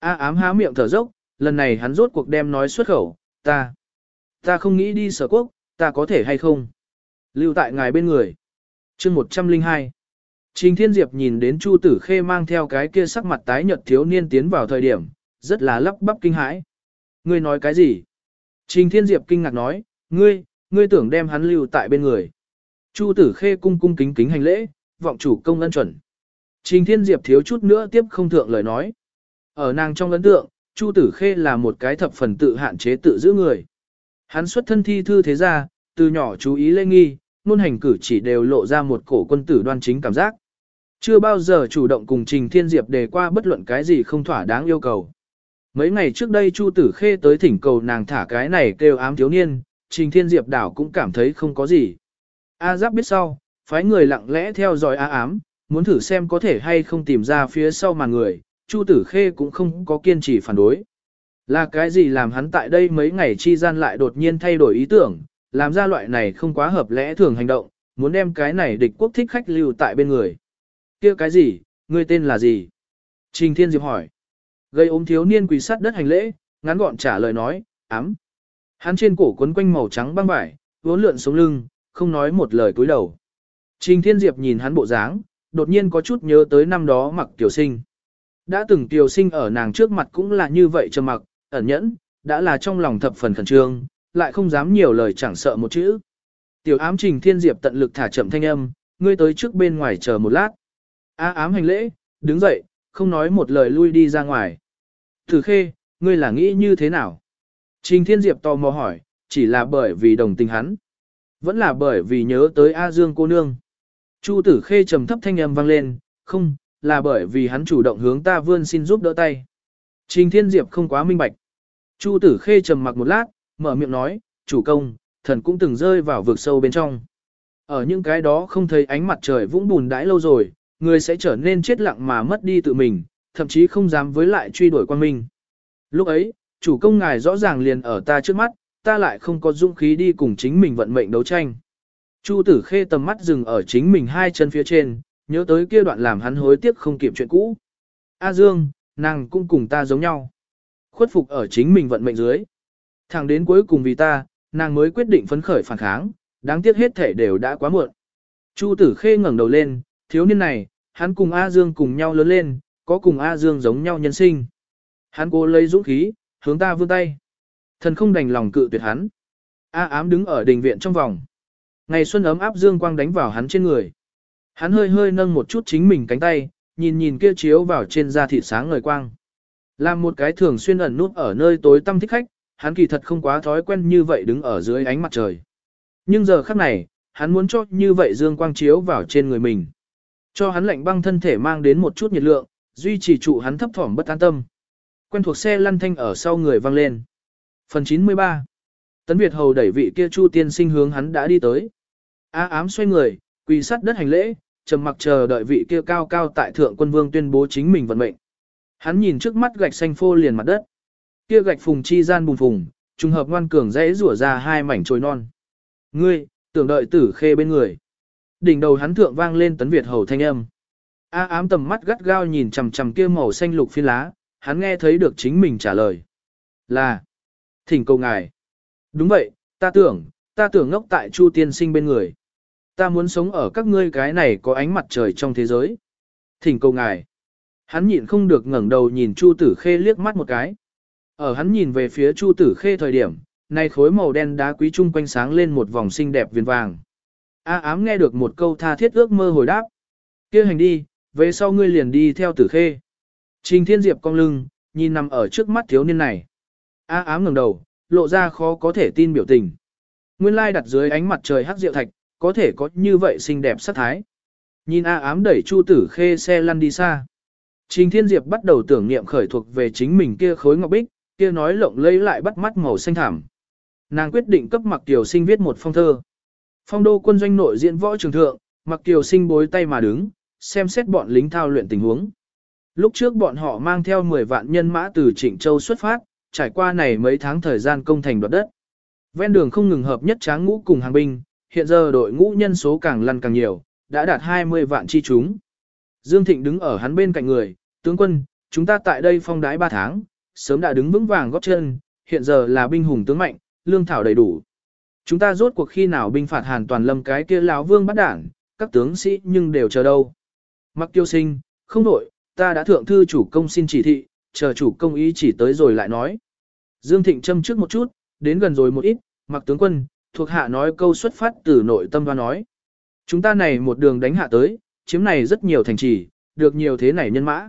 A ám há miệng thở dốc, lần này hắn rốt cuộc đem nói xuất khẩu, ta, ta không nghĩ đi sở quốc, ta có thể hay không? Lưu tại ngài bên người. chương 102. Trình Thiên Diệp nhìn đến Chu Tử Khê mang theo cái kia sắc mặt tái nhợt thiếu niên tiến vào thời điểm, rất là lắp bắp kinh hãi. Ngươi nói cái gì? Trình Thiên Diệp kinh ngạc nói, ngươi, ngươi tưởng đem hắn lưu tại bên người. Chu Tử Khê cung cung kính kính hành lễ, vọng chủ công ân chuẩn. Trình Thiên Diệp thiếu chút nữa tiếp không thượng lời nói. Ở nàng trong ấn tượng, Chu Tử Khê là một cái thập phần tự hạn chế tự giữ người. Hắn xuất thân thi thư thế gia, từ nhỏ chú ý lễ nghi, ngôn hành cử chỉ đều lộ ra một cổ quân tử đoan chính cảm giác. Chưa bao giờ chủ động cùng Trình Thiên Diệp đề qua bất luận cái gì không thỏa đáng yêu cầu. Mấy ngày trước đây Chu Tử Khê tới thỉnh cầu nàng thả cái này kêu ám thiếu niên, Trình Thiên Diệp đảo cũng cảm thấy không có gì. A Giáp biết sau, phái người lặng lẽ theo dõi A ám, muốn thử xem có thể hay không tìm ra phía sau mà người, Chu Tử Khê cũng không có kiên trì phản đối. Là cái gì làm hắn tại đây mấy ngày chi gian lại đột nhiên thay đổi ý tưởng, làm ra loại này không quá hợp lẽ thường hành động, muốn đem cái này địch quốc thích khách lưu tại bên người. kia cái gì, ngươi tên là gì? Trình Thiên Diệp hỏi. Gây ốm thiếu niên quỳ sát đất hành lễ, ngắn gọn trả lời nói, ám. Hắn trên cổ quấn quanh màu trắng băng vải, vốn lượn sống lưng, không nói một lời cúi đầu. Trình Thiên Diệp nhìn hắn bộ dáng, đột nhiên có chút nhớ tới năm đó mặc tiểu sinh. Đã từng tiểu sinh ở nàng trước mặt cũng là như vậy trầm mặc, ẩn nhẫn, đã là trong lòng thập phần khẩn trương, lại không dám nhiều lời chẳng sợ một chữ. Tiểu ám trình thiên diệp tận lực thả chậm thanh âm, ngươi tới trước bên ngoài chờ một lát. A ám hành lễ, đứng dậy, không nói một lời lui đi ra ngoài. Thử khê, ngươi là nghĩ như thế nào? Trình thiên diệp tò mò hỏi, chỉ là bởi vì đồng tình hắn. Vẫn là bởi vì nhớ tới A Dương cô nương. Chu tử khê trầm thấp thanh âm vang lên, không, là bởi vì hắn chủ động hướng ta vươn xin giúp đỡ tay. Trình thiên diệp không quá minh bạch. Chu tử khê trầm mặc một lát, mở miệng nói, chủ công, thần cũng từng rơi vào vực sâu bên trong. Ở những cái đó không thấy ánh mặt trời vũng bùn đãi lâu rồi, người sẽ trở nên chết lặng mà mất đi tự mình, thậm chí không dám với lại truy đuổi quan minh. Lúc ấy, chủ công ngài rõ ràng liền ở ta trước mắt, ta lại không có dũng khí đi cùng chính mình vận mệnh đấu tranh. Chu tử khê tầm mắt dừng ở chính mình hai chân phía trên, nhớ tới kia đoạn làm hắn hối tiếc không kịp chuyện cũ. A Dương, nàng cũng cùng ta giống nhau. Khuất phục ở chính mình vận mệnh dưới. Thẳng đến cuối cùng vì ta, nàng mới quyết định phấn khởi phản kháng, đáng tiếc hết thể đều đã quá muộn. Chu tử khê ngẩng đầu lên, thiếu niên này, hắn cùng A Dương cùng nhau lớn lên, có cùng A Dương giống nhau nhân sinh. Hắn cố lấy dũng khí, hướng ta vươn tay. Thần không đành lòng cự tuyệt hắn. A ám đứng ở đình viện trong vòng. Ngày xuân ấm áp dương quang đánh vào hắn trên người. Hắn hơi hơi nâng một chút chính mình cánh tay, nhìn nhìn kia chiếu vào trên da thịt sáng ngời quang. Làm một cái thường xuyên ẩn nút ở nơi tối tăm thích khách, hắn kỳ thật không quá thói quen như vậy đứng ở dưới ánh mặt trời. Nhưng giờ khắc này, hắn muốn cho như vậy dương quang chiếu vào trên người mình. Cho hắn lạnh băng thân thể mang đến một chút nhiệt lượng, duy trì trụ hắn thấp thỏm bất an tâm. Quen thuộc xe lăn thanh ở sau người vang lên. Phần 93 Tấn Việt Hầu đẩy vị kia Chu tiên sinh hướng hắn đã đi tới. Á ám xoay người, quỳ sát đất hành lễ, trầm mặc chờ đợi vị kia cao cao tại thượng quân vương tuyên bố chính mình vận mệnh. Hắn nhìn trước mắt gạch xanh phô liền mặt đất. Kia gạch phùng chi gian bùng phùng, trùng hợp ngoan cường dễ rủa ra hai mảnh trồi non. Ngươi, tưởng đợi tử khê bên người. Đỉnh đầu hắn thượng vang lên tấn Việt hầu thanh âm. A ám tầm mắt gắt gao nhìn chằm chằm kia màu xanh lục phi lá, hắn nghe thấy được chính mình trả lời. Là, thỉnh cầu ngài. Đúng vậy, ta tưởng, ta tưởng ngốc tại Chu tiên sinh bên người. Ta muốn sống ở các ngươi cái này có ánh mặt trời trong thế giới. Thỉnh cầu ngài. Hắn nhịn không được ngẩng đầu nhìn Chu Tử Khê liếc mắt một cái. Ở hắn nhìn về phía Chu Tử Khê thời điểm, nay khối màu đen đá quý trung quanh sáng lên một vòng xinh đẹp viền vàng. A ám nghe được một câu tha thiết ước mơ hồi đáp. kia hành đi, về sau ngươi liền đi theo Tử Khê. Trình Thiên Diệp cong lưng, nhìn nằm ở trước mắt thiếu niên này. A ám ngẩng đầu, lộ ra khó có thể tin biểu tình. Nguyên lai đặt dưới ánh mặt trời hắc diệu thạch, có thể có như vậy xinh đẹp sắc thái. Nhìn A ám đẩy Chu Tử Khê xe lăn đi xa. Trình Thiên Diệp bắt đầu tưởng niệm khởi thuộc về chính mình kia khối ngọc bích, kia nói lộng lẫy lại bắt mắt màu xanh thảm. Nàng quyết định cấp Mặc Kiều Sinh viết một phong thơ. Phong đô quân doanh nội diễn võ trường thượng, Mặc Kiều Sinh bối tay mà đứng, xem xét bọn lính thao luyện tình huống. Lúc trước bọn họ mang theo 10 vạn nhân mã từ Trịnh Châu xuất phát, trải qua này mấy tháng thời gian công thành đoạt đất. Ven đường không ngừng hợp nhất tráng ngũ cùng hàng binh, hiện giờ đội ngũ nhân số càng lăn càng nhiều, đã đạt 20 vạn chi chúng. Dương Thịnh đứng ở hắn bên cạnh người, tướng quân, chúng ta tại đây phong đái 3 tháng, sớm đã đứng vững vàng góp chân, hiện giờ là binh hùng tướng mạnh, lương thảo đầy đủ. Chúng ta rốt cuộc khi nào binh phạt Hàn Toàn Lâm cái kia lão vương bắt đảng, các tướng sĩ nhưng đều chờ đâu. Mặc tiêu sinh, không đổi, ta đã thượng thư chủ công xin chỉ thị, chờ chủ công ý chỉ tới rồi lại nói. Dương Thịnh châm trước một chút, đến gần rồi một ít, mặc tướng quân, thuộc hạ nói câu xuất phát từ nội tâm và nói. Chúng ta này một đường đánh hạ tới, chiếm này rất nhiều thành trì, được nhiều thế này nhân mã.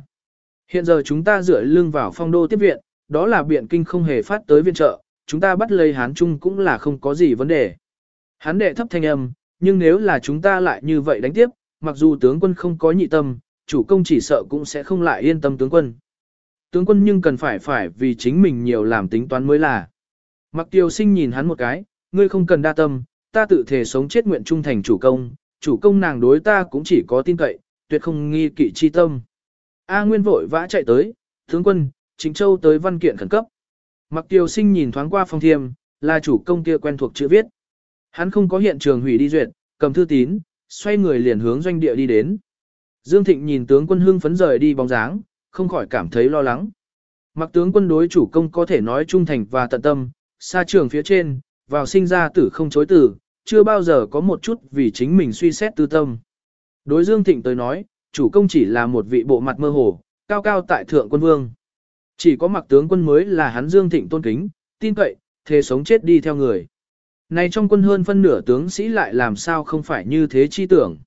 Hiện giờ chúng ta dựa lưng vào phong đô tiếp viện, đó là biện kinh không hề phát tới viện trợ, chúng ta bắt lấy Hán Trung cũng là không có gì vấn đề. Hán đệ thấp thanh âm, nhưng nếu là chúng ta lại như vậy đánh tiếp, mặc dù tướng quân không có nhị tâm, chủ công chỉ sợ cũng sẽ không lại yên tâm tướng quân. Tướng quân nhưng cần phải phải vì chính mình nhiều làm tính toán mới là. Mặc tiêu sinh nhìn hắn một cái, ngươi không cần đa tâm, ta tự thể sống chết nguyện trung thành chủ công, chủ công nàng đối ta cũng chỉ có tin cậy, tuyệt không nghi kỵ chi tâm. A Nguyên vội vã chạy tới, tướng quân, Chính Châu tới văn kiện khẩn cấp. Mặc tiêu sinh nhìn thoáng qua phong thiêm, là chủ công kia quen thuộc chữ viết. Hắn không có hiện trường hủy đi duyệt, cầm thư tín, xoay người liền hướng doanh địa đi đến. Dương Thịnh nhìn tướng quân hưng phấn rời đi bóng dáng, không khỏi cảm thấy lo lắng. Mặc tướng quân đối chủ công có thể nói trung thành và tận tâm, xa trường phía trên, vào sinh ra tử không chối tử, chưa bao giờ có một chút vì chính mình suy xét tư tâm. Đối Dương Thịnh tới nói, chủ công chỉ là một vị bộ mặt mơ hồ, cao cao tại thượng quân vương. Chỉ có mặc tướng quân mới là hắn Dương Thịnh tôn kính, tin cậy, thế sống chết đi theo người. Này trong quân hơn phân nửa tướng sĩ lại làm sao không phải như thế chi tưởng.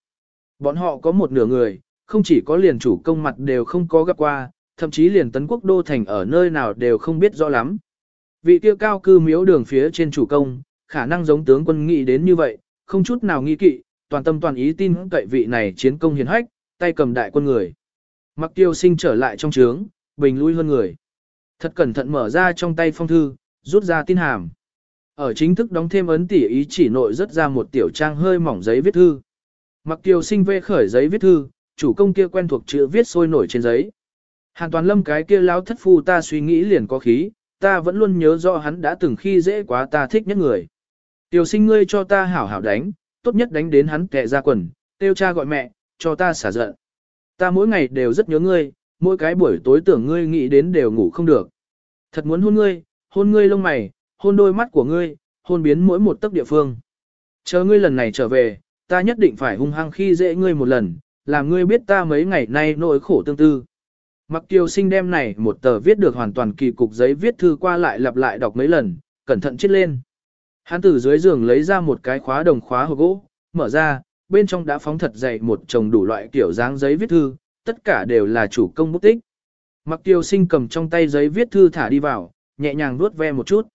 Bọn họ có một nửa người, không chỉ có liền chủ công mặt đều không có gặp qua, thậm chí liền tấn quốc đô thành ở nơi nào đều không biết rõ lắm. Vị tiêu cao cư miếu đường phía trên chủ công, khả năng giống tướng quân nghĩ đến như vậy, không chút nào nghi kỵ, toàn tâm toàn ý tin cậy vị này chiến công hiền hách, tay cầm đại quân người. Mặc tiêu sinh trở lại trong trướng, bình lui hơn người. Thật cẩn thận mở ra trong tay phong thư, rút ra tin hàm. Ở chính thức đóng thêm ấn tỉ ý chỉ nội rất ra một tiểu trang hơi mỏng giấy viết thư. Mặc tiêu sinh vê khởi giấy viết thư, chủ công kia quen thuộc chữ viết sôi nổi trên giấy. Hàn toàn lâm cái kia lão thất phu ta suy nghĩ liền có khí, ta vẫn luôn nhớ rõ hắn đã từng khi dễ quá ta thích nhất người. Tiểu sinh ngươi cho ta hảo hảo đánh, tốt nhất đánh đến hắn kẹ ra quần, tiêu cha gọi mẹ, cho ta xả giận. Ta mỗi ngày đều rất nhớ ngươi, mỗi cái buổi tối tưởng ngươi nghĩ đến đều ngủ không được. Thật muốn hôn ngươi, hôn ngươi lông mày, hôn đôi mắt của ngươi, hôn biến mỗi một tấc địa phương. Chờ ngươi lần này trở về, ta nhất định phải hung hăng khi dễ ngươi một lần, làm ngươi biết ta mấy ngày nay nỗi khổ tương tư. Mặc kiều sinh đem này một tờ viết được hoàn toàn kỳ cục giấy viết thư qua lại lặp lại đọc mấy lần, cẩn thận chết lên. Hắn từ dưới giường lấy ra một cái khóa đồng khóa hộp gỗ, mở ra, bên trong đã phóng thật dày một chồng đủ loại kiểu dáng giấy viết thư, tất cả đều là chủ công bút tích. Mặc tiêu sinh cầm trong tay giấy viết thư thả đi vào, nhẹ nhàng vuốt ve một chút.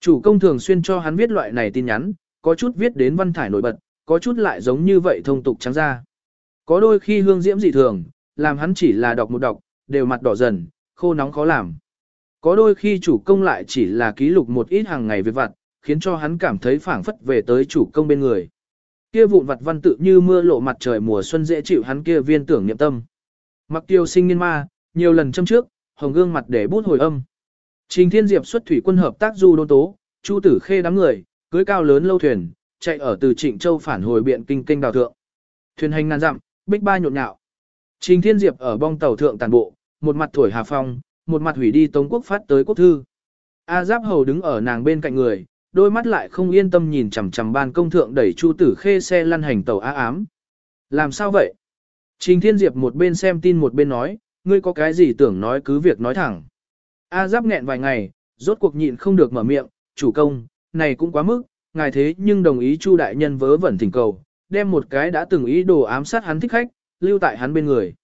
Chủ công thường xuyên cho hắn viết loại này tin nhắn, có chút viết đến văn thải nổi bật, có chút lại giống như vậy thông tục trắng ra. Có đôi khi hương diễm dị thường, làm hắn chỉ là đọc một đọc, đều mặt đỏ dần, khô nóng khó làm. Có đôi khi chủ công lại chỉ là ký lục một ít hàng ngày việc vặt, khiến cho hắn cảm thấy phảng phất về tới chủ công bên người. Kia vụn vặt văn tự như mưa lộ mặt trời mùa xuân dễ chịu hắn kia viên tưởng niệm tâm. Mặc tiêu sinh niên ma, nhiều lần châm trước, hồng gương mặt để bút hồi âm. Trình Thiên Diệp xuất thủy quân hợp tác du đôn tố, Chu Tử Khê đám người, cưới cao lớn lâu thuyền, chạy ở từ Trịnh Châu phản hồi biện kinh kinh đào thượng. Thuyền hành ngàn dặm, bích ba nhộn nhạo. Trình Thiên Diệp ở bong tàu thượng tàn bộ, một mặt thổi hà phong, một mặt hủy đi Tống Quốc phát tới quốc thư. A Giáp Hầu đứng ở nàng bên cạnh người, đôi mắt lại không yên tâm nhìn chằm chằm ban công thượng đẩy Chu Tử Khê xe lăn hành tàu á ám. Làm sao vậy? Trình Thiên Diệp một bên xem tin một bên nói, ngươi có cái gì tưởng nói cứ việc nói thẳng. A Giáp nghẹn vài ngày, rốt cuộc nhịn không được mở miệng, chủ công, này cũng quá mức, ngài thế nhưng đồng ý Chu đại nhân vớ vẩn thỉnh cầu, đem một cái đã từng ý đồ ám sát hắn thích khách, lưu tại hắn bên người.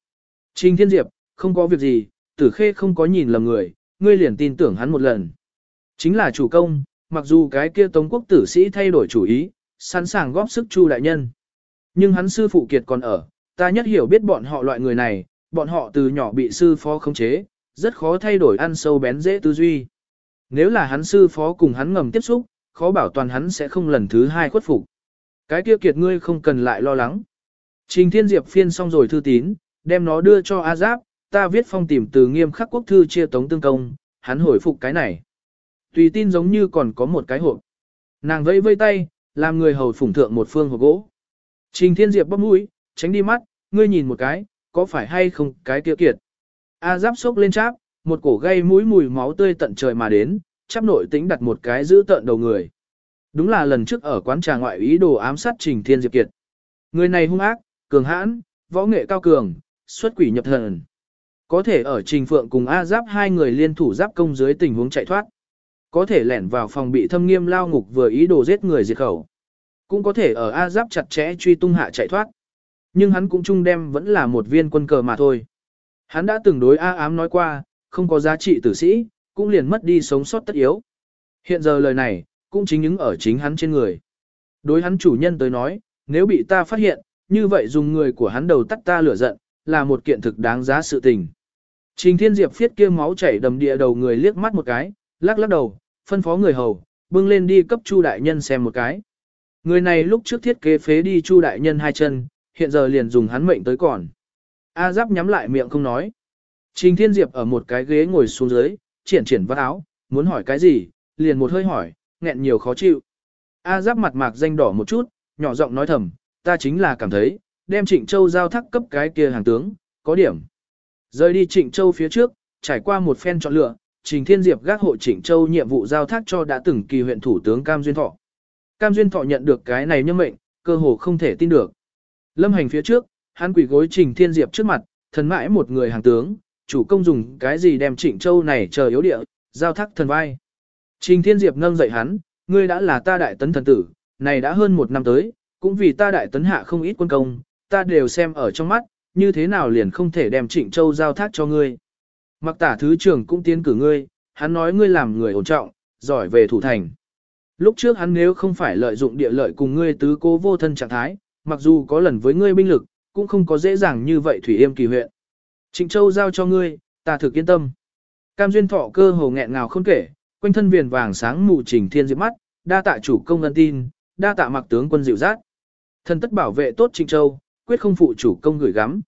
Trình Thiên Diệp, không có việc gì, tử khê không có nhìn lầm người, ngươi liền tin tưởng hắn một lần. Chính là chủ công, mặc dù cái kia Tống quốc tử sĩ thay đổi chủ ý, sẵn sàng góp sức Chu đại nhân. Nhưng hắn sư phụ kiệt còn ở, ta nhất hiểu biết bọn họ loại người này, bọn họ từ nhỏ bị sư phó khống chế, rất khó thay đổi ăn sâu bén dễ tư duy. Nếu là hắn sư phó cùng hắn ngầm tiếp xúc, khó bảo toàn hắn sẽ không lần thứ hai khuất phục. Cái kia kiệt ngươi không cần lại lo lắng. Trình Thiên Diệp phiên xong rồi thư tín, đem nó đưa cho A Giáp, ta viết phong tìm từ nghiêm khắc quốc thư chia tống tương công, hắn hồi phục cái này. Tùy tin giống như còn có một cái hộp. Nàng vẫy vây tay, làm người hầu phủng thượng một phương hộp gỗ. Trình Thiên Diệp bóp mũi, tránh đi mắt, ngươi nhìn một cái, có phải hay không cái kia kiệt. A giáp sốc lên cháp, một cổ gây mũi mùi máu tươi tận trời mà đến, chắp nội tính đặt một cái giữ tận đầu người. Đúng là lần trước ở quán trà ngoại ý đồ ám sát Trình Thiên Diệp Kiệt. Người này hung ác, cường hãn, võ nghệ cao cường, xuất quỷ nhập thần. Có thể ở Trình Phượng cùng A Giáp hai người liên thủ giáp công dưới tình huống chạy thoát. Có thể lẻn vào phòng bị thâm nghiêm lao ngục vừa ý đồ giết người diệt khẩu. Cũng có thể ở A Giáp chặt chẽ truy tung hạ chạy thoát. Nhưng hắn cũng chung đem vẫn là một viên quân cờ mà thôi. Hắn đã từng đối A ám nói qua, không có giá trị tử sĩ, cũng liền mất đi sống sót tất yếu. Hiện giờ lời này, cũng chính những ở chính hắn trên người. Đối hắn chủ nhân tới nói, nếu bị ta phát hiện, như vậy dùng người của hắn đầu tắt ta lửa giận, là một kiện thực đáng giá sự tình. Trình Thiên Diệp phiết kia máu chảy đầm địa đầu người liếc mắt một cái, lắc lắc đầu, phân phó người hầu, bưng lên đi cấp Chu đại nhân xem một cái. Người này lúc trước thiết kế phế đi Chu đại nhân hai chân, hiện giờ liền dùng hắn mệnh tới còn. A Giáp nhắm lại miệng không nói. Trình Thiên Diệp ở một cái ghế ngồi xuống dưới, triển triển vắt áo, muốn hỏi cái gì, liền một hơi hỏi, nghẹn nhiều khó chịu. A Giáp mặt mạc danh đỏ một chút, nhỏ giọng nói thầm, ta chính là cảm thấy, đem Trịnh Châu giao thác cấp cái kia hàng tướng, có điểm. Rời đi Trịnh Châu phía trước, trải qua một phen chọn lựa, Trình Thiên Diệp gác hộ Trịnh Châu nhiệm vụ giao thác cho đã từng kỳ huyện thủ tướng Cam Duyên Thọ. Cam Duyên Thọ nhận được cái này nhân mệnh, cơ hồ không thể tin được. Lâm hành phía trước, hắn quỳ gối Trình Thiên Diệp trước mặt, thần mãi một người hàng tướng, chủ công dùng cái gì đem Trịnh Châu này chờ yếu địa, giao thác thần vai. Trình Thiên Diệp nâng dậy hắn, ngươi đã là ta đại tấn thần tử, này đã hơn một năm tới, cũng vì ta đại tấn hạ không ít quân công, ta đều xem ở trong mắt, như thế nào liền không thể đem Trịnh Châu giao thác cho ngươi. Mặc tả thứ trưởng cũng tiến cử ngươi, hắn nói ngươi làm người ổn trọng, giỏi về thủ thành. Lúc trước hắn nếu không phải lợi dụng địa lợi cùng ngươi tứ cố vô thân trạng thái, mặc dù có lần với ngươi binh lực, cũng không có dễ dàng như vậy Thủy Yêm kỳ huyện. Trịnh Châu giao cho ngươi, ta thực yên tâm. Cam duyên thọ cơ hồ nghẹn ngào không kể, quanh thân viền vàng sáng mù trình thiên diệp mắt, đa tạ chủ công ân tin, đa tạ mặc tướng quân dịu dắt. Thần tất bảo vệ tốt Trịnh Châu, quyết không phụ chủ công gửi gắm.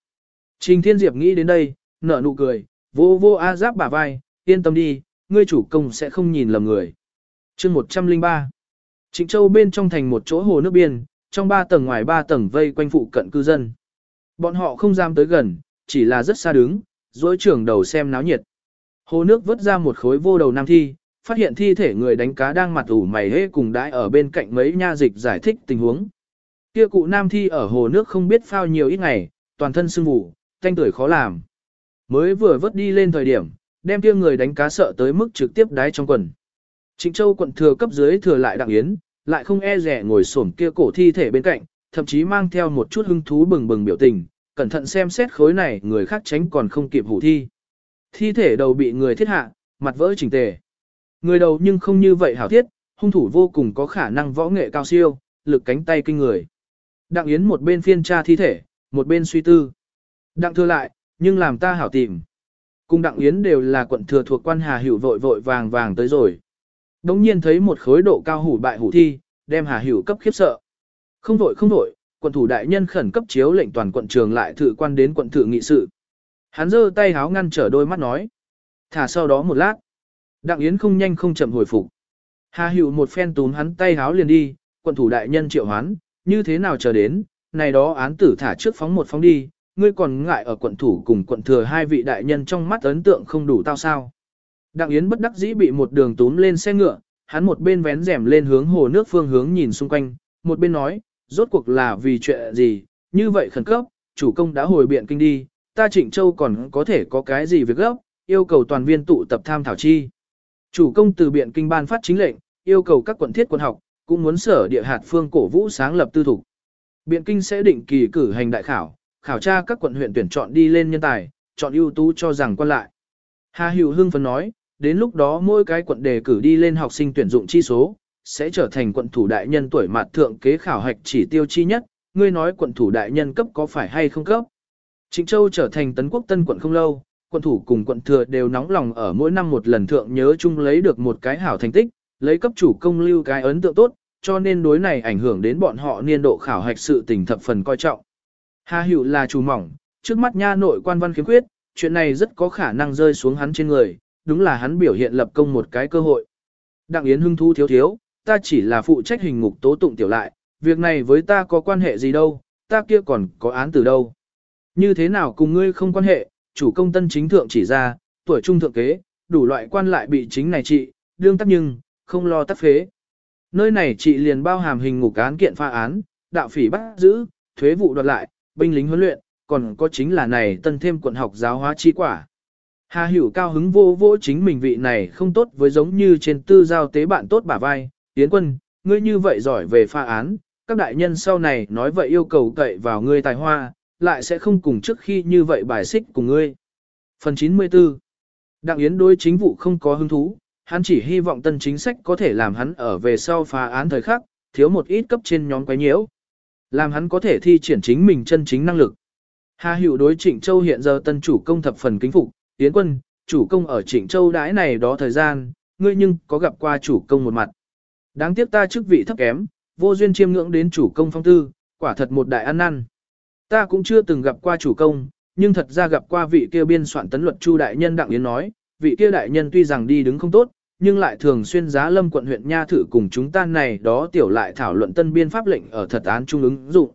Trình Thiên Diệp nghĩ đến đây, nở nụ cười, vô vô A giáp bả vai, yên tâm đi, ngươi chủ công sẽ không nhìn lầm người. chương 103 Trịnh Châu bên trong thành một chỗ hồ nước biên, trong ba tầng ngoài ba tầng vây quanh phụ cận cư dân. Bọn họ không dám tới gần, chỉ là rất xa đứng, dối trưởng đầu xem náo nhiệt. Hồ nước vớt ra một khối vô đầu nam thi, phát hiện thi thể người đánh cá đang mặt ủ mày hế cùng đãi ở bên cạnh mấy nha dịch giải thích tình huống. Kia cụ nam thi ở hồ nước không biết phao nhiều ít ngày, toàn thân sưng vụ, thanh tuổi khó làm. Mới vừa vớt đi lên thời điểm, đem kia người đánh cá sợ tới mức trực tiếp đái trong quần. Trịnh Châu quận thừa cấp dưới thừa lại đặng yến, lại không e rẻ ngồi xổm kia cổ thi thể bên cạnh, thậm chí mang theo một chút hưng thú bừng bừng biểu tình, cẩn thận xem xét khối này người khác tránh còn không kịp hủ thi. Thi thể đầu bị người thiết hạ, mặt vỡ chỉnh tề. Người đầu nhưng không như vậy hảo thiết, hung thủ vô cùng có khả năng võ nghệ cao siêu, lực cánh tay kinh người. Đặng Yến một bên phiên tra thi thể, một bên suy tư. Đặng thừa lại, nhưng làm ta hảo tìm. Cùng Đặng Yến đều là quận thừa thuộc quan Hà Hữu vội vội vàng vàng tới rồi. Đống nhiên thấy một khối độ cao hủ bại hủ thi, đem Hà Hữu cấp khiếp sợ. Không vội không vội, quận thủ đại nhân khẩn cấp chiếu lệnh toàn quận trường lại thử quan đến quận thử nghị sự. Hắn giơ tay háo ngăn trở đôi mắt nói. Thả sau đó một lát. Đặng Yến không nhanh không chậm hồi phục. Hà Hữu một phen túm hắn tay háo liền đi, quận thủ đại nhân triệu hoán, như thế nào chờ đến, này đó án tử thả trước phóng một phóng đi, ngươi còn ngại ở quận thủ cùng quận thừa hai vị đại nhân trong mắt ấn tượng không đủ tao sao. Đặng Yến bất đắc dĩ bị một đường túm lên xe ngựa, hắn một bên vén rèm lên hướng hồ nước phương hướng nhìn xung quanh, một bên nói, rốt cuộc là vì chuyện gì, như vậy khẩn cấp, chủ công đã hồi biện kinh đi, ta Trịnh Châu còn có thể có cái gì việc gấp, yêu cầu toàn viên tụ tập tham thảo chi. Chủ công từ biện kinh ban phát chính lệnh, yêu cầu các quận thiết quân học, cũng muốn sở địa hạt phương cổ vũ sáng lập tư thủ. Biện kinh sẽ định kỳ cử hành đại khảo, khảo tra các quận huyện tuyển chọn đi lên nhân tài, chọn ưu tú cho rằng quan lại. Hà Hữu Hưng phấn nói, đến lúc đó mỗi cái quận đề cử đi lên học sinh tuyển dụng chi số, sẽ trở thành quận thủ đại nhân tuổi mạt thượng kế khảo hạch chỉ tiêu chi nhất, ngươi nói quận thủ đại nhân cấp có phải hay không cấp. Trịnh Châu trở thành tấn quốc tân quận không lâu, quận thủ cùng quận thừa đều nóng lòng ở mỗi năm một lần thượng nhớ chung lấy được một cái hảo thành tích, lấy cấp chủ công lưu cái ấn tượng tốt, cho nên đối này ảnh hưởng đến bọn họ niên độ khảo hạch sự tình thập phần coi trọng. Hà Hữu là chủ mỏng, trước mắt nha nội quan văn khiếm khuyết, chuyện này rất có khả năng rơi xuống hắn trên người, đúng là hắn biểu hiện lập công một cái cơ hội. Đặng Yến hưng thu thiếu thiếu, ta chỉ là phụ trách hình ngục tố tụng tiểu lại, việc này với ta có quan hệ gì đâu, ta kia còn có án từ đâu. Như thế nào cùng ngươi không quan hệ, chủ công tân chính thượng chỉ ra, tuổi trung thượng kế, đủ loại quan lại bị chính này trị, đương tắc nhưng, không lo tắc phế. Nơi này chị liền bao hàm hình ngục án kiện pha án, đạo phỉ bắt giữ, thuế vụ đoạt lại, binh lính huấn luyện, còn có chính là này tân thêm quận học giáo hóa chi quả. Hà Hữu cao hứng vô vô chính mình vị này không tốt với giống như trên tư giao tế bạn tốt bả vai, tiến quân, ngươi như vậy giỏi về pha án, các đại nhân sau này nói vậy yêu cầu cậy vào ngươi tài hoa, lại sẽ không cùng trước khi như vậy bài xích cùng ngươi. Phần 94 Đặng Yến đối chính vụ không có hứng thú, hắn chỉ hy vọng tân chính sách có thể làm hắn ở về sau phá án thời khắc, thiếu một ít cấp trên nhóm quái nhiễu. Làm hắn có thể thi triển chính mình chân chính năng lực. Hà Hữu đối Trịnh Châu hiện giờ tân chủ công thập phần kính phục, tiến quân, chủ công ở Trịnh Châu đãi này đó thời gian, ngươi nhưng có gặp qua chủ công một mặt. Đáng tiếc ta chức vị thấp kém, vô duyên chiêm ngưỡng đến chủ công phong tư, quả thật một đại ăn năn. Ta cũng chưa từng gặp qua chủ công, nhưng thật ra gặp qua vị kia biên soạn tấn luật Chu đại nhân Đặng Yến nói, vị kia đại nhân tuy rằng đi đứng không tốt, nhưng lại thường xuyên giá lâm quận huyện Nha thử cùng chúng ta này đó tiểu lại thảo luận tân biên pháp lệnh ở thật án trung ứng dụng.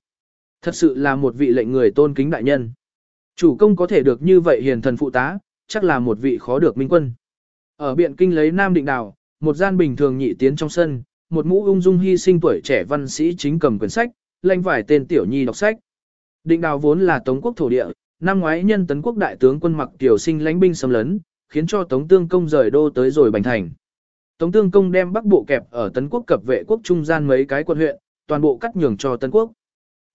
Thật sự là một vị lệnh người tôn kính đại nhân. Chủ công có thể được như vậy hiền thần phụ tá, chắc là một vị khó được minh quân. Ở biện kinh lấy Nam Định Đào, một gian bình thường nhị tiến trong sân, một mũ ung dung hy sinh tuổi trẻ văn sĩ chính cầm quyển sách, lanh vải tên tiểu nhi đọc sách. Định Đào vốn là Tống quốc thổ địa, năm ngoái nhân tấn quốc đại tướng quân mặc tiểu sinh lãnh binh xâm lấn, khiến cho Tống Tương Công rời đô tới rồi Bành Thành. Tống Tương Công đem Bắc Bộ kẹp ở Tấn Quốc cập vệ quốc trung gian mấy cái quận huyện, toàn bộ cắt nhường cho Tấn Quốc.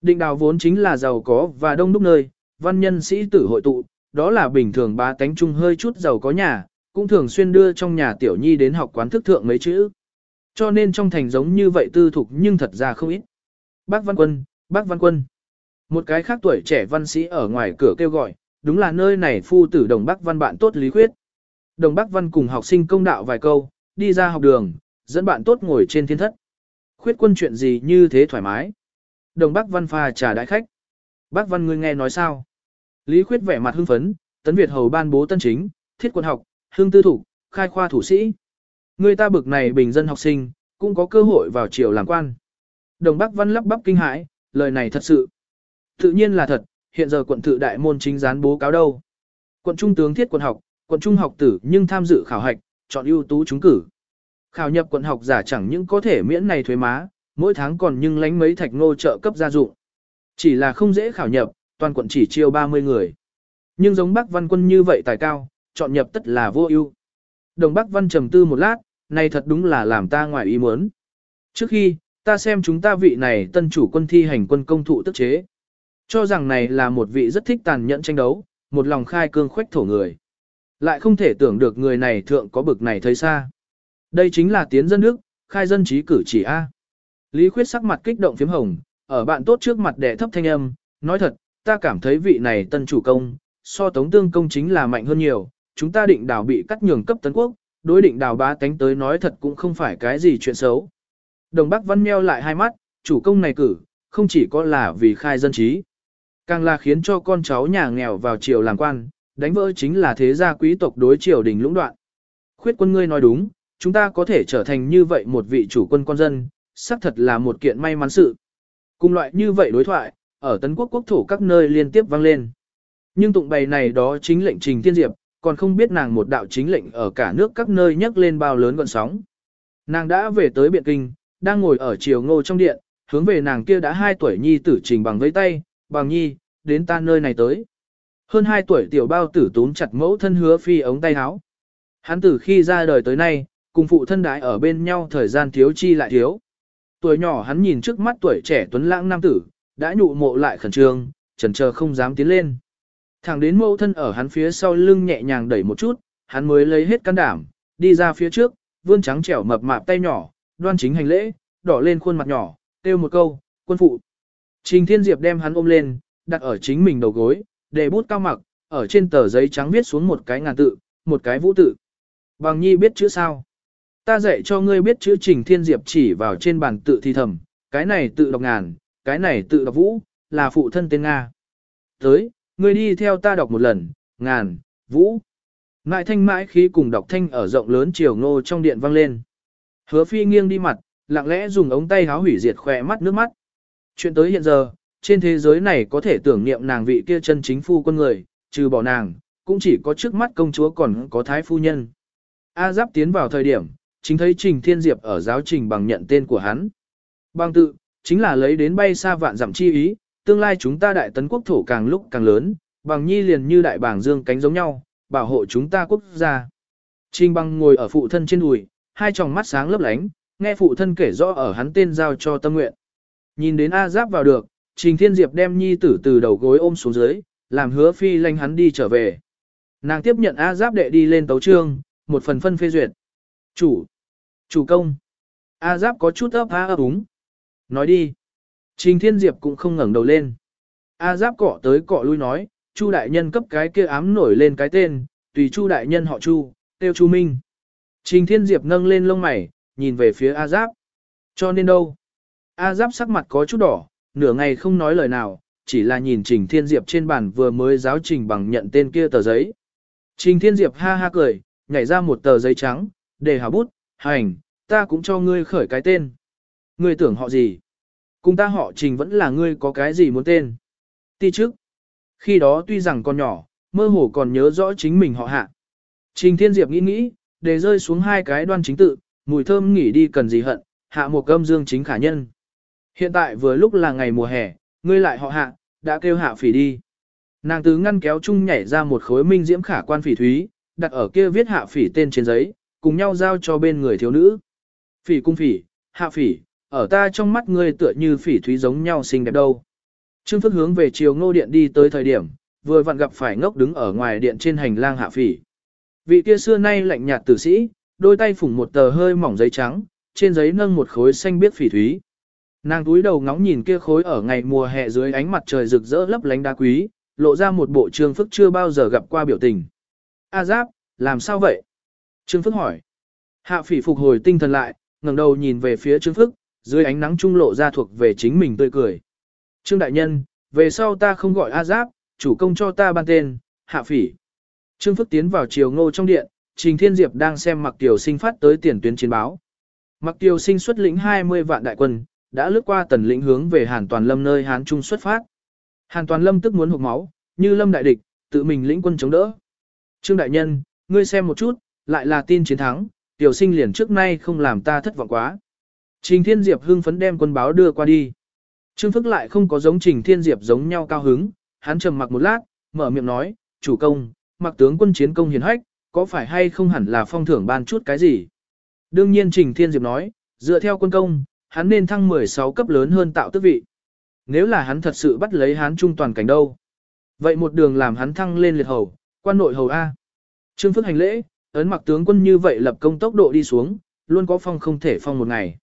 Định đào vốn chính là giàu có và đông đúc nơi, văn nhân sĩ tử hội tụ, đó là bình thường ba tánh trung hơi chút giàu có nhà, cũng thường xuyên đưa trong nhà tiểu nhi đến học quán thức thượng mấy chữ. Cho nên trong thành giống như vậy tư thục nhưng thật ra không ít. Bác Văn Quân, Bác Văn Quân. Một cái khác tuổi trẻ văn sĩ ở ngoài cửa kêu gọi, đúng là nơi này phu tử đồng Bắc Văn bạn tốt Lý Khuyết. Đồng Bắc Văn cùng học sinh công đạo vài câu, đi ra học đường, dẫn bạn tốt ngồi trên thiên thất. Khuyết quân chuyện gì như thế thoải mái. Đồng Bắc Văn pha trà đại khách. Bác Văn ngươi nghe nói sao? Lý Khuyết vẻ mặt hưng phấn, tấn Việt hầu ban bố tân chính, thiết quân học, hương tư thủ, khai khoa thủ sĩ. Người ta bực này bình dân học sinh, cũng có cơ hội vào triều làm quan. Đồng Bắc Văn lắp bắp kinh hãi, lời này thật sự. Tự nhiên là thật, hiện giờ quận tự đại môn chính gián bố cáo đâu. Quận trung tướng thiết quân học, quận trung học tử nhưng tham dự khảo hạch, chọn ưu tú trúng cử. Khảo nhập quận học giả chẳng những có thể miễn này thuế má, mỗi tháng còn nhưng lánh mấy thạch nô trợ cấp gia dụng. Chỉ là không dễ khảo nhập, toàn quận chỉ chiêu 30 người. Nhưng giống Bắc Văn Quân như vậy tài cao, chọn nhập tất là vô ưu. Đồng Bắc Văn trầm tư một lát, này thật đúng là làm ta ngoài ý muốn. Trước khi, ta xem chúng ta vị này tân chủ quân thi hành quân công thụ tức chế. Cho rằng này là một vị rất thích tàn nhẫn tranh đấu, một lòng khai cương khoách thổ người. Lại không thể tưởng được người này thượng có bực này thấy xa. Đây chính là tiến dân nước, khai dân trí cử chỉ A. Lý Khuyết sắc mặt kích động phím hồng, ở bạn tốt trước mặt đẻ thấp thanh âm, nói thật, ta cảm thấy vị này tân chủ công, so tống tương công chính là mạnh hơn nhiều, chúng ta định đảo bị cắt nhường cấp tấn quốc, đối định đảo bá tánh tới nói thật cũng không phải cái gì chuyện xấu. Đồng Bắc Văn meo lại hai mắt, chủ công này cử, không chỉ có là vì khai dân trí, càng là khiến cho con cháu nhà nghèo vào triều làm quan, đánh vỡ chính là thế gia quý tộc đối triều đình lũng đoạn. Khuyết quân ngươi nói đúng, chúng ta có thể trở thành như vậy một vị chủ quân con dân, xác thật là một kiện may mắn sự. Cùng loại như vậy đối thoại, ở Tấn Quốc quốc thổ các nơi liên tiếp vang lên. Nhưng tụng bày này đó chính lệnh Trình Tiên Diệp, còn không biết nàng một đạo chính lệnh ở cả nước các nơi nhấc lên bao lớn gọn sóng. Nàng đã về tới Biện Kinh, đang ngồi ở chiều ngô trong điện, hướng về nàng kia đã hai tuổi nhi tử trình bằng với tay, bằng nhi, đến ta nơi này tới. Hơn 2 tuổi tiểu bao tử túm chặt mẫu thân hứa phi ống tay áo. Hắn từ khi ra đời tới nay, cùng phụ thân đái ở bên nhau thời gian thiếu chi lại thiếu. Tuổi nhỏ hắn nhìn trước mắt tuổi trẻ tuấn lãng nam tử, đã nhụ mộ lại khẩn trương, chần chờ không dám tiến lên. Thẳng đến mẫu thân ở hắn phía sau lưng nhẹ nhàng đẩy một chút, hắn mới lấy hết can đảm, đi ra phía trước, vươn trắng trẻo mập mạp tay nhỏ, đoan chính hành lễ, đỏ lên khuôn mặt nhỏ, kêu một câu, quân phụ. Trình Thiên Diệp đem hắn ôm lên, đặt ở chính mình đầu gối, để bút cao mặc, ở trên tờ giấy trắng viết xuống một cái ngàn tự, một cái vũ tự. Bằng nhi biết chữ sao? Ta dạy cho ngươi biết chữ trình thiên diệp chỉ vào trên bàn tự thi thầm, cái này tự đọc ngàn, cái này tự đọc vũ, là phụ thân tên Nga. Tới, ngươi đi theo ta đọc một lần, ngàn, vũ. Ngại thanh mãi khí cùng đọc thanh ở rộng lớn chiều ngô trong điện vang lên. Hứa phi nghiêng đi mặt, lặng lẽ dùng ống tay háo hủy diệt khỏe mắt nước mắt. Chuyện tới hiện giờ, trên thế giới này có thể tưởng niệm nàng vị kia chân chính phu quân người, trừ bỏ nàng, cũng chỉ có trước mắt công chúa còn có thái phu nhân. A Giáp tiến vào thời điểm, chính thấy Trình Thiên Diệp ở giáo trình bằng nhận tên của hắn. Bằng tự, chính là lấy đến bay xa vạn dặm chi ý, tương lai chúng ta đại tấn quốc thổ càng lúc càng lớn, bằng nhi liền như đại bảng dương cánh giống nhau, bảo hộ chúng ta quốc gia. Trình bằng ngồi ở phụ thân trên đùi, hai tròng mắt sáng lấp lánh, nghe phụ thân kể rõ ở hắn tên giao cho tâm nguyện. Nhìn đến A Giáp vào được, Trình Thiên Diệp đem nhi tử từ đầu gối ôm xuống dưới, làm hứa phi lanh hắn đi trở về. Nàng tiếp nhận A Giáp đệ đi lên tấu trương, một phần phân phê duyệt. Chủ, chủ công. A Giáp có chút ấp há ấp úng. Nói đi. Trình Thiên Diệp cũng không ngẩng đầu lên. A Giáp cọ tới cọ lui nói, Chu đại nhân cấp cái kia ám nổi lên cái tên, tùy Chu đại nhân họ Chu, tiêu Chu Minh. Trình Thiên Diệp nâng lên lông mày, nhìn về phía A Giáp. Cho nên đâu? A Giáp sắc mặt có chút đỏ, nửa ngày không nói lời nào, chỉ là nhìn Trình Thiên Diệp trên bàn vừa mới giáo trình bằng nhận tên kia tờ giấy. Trình Thiên Diệp ha ha cười, nhảy ra một tờ giấy trắng, để hào bút, hành, ta cũng cho ngươi khởi cái tên. Ngươi tưởng họ gì? Cùng ta họ Trình vẫn là ngươi có cái gì muốn tên? Ti trước. Khi đó tuy rằng còn nhỏ, mơ hồ còn nhớ rõ chính mình họ hạ. Trình Thiên Diệp nghĩ nghĩ, để rơi xuống hai cái đoan chính tự, mùi thơm nghỉ đi cần gì hận, hạ một cơm dương chính khả nhân. Hiện tại vừa lúc là ngày mùa hè, ngươi lại họ hạ, đã kêu hạ phỉ đi. Nàng từ ngăn kéo chung nhảy ra một khối minh diễm khả quan phỉ thúy, đặt ở kia viết hạ phỉ tên trên giấy, cùng nhau giao cho bên người thiếu nữ. Phỉ cung phỉ, hạ phỉ, ở ta trong mắt ngươi tựa như phỉ thúy giống nhau xinh đẹp đâu. Trương Phước hướng về chiều ngô điện đi tới thời điểm, vừa vặn gặp phải ngốc đứng ở ngoài điện trên hành lang hạ phỉ. Vị kia xưa nay lạnh nhạt tử sĩ, đôi tay phủng một tờ hơi mỏng giấy trắng, trên giấy nâng một khối xanh biếc phỉ thúy. Nàng túi đầu ngóng nhìn kia khối ở ngày mùa hè dưới ánh mặt trời rực rỡ lấp lánh đá quý, lộ ra một bộ trương phức chưa bao giờ gặp qua biểu tình. A giáp, làm sao vậy? Trương phức hỏi. Hạ phỉ phục hồi tinh thần lại, ngẩng đầu nhìn về phía trương phức, dưới ánh nắng trung lộ ra thuộc về chính mình tươi cười. Trương đại nhân, về sau ta không gọi A giáp, chủ công cho ta ban tên, hạ phỉ. Trương phức tiến vào chiều ngô trong điện, Trình Thiên Diệp đang xem Mặc Tiểu Sinh phát tới tiền tuyến chiến báo. Mặc Tiểu Sinh xuất lĩnh 20 vạn đại quân, đã lướt qua tần lĩnh hướng về Hàn Toàn Lâm nơi Hán Trung xuất phát. Hàn Toàn Lâm tức muốn hụt máu, như Lâm đại địch, tự mình lĩnh quân chống đỡ. Trương đại nhân, ngươi xem một chút, lại là tin chiến thắng, tiểu sinh liền trước nay không làm ta thất vọng quá. Trình Thiên Diệp hưng phấn đem quân báo đưa qua đi. Trương Phức lại không có giống Trình Thiên Diệp giống nhau cao hứng, hắn trầm mặc một lát, mở miệng nói, chủ công, mặc tướng quân chiến công hiền hách, có phải hay không hẳn là phong thưởng ban chút cái gì? Đương nhiên Trình Thiên Diệp nói, dựa theo quân công, hắn nên thăng 16 cấp lớn hơn tạo tước vị. Nếu là hắn thật sự bắt lấy hắn trung toàn cảnh đâu? Vậy một đường làm hắn thăng lên liệt hầu, quan nội hầu A. Trương Phước hành lễ, ấn mặc tướng quân như vậy lập công tốc độ đi xuống, luôn có phong không thể phong một ngày.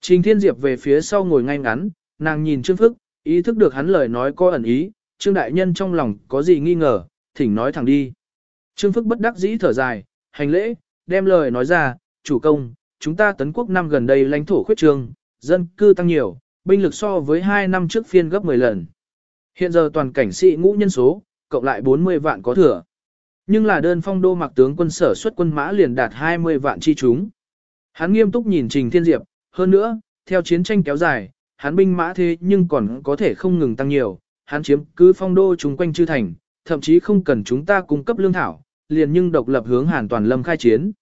Trình Thiên Diệp về phía sau ngồi ngay ngắn, nàng nhìn Trương Phước, ý thức được hắn lời nói có ẩn ý, Trương Đại Nhân trong lòng có gì nghi ngờ, thỉnh nói thẳng đi. Trương Phước bất đắc dĩ thở dài, hành lễ, đem lời nói ra, chủ công, chúng ta tấn quốc năm gần đây lãnh thổ khuyết trương, dân cư tăng nhiều, binh lực so với 2 năm trước phiên gấp 10 lần. Hiện giờ toàn cảnh sĩ ngũ nhân số, cộng lại 40 vạn có thừa. Nhưng là đơn phong đô mặc tướng quân sở xuất quân mã liền đạt 20 vạn chi chúng. Hắn nghiêm túc nhìn Trình Thiên Diệp, hơn nữa, theo chiến tranh kéo dài, hắn binh mã thế nhưng còn có thể không ngừng tăng nhiều, hắn chiếm cứ phong đô chúng quanh chư thành, thậm chí không cần chúng ta cung cấp lương thảo, liền nhưng độc lập hướng Hàn Toàn Lâm khai chiến.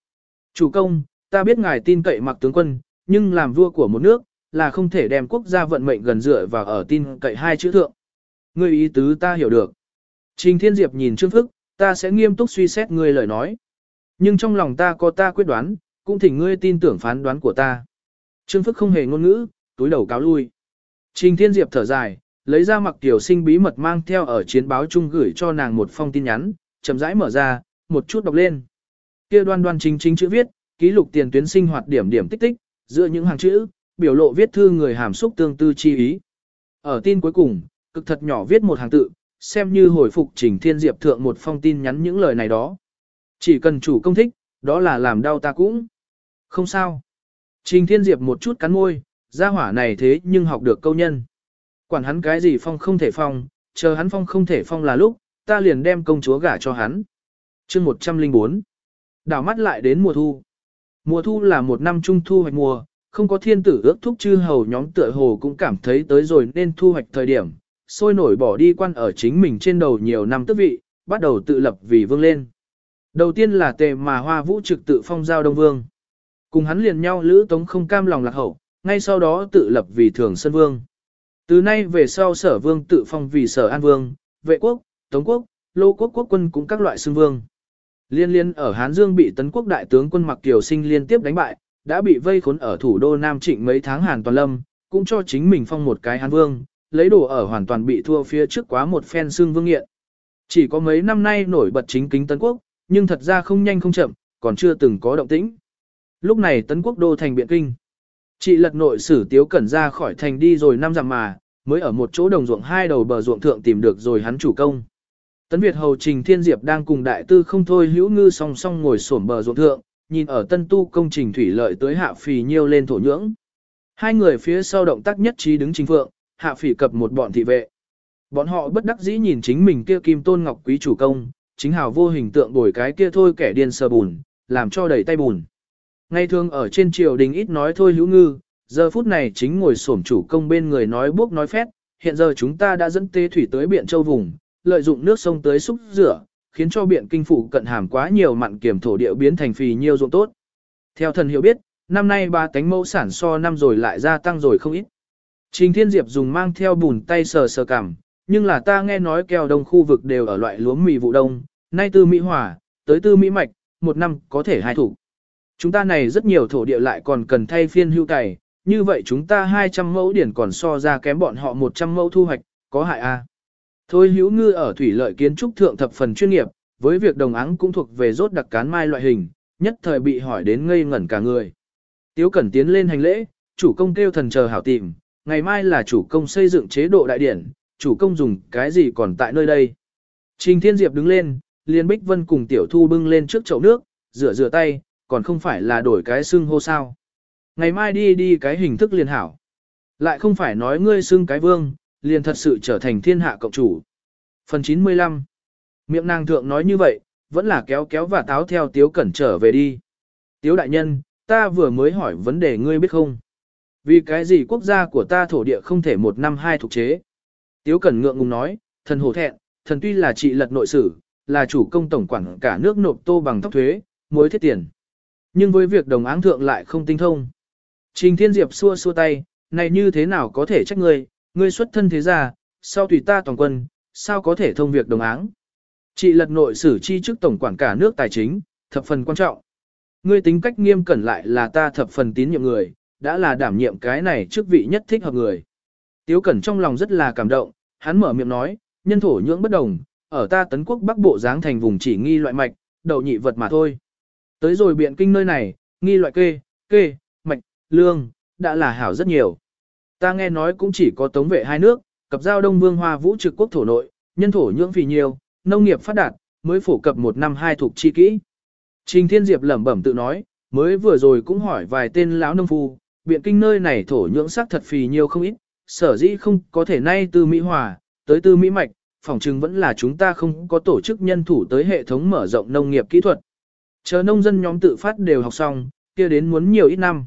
Chủ công, ta biết ngài tin cậy mặc tướng quân, nhưng làm vua của một nước, là không thể đem quốc gia vận mệnh gần dựa vào ở tin cậy hai chữ thượng. Ngươi ý tứ ta hiểu được. Trình Thiên Diệp nhìn Trương Phức, ta sẽ nghiêm túc suy xét ngươi lời nói. Nhưng trong lòng ta có ta quyết đoán, cũng thỉnh ngươi tin tưởng phán đoán của ta. Trương Phức không hề ngôn ngữ, túi đầu cáo lui. Trình Thiên Diệp thở dài, lấy ra mặc tiểu sinh bí mật mang theo ở chiến báo chung gửi cho nàng một phong tin nhắn, chậm rãi mở ra, một chút đọc lên. Kia đoan đoan chính chính chữ viết, ký lục tiền tuyến sinh hoạt điểm điểm tích tích, giữa những hàng chữ, biểu lộ viết thư người hàm xúc tương tư chi ý. Ở tin cuối cùng, cực thật nhỏ viết một hàng tự, xem như hồi phục Trình Thiên Diệp thượng một phong tin nhắn những lời này đó. Chỉ cần chủ công thích, đó là làm đau ta cũng. Không sao. Trình Thiên Diệp một chút cắn môi, gia hỏa này thế nhưng học được câu nhân. Quản hắn cái gì phong không thể phong, chờ hắn phong không thể phong là lúc, ta liền đem công chúa gả cho hắn. chương 104 Đảo mắt lại đến mùa thu. Mùa thu là một năm trung thu hoạch mùa, không có thiên tử ước thúc chư hầu nhóm tựa hồ cũng cảm thấy tới rồi nên thu hoạch thời điểm, sôi nổi bỏ đi quan ở chính mình trên đầu nhiều năm tức vị, bắt đầu tự lập vì vương lên. Đầu tiên là tề mà hoa vũ trực tự phong giao đông vương. Cùng hắn liền nhau lữ tống không cam lòng lạc hậu, ngay sau đó tự lập vì thường sơn vương. Từ nay về sau sở vương tự phong vì sở an vương, vệ quốc, tống quốc, lô quốc quốc quân cũng các loại xưng vương. Liên liên ở Hán Dương bị tấn quốc đại tướng quân Mặc Kiều Sinh liên tiếp đánh bại, đã bị vây khốn ở thủ đô Nam Trịnh mấy tháng Hàn Toàn Lâm, cũng cho chính mình phong một cái Hán Vương, lấy đồ ở hoàn toàn bị thua phía trước quá một phen xương vương nghiện. Chỉ có mấy năm nay nổi bật chính kính tấn quốc, nhưng thật ra không nhanh không chậm, còn chưa từng có động tĩnh. Lúc này tấn quốc đô thành biện kinh. Chị lật nội sử tiếu cẩn ra khỏi thành đi rồi năm dặm mà, mới ở một chỗ đồng ruộng hai đầu bờ ruộng thượng tìm được rồi hắn chủ công. Tấn Việt Hầu Trình Thiên Diệp đang cùng đại tư không thôi hữu ngư song song ngồi xổm bờ ruộng thượng, nhìn ở tân tu công trình thủy lợi tới hạ phì nhiêu lên thổ nhưỡng. Hai người phía sau động tác nhất trí đứng chính phượng, hạ phỉ cập một bọn thị vệ. Bọn họ bất đắc dĩ nhìn chính mình kia kim tôn ngọc quý chủ công, chính hào vô hình tượng bồi cái kia thôi kẻ điên sờ bùn, làm cho đầy tay bùn. Ngay thường ở trên triều đình ít nói thôi hữu ngư, giờ phút này chính ngồi xổm chủ công bên người nói buốc nói phét, hiện giờ chúng ta đã dẫn tê thủy tới biển châu vùng, lợi dụng nước sông tới xúc rửa, khiến cho biện kinh phủ cận hàm quá nhiều mặn kiểm thổ địa biến thành phì nhiêu ruộng tốt. Theo thần hiểu biết, năm nay ba tánh mẫu sản so năm rồi lại gia tăng rồi không ít. Trình Thiên Diệp dùng mang theo bùn tay sờ sờ cảm, nhưng là ta nghe nói keo đông khu vực đều ở loại lúa mì vụ đông, nay từ Mỹ Hòa, tới từ Mỹ Mạch, một năm có thể hai thủ. Chúng ta này rất nhiều thổ địa lại còn cần thay phiên hưu cày, như vậy chúng ta 200 mẫu điển còn so ra kém bọn họ 100 mẫu thu hoạch, có hại a à? Thôi hữu ngư ở thủy lợi kiến trúc thượng thập phần chuyên nghiệp, với việc đồng áng cũng thuộc về rốt đặc cán mai loại hình, nhất thời bị hỏi đến ngây ngẩn cả người. Tiếu Cẩn tiến lên hành lễ, chủ công kêu thần chờ hảo tìm, ngày mai là chủ công xây dựng chế độ đại điển, chủ công dùng cái gì còn tại nơi đây. Trình Thiên Diệp đứng lên, Liên Bích Vân cùng Tiểu Thu bưng lên trước chậu nước, rửa rửa tay, còn không phải là đổi cái xưng hô sao. Ngày mai đi đi cái hình thức liền hảo. Lại không phải nói ngươi xưng cái vương, liền thật sự trở thành thiên hạ cộng chủ. Phần 95 Miệng nàng thượng nói như vậy, vẫn là kéo kéo và táo theo Tiếu Cẩn trở về đi. Tiếu đại nhân, ta vừa mới hỏi vấn đề ngươi biết không? Vì cái gì quốc gia của ta thổ địa không thể một năm hai thuộc chế? Tiếu Cẩn ngượng ngùng nói, thần hổ thẹn, thần tuy là trị lật nội sử, là chủ công tổng quản cả nước nộp tô bằng tóc thuế, mối thiết tiền. Nhưng với việc đồng áng thượng lại không tinh thông. Trình Thiên Diệp xua xua tay, này như thế nào có thể trách ngươi, ngươi xuất thân thế gia, sau tùy ta toàn quân, sao có thể thông việc đồng áng. Chị lật nội sử chi chức tổng quản cả nước tài chính, thập phần quan trọng. Ngươi tính cách nghiêm cẩn lại là ta thập phần tín nhiệm người, đã là đảm nhiệm cái này chức vị nhất thích hợp người. Tiếu cẩn trong lòng rất là cảm động, hắn mở miệng nói, nhân thổ nhưỡng bất đồng, ở ta tấn quốc bắc bộ dáng thành vùng chỉ nghi loại mạch, đậu nhị vật mà thôi. Tới rồi biện kinh nơi này, nghi loại kê, kê, mạch, lương, đã là hảo rất nhiều. Ta nghe nói cũng chỉ có tống vệ hai nước, cập giao đông vương hoa vũ trực quốc thổ nội, nhân thổ nhưỡng vì nhiều, nông nghiệp phát đạt, mới phổ cập một năm hai thuộc chi kỹ. Trình Thiên Diệp lẩm bẩm tự nói, mới vừa rồi cũng hỏi vài tên lão nông phu, biện kinh nơi này thổ nhưỡng sắc thật phì nhiều không ít, sở dĩ không có thể nay từ Mỹ Hòa, tới từ Mỹ Mạch, phỏng chừng vẫn là chúng ta không có tổ chức nhân thủ tới hệ thống mở rộng nông nghiệp kỹ thuật. Chờ nông dân nhóm tự phát đều học xong, kia đến muốn nhiều ít năm.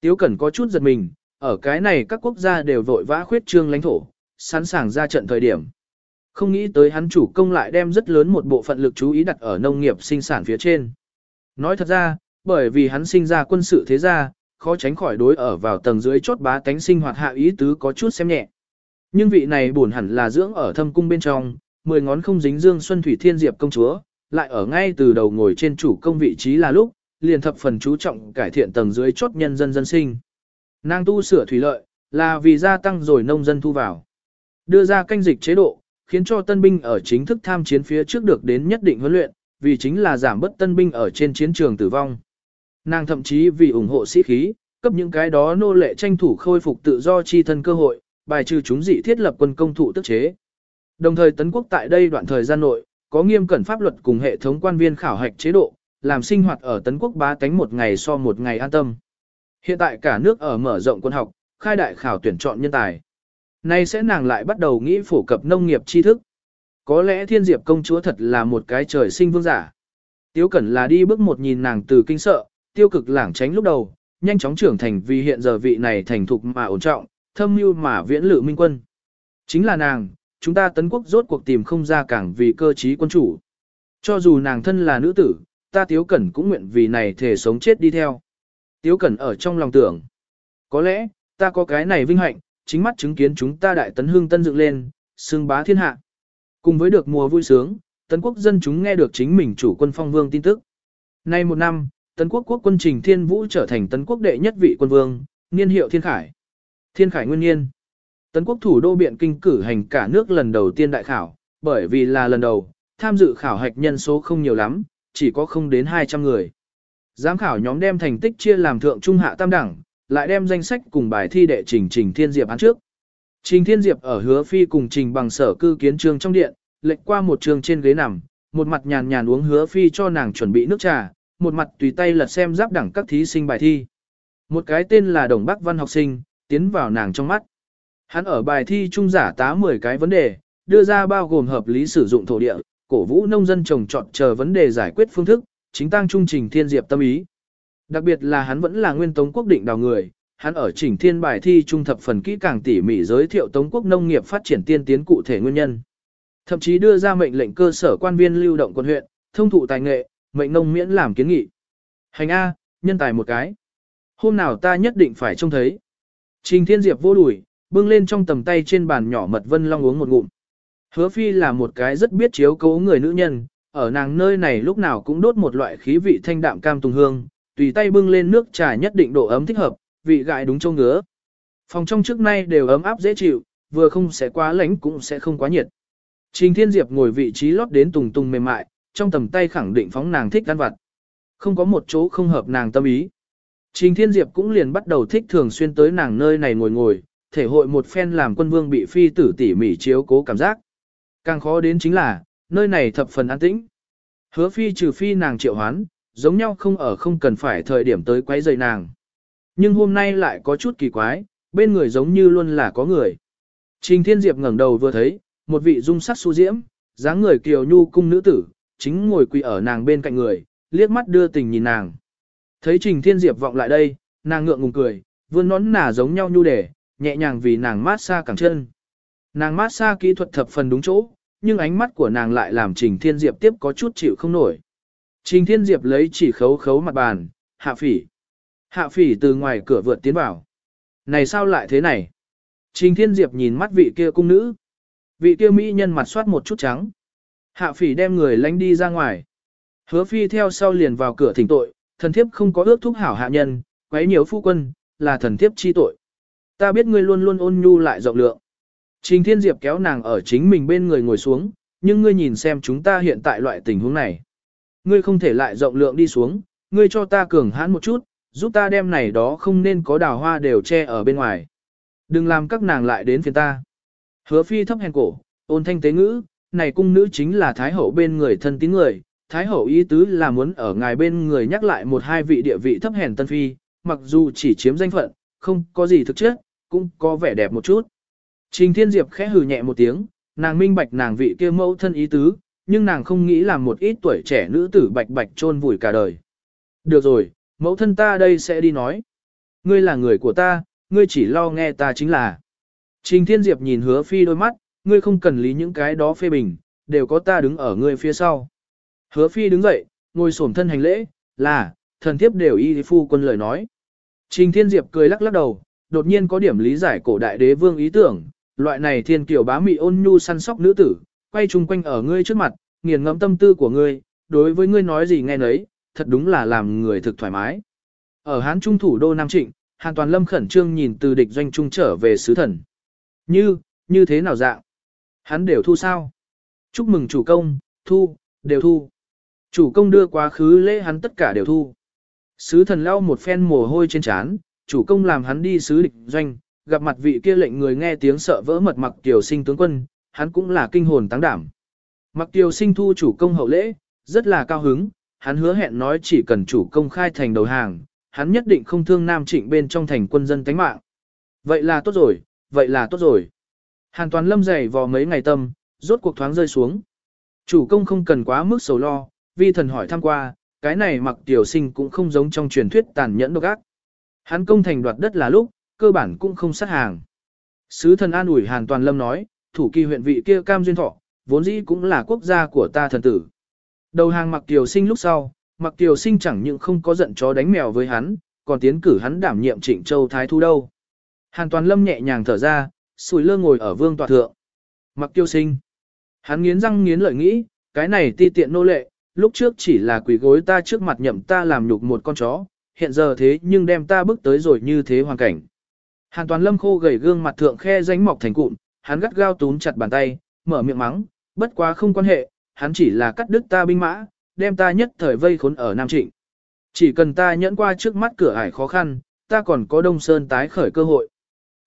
Tiếu Cẩn có chút giật mình, ở cái này các quốc gia đều vội vã khuyết trương lãnh thổ, sẵn sàng ra trận thời điểm. Không nghĩ tới hắn chủ công lại đem rất lớn một bộ phận lực chú ý đặt ở nông nghiệp sinh sản phía trên. Nói thật ra, bởi vì hắn sinh ra quân sự thế gia, khó tránh khỏi đối ở vào tầng dưới chốt bá tánh sinh hoạt hạ ý tứ có chút xem nhẹ. Nhưng vị này buồn hẳn là dưỡng ở thâm cung bên trong, mười ngón không dính dương xuân thủy thiên diệp công chúa, lại ở ngay từ đầu ngồi trên chủ công vị trí là lúc, liền thập phần chú trọng cải thiện tầng dưới chốt nhân dân dân sinh. Nàng tu sửa thủy lợi, là vì gia tăng rồi nông dân thu vào. Đưa ra canh dịch chế độ, khiến cho tân binh ở chính thức tham chiến phía trước được đến nhất định huấn luyện, vì chính là giảm bớt tân binh ở trên chiến trường tử vong. Nàng thậm chí vì ủng hộ sĩ khí, cấp những cái đó nô lệ tranh thủ khôi phục tự do chi thân cơ hội, bài trừ chúng dị thiết lập quân công thủ tức chế. Đồng thời tấn quốc tại đây đoạn thời gian nội, có nghiêm cẩn pháp luật cùng hệ thống quan viên khảo hạch chế độ, làm sinh hoạt ở tấn quốc bá tánh một ngày so một ngày an tâm. Hiện tại cả nước ở mở rộng quân học, khai đại khảo tuyển chọn nhân tài. Nay sẽ nàng lại bắt đầu nghĩ phổ cập nông nghiệp tri thức. Có lẽ thiên diệp công chúa thật là một cái trời sinh vương giả. Tiếu cẩn là đi bước một nhìn nàng từ kinh sợ, tiêu cực lảng tránh lúc đầu, nhanh chóng trưởng thành vì hiện giờ vị này thành thục mà ổn trọng, thâm mưu mà viễn lự minh quân. Chính là nàng, chúng ta tấn quốc rốt cuộc tìm không ra cảng vì cơ trí quân chủ. Cho dù nàng thân là nữ tử, ta Tiếu Cẩn cũng nguyện vì này thể sống chết đi theo. Tiếu Cẩn ở trong lòng tưởng. Có lẽ, ta có cái này vinh hạnh, chính mắt chứng kiến chúng ta đại tấn hương tân dựng lên, xương bá thiên hạ. Cùng với được mùa vui sướng, tấn quốc dân chúng nghe được chính mình chủ quân phong vương tin tức. Nay một năm, tấn quốc quốc quân trình thiên vũ trở thành tấn quốc đệ nhất vị quân vương, niên hiệu thiên khải. Thiên khải nguyên nhiên, Tấn quốc thủ đô biện kinh cử hành cả nước lần đầu tiên đại khảo, bởi vì là lần đầu, tham dự khảo hạch nhân số không nhiều lắm, chỉ có không đến 200 người. Giám khảo nhóm đem thành tích chia làm thượng trung hạ tam đẳng, lại đem danh sách cùng bài thi đệ trình Trình Thiên Diệp án trước. Trình Thiên Diệp ở hứa phi cùng Trình bằng sở cư kiến trường trong điện, lệnh qua một trường trên ghế nằm, một mặt nhàn nhàn uống hứa phi cho nàng chuẩn bị nước trà, một mặt tùy tay lật xem giáp đẳng các thí sinh bài thi. Một cái tên là Đồng Bắc Văn học sinh, tiến vào nàng trong mắt. Hắn ở bài thi trung giả tá 10 cái vấn đề, đưa ra bao gồm hợp lý sử dụng thổ địa, cổ vũ nông dân trồng trọt chờ vấn đề giải quyết phương thức, chính tăng trung trình thiên diệp tâm ý. Đặc biệt là hắn vẫn là nguyên tống quốc định đào người, hắn ở chỉnh thiên bài thi trung thập phần kỹ càng tỉ mỉ giới thiệu tống quốc nông nghiệp phát triển tiên tiến cụ thể nguyên nhân. Thậm chí đưa ra mệnh lệnh cơ sở quan viên lưu động quân huyện, thông thụ tài nghệ, mệnh nông miễn làm kiến nghị. Hành A, nhân tài một cái. Hôm nào ta nhất định phải trông thấy. Trình Thiên Diệp vô đuổi, bưng lên trong tầm tay trên bàn nhỏ mật vân long uống một ngụm. Hứa Phi là một cái rất biết chiếu cố người nữ nhân, ở nàng nơi này lúc nào cũng đốt một loại khí vị thanh đạm cam tùng hương, tùy tay bưng lên nước trà nhất định độ ấm thích hợp, vị gại đúng châu ngứa. Phòng trong trước nay đều ấm áp dễ chịu, vừa không sẽ quá lạnh cũng sẽ không quá nhiệt. Trình Thiên Diệp ngồi vị trí lót đến tùng tùng mềm mại, trong tầm tay khẳng định phóng nàng thích ăn vặt. Không có một chỗ không hợp nàng tâm ý. Trình Thiên Diệp cũng liền bắt đầu thích thường xuyên tới nàng nơi này ngồi ngồi, thể hội một phen làm quân vương bị phi tử tỉ mỉ chiếu cố cảm giác. Càng khó đến chính là, nơi này thập phần an tĩnh. Hứa phi trừ phi nàng triệu hoán, giống nhau không ở không cần phải thời điểm tới quấy rầy nàng. Nhưng hôm nay lại có chút kỳ quái, bên người giống như luôn là có người. Trình Thiên Diệp ngẩng đầu vừa thấy, một vị dung sắc su diễm, dáng người kiều nhu cung nữ tử, chính ngồi quỳ ở nàng bên cạnh người, liếc mắt đưa tình nhìn nàng. Thấy Trình Thiên Diệp vọng lại đây, nàng ngượng ngùng cười, vươn nón nả giống nhau nhu để, nhẹ nhàng vì nàng mát xa cẳng chân. Nàng mát xa kỹ thuật thập phần đúng chỗ, nhưng ánh mắt của nàng lại làm Trình Thiên Diệp tiếp có chút chịu không nổi. Trình Thiên Diệp lấy chỉ khấu khấu mặt bàn, hạ phỉ. Hạ phỉ từ ngoài cửa vượt tiến vào. Này sao lại thế này? Trình Thiên Diệp nhìn mắt vị kia cung nữ. Vị kia mỹ nhân mặt soát một chút trắng. Hạ phỉ đem người lánh đi ra ngoài. Hứa phi theo sau liền vào cửa thỉnh tội, thần thiếp không có ước thúc hảo hạ nhân, quấy nhiều phu quân, là thần thiếp chi tội. Ta biết ngươi luôn luôn ôn nhu lại rộng lượng. Trình Thiên Diệp kéo nàng ở chính mình bên người ngồi xuống, nhưng ngươi nhìn xem chúng ta hiện tại loại tình huống này. Ngươi không thể lại rộng lượng đi xuống, ngươi cho ta cường hãn một chút, giúp ta đem này đó không nên có đào hoa đều che ở bên ngoài. Đừng làm các nàng lại đến phiền ta. Hứa phi thấp hèn cổ, ôn thanh tế ngữ, này cung nữ chính là Thái Hậu bên người thân tín người. Thái Hậu ý tứ là muốn ở ngài bên người nhắc lại một hai vị địa vị thấp hèn tân phi, mặc dù chỉ chiếm danh phận, không có gì thực chất, cũng có vẻ đẹp một chút. Trình Thiên Diệp khẽ hừ nhẹ một tiếng, nàng minh bạch nàng vị kia mẫu thân ý tứ, nhưng nàng không nghĩ làm một ít tuổi trẻ nữ tử bạch bạch chôn vùi cả đời. Được rồi, mẫu thân ta đây sẽ đi nói. Ngươi là người của ta, ngươi chỉ lo nghe ta chính là. Trình Thiên Diệp nhìn hứa phi đôi mắt, ngươi không cần lý những cái đó phê bình, đều có ta đứng ở ngươi phía sau. Hứa phi đứng dậy, ngồi xổm thân hành lễ, là, thần thiếp đều y phu quân lời nói. Trình Thiên Diệp cười lắc lắc đầu, đột nhiên có điểm lý giải cổ đại đế vương ý tưởng, loại này thiên kiều bá mị ôn nhu săn sóc nữ tử, quay chung quanh ở ngươi trước mặt, nghiền ngẫm tâm tư của ngươi, đối với ngươi nói gì nghe nấy, thật đúng là làm người thực thoải mái. Ở Hán Trung thủ đô Nam Trịnh, Hàn Toàn Lâm khẩn trương nhìn từ địch doanh trung trở về sứ thần. Như, như thế nào dạng? Hắn đều thu sao? Chúc mừng chủ công, thu, đều thu. Chủ công đưa quá khứ lễ hắn tất cả đều thu. Sứ thần lau một phen mồ hôi trên trán, chủ công làm hắn đi sứ địch doanh, gặp mặt vị kia lệnh người nghe tiếng sợ vỡ mật mặc tiểu sinh tướng quân, hắn cũng là kinh hồn táng đảm. Mặc tiểu sinh thu chủ công hậu lễ, rất là cao hứng, hắn hứa hẹn nói chỉ cần chủ công khai thành đầu hàng, hắn nhất định không thương nam trịnh bên trong thành quân dân tánh mạng. Vậy là tốt rồi, vậy là tốt rồi. Hàn toàn lâm dày vò mấy ngày tâm, rốt cuộc thoáng rơi xuống. Chủ công không cần quá mức sầu lo, vi thần hỏi thăm qua, cái này mặc tiểu sinh cũng không giống trong truyền thuyết tàn nhẫn độc ác. Hắn công thành đoạt đất là lúc, cơ bản cũng không sát hàng. Sứ thần an ủi Hàn Toàn Lâm nói, thủ kỳ huyện vị kia cam duyên thọ, vốn dĩ cũng là quốc gia của ta thần tử. Đầu hàng mặc kiều sinh lúc sau, mặc kiều sinh chẳng những không có giận chó đánh mèo với hắn, còn tiến cử hắn đảm nhiệm trịnh châu thái thu đâu. Hàn toàn lâm nhẹ nhàng thở ra, sùi lơ ngồi ở vương tòa thượng. Mặc kiều sinh. Hắn nghiến răng nghiến lợi nghĩ, cái này ti tiện nô lệ, lúc trước chỉ là quỷ gối ta trước mặt nhậm ta làm nhục một con chó, hiện giờ thế nhưng đem ta bước tới rồi như thế hoàn cảnh. Hàn toàn lâm khô gầy gương mặt thượng khe ránh mọc thành cụm, hắn gắt gao túm chặt bàn tay, mở miệng mắng, bất quá không quan hệ, hắn chỉ là cắt đứt ta binh mã, đem ta nhất thời vây khốn ở Nam Trịnh. Chỉ cần ta nhẫn qua trước mắt cửa ải khó khăn, ta còn có Đông Sơn tái khởi cơ hội.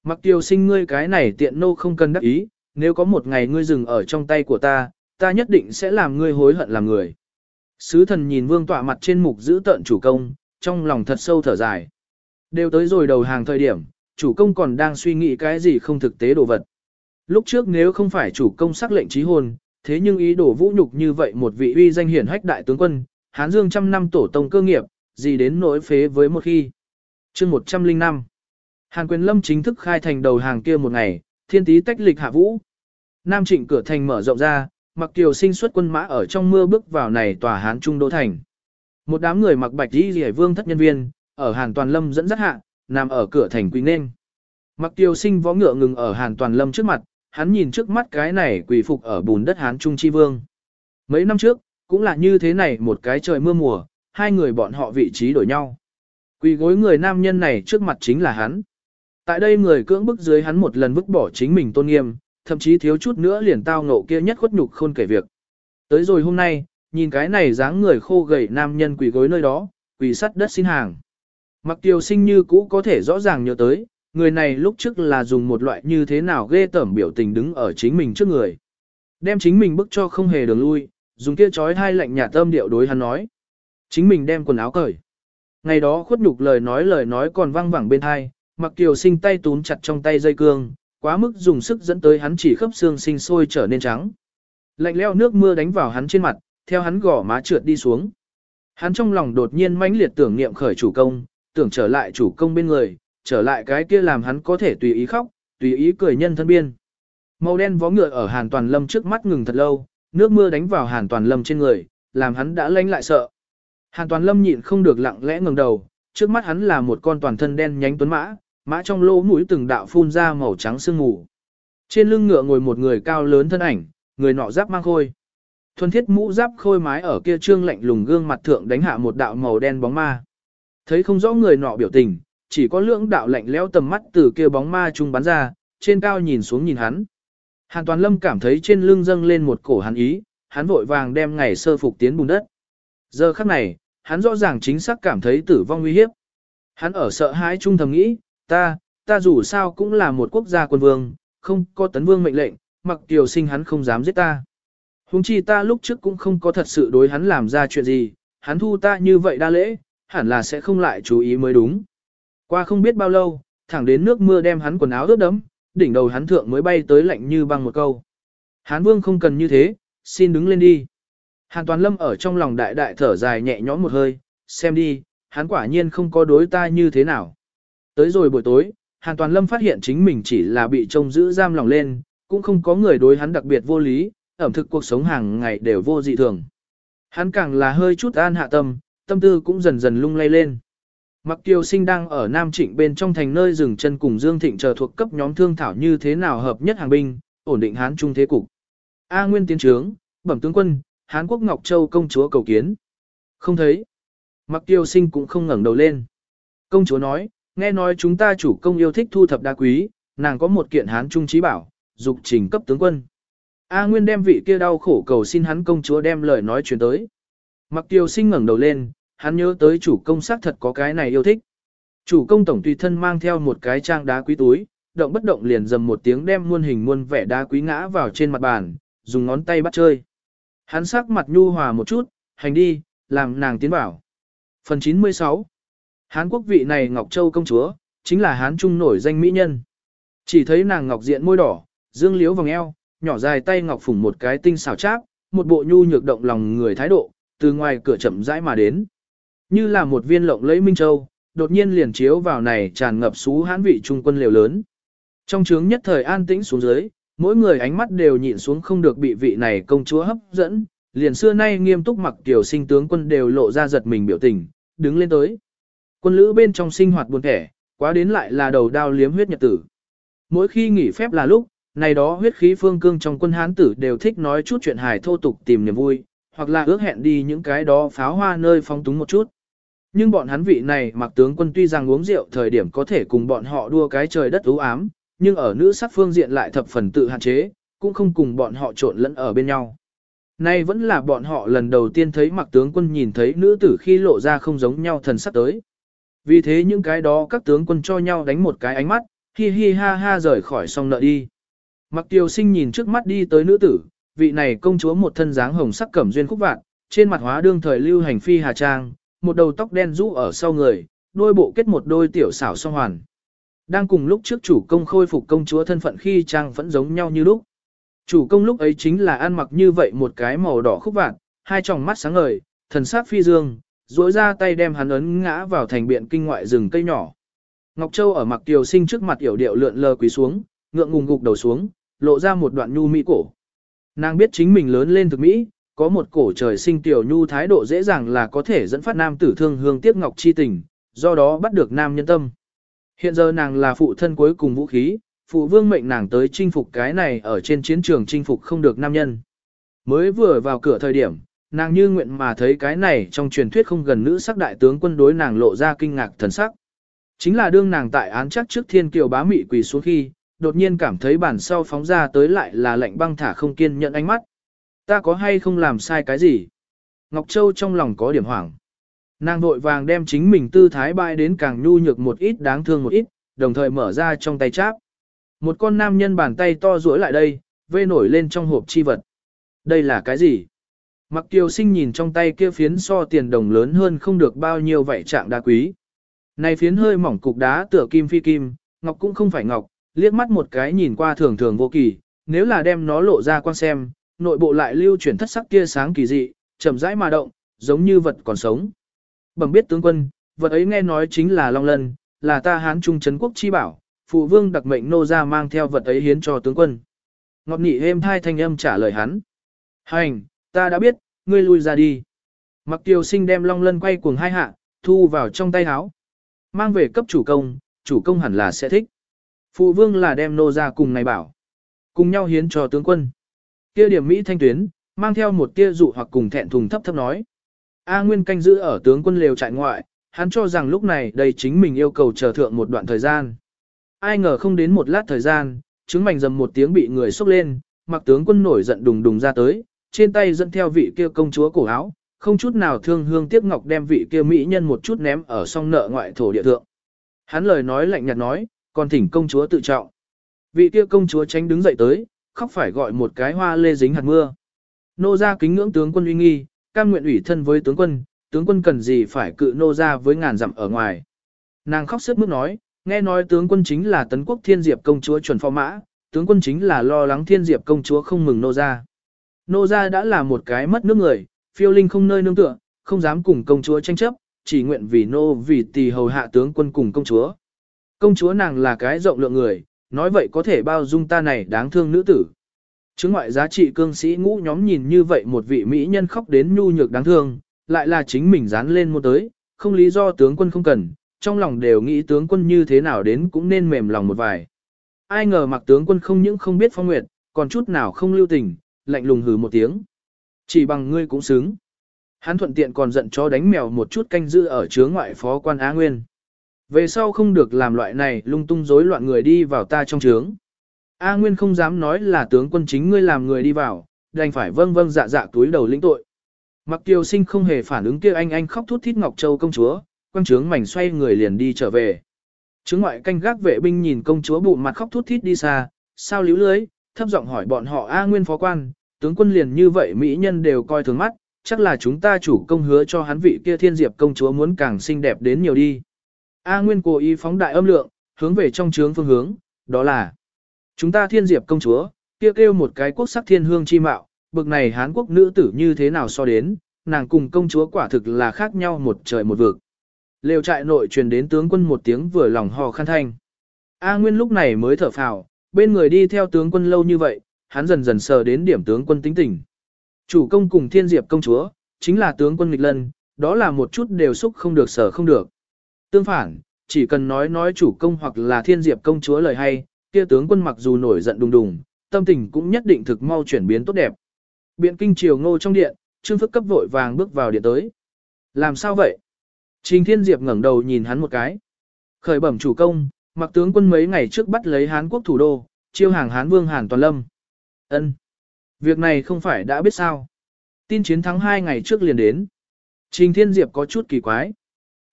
Mặc tiêu sinh ngươi cái này tiện nô không cần đắc ý, nếu có một ngày ngươi dừng ở trong tay của ta, ta nhất định sẽ làm ngươi hối hận làm người. Sứ thần nhìn vương tọa mặt trên mục giữ tận chủ công, trong lòng thật sâu thở dài. Đều tới rồi đầu hàng thời điểm, chủ công còn đang suy nghĩ cái gì không thực tế đồ vật. Lúc trước nếu không phải chủ công sắc lệnh trí hôn, thế nhưng ý đồ vũ nhục như vậy một vị uy danh hiển hách đại tướng quân, Hán Dương trăm năm tổ tông cơ nghiệp, gì đến nỗi phế với một khi. chương 105 Hàn quyền lâm chính thức khai thành đầu hàng kia một ngày, thiên tí tách lịch hạ vũ. Nam trịnh cửa thành mở rộng ra, mặc kiều sinh xuất quân mã ở trong mưa bước vào này tòa Hán Trung Đô Thành. Một đám người mặc bạch đi rỉa vương thất nhân viên, ở Hàn Toàn Lâm dẫn dắt hạ, nằm ở cửa thành quỳ nên. Mặc tiêu sinh võ ngựa ngừng ở Hàn Toàn Lâm trước mặt, hắn nhìn trước mắt cái này quỳ phục ở bùn đất Hán Trung Chi Vương. Mấy năm trước, cũng là như thế này một cái trời mưa mùa, hai người bọn họ vị trí đổi nhau. Quỳ gối người nam nhân này trước mặt chính là hắn. Tại đây người cưỡng bức dưới hắn một lần vứt bỏ chính mình tôn nghiêm, thậm chí thiếu chút nữa liền tao ngộ kia nhất khuất nhục khôn kể việc. Tới rồi hôm nay, nhìn cái này dáng người khô gầy nam nhân quỳ gối nơi đó, quỳ sắt đất xin hàng. Mặc tiêu sinh như cũ có thể rõ ràng nhớ tới, người này lúc trước là dùng một loại như thế nào ghê tởm biểu tình đứng ở chính mình trước người. Đem chính mình bức cho không hề đường lui, dùng kia chói hai lạnh nhà tâm điệu đối hắn nói. Chính mình đem quần áo cởi. Ngày đó khuất nhục lời nói lời nói còn vang vẳng bên hai, mặc kiều sinh tay túm chặt trong tay dây cương, quá mức dùng sức dẫn tới hắn chỉ khớp xương sinh sôi trở nên trắng. Lạnh leo nước mưa đánh vào hắn trên mặt, theo hắn gò má trượt đi xuống. Hắn trong lòng đột nhiên mãnh liệt tưởng niệm khởi chủ công, tưởng trở lại chủ công bên người, trở lại cái kia làm hắn có thể tùy ý khóc, tùy ý cười nhân thân biên. Màu đen vó ngựa ở Hàn Toàn Lâm trước mắt ngừng thật lâu, nước mưa đánh vào Hàn Toàn Lâm trên người, làm hắn đã lanh lại sợ. Hàn Toàn Lâm nhịn không được lặng lẽ ngẩng đầu, trước mắt hắn là một con toàn thân đen nhánh tuấn mã, mã trong lỗ mũi từng đạo phun ra màu trắng sương mù. Trên lưng ngựa ngồi một người cao lớn thân ảnh, người nọ giáp mang khôi. Thuần thiết mũ giáp khôi mái ở kia trương lạnh lùng gương mặt thượng đánh hạ một đạo màu đen bóng ma. Thấy không rõ người nọ biểu tình, chỉ có lưỡng đạo lạnh lẽo tầm mắt từ kia bóng ma trung bắn ra, trên cao nhìn xuống nhìn hắn. Hàn Toàn Lâm cảm thấy trên lưng dâng lên một cổ hắn ý, hắn vội vàng đem ngày sơ phục tiến bùn đất. Giờ khắc này, hắn rõ ràng chính xác cảm thấy tử vong nguy hiếp. Hắn ở sợ hãi trung thầm nghĩ, ta, ta dù sao cũng là một quốc gia quân vương, không có tấn vương mệnh lệnh, mặc tiểu sinh hắn không dám giết ta. Hùng chi ta lúc trước cũng không có thật sự đối hắn làm ra chuyện gì, hắn thu ta như vậy đa lễ, hẳn là sẽ không lại chú ý mới đúng. Qua không biết bao lâu, thẳng đến nước mưa đem hắn quần áo ướt đẫm, đỉnh đầu hắn thượng mới bay tới lạnh như băng một câu. Hán vương không cần như thế, xin đứng lên đi. Hàn Toàn Lâm ở trong lòng đại đại thở dài nhẹ nhõm một hơi, xem đi, hắn quả nhiên không có đối ta như thế nào. Tới rồi buổi tối, Hàn Toàn Lâm phát hiện chính mình chỉ là bị trông giữ giam lòng lên, cũng không có người đối hắn đặc biệt vô lý, ẩm thực cuộc sống hàng ngày đều vô dị thường. Hắn càng là hơi chút an hạ tâm, tâm tư cũng dần dần lung lay lên. Mặc Kiều Sinh đang ở Nam Trịnh bên trong thành nơi dừng chân cùng Dương Thịnh chờ thuộc cấp nhóm thương thảo như thế nào hợp nhất hàng binh, ổn định Hán Trung thế cục. A Nguyên tiến trướng, bẩm tướng quân, Hán Quốc Ngọc Châu công chúa cầu kiến. Không thấy. Mặc Kiều Sinh cũng không ngẩng đầu lên. Công chúa nói, nghe nói chúng ta chủ công yêu thích thu thập đá quý, nàng có một kiện Hán Trung trí bảo, dục trình cấp tướng quân. A Nguyên đem vị kia đau khổ cầu xin hắn công chúa đem lời nói truyền tới. Mặc Kiều Sinh ngẩng đầu lên, hắn nhớ tới chủ công xác thật có cái này yêu thích. Chủ công tổng tùy thân mang theo một cái trang đá quý túi, động bất động liền dầm một tiếng đem muôn hình muôn vẻ đá quý ngã vào trên mặt bàn, dùng ngón tay bắt chơi. Hắn sắc mặt nhu hòa một chút, hành đi, làm nàng tiến bảo. Phần 96 Hán quốc vị này Ngọc Châu công chúa, chính là Hán Trung nổi danh mỹ nhân. Chỉ thấy nàng ngọc diện môi đỏ, dương liếu vòng eo, nhỏ dài tay ngọc phủng một cái tinh xảo cháp, một bộ nhu nhược động lòng người thái độ, từ ngoài cửa chậm rãi mà đến. Như là một viên lộng lẫy minh châu, đột nhiên liền chiếu vào này tràn ngập xú hãn vị trung quân liều lớn. Trong trướng nhất thời an tĩnh xuống dưới, Mỗi người ánh mắt đều nhịn xuống không được bị vị này công chúa hấp dẫn, liền xưa nay nghiêm túc mặc tiểu sinh tướng quân đều lộ ra giật mình biểu tình, đứng lên tới. Quân lữ bên trong sinh hoạt buồn thẻ, quá đến lại là đầu đao liếm huyết nhật tử. Mỗi khi nghỉ phép là lúc, này đó huyết khí phương cương trong quân hán tử đều thích nói chút chuyện hài thô tục tìm niềm vui, hoặc là ước hẹn đi những cái đó pháo hoa nơi phong túng một chút. Nhưng bọn hắn vị này mặc tướng quân tuy rằng uống rượu thời điểm có thể cùng bọn họ đua cái trời đất ưu ám, nhưng ở nữ sắc phương diện lại thập phần tự hạn chế, cũng không cùng bọn họ trộn lẫn ở bên nhau. Nay vẫn là bọn họ lần đầu tiên thấy mặc tướng quân nhìn thấy nữ tử khi lộ ra không giống nhau thần sắc tới. Vì thế những cái đó các tướng quân cho nhau đánh một cái ánh mắt, hi hi ha ha rời khỏi song nợ đi. Mặc tiêu sinh nhìn trước mắt đi tới nữ tử, vị này công chúa một thân dáng hồng sắc cẩm duyên khúc vạn, trên mặt hóa đương thời lưu hành phi hà trang, một đầu tóc đen rũ ở sau người, đôi bộ kết một đôi tiểu xảo song hoàn. Đang cùng lúc trước chủ công khôi phục công chúa thân phận khi trang vẫn giống nhau như lúc. Chủ công lúc ấy chính là ăn mặc như vậy một cái màu đỏ khúc vạn, hai tròng mắt sáng ngời, thần sắc phi dương, duỗi ra tay đem hắn ấn ngã vào thành biện kinh ngoại rừng cây nhỏ. Ngọc Châu ở mặc tiểu sinh trước mặt yểu điệu lượn lờ quỳ xuống, ngượng ngùng gục đầu xuống, lộ ra một đoạn nhu mỹ cổ. Nàng biết chính mình lớn lên thực mỹ, có một cổ trời sinh tiểu nhu thái độ dễ dàng là có thể dẫn phát nam tử thương hương tiếc ngọc chi tình, do đó bắt được nam nhân tâm. Hiện giờ nàng là phụ thân cuối cùng vũ khí, phụ vương mệnh nàng tới chinh phục cái này ở trên chiến trường chinh phục không được nam nhân. Mới vừa vào cửa thời điểm, nàng như nguyện mà thấy cái này trong truyền thuyết không gần nữ sắc đại tướng quân đối nàng lộ ra kinh ngạc thần sắc. Chính là đương nàng tại án chắc trước thiên kiều bá mị quỳ xuống khi, đột nhiên cảm thấy bản sau phóng ra tới lại là lạnh băng thả không kiên nhận ánh mắt. Ta có hay không làm sai cái gì? Ngọc Châu trong lòng có điểm hoảng. Nàng vội vàng đem chính mình tư thái bại đến càng nhu nhược một ít đáng thương một ít, đồng thời mở ra trong tay cháp. Một con nam nhân bàn tay to duỗi lại đây, vê nổi lên trong hộp chi vật. Đây là cái gì? Mặc kiều sinh nhìn trong tay kia phiến so tiền đồng lớn hơn không được bao nhiêu vậy trạng đá quý. Này phiến hơi mỏng cục đá tựa kim phi kim, ngọc cũng không phải ngọc, liếc mắt một cái nhìn qua thường thường vô kỳ, nếu là đem nó lộ ra quan xem, nội bộ lại lưu chuyển thất sắc kia sáng kỳ dị, chậm rãi mà động, giống như vật còn sống. Bẩm biết tướng quân, vật ấy nghe nói chính là Long Lân, là ta hán trung trấn quốc chi bảo, phụ vương đặc mệnh nô ra mang theo vật ấy hiến cho tướng quân. Ngọc Nhị êm thai thanh âm trả lời hắn. Hành, ta đã biết, ngươi lui ra đi. Mặc tiêu sinh đem Long Lân quay cuồng hai hạ, thu vào trong tay áo. Mang về cấp chủ công, chủ công hẳn là sẽ thích. Phụ vương là đem nô ra cùng này bảo. Cùng nhau hiến cho tướng quân. Kia điểm Mỹ thanh tuyến, mang theo một tia dụ hoặc cùng thẹn thùng thấp thấp nói. A Nguyên canh giữ ở tướng quân lều trại ngoại, hắn cho rằng lúc này đây chính mình yêu cầu chờ thượng một đoạn thời gian. Ai ngờ không đến một lát thời gian, chứng mảnh dầm một tiếng bị người xốc lên, mặc tướng quân nổi giận đùng đùng ra tới, trên tay dẫn theo vị kia công chúa cổ áo, không chút nào thương hương tiếc ngọc đem vị kia mỹ nhân một chút ném ở song nợ ngoại thổ địa thượng. Hắn lời nói lạnh nhạt nói, còn thỉnh công chúa tự trọng. Vị kia công chúa tránh đứng dậy tới, khóc phải gọi một cái hoa lê dính hạt mưa. Nô gia kính ngưỡng tướng quân uy nghi, cam nguyện ủy thân với tướng quân, tướng quân cần gì phải cự nô gia với ngàn dặm ở ngoài. Nàng khóc sướt mức nói, nghe nói tướng quân chính là tấn quốc thiên diệp công chúa chuẩn phò mã, tướng quân chính là lo lắng thiên diệp công chúa không mừng nô gia. Nô gia đã là một cái mất nước người, phiêu linh không nơi nương tựa, không dám cùng công chúa tranh chấp, chỉ nguyện vì nô vì tỳ hầu hạ tướng quân cùng công chúa. Công chúa nàng là cái rộng lượng người, nói vậy có thể bao dung ta này đáng thương nữ tử. Chứng ngoại giá trị cương sĩ ngũ nhóm nhìn như vậy một vị mỹ nhân khóc đến nhu nhược đáng thương, lại là chính mình dán lên một tới, không lý do tướng quân không cần, trong lòng đều nghĩ tướng quân như thế nào đến cũng nên mềm lòng một vài. Ai ngờ mặc tướng quân không những không biết phong nguyệt, còn chút nào không lưu tình, lạnh lùng hừ một tiếng. Chỉ bằng ngươi cũng xứng. Hắn thuận tiện còn giận cho đánh mèo một chút canh giữ ở chướng ngoại phó quan Á Nguyên. Về sau không được làm loại này lung tung rối loạn người đi vào ta trong trướng. A Nguyên không dám nói là tướng quân chính ngươi làm người đi vào, đành phải vâng vâng dạ dạ túi đầu lĩnh tội. Mặc Kiều Sinh không hề phản ứng kia anh anh khóc thút thít Ngọc Châu công chúa, quang trướng mảnh xoay người liền đi trở về. Trướng ngoại canh gác vệ binh nhìn công chúa bụng mặt khóc thút thít đi xa, sao líu lưới, thấp giọng hỏi bọn họ A Nguyên phó quan, tướng quân liền như vậy mỹ nhân đều coi thường mắt, chắc là chúng ta chủ công hứa cho hắn vị kia thiên diệp công chúa muốn càng xinh đẹp đến nhiều đi. A Nguyên cố ý phóng đại âm lượng, hướng về trong trướng phương hướng, đó là chúng ta thiên diệp công chúa, kia kêu, kêu một cái quốc sắc thiên hương chi mạo, bực này Hán quốc nữ tử như thế nào so đến, nàng cùng công chúa quả thực là khác nhau một trời một vực. Lều trại nội truyền đến tướng quân một tiếng vừa lòng hò khăn thanh. A Nguyên lúc này mới thở phào, bên người đi theo tướng quân lâu như vậy, hắn dần dần sờ đến điểm tướng quân tính tình. Chủ công cùng thiên diệp công chúa, chính là tướng quân nghịch lân, đó là một chút đều xúc không được sở không được. Tương phản, chỉ cần nói nói chủ công hoặc là thiên diệp công chúa lời hay, kia tướng quân mặc dù nổi giận đùng đùng, tâm tình cũng nhất định thực mau chuyển biến tốt đẹp. Biện kinh triều ngô trong điện, Trương Phức cấp vội vàng bước vào điện tới. Làm sao vậy? Trình Thiên Diệp ngẩng đầu nhìn hắn một cái. Khởi bẩm chủ công, mặc tướng quân mấy ngày trước bắt lấy Hán quốc thủ đô, chiêu hàng Hán vương Hàn Toàn Lâm. Ân, Việc này không phải đã biết sao. Tin chiến thắng hai ngày trước liền đến. Trình Thiên Diệp có chút kỳ quái.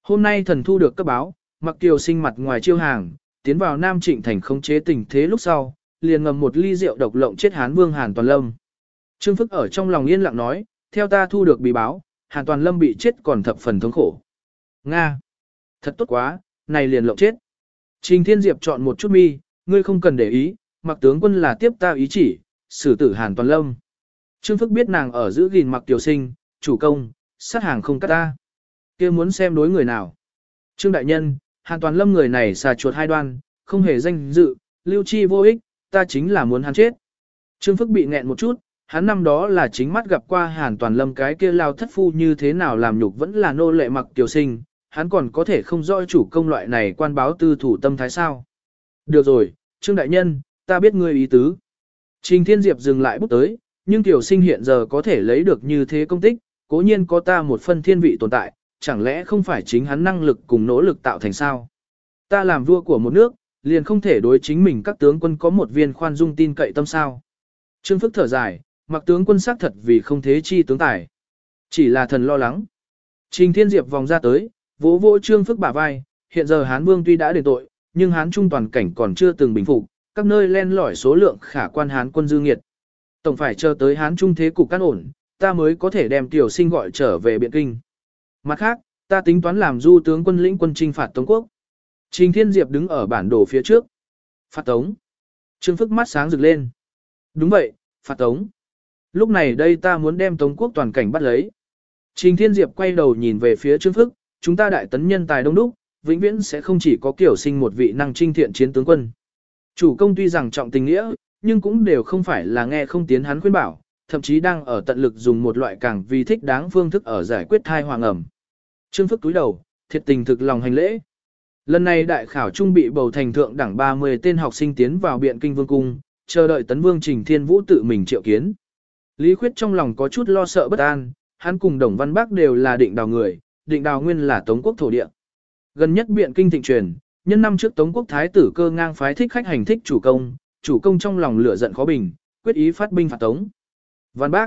Hôm nay thần thu được cấp báo, mặc kiều sinh mặt ngoài chiêu hàng, tiến vào Nam Trịnh thành khống chế tình thế lúc sau, liền ngầm một ly rượu độc lộng chết Hán Vương Hàn Toàn Lâm. Trương Phức ở trong lòng yên lặng nói, theo ta thu được bí báo, Hàn Toàn Lâm bị chết còn thập phần thống khổ. Nga! Thật tốt quá, này liền lộng chết. Trình Thiên Diệp chọn một chút mi, ngươi không cần để ý, mặc tướng quân là tiếp ta ý chỉ, xử tử Hàn Toàn Lâm. Trương Phức biết nàng ở giữ gìn mặc tiểu sinh, chủ công, sát hàng không cắt ta kia muốn xem đối người nào. Trương Đại Nhân, Hàn Toàn Lâm người này xà chuột hai đoan, không hề danh dự, lưu chi vô ích, ta chính là muốn hắn chết. Trương Phức bị nghẹn một chút, hắn năm đó là chính mắt gặp qua Hàn Toàn Lâm cái kia lao thất phu như thế nào làm nhục vẫn là nô lệ mặc tiểu sinh, hắn còn có thể không rõ chủ công loại này quan báo tư thủ tâm thái sao. Được rồi, Trương Đại Nhân, ta biết ngươi ý tứ. Trình Thiên Diệp dừng lại bút tới, nhưng tiểu sinh hiện giờ có thể lấy được như thế công tích, cố nhiên có ta một phân thiên vị tồn tại, chẳng lẽ không phải chính hắn năng lực cùng nỗ lực tạo thành sao? Ta làm vua của một nước, liền không thể đối chính mình các tướng quân có một viên khoan dung tin cậy tâm sao. Trương Phức thở dài, mặc tướng quân xác thật vì không thế chi tướng tài. Chỉ là thần lo lắng. Trình Thiên Diệp vòng ra tới, vỗ vỗ Trương Phức bả vai, hiện giờ Hán Vương tuy đã đền tội, nhưng Hán Trung toàn cảnh còn chưa từng bình phục, các nơi len lỏi số lượng khả quan Hán quân dư nghiệt. Tổng phải chờ tới Hán Trung thế cục căn ổn, ta mới có thể đem tiểu sinh gọi trở về Biện Kinh. Mặt khác, ta tính toán làm du tướng quân lĩnh quân trinh phạt Tống Quốc. Trình Thiên Diệp đứng ở bản đồ phía trước. Phạt Tống. Trương Phức mắt sáng rực lên. Đúng vậy, phạt Tống. Lúc này đây ta muốn đem Tống Quốc toàn cảnh bắt lấy. Trình Thiên Diệp quay đầu nhìn về phía Trương Phức, chúng ta đại tấn nhân tài đông đúc, vĩnh viễn sẽ không chỉ có kiểu sinh một vị năng trinh thiện chiến tướng quân. Chủ công tuy rằng trọng tình nghĩa, nhưng cũng đều không phải là nghe không tiến hắn khuyên bảo, thậm chí đang ở tận lực dùng một loại càng vì thích đáng phương thức ở giải quyết thai hoàng ẩm. Trương Phức túi đầu, thiệt tình thực lòng hành lễ. Lần này đại khảo trung bị bầu thành thượng đẳng 30 tên học sinh tiến vào biện kinh vương cung, chờ đợi tấn vương Trình Thiên Vũ tự mình triệu kiến. Lý Khuyết trong lòng có chút lo sợ bất an, hắn cùng Đồng Văn Bắc đều là định đào người, định đào nguyên là Tống quốc thổ địa. Gần nhất biện kinh thịnh truyền, nhân năm trước Tống quốc thái tử cơ ngang phái thích khách hành thích chủ công, chủ công trong lòng lửa giận khó bình, quyết ý phát binh phạt Tống. Văn Bác.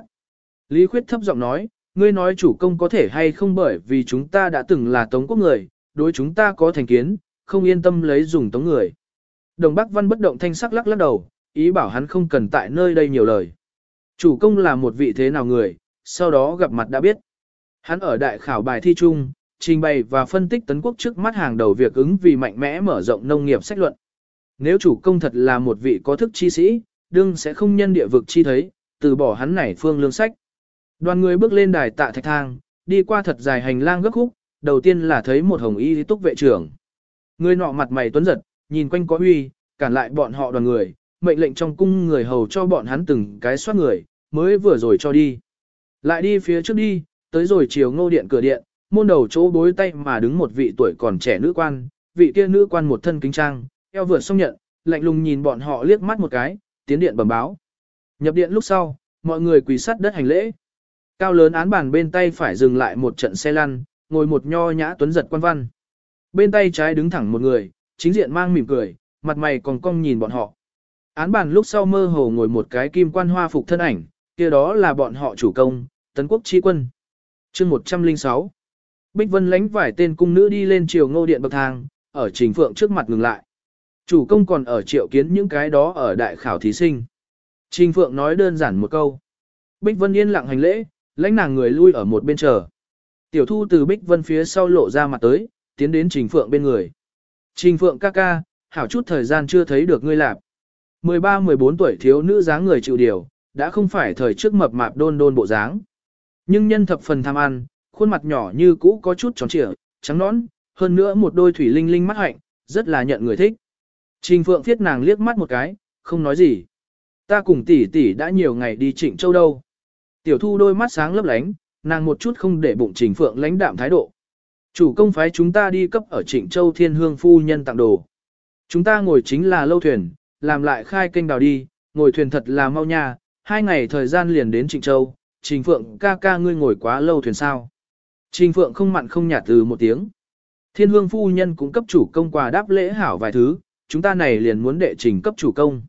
Lý Khuyết thấp giọng nói, ngươi nói chủ công có thể hay không bởi vì chúng ta đã từng là Tống quốc người, đối chúng ta có thành kiến, không yên tâm lấy dùng Tống người. Đồng Bắc Văn bất động thanh sắc lắc lắc đầu, ý bảo hắn không cần tại nơi đây nhiều lời. Chủ công là một vị thế nào người, sau đó gặp mặt đã biết. Hắn ở đại khảo bài thi chung, trình bày và phân tích tấn quốc trước mắt hàng đầu việc ứng vì mạnh mẽ mở rộng nông nghiệp sách luận. Nếu chủ công thật là một vị có thức chi sĩ, đương sẽ không nhân địa vực chi thấy, từ bỏ hắn này phương lương sách. Đoàn người bước lên đài tạ thạch thang, đi qua thật dài hành lang gấp khúc, đầu tiên là thấy một hồng y túc vệ trưởng. Người nọ mặt mày tuấn giật, nhìn quanh có huy, cản lại bọn họ đoàn người, mệnh lệnh trong cung người hầu cho bọn hắn từng cái soát người, mới vừa rồi cho đi. Lại đi phía trước đi, tới rồi chiều ngô điện cửa điện, môn đầu chỗ bối tay mà đứng một vị tuổi còn trẻ nữ quan, vị kia nữ quan một thân kính trang, eo vượt xong nhận, lạnh lùng nhìn bọn họ liếc mắt một cái, tiến điện bẩm báo. Nhập điện lúc sau, mọi người quỳ sát đất hành lễ. Cao lớn án bàn bên tay phải dừng lại một trận xe lăn, ngồi một nho nhã tuấn giật quan văn. Bên tay trái đứng thẳng một người, chính diện mang mỉm cười, mặt mày còn cong nhìn bọn họ. Án bàn lúc sau mơ hồ ngồi một cái kim quan hoa phục thân ảnh, kia đó là bọn họ chủ công, tấn quốc chi quân. chương 106 Bích Vân lánh vài tên cung nữ đi lên triều ngô điện bậc thang, ở trình phượng trước mặt ngừng lại. Chủ công còn ở triệu kiến những cái đó ở đại khảo thí sinh. Trình phượng nói đơn giản một câu. Bích Vân yên lặng hành lễ, lãnh nàng người lui ở một bên chờ. Tiểu thu từ Bích Vân phía sau lộ ra mặt tới, tiến đến Trình Phượng bên người. Trình Phượng ca ca, hảo chút thời gian chưa thấy được ngươi lạp. 13-14 tuổi thiếu nữ dáng người chịu điều, đã không phải thời trước mập mạp đôn đôn bộ dáng. Nhưng nhân thập phần tham ăn, khuôn mặt nhỏ như cũ có chút tròn trịa, trắng nõn, hơn nữa một đôi thủy linh linh mắt hạnh, rất là nhận người thích. Trình Phượng thiết nàng liếc mắt một cái, không nói gì. Ta cùng tỷ tỷ đã nhiều ngày đi Trịnh Châu đâu. Tiểu Thu đôi mắt sáng lấp lánh, nàng một chút không để bụng Trình Phượng lãnh đạm thái độ. Chủ công phái chúng ta đi cấp ở Trịnh Châu Thiên Hương phu nhân tặng đồ. Chúng ta ngồi chính là lâu thuyền, làm lại khai kênh đào đi, ngồi thuyền thật là mau nha, hai ngày thời gian liền đến Trịnh Châu, Trình Phượng ca ca ngươi ngồi quá lâu thuyền sao. Trình Phượng không mặn không nhạt từ một tiếng. Thiên hương phu nhân cũng cấp chủ công quà đáp lễ hảo vài thứ, chúng ta này liền muốn đệ trình cấp chủ công.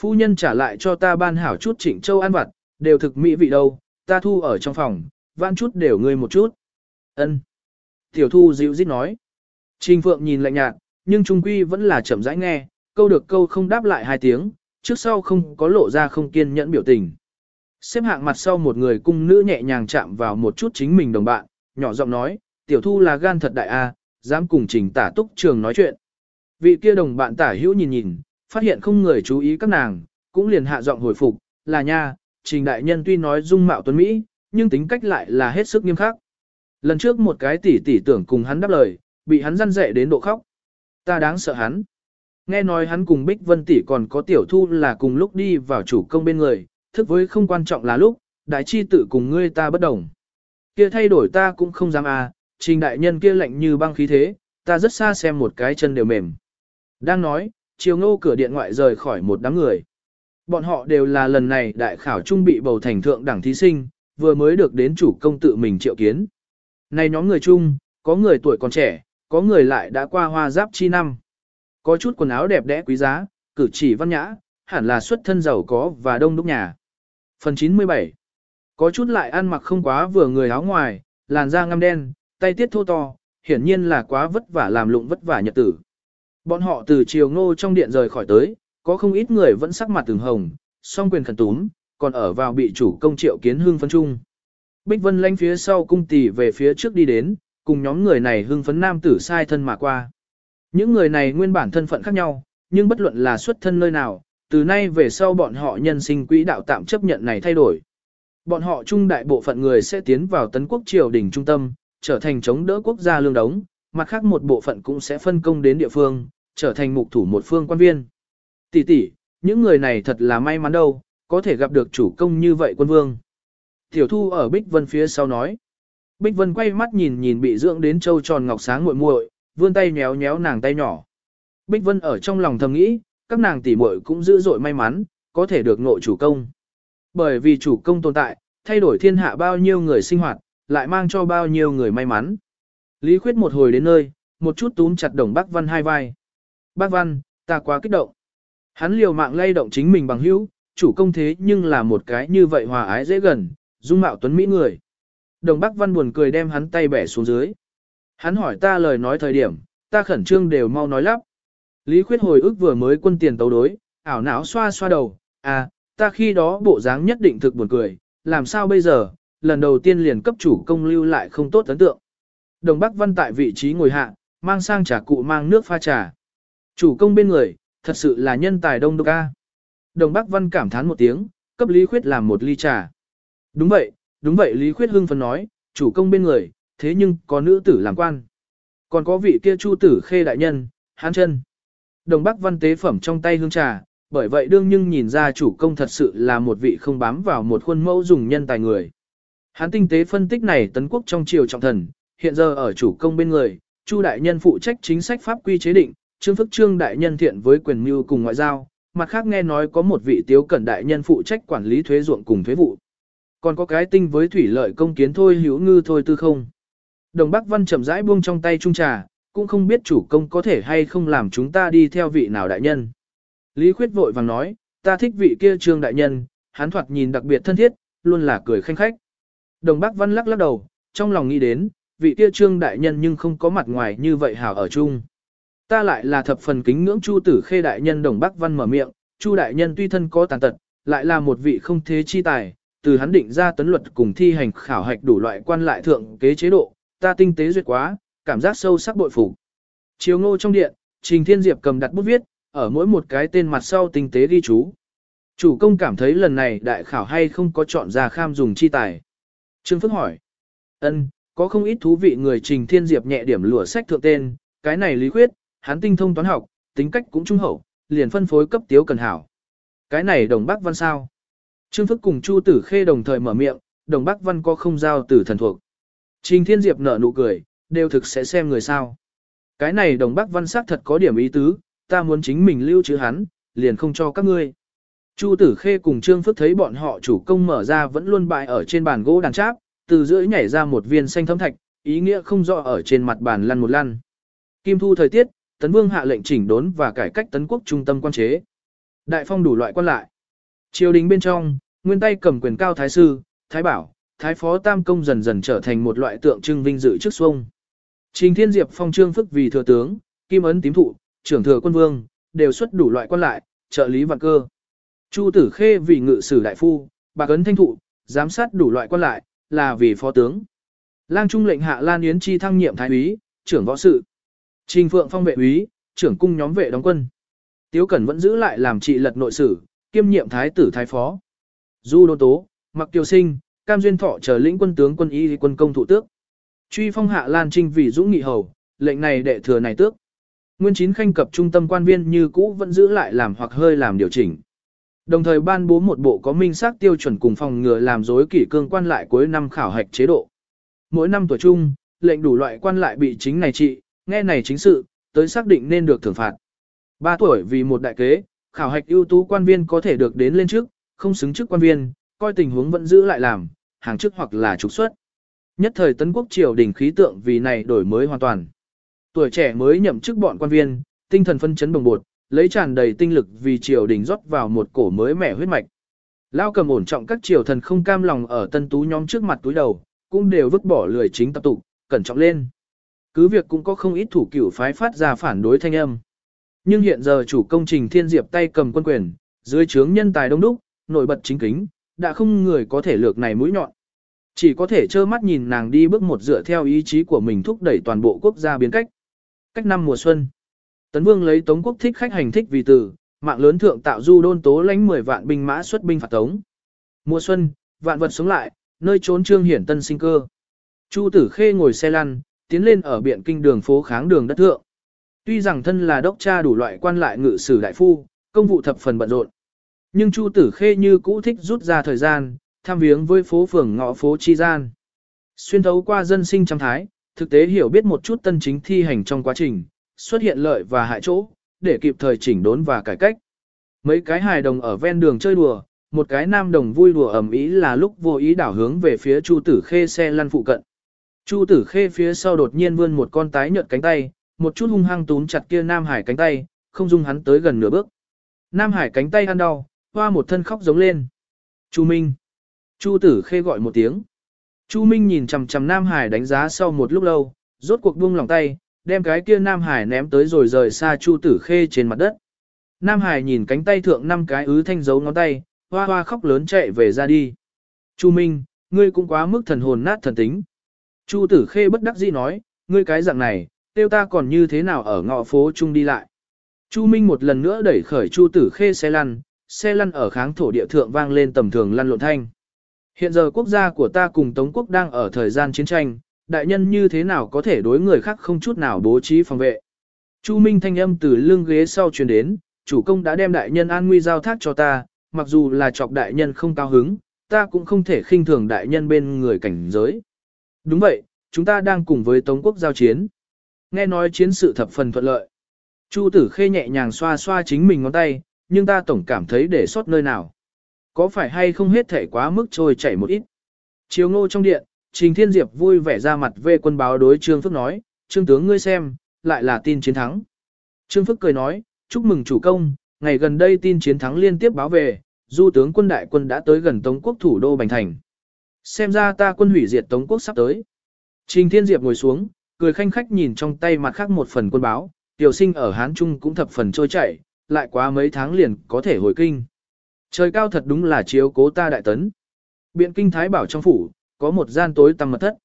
Phu nhân trả lại cho ta ban hảo chút Trịnh Châu ăn vặt, đều thực mỹ vị đâu, ta thu ở trong phòng, vãn chút đều ngươi một chút. Ân. Tiểu thu dịu dít nói. Trình Phượng nhìn lạnh nhạt, nhưng trung quy vẫn là chậm rãi nghe, câu được câu không đáp lại hai tiếng, trước sau không có lộ ra không kiên nhẫn biểu tình. Xếp hạng mặt sau một người cung nữ nhẹ nhàng chạm vào một chút chính mình đồng bạn, nhỏ giọng nói, tiểu thu là gan thật đại a, dám cùng trình tả túc trường nói chuyện. Vị kia đồng bạn tả hữu nhìn nhìn, phát hiện không người chú ý các nàng, cũng liền hạ giọng hồi phục, là nha, trình đại nhân tuy nói dung mạo tuấn Mỹ, nhưng tính cách lại là hết sức nghiêm khắc. Lần trước một cái tỷ tỷ tưởng cùng hắn đáp lời, bị hắn răn dạy đến độ khóc. Ta đáng sợ hắn. Nghe nói hắn cùng Bích Vân tỷ còn có tiểu thu là cùng lúc đi vào chủ công bên người, thức với không quan trọng là lúc, đại chi tự cùng ngươi ta bất đồng. Kia thay đổi ta cũng không dám à, trình đại nhân kia lạnh như băng khí thế, ta rất xa xem một cái chân đều mềm. Đang nói, chiều ngô cửa điện ngoại rời khỏi một đám người. Bọn họ đều là lần này đại khảo trung bị bầu thành thượng đẳng thí sinh, vừa mới được đến chủ công tự mình triệu kiến. Này nhóm người chung, có người tuổi còn trẻ, có người lại đã qua hoa giáp chi năm. Có chút quần áo đẹp đẽ quý giá, cử chỉ văn nhã, hẳn là xuất thân giàu có và đông đúc nhà. Phần 97 Có chút lại ăn mặc không quá vừa người áo ngoài, làn da ngăm đen, tay tiết thô to, hiển nhiên là quá vất vả làm lụng vất vả nhật tử. Bọn họ từ chiều ngô trong điện rời khỏi tới, có không ít người vẫn sắc mặt từng hồng, song quyền khẩn túm, còn ở vào bị chủ công triệu kiến hương phấn trung. Bích Vân lanh phía sau cung tỷ về phía trước đi đến, cùng nhóm người này hưng phấn nam tử sai thân mà qua. Những người này nguyên bản thân phận khác nhau, nhưng bất luận là xuất thân nơi nào, từ nay về sau bọn họ nhân sinh quỹ đạo tạm chấp nhận này thay đổi. Bọn họ trung đại bộ phận người sẽ tiến vào tấn quốc triều đình trung tâm, trở thành chống đỡ quốc gia lương đống, mặt khác một bộ phận cũng sẽ phân công đến địa phương, trở thành mục thủ một phương quan viên. Tỷ tỷ, những người này thật là may mắn đâu, có thể gặp được chủ công như vậy quân vương. Tiểu thu ở Bích Vân phía sau nói. Bích Vân quay mắt nhìn nhìn bị dưỡng đến trâu tròn ngọc sáng muội muội, vươn tay nhéo nhéo nàng tay nhỏ. Bích Vân ở trong lòng thầm nghĩ, các nàng tỷ muội cũng dữ dội may mắn, có thể được nội chủ công. Bởi vì chủ công tồn tại, thay đổi thiên hạ bao nhiêu người sinh hoạt, lại mang cho bao nhiêu người may mắn. Lý Khuyết một hồi đến nơi, một chút túm chặt đồng Bác Văn hai vai. Bác Văn, ta quá kích động. Hắn liều mạng lay động chính mình bằng hữu, chủ công thế nhưng là một cái như vậy hòa ái dễ gần, dung mạo tuấn mỹ người. Đồng Bắc Văn buồn cười đem hắn tay bẻ xuống dưới. Hắn hỏi ta lời nói thời điểm, ta khẩn trương đều mau nói lắp. Lý Khuyết hồi ức vừa mới quân tiền tấu đối, ảo não xoa xoa đầu, à, ta khi đó bộ dáng nhất định thực buồn cười, làm sao bây giờ, lần đầu tiên liền cấp chủ công lưu lại không tốt ấn tượng. Đồng Bắc Văn tại vị trí ngồi hạ, mang sang trà cụ mang nước pha trà. Chủ công bên người, thật sự là nhân tài đông đô ca. Đồng Bắc Văn cảm thán một tiếng, cấp Lý Khuyết làm một ly trà. Đúng vậy, đúng vậy Lý Khuyết hưng phấn nói, chủ công bên người, thế nhưng có nữ tử làm quan. Còn có vị kia chu tử khê đại nhân, hán chân. Đồng Bắc Văn tế phẩm trong tay hương trà, bởi vậy đương nhưng nhìn ra chủ công thật sự là một vị không bám vào một khuôn mẫu dùng nhân tài người. Hán tinh tế phân tích này tấn quốc trong triều trọng thần, hiện giờ ở chủ công bên người, Chu đại nhân phụ trách chính sách pháp quy chế định, Trương Phức Trương đại nhân thiện với quyền mưu cùng ngoại giao, mặt khác nghe nói có một vị tiếu cẩn đại nhân phụ trách quản lý thuế ruộng cùng thuế vụ. Còn có cái tinh với thủy lợi công kiến thôi hữu ngư thôi tư không. Đồng Bắc Văn chậm rãi buông trong tay trung trà, cũng không biết chủ công có thể hay không làm chúng ta đi theo vị nào đại nhân. Lý Khuyết vội vàng nói, ta thích vị kia trương đại nhân, hắn thoạt nhìn đặc biệt thân thiết, luôn là cười khanh khách. Đồng Bắc Văn lắc lắc đầu, trong lòng nghĩ đến, vị kia trương đại nhân nhưng không có mặt ngoài như vậy hảo ở chung. Ta lại là thập phần kính ngưỡng Chu Tử Khê đại nhân Đồng Bắc Văn mở miệng, Chu đại nhân tuy thân có tàn tật, lại là một vị không thế chi tài, từ hắn định ra tấn luật cùng thi hành khảo hạch đủ loại quan lại thượng kế chế độ, ta tinh tế duyệt quá, cảm giác sâu sắc bội phục. Chiều ngô trong điện, Trình Thiên Diệp cầm đặt bút viết, ở mỗi một cái tên mặt sau tinh tế ghi chú. Chủ công cảm thấy lần này đại khảo hay không có chọn ra kham dùng chi tài. Trương Phước hỏi. ân có không ít thú vị người Trình Thiên Diệp nhẹ điểm lửa sách thượng tên, cái này lý khuyết, hắn tinh thông toán học, tính cách cũng trung hậu, liền phân phối cấp tiếu cần hảo. Cái này đồng Bắc Văn sao? Trương Phức cùng Chu Tử Khê đồng thời mở miệng, đồng Bắc Văn có không giao tử thần thuộc. Trình Thiên Diệp nở nụ cười, đều thực sẽ xem người sao. Cái này đồng Bắc Văn sắc thật có điểm ý tứ, ta muốn chính mình lưu trữ hắn, liền không cho các ngươi. Chu Tử Khê cùng Trương Phức thấy bọn họ chủ công mở ra vẫn luôn bại ở trên bàn gỗ đàn cháp, từ giữa nhảy ra một viên xanh thấm thạch, ý nghĩa không rõ ở trên mặt bàn lăn một lăn. Kim thu thời tiết, Tấn Vương hạ lệnh chỉnh đốn và cải cách tấn quốc trung tâm quan chế. Đại phong đủ loại quan lại. Triều đình bên trong, nguyên tay cầm quyền cao thái sư, thái bảo, thái phó tam công dần dần trở thành một loại tượng trưng vinh dự trước xuông. Trình Thiên Diệp phong trương phức vì thừa tướng, kim ấn tím thụ, trưởng thừa quân vương, đều xuất đủ loại quan lại, trợ lý vạn cơ. Chu Tử Khê vì ngự sử đại phu, bạc ấn thanh thụ, giám sát đủ loại quan lại, là vì phó tướng. Lang Trung lệnh hạ Lan Yến chi thăng nhiệm thái úy, trưởng võ sự. Trình Phượng phong vệ úy, trưởng cung nhóm vệ đóng quân. Tiếu Cẩn vẫn giữ lại làm trị lật nội sử, kiêm nhiệm thái tử thái phó. Du Đô Tố, Mặc Kiều Sinh, Cam Duyên Thọ trở lĩnh quân tướng quân y quân công thủ tước. Truy phong hạ Lan Trinh vì dũng nghị hầu, lệnh này đệ thừa này tước. Nguyên chín khanh cập trung tâm quan viên như cũ vẫn giữ lại làm hoặc hơi làm điều chỉnh. Đồng thời ban bố một bộ có minh xác tiêu chuẩn cùng phòng ngừa làm dối kỷ cương quan lại cuối năm khảo hạch chế độ. Mỗi năm tuổi trung, lệnh đủ loại quan lại bị chính này trị, nghe này chính sự, tới xác định nên được thưởng phạt. Ba tuổi vì một đại kế, khảo hạch ưu tú quan viên có thể được đến lên trước, không xứng chức quan viên, coi tình huống vẫn giữ lại làm, hàng chức hoặc là trục xuất. Nhất thời tấn quốc triều đình khí tượng vì này đổi mới hoàn toàn. Tuổi trẻ mới nhậm chức bọn quan viên, tinh thần phân chấn bồng bột, lấy tràn đầy tinh lực vì triều đình rót vào một cổ mới mẻ huyết mạch. Lao cầm ổn trọng các triều thần không cam lòng ở tân tú nhóm trước mặt túi đầu, cũng đều vứt bỏ lười chính tập tụ, cẩn trọng lên. Cứ việc cũng có không ít thủ cửu phái phát ra phản đối thanh âm. Nhưng hiện giờ chủ công trình thiên diệp tay cầm quân quyền, dưới trướng nhân tài đông đúc, nổi bật chính kính, đã không người có thể lược này mũi nhọn. Chỉ có thể trơ mắt nhìn nàng đi bước một dựa theo ý chí của mình thúc đẩy toàn bộ quốc gia biến cách. Cách năm mùa xuân, Tấn Vương lấy Tống quốc thích khách hành thích vì từ, mạng lớn thượng tạo du đôn tố lãnh 10 vạn binh mã xuất binh phạt Tống. Mùa xuân, vạn vật sống lại, nơi trốn trương hiển tân sinh cơ. Chu Tử Khê ngồi xe lăn, tiến lên ở biện kinh đường phố kháng đường đất thượng. Tuy rằng thân là đốc cha đủ loại quan lại ngự sử đại phu, công vụ thập phần bận rộn. Nhưng Chu Tử Khê như cũ thích rút ra thời gian, tham viếng với phố phường ngõ phố chi gian. Xuyên thấu qua dân sinh trăm thái, thực tế hiểu biết một chút tân chính thi hành trong quá trình, xuất hiện lợi và hại chỗ, để kịp thời chỉnh đốn và cải cách. Mấy cái hài đồng ở ven đường chơi đùa, một cái nam đồng vui đùa ẩm ý là lúc vô ý đảo hướng về phía Chu Tử Khê xe lăn phụ cận. Chu Tử Khê phía sau đột nhiên vươn một con tái nhợt cánh tay, một chút hung hăng túm chặt kia Nam Hải cánh tay, không dung hắn tới gần nửa bước. Nam Hải cánh tay ăn đau, hoa một thân khóc giống lên. Chu Minh. Chu Tử Khê gọi một tiếng. Chu Minh nhìn chằm chằm Nam Hải đánh giá sau một lúc lâu, rốt cuộc buông lòng tay, đem cái kia Nam Hải ném tới rồi rời xa Chu Tử Khê trên mặt đất. Nam Hải nhìn cánh tay thượng năm cái ứ thanh dấu ngón tay, hoa hoa khóc lớn chạy về ra đi. Chu Minh, ngươi cũng quá mức thần hồn nát thần tính. Chu Tử Khê bất đắc dĩ nói, ngươi cái dạng này, tiêu ta còn như thế nào ở ngõ phố chung đi lại. Chu Minh một lần nữa đẩy khởi Chu Tử Khê xe lăn, xe lăn ở kháng thổ địa thượng vang lên tầm thường lăn lộn thanh. Hiện giờ quốc gia của ta cùng Tống quốc đang ở thời gian chiến tranh, đại nhân như thế nào có thể đối người khác không chút nào bố trí phòng vệ. Chu Minh thanh âm từ lưng ghế sau truyền đến, chủ công đã đem đại nhân an nguy giao thác cho ta, mặc dù là chọc đại nhân không cao hứng, ta cũng không thể khinh thường đại nhân bên người cảnh giới. Đúng vậy, chúng ta đang cùng với Tống quốc giao chiến. Nghe nói chiến sự thập phần thuận lợi. Chu tử khê nhẹ nhàng xoa xoa chính mình ngón tay, nhưng ta tổng cảm thấy để sót nơi nào. Có phải hay không hết thể quá mức trôi chảy một ít. Chiều ngô trong điện, Trình Thiên Diệp vui vẻ ra mặt về quân báo đối Trương Phước nói, Trương tướng ngươi xem, lại là tin chiến thắng. Trương Phước cười nói, chúc mừng chủ công, ngày gần đây tin chiến thắng liên tiếp báo về, du tướng quân đại quân đã tới gần Tống quốc thủ đô Bành Thành. Xem ra ta quân hủy diệt Tống quốc sắp tới. Trình Thiên Diệp ngồi xuống, cười khanh khách nhìn trong tay mặt khác một phần quân báo, tiểu sinh ở Hán Trung cũng thập phần trôi chảy, lại quá mấy tháng liền có thể hồi kinh. Trời cao thật đúng là chiếu cố ta đại tấn. Biện kinh Thái Bảo trong phủ, có một gian tối tăm mật thất.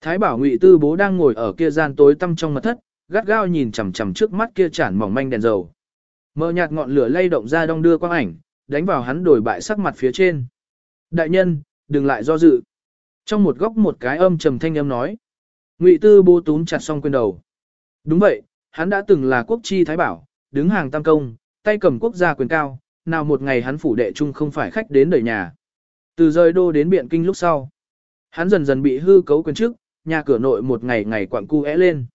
Thái Bảo Ngụy Tư Bố đang ngồi ở kia gian tối tăm trong mật thất, gắt gao nhìn chằm chằm trước mắt kia chản mỏng manh đèn dầu. Mờ nhạt ngọn lửa lay động ra đong đưa quang ảnh, đánh vào hắn đổi bại sắc mặt phía trên. Đại nhân, đừng lại do dự. Trong một góc một cái âm trầm thanh âm nói. Ngụy Tư Bố túm chặt song quyền đầu. Đúng vậy, hắn đã từng là quốc chi thái bảo, đứng hàng tam công, tay cầm quốc gia quyền cao, nào một ngày hắn phủ đệ chung không phải khách đến đời nhà. Từ rời đô đến biện kinh lúc sau, hắn dần dần bị hư cấu quyền trước, nhà cửa nội một ngày ngày quặng cu é lên.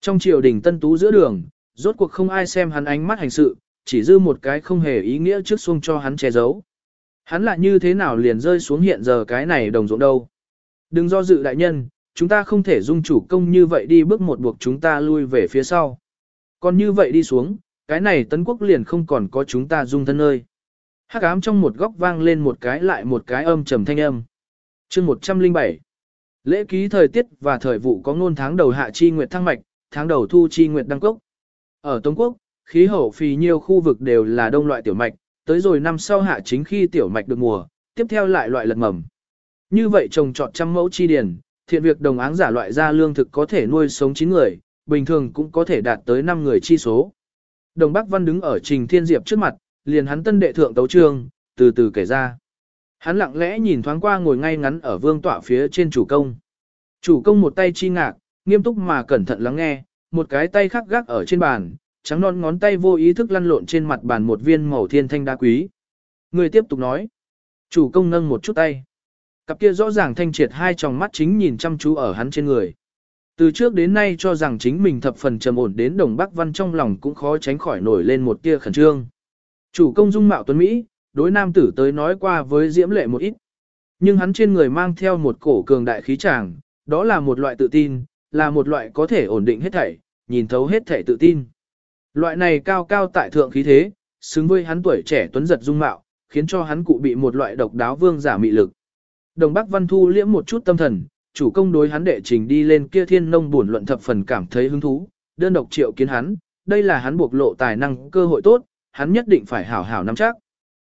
Trong triều đình tân tú giữa đường, rốt cuộc không ai xem hắn ánh mắt hành sự, chỉ dư một cái không hề ý nghĩa trước xuông cho hắn che giấu. Hắn lại như thế nào liền rơi xuống hiện giờ cái này đồng ruộng đâu. Đừng do dự đại nhân, chúng ta không thể dung chủ công như vậy đi bước một buộc chúng ta lui về phía sau. Còn như vậy đi xuống, cái này tấn quốc liền không còn có chúng ta dung thân ơi. Hắc ám trong một góc vang lên một cái lại một cái âm trầm thanh âm. chương 107 Lễ ký thời tiết và thời vụ có ngôn tháng đầu hạ chi nguyệt thăng mạch, tháng đầu thu chi nguyệt đăng cốc. Ở Tống Quốc, khí hậu phì nhiều khu vực đều là đông loại tiểu mạch, tới rồi năm sau hạ chính khi tiểu mạch được mùa, tiếp theo lại loại lật mầm. Như vậy trồng trọt trăm mẫu chi điển, thiện việc đồng áng giả loại ra lương thực có thể nuôi sống 9 người, bình thường cũng có thể đạt tới 5 người chi số. Đồng Bắc Văn đứng ở Trình Thiên Diệp trước mặt, liền hắn tân đệ thượng tấu trương, từ từ kể ra. Hắn lặng lẽ nhìn thoáng qua ngồi ngay ngắn ở vương tọa phía trên chủ công. Chủ công một tay chi ngạc, nghiêm túc mà cẩn thận lắng nghe, một cái tay khác gác ở trên bàn, trắng non ngón tay vô ý thức lăn lộn trên mặt bàn một viên màu thiên thanh đá quý. Người tiếp tục nói. Chủ công nâng một chút tay. Cặp kia rõ ràng thanh triệt hai tròng mắt chính nhìn chăm chú ở hắn trên người. Từ trước đến nay cho rằng chính mình thập phần trầm ổn đến đồng Bắc Văn trong lòng cũng khó tránh khỏi nổi lên một tia khẩn trương. Chủ công dung mạo tuấn Mỹ, đối nam tử tới nói qua với diễm lệ một ít. Nhưng hắn trên người mang theo một cổ cường đại khí tràng, đó là một loại tự tin, là một loại có thể ổn định hết thảy, nhìn thấu hết thảy tự tin. Loại này cao cao tại thượng khí thế, xứng với hắn tuổi trẻ tuấn giật dung mạo, khiến cho hắn cụ bị một loại độc đáo vương giả mị lực. Đồng Bắc Văn Thu liễm một chút tâm thần, chủ công đối hắn đệ trình đi lên kia thiên nông buồn luận thập phần cảm thấy hứng thú, đơn độc triệu kiến hắn, đây là hắn buộc lộ tài năng cơ hội tốt, hắn nhất định phải hảo hảo nắm chắc.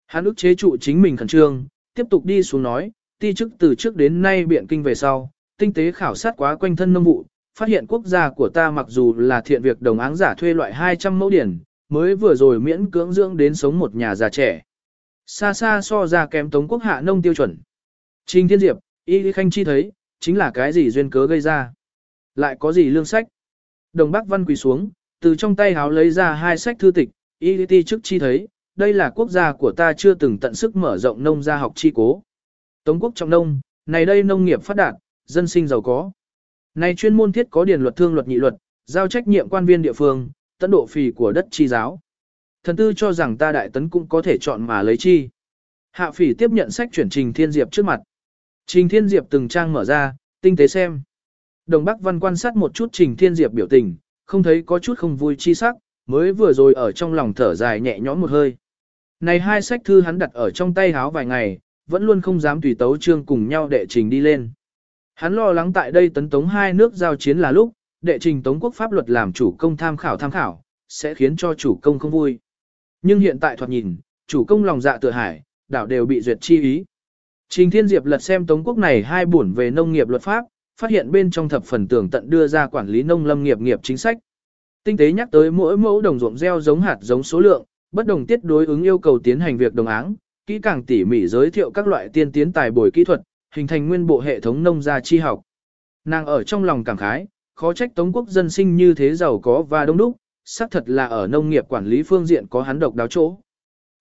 Hắn ức chế trụ chính mình khẩn trương, tiếp tục đi xuống nói, ti chức từ trước đến nay biện kinh về sau, tinh tế khảo sát quá quanh thân nông vụ, phát hiện quốc gia của ta mặc dù là thiện việc đồng áng giả thuê loại 200 mẫu điển, mới vừa rồi miễn cưỡng dưỡng đến sống một nhà già trẻ. Xa xa so ra kém tống quốc hạ nông tiêu chuẩn. Trình Thiên Diệp, Y Lý Khanh chi thấy, chính là cái gì duyên cớ gây ra. Lại có gì lương sách. Đồng Bắc Văn quỳ xuống, từ trong tay háo lấy ra hai sách thư tịch, Y Lý Ti trước chi thấy, đây là quốc gia của ta chưa từng tận sức mở rộng nông gia học chi cố. Tống quốc trọng nông, này đây nông nghiệp phát đạt, dân sinh giàu có. Này chuyên môn thiết có điển luật thương luật nhị luật, giao trách nhiệm quan viên địa phương, tận độ phì của đất chi giáo. Thần tư cho rằng ta đại tấn cũng có thể chọn mà lấy chi. Hạ phỉ tiếp nhận sách chuyển trình thiên diệp trước mặt. Trình thiên diệp từng trang mở ra, tinh tế xem. Đồng Bắc Văn quan sát một chút trình thiên diệp biểu tình, không thấy có chút không vui chi sắc, mới vừa rồi ở trong lòng thở dài nhẹ nhõm một hơi. Này hai sách thư hắn đặt ở trong tay háo vài ngày, vẫn luôn không dám tùy tấu trương cùng nhau đệ trình đi lên. Hắn lo lắng tại đây tấn tống hai nước giao chiến là lúc, đệ trình tống quốc pháp luật làm chủ công tham khảo tham khảo, sẽ khiến cho chủ công không vui. Nhưng hiện tại thoạt nhìn, chủ công lòng dạ tự hải, đảo đều bị duyệt chi ý. Trình Thiên Diệp lật xem tống quốc này hai buồn về nông nghiệp luật pháp, phát hiện bên trong thập phần tưởng tận đưa ra quản lý nông lâm nghiệp nghiệp chính sách. Tinh tế nhắc tới mỗi mẫu đồng ruộng gieo giống hạt giống số lượng, bất đồng tiết đối ứng yêu cầu tiến hành việc đồng áng, kỹ càng tỉ mỉ giới thiệu các loại tiên tiến tài bồi kỹ thuật, hình thành nguyên bộ hệ thống nông gia chi học. Nàng ở trong lòng cảm khái, khó trách Tống quốc dân sinh như thế giàu có và đông đúc, xác thật là ở nông nghiệp quản lý phương diện có hắn độc đáo chỗ.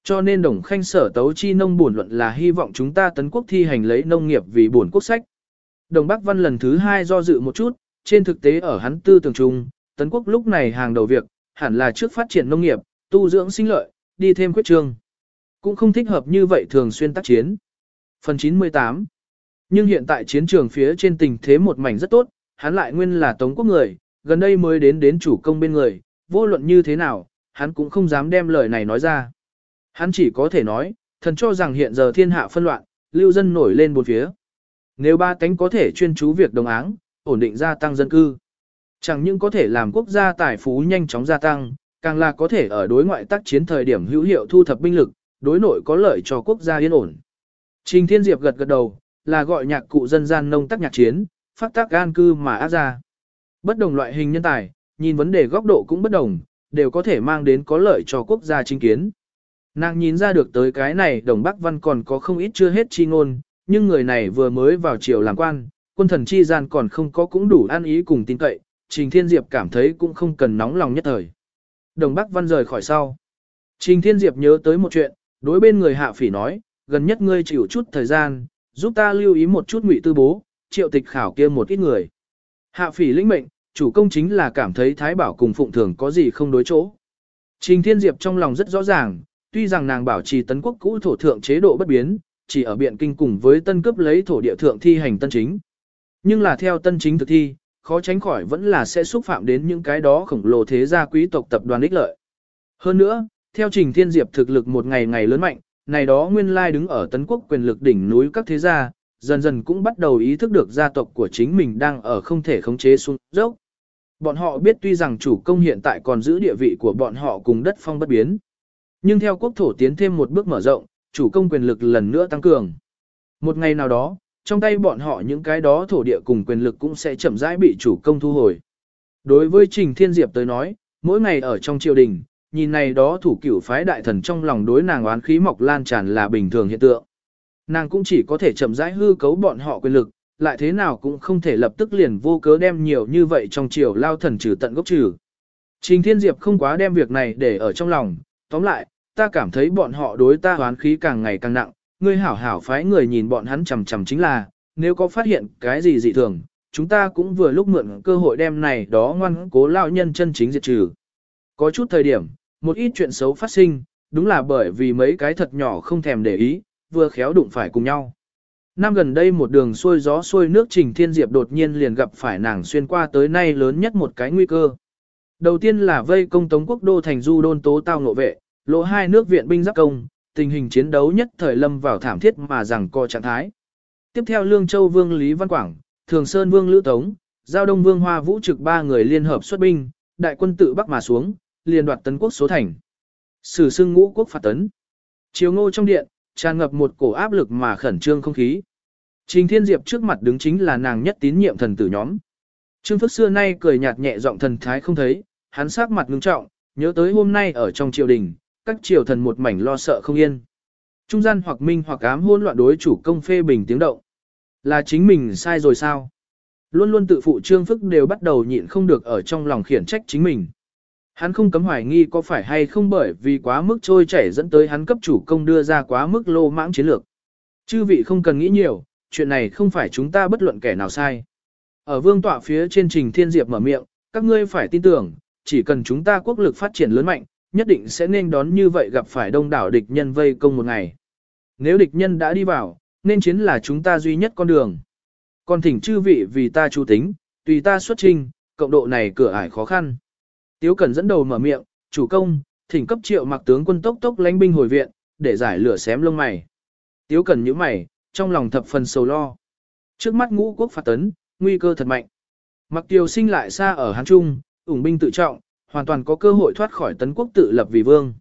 Cho nên đồng khanh sở tấu chi nông buồn luận là hy vọng chúng ta tấn quốc thi hành lấy nông nghiệp vì buồn quốc sách. Đồng Bắc Văn lần thứ hai do dự một chút, trên thực tế ở hắn tư tưởng chung, tấn quốc lúc này hàng đầu việc, hẳn là trước phát triển nông nghiệp, tu dưỡng sinh lợi, đi thêm quyết trương. Cũng không thích hợp như vậy thường xuyên tác chiến. Phần 98 nhưng hiện tại chiến trường phía trên tình thế một mảnh rất tốt, hắn lại nguyên là tống quốc người, gần đây mới đến đến chủ công bên người, vô luận như thế nào, hắn cũng không dám đem lời này nói ra. Hắn chỉ có thể nói, thần cho rằng hiện giờ thiên hạ phân loạn, lưu dân nổi lên bốn phía. Nếu ba tánh có thể chuyên chú việc đồng áng, ổn định gia tăng dân cư, chẳng những có thể làm quốc gia tài phú nhanh chóng gia tăng, càng là có thể ở đối ngoại tác chiến thời điểm hữu hiệu thu thập binh lực, đối nội có lợi cho quốc gia yên ổn. Trình Thiên Diệp gật gật đầu, là gọi nhạc cụ dân gian nông tác nhạc chiến, phát tác gan cư mà áp ra. Bất đồng loại hình nhân tài, nhìn vấn đề góc độ cũng bất đồng, đều có thể mang đến có lợi cho quốc gia chính kiến. Nàng nhìn ra được tới cái này đồng Bắc Văn còn có không ít chưa hết chi ngôn, nhưng người này vừa mới vào triều làm quan, quân thần chi gian còn không có cũng đủ an ý cùng tin cậy, Trình Thiên Diệp cảm thấy cũng không cần nóng lòng nhất thời. Đồng Bắc Văn rời khỏi sau. Trình Thiên Diệp nhớ tới một chuyện, đối bên người hạ phỉ nói, gần nhất ngươi chịu chút thời gian, giúp ta lưu ý một chút ngụy tư bố, triệu tịch khảo kia một ít người. Hạ phỉ lĩnh mệnh, chủ công chính là cảm thấy Thái Bảo cùng Phụng Thường có gì không đối chỗ. Trình Thiên Diệp trong lòng rất rõ ràng, tuy rằng nàng bảo trì tấn quốc cũ thổ thượng chế độ bất biến, chỉ ở biện kinh cùng với tân cấp lấy thổ địa thượng thi hành tân chính. Nhưng là theo tân chính thực thi, khó tránh khỏi vẫn là sẽ xúc phạm đến những cái đó khổng lồ thế gia quý tộc tập đoàn ích lợi. Hơn nữa, theo Trình Thiên Diệp thực lực một ngày ngày lớn mạnh, này đó nguyên lai đứng ở tấn quốc quyền lực đỉnh núi các thế gia, dần dần cũng bắt đầu ý thức được gia tộc của chính mình đang ở không thể khống chế xuống dốc. Bọn họ biết tuy rằng chủ công hiện tại còn giữ địa vị của bọn họ cùng đất phong bất biến. Nhưng theo quốc thổ tiến thêm một bước mở rộng, chủ công quyền lực lần nữa tăng cường. Một ngày nào đó, trong tay bọn họ những cái đó thổ địa cùng quyền lực cũng sẽ chậm rãi bị chủ công thu hồi. Đối với Trình Thiên Diệp tới nói, mỗi ngày ở trong triều đình, nhìn này đó thủ cửu phái đại thần trong lòng đối nàng oán khí mọc lan tràn là bình thường hiện tượng. Nàng cũng chỉ có thể chậm rãi hư cấu bọn họ quyền lực, lại thế nào cũng không thể lập tức liền vô cớ đem nhiều như vậy trong triều lao thần trừ tận gốc trừ. Trình Thiên Diệp không quá đem việc này để ở trong lòng, tóm lại, ta cảm thấy bọn họ đối ta oán khí càng ngày càng nặng, ngươi hảo hảo phái người nhìn bọn hắn chằm chằm chính là, nếu có phát hiện cái gì dị thường, chúng ta cũng vừa lúc mượn cơ hội đem này đó ngoan cố lao nhân chân chính diệt trừ. Có chút thời điểm, một ít chuyện xấu phát sinh, đúng là bởi vì mấy cái thật nhỏ không thèm để ý, vừa khéo đụng phải cùng nhau. Năm gần đây một đường xuôi gió xuôi nước Trình Thiên Diệp đột nhiên liền gặp phải nàng xuyên qua tới nay lớn nhất một cái nguy cơ. Đầu tiên là vây công Tống Quốc Đô thành du đôn tố tao ngộ vệ, lộ hai nước viện binh giáp công, tình hình chiến đấu nhất thời lâm vào thảm thiết mà rằng co trạng thái. Tiếp theo Lương Châu Vương Lý Văn Quảng, Thường Sơn Vương Lữ Tống, Giao Đông Vương Hoa Vũ trực ba người liên hợp xuất binh, đại quân tự bắc mà xuống, liền đoạt tấn quốc số thành. Sử xưng ngũ quốc phạt tấn. Chiều ngô trong điện, tràn ngập một cổ áp lực mà khẩn trương không khí. Trình Thiên Diệp trước mặt đứng chính là nàng nhất tín nhiệm thần tử nhóm. Trương Phước xưa nay cười nhạt nhẹ giọng thần thái không thấy, hắn sắc mặt ngưng trọng, nhớ tới hôm nay ở trong triều đình, các triều thần một mảnh lo sợ không yên. Trung gian hoặc minh hoặc ám hôn loạn đối chủ công phê bình tiếng động. Là chính mình sai rồi sao? Luôn luôn tự phụ Trương Phước đều bắt đầu nhịn không được ở trong lòng khiển trách chính mình. Hắn không cấm hoài nghi có phải hay không bởi vì quá mức trôi chảy dẫn tới hắn cấp chủ công đưa ra quá mức lô mãng chiến lược. Chư vị không cần nghĩ nhiều, chuyện này không phải chúng ta bất luận kẻ nào sai. Ở vương tọa phía trên trình thiên diệp mở miệng, các ngươi phải tin tưởng, chỉ cần chúng ta quốc lực phát triển lớn mạnh, nhất định sẽ nên đón như vậy gặp phải đông đảo địch nhân vây công một ngày. Nếu địch nhân đã đi vào, nên chiến là chúng ta duy nhất con đường. Còn thỉnh chư vị vì ta chú tính, tùy ta xuất trình, cộng độ này cửa ải khó khăn. Tiếu Cẩn dẫn đầu mở miệng, chủ công, thỉnh cấp triệu mặc tướng quân tốc tốc lánh binh hồi viện, để giải lửa xém lông mày. Tiếu Cẩn nhíu mày, trong lòng thập phần sầu lo. Trước mắt ngũ quốc phạt tấn, nguy cơ thật mạnh. Mặc tiêu sinh lại xa ở Hán Trung, ủng binh tự trọng, hoàn toàn có cơ hội thoát khỏi tấn quốc tự lập vì vương.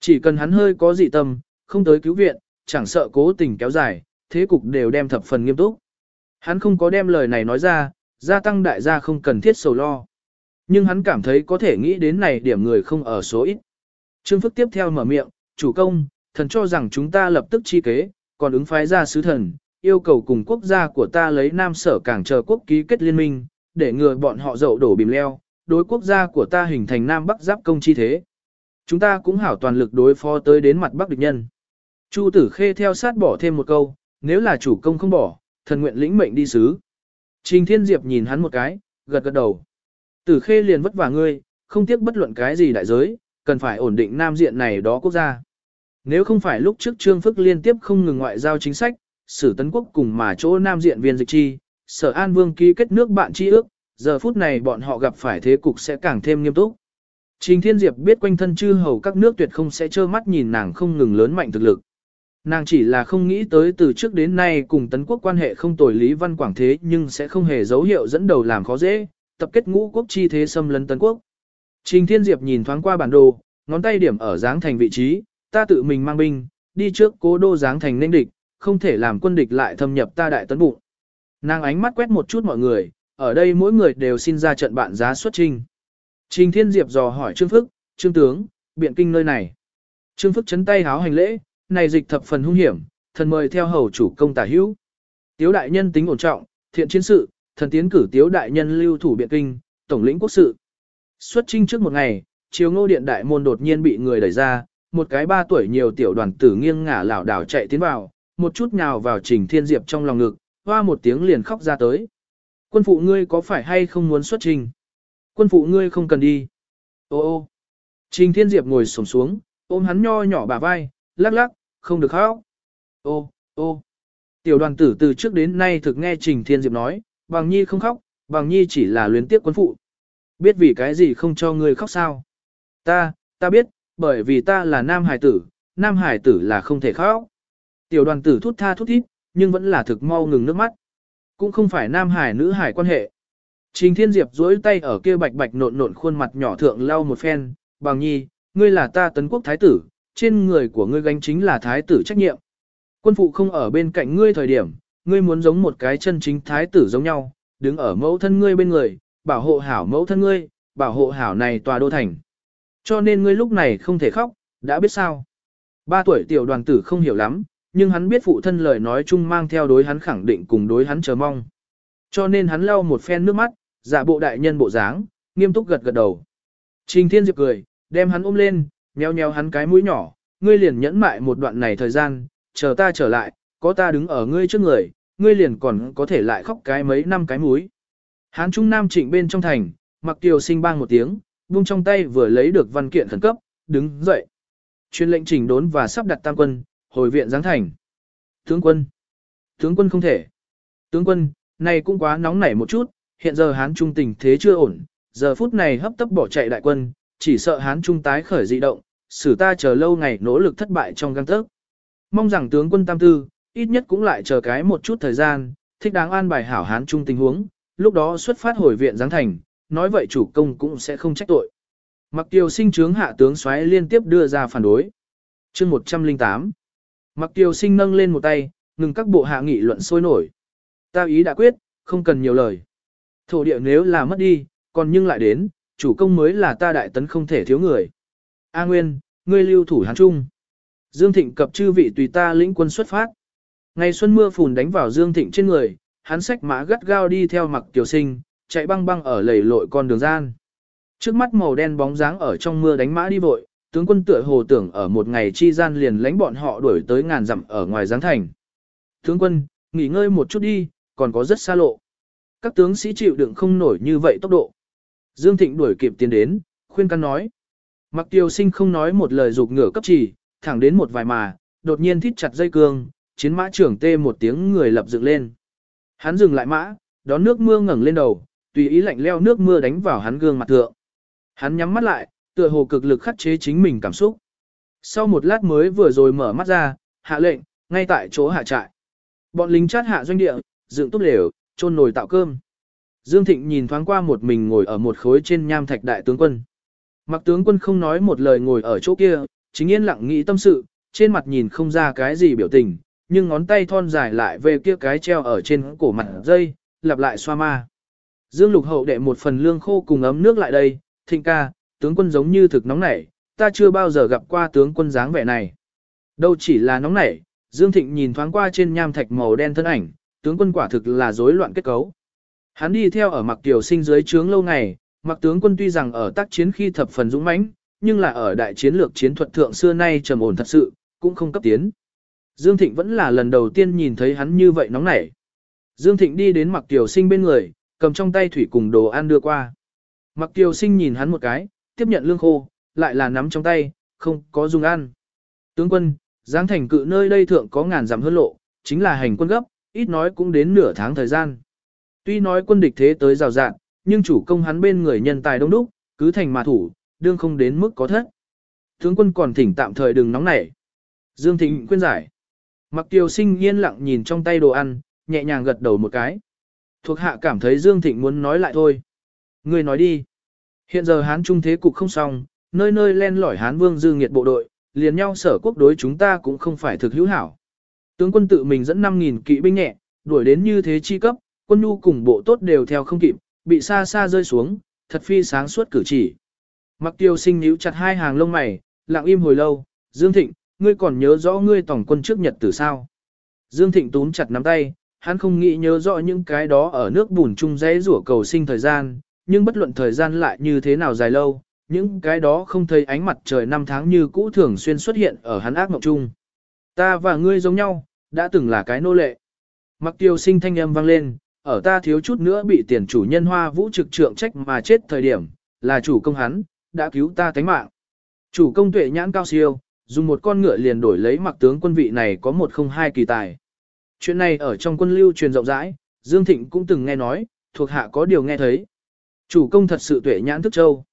Chỉ cần hắn hơi có dị tâm, không tới cứu viện, chẳng sợ cố tình kéo dài, thế cục đều đem thập phần nghiêm túc. Hắn không có đem lời này nói ra, gia tăng đại gia không cần thiết sầu lo. Nhưng hắn cảm thấy có thể nghĩ đến này điểm người không ở số ít. Trương Phức tiếp theo mở miệng, chủ công, thần cho rằng chúng ta lập tức chi kế, còn ứng phái ra sứ thần, yêu cầu cùng quốc gia của ta lấy nam sở cảng chờ quốc ký kết liên minh, để ngừa bọn họ dậu đổ bìm leo, đối quốc gia của ta hình thành nam bắc giáp công chi thế. Chúng ta cũng hảo toàn lực đối phó tới đến mặt bắc địch nhân. Chu tử khê theo sát bỏ thêm một câu, nếu là chủ công không bỏ, thần nguyện lĩnh mệnh đi sứ. Trình Thiên Diệp nhìn hắn một cái, gật gật đầu. Tử khê liền vất vả ngươi, không tiếc bất luận cái gì đại giới, cần phải ổn định nam diện này đó quốc gia. Nếu không phải lúc trước Trương Phức liên tiếp không ngừng ngoại giao chính sách, sử tấn quốc cùng mà chỗ nam diện viên dịch chi, sở an vương ký kết nước bạn chi ước, giờ phút này bọn họ gặp phải thế cục sẽ càng thêm nghiêm túc. Trình Thiên Diệp biết quanh thân chư hầu các nước tuyệt không sẽ trơ mắt nhìn nàng không ngừng lớn mạnh thực lực. Nàng chỉ là không nghĩ tới từ trước đến nay cùng tấn quốc quan hệ không tồi Lý Văn Quảng thế nhưng sẽ không hề dấu hiệu dẫn đầu làm khó dễ, tập kết ngũ quốc chi thế xâm lấn tấn quốc. Trình Thiên Diệp nhìn thoáng qua bản đồ, ngón tay điểm ở dáng thành vị trí, ta tự mình mang binh, đi trước cố đô dáng thành nên địch, không thể làm quân địch lại thâm nhập ta đại tấn bụng. Nàng ánh mắt quét một chút mọi người, ở đây mỗi người đều xin ra trận bạn giá xuất trình. Trình Thiên Diệp dò hỏi Trương Phức, Trương Tướng, biện kinh nơi này. Trương Phức chấn tay háo hành lễ, này dịch thập phần hung hiểm, thần mời theo hầu chủ công tả hữu. Tiếu đại nhân tính ổn trọng, thiện chiến sự, thần tiến cử tiếu đại nhân lưu thủ biện kinh, tổng lĩnh quốc sự. Xuất trinh trước một ngày, chiều ngô điện đại môn đột nhiên bị người đẩy ra, một cái ba tuổi nhiều tiểu đoàn tử nghiêng ngả lảo đảo chạy tiến vào, một chút nhào vào Trình Thiên Diệp trong lòng ngực, hoa một tiếng liền khóc ra tới. Quân phụ ngươi có phải hay không muốn xuất trình? Quân phụ ngươi không cần đi. Ô ô. Trình Thiên Diệp ngồi xổm xuống, ôm hắn nho nhỏ bà vai, lắc lắc, không được khóc. Ô, ô. Tiểu đoàn tử từ trước đến nay thực nghe Trình Thiên Diệp nói, bằng nhi không khóc, bằng nhi chỉ là luyến tiếc quân phụ. Biết vì cái gì không cho ngươi khóc sao? Ta, ta biết, bởi vì ta là nam hải tử, nam hải tử là không thể khóc. Tiểu đoàn tử thút tha thút thít, nhưng vẫn là thực mau ngừng nước mắt. Cũng không phải nam hải nữ hải quan hệ. Trình Thiên Diệp duỗi tay ở kia bạch bạch nộn nộn khuôn mặt nhỏ thượng lau một phen, bằng nhi, ngươi là ta tấn quốc thái tử, trên người của ngươi gánh chính là thái tử trách nhiệm. Quân phụ không ở bên cạnh ngươi thời điểm, ngươi muốn giống một cái chân chính thái tử giống nhau, đứng ở mẫu thân ngươi bên người, bảo hộ hảo mẫu thân ngươi, bảo hộ hảo này tòa đô thành. Cho nên ngươi lúc này không thể khóc, đã biết sao. Ba tuổi tiểu đoàn tử không hiểu lắm, nhưng hắn biết phụ thân lời nói chung mang theo đối hắn khẳng định cùng đối hắn chờ mong. Cho nên hắn lau một phen nước mắt, giả bộ đại nhân bộ dáng, nghiêm túc gật gật đầu. Trình Thiên Diệp cười, đem hắn ôm lên, nheo nheo hắn cái mũi nhỏ, ngươi liền nhẫn mại một đoạn này thời gian, chờ ta trở lại, có ta đứng ở ngươi trước người, ngươi liền còn có thể lại khóc cái mấy năm cái múi. Hán Trung Nam trịnh bên trong thành, mặc kiều sinh bang một tiếng, buông trong tay vừa lấy được văn kiện khẩn cấp, đứng dậy. Chuyên lệnh chỉnh đốn và sắp đặt tam quân, hồi viện giáng thành. Tướng quân. Tướng quân không thể. Tướng quân, này cũng quá nóng nảy một chút, hiện giờ Hán Trung tình thế chưa ổn, giờ phút này hấp tấp bỏ chạy đại quân, chỉ sợ Hán Trung tái khởi dị động, xử ta chờ lâu ngày nỗ lực thất bại trong găng tớc. Mong rằng tướng quân tam tư, ít nhất cũng lại chờ cái một chút thời gian, thích đáng an bài hảo Hán chung tình huống, lúc đó xuất phát hồi viện giáng thành, nói vậy chủ công cũng sẽ không trách tội. Mặc tiêu sinh trướng hạ tướng xoáy liên tiếp đưa ra phản đối. chương 108 Mặc tiêu sinh nâng lên một tay, ngừng các bộ hạ nghị luận sôi nổi. Ta ý đã quyết, không cần nhiều lời. Thổ địa nếu là mất đi, còn nhưng lại đến, chủ công mới là ta đại tấn không thể thiếu người. A Nguyên, ngươi lưu thủ Hán Trung. Dương Thịnh cập chư vị tùy ta lĩnh quân xuất phát. Ngày xuân mưa phùn đánh vào Dương Thịnh trên người, hắn xách mã gắt gao đi theo mặc tiểu sinh, chạy băng băng ở lầy lội con đường gian. Trước mắt màu đen bóng dáng ở trong mưa đánh mã đi vội, tướng quân tựa hồ tưởng ở một ngày chi gian liền lánh bọn họ đuổi tới ngàn dặm ở ngoài giáng thành. Tướng quân, nghỉ ngơi một chút đi, còn có rất xa lộ. Các tướng sĩ chịu đựng không nổi như vậy tốc độ. Dương Thịnh đuổi kịp tiến đến, khuyên căn nói. Mặc tiêu sinh không nói một lời dục ngửa cấp chỉ, thẳng đến một vài mà, đột nhiên thít chặt dây cương, chiến mã trưởng tê một tiếng người lập dựng lên. Hắn dừng lại mã, đón nước mưa ngẩng lên đầu, tùy ý lạnh leo nước mưa đánh vào hắn gương mặt thượng. Hắn nhắm mắt lại, tựa hồ cực lực khắc chế chính mình cảm xúc. Sau một lát mới vừa rồi mở mắt ra, hạ lệnh, ngay tại chỗ hạ trại. Bọn lính chát hạ doanh địa, dựng túp lều, trôn nồi tạo cơm. Dương Thịnh nhìn thoáng qua một mình ngồi ở một khối trên nham thạch đại tướng quân. Mặc tướng quân không nói một lời ngồi ở chỗ kia, chính yên lặng nghĩ tâm sự, trên mặt nhìn không ra cái gì biểu tình, nhưng ngón tay thon dài lại về kia cái treo ở trên cổ mặt dây, lặp lại xoa ma. Dương Lục Hậu đệ một phần lương khô cùng ấm nước lại đây, thịnh ca, tướng quân giống như thực nóng nảy, ta chưa bao giờ gặp qua tướng quân dáng vẻ này. Đâu chỉ là nóng nảy, Dương Thịnh nhìn thoáng qua trên nham thạch màu đen thân ảnh, tướng quân quả thực là rối loạn kết cấu. Hắn đi theo ở mặc tiểu sinh dưới trướng lâu ngày, mặc tướng quân tuy rằng ở tác chiến khi thập phần dũng mãnh, nhưng là ở đại chiến lược chiến thuật thượng xưa nay trầm ổn thật sự, cũng không cấp tiến. Dương Thịnh vẫn là lần đầu tiên nhìn thấy hắn như vậy nóng nảy. Dương Thịnh đi đến mặc tiểu sinh bên người, cầm trong tay thủy cùng đồ ăn đưa qua. Mặc tiểu sinh nhìn hắn một cái, tiếp nhận lương khô, lại là nắm trong tay, không có dùng ăn. Tướng quân, Giáng thành cự nơi đây thượng có ngàn dặm hơn lộ, chính là hành quân gấp, ít nói cũng đến nửa tháng thời gian. Tuy nói quân địch thế tới rào rạn, nhưng chủ công hắn bên người nhân tài đông đúc, cứ thành mà thủ, đương không đến mức có thất. Tướng quân còn thỉnh tạm thời đừng nóng nảy. Dương Thịnh khuyên giải. Mặc tiêu sinh yên lặng nhìn trong tay đồ ăn, nhẹ nhàng gật đầu một cái. Thuộc hạ cảm thấy Dương Thịnh muốn nói lại thôi. Người nói đi. Hiện giờ Hán Trung thế cục không xong, nơi nơi len lỏi Hán Vương dư nghiệt bộ đội, liền nhau sở quốc đối chúng ta cũng không phải thực hữu hảo. Tướng quân tự mình dẫn 5.000 kỵ binh nhẹ, đuổi đến như thế chi cấp, quân nhu cùng bộ tốt đều theo không kịp, bị xa xa rơi xuống, thật phi sáng suốt cử chỉ. Mặc tiêu sinh nhíu chặt hai hàng lông mày, lặng im hồi lâu, Dương Thịnh, ngươi còn nhớ rõ ngươi tổng quân trước nhật từ sao? Dương Thịnh túm chặt nắm tay, hắn không nghĩ nhớ rõ những cái đó ở nước bùn chung dãy rủa cầu sinh thời gian, nhưng bất luận thời gian lại như thế nào dài lâu, những cái đó không thấy ánh mặt trời năm tháng như cũ thường xuyên xuất hiện ở hắn ác mộng chung. Ta và ngươi giống nhau, đã từng là cái nô lệ. Mặc tiêu sinh thanh âm vang lên, ở ta thiếu chút nữa bị tiền chủ nhân hoa vũ trực trượng trách mà chết thời điểm, là chủ công hắn, đã cứu ta tánh mạng. Chủ công tuệ nhãn cao siêu, dùng một con ngựa liền đổi lấy mặc tướng quân vị này có một không hai kỳ tài. Chuyện này ở trong quân lưu truyền rộng rãi, Dương Thịnh cũng từng nghe nói, thuộc hạ có điều nghe thấy. Chủ công thật sự tuệ nhãn thức châu.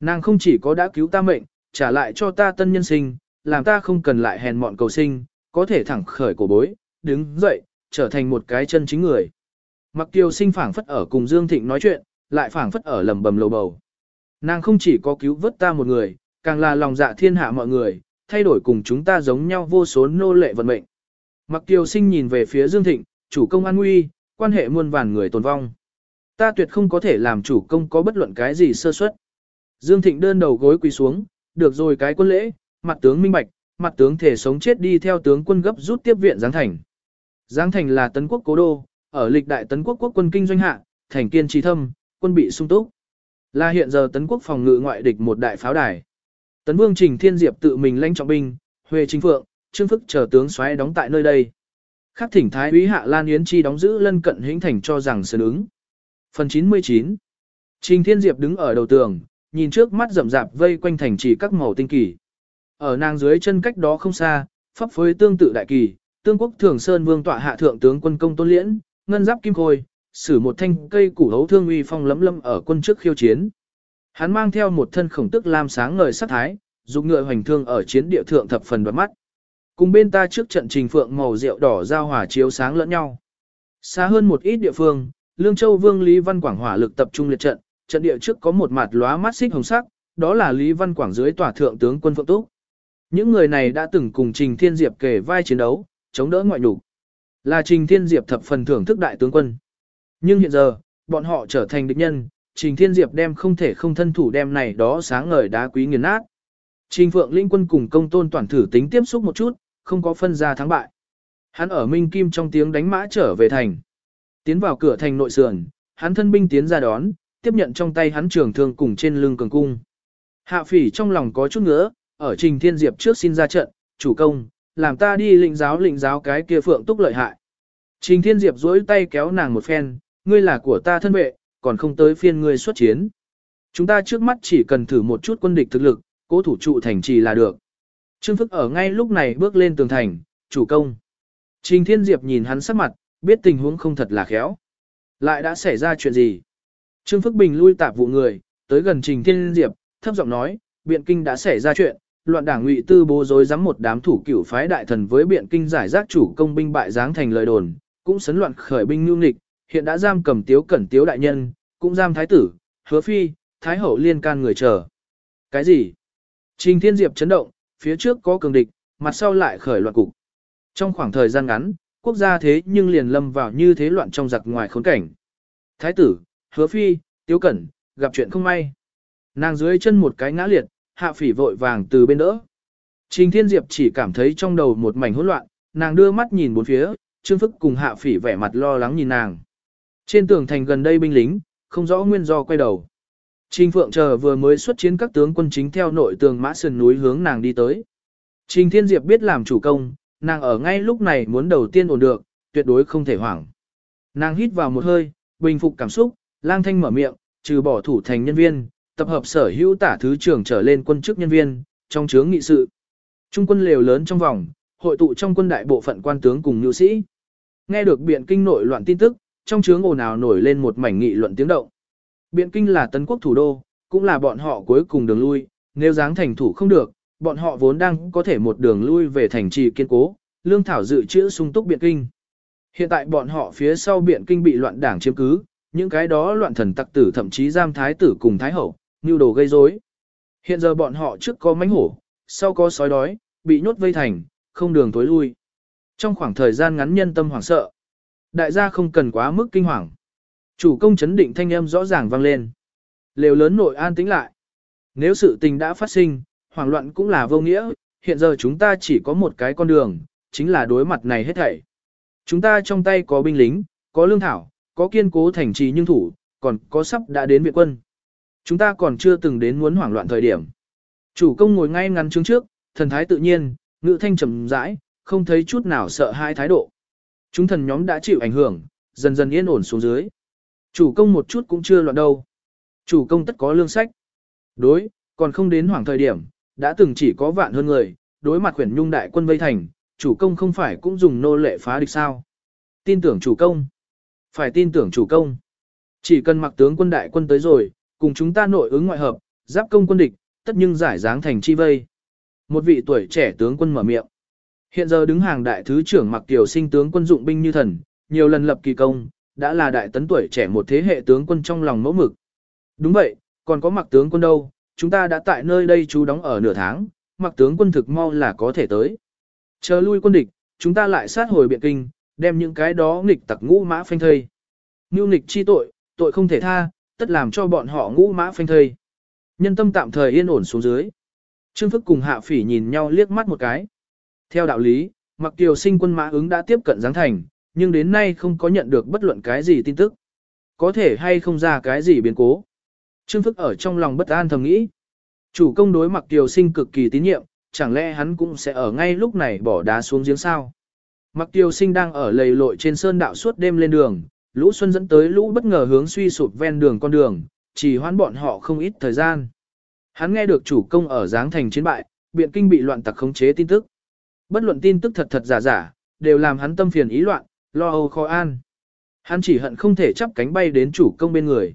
Nàng không chỉ có đã cứu ta mệnh, trả lại cho ta tân nhân sinh, làm ta không cần lại hèn mọn cầu sinh, có thể thẳng khởi cổ bối, đứng dậy, trở thành một cái chân chính người. Mặc tiêu sinh phảng phất ở cùng Dương Thịnh nói chuyện, lại phảng phất ở lầm bầm lầu bầu. Nàng không chỉ có cứu vớt ta một người, càng là lòng dạ thiên hạ mọi người, thay đổi cùng chúng ta giống nhau vô số nô lệ vận mệnh. Mặc Kiều sinh nhìn về phía Dương Thịnh, chủ công an nguy, quan hệ muôn vàn người tồn vong. Ta tuyệt không có thể làm chủ công có bất luận cái gì sơ suất. Dương Thịnh đơn đầu gối quỳ xuống, được rồi cái quân lễ, mặt tướng minh bạch, mặt tướng thể sống chết đi theo tướng quân gấp rút tiếp viện Giáng Thành. Giáng Thành là tấn quốc cố đô, ở lịch đại tấn quốc quốc quân kinh doanh hạ, thành kiên trì thâm, quân bị sung túc. Là hiện giờ tấn quốc phòng ngự ngoại địch một đại pháo đài. Tấn Vương Trình Thiên Diệp tự mình lãnh trọng binh, Huệ Chính Phượng, Trương Phức chờ tướng xoáy đóng tại nơi đây. Khắc thỉnh Thái úy Hạ Lan Yến Chi đóng giữ lân cận hĩnh thành cho rằng sơn ứng. Phần 99 Trình Thiên Diệp đứng ở đầu tường, nhìn trước mắt rậm rạp vây quanh thành trì các màu tinh kỳ. Ở nàng dưới chân cách đó không xa, pháp phối tương tự đại kỳ, tương quốc thường sơn vương tọa hạ thượng tướng quân công tôn liễn, ngân giáp kim khôi, sử một thanh cây củ hấu thương uy phong lấm lâm ở quân trước khiêu chiến. Hắn mang theo một thân khổng tức lam sáng ngời sắc thái, dùng ngựa hoành thương ở chiến địa thượng thập phần đoạt mắt. Cùng bên ta trước trận trình phượng màu rượu đỏ giao hỏa chiếu sáng lẫn nhau. Xa hơn một ít địa phương, Lương Châu Vương Lý Văn Quảng hỏa lực tập trung liệt trận, trận địa trước có một mặt lóa mắt xích hồng sắc, đó là Lý Văn Quảng dưới tòa thượng tướng quân Phượng Túc. Những người này đã từng cùng Trình Thiên Diệp kể vai chiến đấu, chống đỡ ngoại nhục. Là Trình Thiên Diệp thập phần thưởng thức đại tướng quân. Nhưng hiện giờ, bọn họ trở thành địch nhân, Trình Thiên Diệp đem không thể không thân thủ đem này đó sáng ngời đá quý nghiền nát. Trình Phượng Linh quân cùng công tôn toàn thử tính tiếp xúc một chút, không có phân ra thắng bại. Hắn ở Minh Kim trong tiếng đánh mã trở về thành. Tiến vào cửa thành nội sườn, hắn thân binh tiến ra đón, tiếp nhận trong tay hắn trường thương cùng trên lưng cường cung. Hạ phỉ trong lòng có chút ngỡ, ở Trình Thiên Diệp trước xin ra trận, chủ công, làm ta đi lĩnh giáo lĩnh giáo cái kia phượng túc lợi hại. Trình Thiên Diệp duỗi tay kéo nàng một phen, ngươi là của ta thân vệ, còn không tới phiên ngươi xuất chiến. Chúng ta trước mắt chỉ cần thử một chút quân địch thực lực, cố thủ trụ thành trì là được. Trương Phức ở ngay lúc này bước lên tường thành, chủ công. Trình Thiên Diệp nhìn hắn sắc mặt, biết tình huống không thật là khéo. Lại đã xảy ra chuyện gì? Trương Phức Bình lui tạp vụ người, tới gần Trình Thiên Diệp, thấp giọng nói, biện kinh đã xảy ra chuyện, loạn đảng ngụy tư bố dối dám một đám thủ cửu phái đại thần với biện kinh giải rác chủ công binh bại giáng thành lời đồn, cũng sấn loạn khởi binh nhu nghịch, hiện đã giam cầm tiếu cẩn tiếu đại nhân, cũng giam thái tử, hứa phi, thái hậu liên can người chờ. Cái gì? Trình Thiên Diệp chấn động, phía trước có cường địch, mặt sau lại khởi loạn cục. Trong khoảng thời gian ngắn, quốc gia thế nhưng liền lâm vào như thế loạn trong giặc ngoài khốn cảnh. Thái tử, hứa phi, tiếu cẩn, gặp chuyện không may. Nàng dưới chân một cái ngã liệt, hạ phỉ vội vàng từ bên đỡ. Trình Thiên Diệp chỉ cảm thấy trong đầu một mảnh hỗn loạn, nàng đưa mắt nhìn bốn phía, Trương Phức cùng hạ phỉ vẻ mặt lo lắng nhìn nàng. Trên tường thành gần đây binh lính, không rõ nguyên do quay đầu. Trình Phượng chờ vừa mới xuất chiến các tướng quân chính theo nội tường mã sườn núi hướng nàng đi tới. Trình Thiên Diệp biết làm chủ công, nàng ở ngay lúc này muốn đầu tiên ổn được, tuyệt đối không thể hoảng. Nàng hít vào một hơi, bình phục cảm xúc, lang thanh mở miệng, trừ bỏ thủ thành nhân viên, tập hợp sở hữu tả thứ trưởng trở lên quân chức nhân viên, trong chướng nghị sự. Trung quân lều lớn trong vòng, hội tụ trong quân đại bộ phận quan tướng cùng nhu sĩ. Nghe được biện kinh nội loạn tin tức, trong chướng ồn ào nổi lên một mảnh nghị luận tiếng động. Biện kinh là tấn quốc thủ đô, cũng là bọn họ cuối cùng đường lui, nếu dáng thành thủ không được, bọn họ vốn đang có thể một đường lui về thành trì kiên cố, lương thảo dự trữ sung túc biện kinh. Hiện tại bọn họ phía sau biện kinh bị loạn đảng chiếm cứ, những cái đó loạn thần tặc tử thậm chí giam thái tử cùng thái hậu, như đồ gây rối. Hiện giờ bọn họ trước có mánh hổ, sau có sói đói, bị nhốt vây thành, không đường tối lui. Trong khoảng thời gian ngắn nhân tâm hoảng sợ, đại gia không cần quá mức kinh hoàng. Chủ công chấn định thanh âm rõ ràng vang lên. Lều lớn nội an tĩnh lại. Nếu sự tình đã phát sinh, hoảng loạn cũng là vô nghĩa, hiện giờ chúng ta chỉ có một cái con đường, chính là đối mặt này hết thảy. Chúng ta trong tay có binh lính, có lương thảo, có kiên cố thành trì nhưng thủ, còn có sắp đã đến viện quân. Chúng ta còn chưa từng đến muốn hoảng loạn thời điểm. Chủ công ngồi ngay ngắn trước trước, thần thái tự nhiên, ngữ thanh trầm rãi, không thấy chút nào sợ hãi thái độ. Chúng thần nhóm đã chịu ảnh hưởng, dần dần yên ổn xuống dưới. Chủ công một chút cũng chưa loạn đâu. Chủ công tất có lương sách. Đối, còn không đến hoảng thời điểm, đã từng chỉ có vạn hơn người, đối mặt khuyển nhung đại quân vây thành, chủ công không phải cũng dùng nô lệ phá địch sao. Tin tưởng chủ công. Phải tin tưởng chủ công. Chỉ cần mặc tướng quân đại quân tới rồi, cùng chúng ta nội ứng ngoại hợp, giáp công quân địch, tất nhưng giải dáng thành chi vây. Một vị tuổi trẻ tướng quân mở miệng. Hiện giờ đứng hàng đại thứ trưởng mặc tiểu sinh tướng quân dụng binh như thần, nhiều lần lập kỳ công, đã là đại tấn tuổi trẻ một thế hệ tướng quân trong lòng mẫu mực. Đúng vậy, còn có mặc tướng quân đâu, chúng ta đã tại nơi đây trú đóng ở nửa tháng, mặc tướng quân thực mau là có thể tới. Chờ lui quân địch, chúng ta lại sát hồi biện kinh, đem những cái đó nghịch tặc ngũ mã phanh thây. Nưu nghịch chi tội, tội không thể tha, tất làm cho bọn họ ngũ mã phanh thây. Nhân tâm tạm thời yên ổn xuống dưới. Trương Phức cùng Hạ Phỉ nhìn nhau liếc mắt một cái. Theo đạo lý, mặc kiều sinh quân mã ứng đã tiếp cận giáng thành, nhưng đến nay không có nhận được bất luận cái gì tin tức. Có thể hay không ra cái gì biến cố. Trương Phức ở trong lòng bất an thầm nghĩ. Chủ công đối mặc kiều sinh cực kỳ tín nhiệm, chẳng lẽ hắn cũng sẽ ở ngay lúc này bỏ đá xuống giếng sao? Mặc kiều sinh đang ở lầy lội trên sơn đạo suốt đêm lên đường, lũ xuân dẫn tới lũ bất ngờ hướng suy sụp ven đường con đường, chỉ hoãn bọn họ không ít thời gian. Hắn nghe được chủ công ở giáng thành chiến bại, biện kinh bị loạn tặc khống chế tin tức. Bất luận tin tức thật thật giả giả, đều làm hắn tâm phiền ý loạn, lo âu khó an. Hắn chỉ hận không thể chắp cánh bay đến chủ công bên người.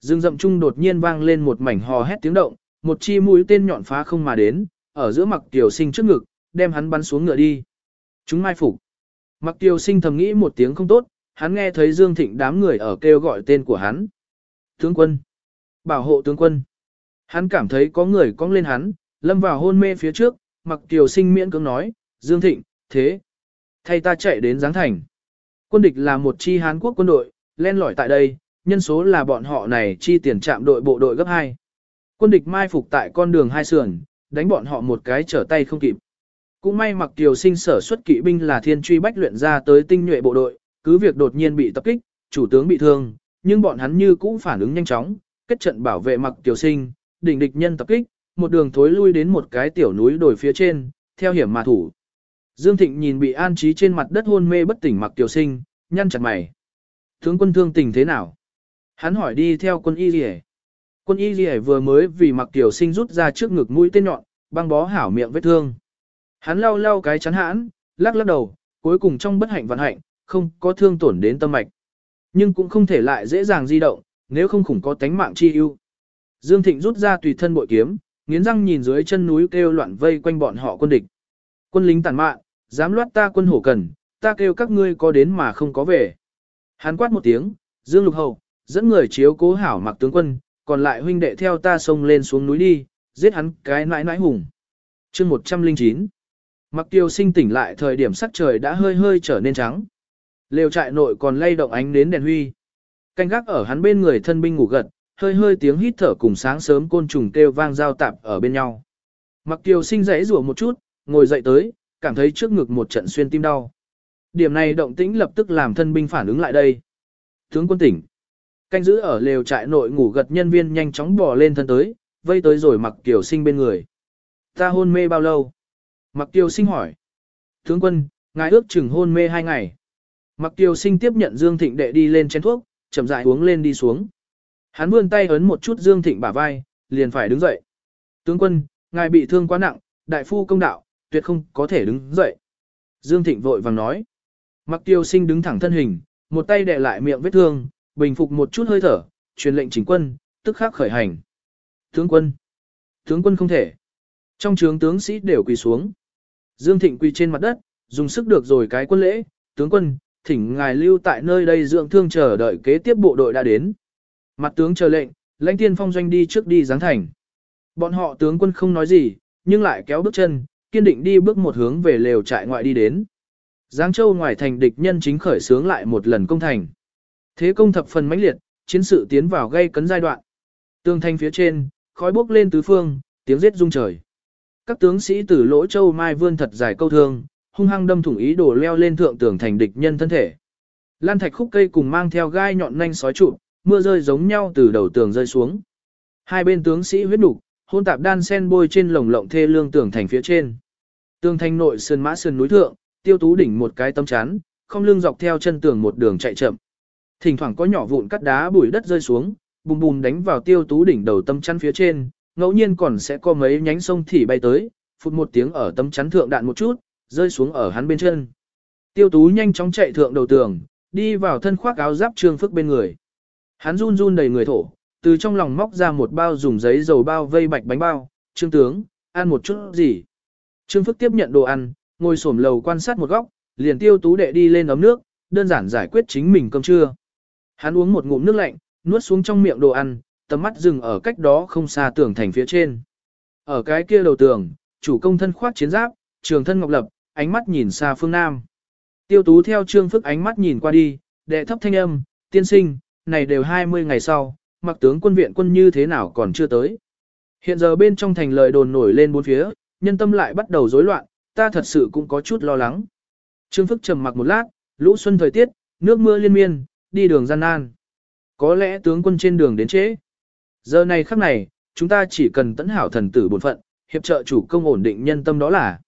Dương rậm trung đột nhiên vang lên một mảnh hò hét tiếng động, một chi mũi tên nhọn phá không mà đến, ở giữa mặc tiểu sinh trước ngực, đem hắn bắn xuống ngựa đi. Chúng mai phục. Mặc tiểu sinh thầm nghĩ một tiếng không tốt, hắn nghe thấy Dương Thịnh đám người ở kêu gọi tên của hắn. Tướng quân. Bảo hộ tướng quân. Hắn cảm thấy có người cong lên hắn, lâm vào hôn mê phía trước, mặc tiểu sinh miễn cưỡng nói, Dương Thịnh, thế. Thay ta chạy đến Giáng Thành. Quân địch là một chi Hán quốc quân đội, len lỏi tại đây, nhân số là bọn họ này chi tiền trạm đội bộ đội gấp 2. Quân địch mai phục tại con đường hai sườn, đánh bọn họ một cái trở tay không kịp. Cũng may mặc tiểu sinh sở xuất kỵ binh là thiên truy bách luyện ra tới tinh nhuệ bộ đội, cứ việc đột nhiên bị tập kích, chủ tướng bị thương, nhưng bọn hắn như cũ phản ứng nhanh chóng, kết trận bảo vệ mặc tiểu sinh, đỉnh địch nhân tập kích, một đường thối lui đến một cái tiểu núi đồi phía trên, theo hiểm mà thủ. Dương Thịnh nhìn bị an trí trên mặt đất hôn mê bất tỉnh mặc tiểu sinh, nhăn chặt mày. Tướng quân thương tình thế nào? Hắn hỏi đi theo quân y rỉ. Quân y rỉ vừa mới vì mặc tiểu sinh rút ra trước ngực mũi tên nhọn, băng bó hảo miệng vết thương. Hắn lau lau cái chắn hãn, lắc lắc đầu, cuối cùng trong bất hạnh vận hạnh, không có thương tổn đến tâm mạch. Nhưng cũng không thể lại dễ dàng di động, nếu không khủng có tánh mạng chi ưu. Dương Thịnh rút ra tùy thân bội kiếm, nghiến răng nhìn dưới chân núi kêu loạn vây quanh bọn họ quân địch. Quân lính tàn mạn, dám loát ta quân hổ cần, ta kêu các ngươi có đến mà không có về. Hắn quát một tiếng, Dương Lục Hậu, dẫn người chiếu cố hảo mặc tướng quân, còn lại huynh đệ theo ta sông lên xuống núi đi, giết hắn cái nãi nãi hùng. chương 109 Mặc tiêu sinh tỉnh lại thời điểm sắc trời đã hơi hơi trở nên trắng. Lều trại nội còn lay động ánh đến đèn huy. Canh gác ở hắn bên người thân binh ngủ gật, hơi hơi tiếng hít thở cùng sáng sớm côn trùng kêu vang giao tạp ở bên nhau. Mặc tiêu sinh rẽ rủa một chút, ngồi dậy tới, cảm thấy trước ngực một trận xuyên tim đau. Điểm này động tĩnh lập tức làm thân binh phản ứng lại đây. Tướng quân tỉnh. Canh giữ ở lều trại nội ngủ gật nhân viên nhanh chóng bò lên thân tới, vây tới rồi mặc tiểu sinh bên người. Ta hôn mê bao lâu? Mặc tiểu sinh hỏi. Tướng quân, ngài ước chừng hôn mê hai ngày. Mặc tiểu sinh tiếp nhận Dương Thịnh đệ đi lên chén thuốc, chậm rãi uống lên đi xuống. Hắn vươn tay ấn một chút Dương Thịnh bả vai, liền phải đứng dậy. Tướng quân, ngài bị thương quá nặng, đại phu công đạo, tuyệt không có thể đứng dậy. Dương Thịnh vội vàng nói. Mặc tiêu sinh đứng thẳng thân hình, một tay đè lại miệng vết thương, bình phục một chút hơi thở, truyền lệnh chỉnh quân, tức khắc khởi hành. Tướng quân! Tướng quân không thể! Trong trướng tướng sĩ đều quỳ xuống. Dương Thịnh quỳ trên mặt đất, dùng sức được rồi cái quân lễ, tướng quân, thỉnh ngài lưu tại nơi đây dưỡng thương chờ đợi kế tiếp bộ đội đã đến. Mặt tướng chờ lệnh, lãnh tiên phong doanh đi trước đi giáng thành. Bọn họ tướng quân không nói gì, nhưng lại kéo bước chân, kiên định đi bước một hướng về lều trại ngoại đi đến. Giáng Châu ngoài thành địch nhân chính khởi sướng lại một lần công thành. Thế công thập phần mãnh liệt, chiến sự tiến vào gây cấn giai đoạn. Tương thanh phía trên, khói bốc lên tứ phương, tiếng giết rung trời. Các tướng sĩ từ lỗ châu mai vươn thật dài câu thương, hung hăng đâm thủng ý đồ leo lên thượng tường thành địch nhân thân thể. Lan thạch khúc cây cùng mang theo gai nhọn nhanh sói trụ, mưa rơi giống nhau từ đầu tường rơi xuống. Hai bên tướng sĩ huyết đục, hôn tạp đan sen bôi trên lồng lộng thê lương tường thành phía trên. Tường thành nội sơn mã sơn núi thượng, tiêu tú đỉnh một cái tấm chắn, không lưng dọc theo chân tường một đường chạy chậm. Thỉnh thoảng có nhỏ vụn cắt đá bụi đất rơi xuống, bùm bùm đánh vào tiêu tú đỉnh đầu tấm chắn phía trên, ngẫu nhiên còn sẽ có mấy nhánh sông thỉ bay tới, phụt một tiếng ở tấm chắn thượng đạn một chút, rơi xuống ở hắn bên chân. Tiêu tú nhanh chóng chạy thượng đầu tường, đi vào thân khoác áo giáp trương phức bên người. Hắn run run đầy người thổ, từ trong lòng móc ra một bao dùng giấy dầu bao vây bạch bánh bao, trương tướng, ăn một chút gì. Trương phức tiếp nhận đồ ăn, ngồi xổm lầu quan sát một góc, liền tiêu tú đệ đi lên ấm nước, đơn giản giải quyết chính mình cơm trưa. Hắn uống một ngụm nước lạnh, nuốt xuống trong miệng đồ ăn, tầm mắt dừng ở cách đó không xa tường thành phía trên. Ở cái kia đầu tường, chủ công thân khoác chiến giáp, trường thân ngọc lập, ánh mắt nhìn xa phương nam. Tiêu tú theo trương phức ánh mắt nhìn qua đi, đệ thấp thanh âm, tiên sinh, này đều 20 ngày sau, mặc tướng quân viện quân như thế nào còn chưa tới. Hiện giờ bên trong thành lời đồn nổi lên bốn phía, nhân tâm lại bắt đầu rối loạn, ta thật sự cũng có chút lo lắng. Trương Phức trầm mặc một lát, lũ xuân thời tiết, nước mưa liên miên, đi đường gian nan. Có lẽ tướng quân trên đường đến trễ. Giờ này khắc này, chúng ta chỉ cần tấn hảo thần tử bổn phận, hiệp trợ chủ công ổn định nhân tâm đó là.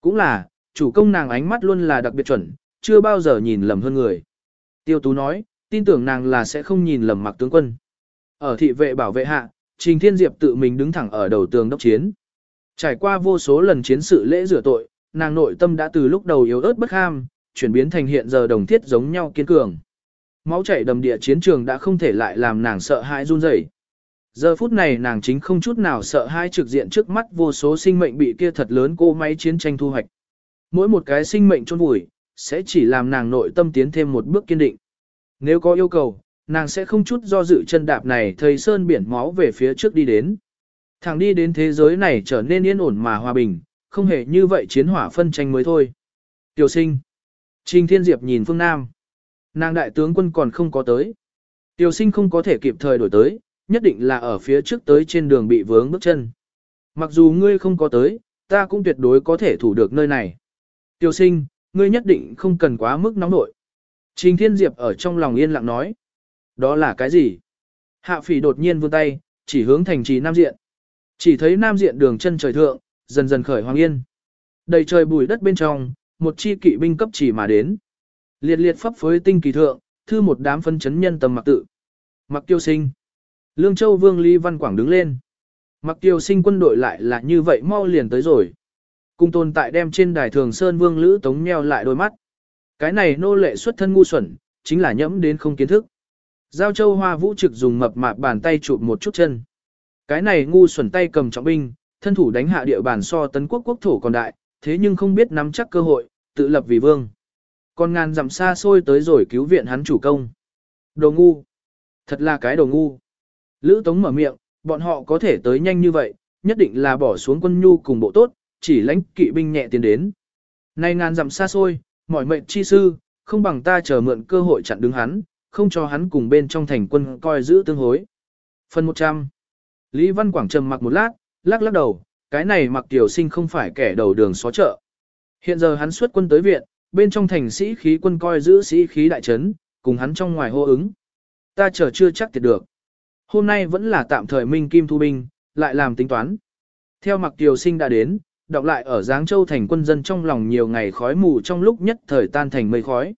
Cũng là, chủ công nàng ánh mắt luôn là đặc biệt chuẩn, chưa bao giờ nhìn lầm hơn người. Tiêu Tú nói, tin tưởng nàng là sẽ không nhìn lầm mặc tướng quân. Ở thị vệ bảo vệ hạ, Trình Thiên Diệp tự mình đứng thẳng ở đầu tường đốc chiến. Trải qua vô số lần chiến sự lễ rửa tội, nàng nội tâm đã từ lúc đầu yếu ớt bất ham, chuyển biến thành hiện giờ đồng thiết giống nhau kiên cường. Máu chảy đầm địa chiến trường đã không thể lại làm nàng sợ hãi run rẩy. Giờ phút này nàng chính không chút nào sợ hãi trực diện trước mắt vô số sinh mệnh bị kia thật lớn cô máy chiến tranh thu hoạch. Mỗi một cái sinh mệnh chôn vùi, sẽ chỉ làm nàng nội tâm tiến thêm một bước kiên định. Nếu có yêu cầu, nàng sẽ không chút do dự chân đạp này thầy sơn biển máu về phía trước đi đến. Thẳng đi đến thế giới này trở nên yên ổn mà hòa bình, không hề như vậy chiến hỏa phân tranh mới thôi. Tiểu sinh. Trình Thiên Diệp nhìn phương Nam. Nàng đại tướng quân còn không có tới. Tiểu sinh không có thể kịp thời đổi tới, nhất định là ở phía trước tới trên đường bị vướng bước chân. Mặc dù ngươi không có tới, ta cũng tuyệt đối có thể thủ được nơi này. Tiểu sinh, ngươi nhất định không cần quá mức nóng nội. Trình Thiên Diệp ở trong lòng yên lặng nói. Đó là cái gì? Hạ phỉ đột nhiên vươn tay, chỉ hướng thành trì Nam Diện. Chỉ thấy Nam Diện đường chân trời thượng, dần dần khởi hoàng yên. Đầy trời bùi đất bên trong, một chi kỵ binh cấp chỉ mà đến. Liệt liệt pháp phối tinh kỳ thượng, thư một đám phân chấn nhân tầm mặc tự. Mặc tiêu sinh. Lương Châu Vương Lý Văn Quảng đứng lên. Mặc tiêu sinh quân đội lại là như vậy mau liền tới rồi. Cung tồn tại đem trên đài thường Sơn Vương Lữ Tống nheo lại đôi mắt. Cái này nô lệ xuất thân ngu xuẩn, chính là nhẫm đến không kiến thức. Giao Châu Hoa Vũ trực dùng mập mạp bàn tay chụp một chút chân. Cái này ngu xuẩn tay cầm trọng binh, thân thủ đánh hạ địa bàn so tấn quốc quốc thổ còn đại, thế nhưng không biết nắm chắc cơ hội, tự lập vì vương. Con ngàn dặm xa xôi tới rồi cứu viện hắn chủ công. Đồ ngu. Thật là cái đồ ngu. Lữ Tống mở miệng, bọn họ có thể tới nhanh như vậy, nhất định là bỏ xuống quân nhu cùng bộ tốt, chỉ lãnh kỵ binh nhẹ tiến đến. Nay ngàn dặm xa xôi, mỏi mệnh chi sư, không bằng ta chờ mượn cơ hội chặn đứng hắn, không cho hắn cùng bên trong thành quân coi giữ tương hối. Phần 100 Lý Văn Quảng trầm mặc một lát, lắc lắc đầu, cái này mặc tiểu sinh không phải kẻ đầu đường xó chợ. Hiện giờ hắn xuất quân tới viện, bên trong thành sĩ khí quân coi giữ sĩ khí đại trấn, cùng hắn trong ngoài hô ứng. Ta chờ chưa chắc thiệt được. Hôm nay vẫn là tạm thời minh kim thu binh, lại làm tính toán. Theo mặc tiểu sinh đã đến, đọc lại ở Giáng Châu thành quân dân trong lòng nhiều ngày khói mù trong lúc nhất thời tan thành mây khói.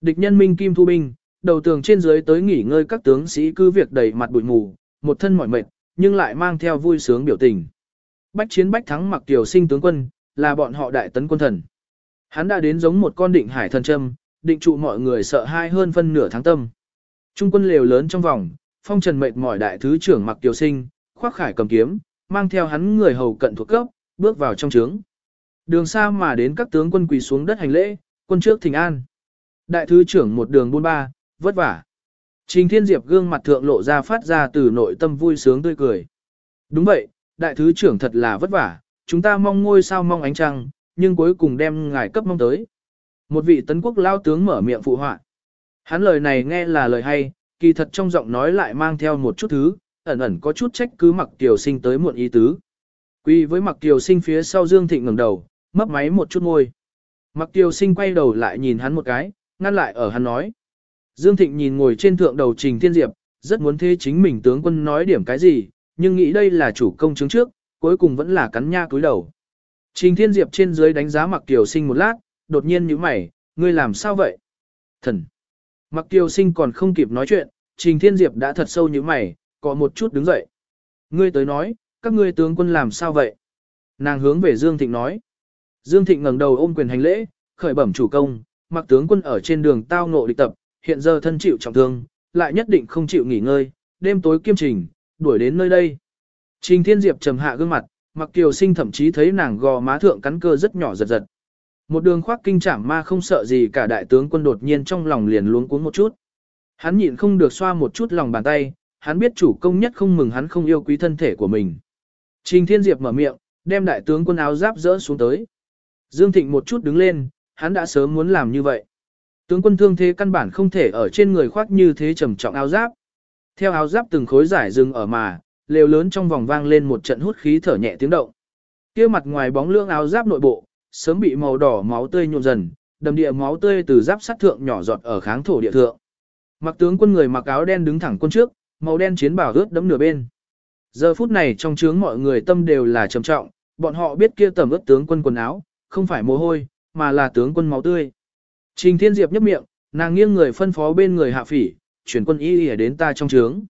Địch nhân minh kim thu binh, đầu tường trên dưới tới nghỉ ngơi các tướng sĩ cứ việc đầy mặt bụi mù, một thân mỏi mệt, nhưng lại mang theo vui sướng biểu tình. Bách chiến bách thắng mặc tiểu sinh tướng quân, là bọn họ đại tấn quân thần. Hắn đã đến giống một con định hải thần châm, định trụ mọi người sợ hai hơn phân nửa tháng tâm. Trung quân lều lớn trong vòng, phong trần mệt mỏi đại thứ trưởng mặc tiểu sinh, khoác khải cầm kiếm, mang theo hắn người hầu cận thuộc cấp, bước vào trong trướng. Đường xa mà đến các tướng quân quỳ xuống đất hành lễ, quân trước thỉnh an. Đại thứ trưởng một đường buôn ba, vất vả. Trình Thiên Diệp gương mặt thượng lộ ra phát ra từ nội tâm vui sướng tươi cười. Đúng vậy, đại thứ trưởng thật là vất vả, chúng ta mong ngôi sao mong ánh trăng, nhưng cuối cùng đem ngài cấp mong tới. Một vị tấn quốc lao tướng mở miệng phụ họa. Hắn lời này nghe là lời hay, kỳ thật trong giọng nói lại mang theo một chút thứ, ẩn ẩn có chút trách cứ mặc tiểu sinh tới muộn ý tứ. Quy với mặc tiểu sinh phía sau Dương Thịnh ngẩng đầu, mấp máy một chút môi. Mặc tiểu sinh quay đầu lại nhìn hắn một cái, ngăn lại ở hắn nói. Dương Thịnh nhìn ngồi trên thượng đầu Trình Thiên Diệp, rất muốn thế chính mình tướng quân nói điểm cái gì, nhưng nghĩ đây là chủ công chứng trước, cuối cùng vẫn là cắn nha cúi đầu. Trình Thiên Diệp trên dưới đánh giá Mặc Kiều Sinh một lát, đột nhiên nhíu mày, ngươi làm sao vậy? Thần! Mặc Kiều Sinh còn không kịp nói chuyện, Trình Thiên Diệp đã thật sâu nhíu mày, có một chút đứng dậy. Ngươi tới nói, các ngươi tướng quân làm sao vậy? Nàng hướng về Dương Thịnh nói. Dương Thịnh ngẩng đầu ôm quyền hành lễ, khởi bẩm chủ công, mặc tướng quân ở trên đường tao ngộ địch tập, hiện giờ thân chịu trọng thương, lại nhất định không chịu nghỉ ngơi, đêm tối kiêm trình, đuổi đến nơi đây. Trình Thiên Diệp trầm hạ gương mặt, mặc kiều sinh thậm chí thấy nàng gò má thượng cắn cơ rất nhỏ giật giật. Một đường khoác kinh trảm ma không sợ gì cả đại tướng quân đột nhiên trong lòng liền luống cuống một chút. Hắn nhịn không được xoa một chút lòng bàn tay, hắn biết chủ công nhất không mừng hắn không yêu quý thân thể của mình. Trình Thiên Diệp mở miệng, đem đại tướng quân áo giáp rỡ xuống tới. Dương Thịnh một chút đứng lên, hắn đã sớm muốn làm như vậy. Tướng quân thương thế căn bản không thể ở trên người khoác như thế trầm trọng áo giáp. Theo áo giáp từng khối giải rừng ở mà, lều lớn trong vòng vang lên một trận hút khí thở nhẹ tiếng động. Kia mặt ngoài bóng lưỡng áo giáp nội bộ, sớm bị màu đỏ máu tươi nhuộm dần, đầm địa máu tươi từ giáp sắt thượng nhỏ giọt ở kháng thổ địa thượng. Mặc tướng quân người mặc áo đen đứng thẳng quân trước, màu đen chiến bảo ướt đẫm nửa bên. Giờ phút này trong trướng mọi người tâm đều là trầm trọng, bọn họ biết kia tầm ướt tướng quân quần áo, không phải mồ hôi, mà là tướng quân máu tươi. Trình Thiên Diệp nhấp miệng, nàng nghiêng người phân phó bên người hạ phỉ, chuyển quân y y đến ta trong trướng.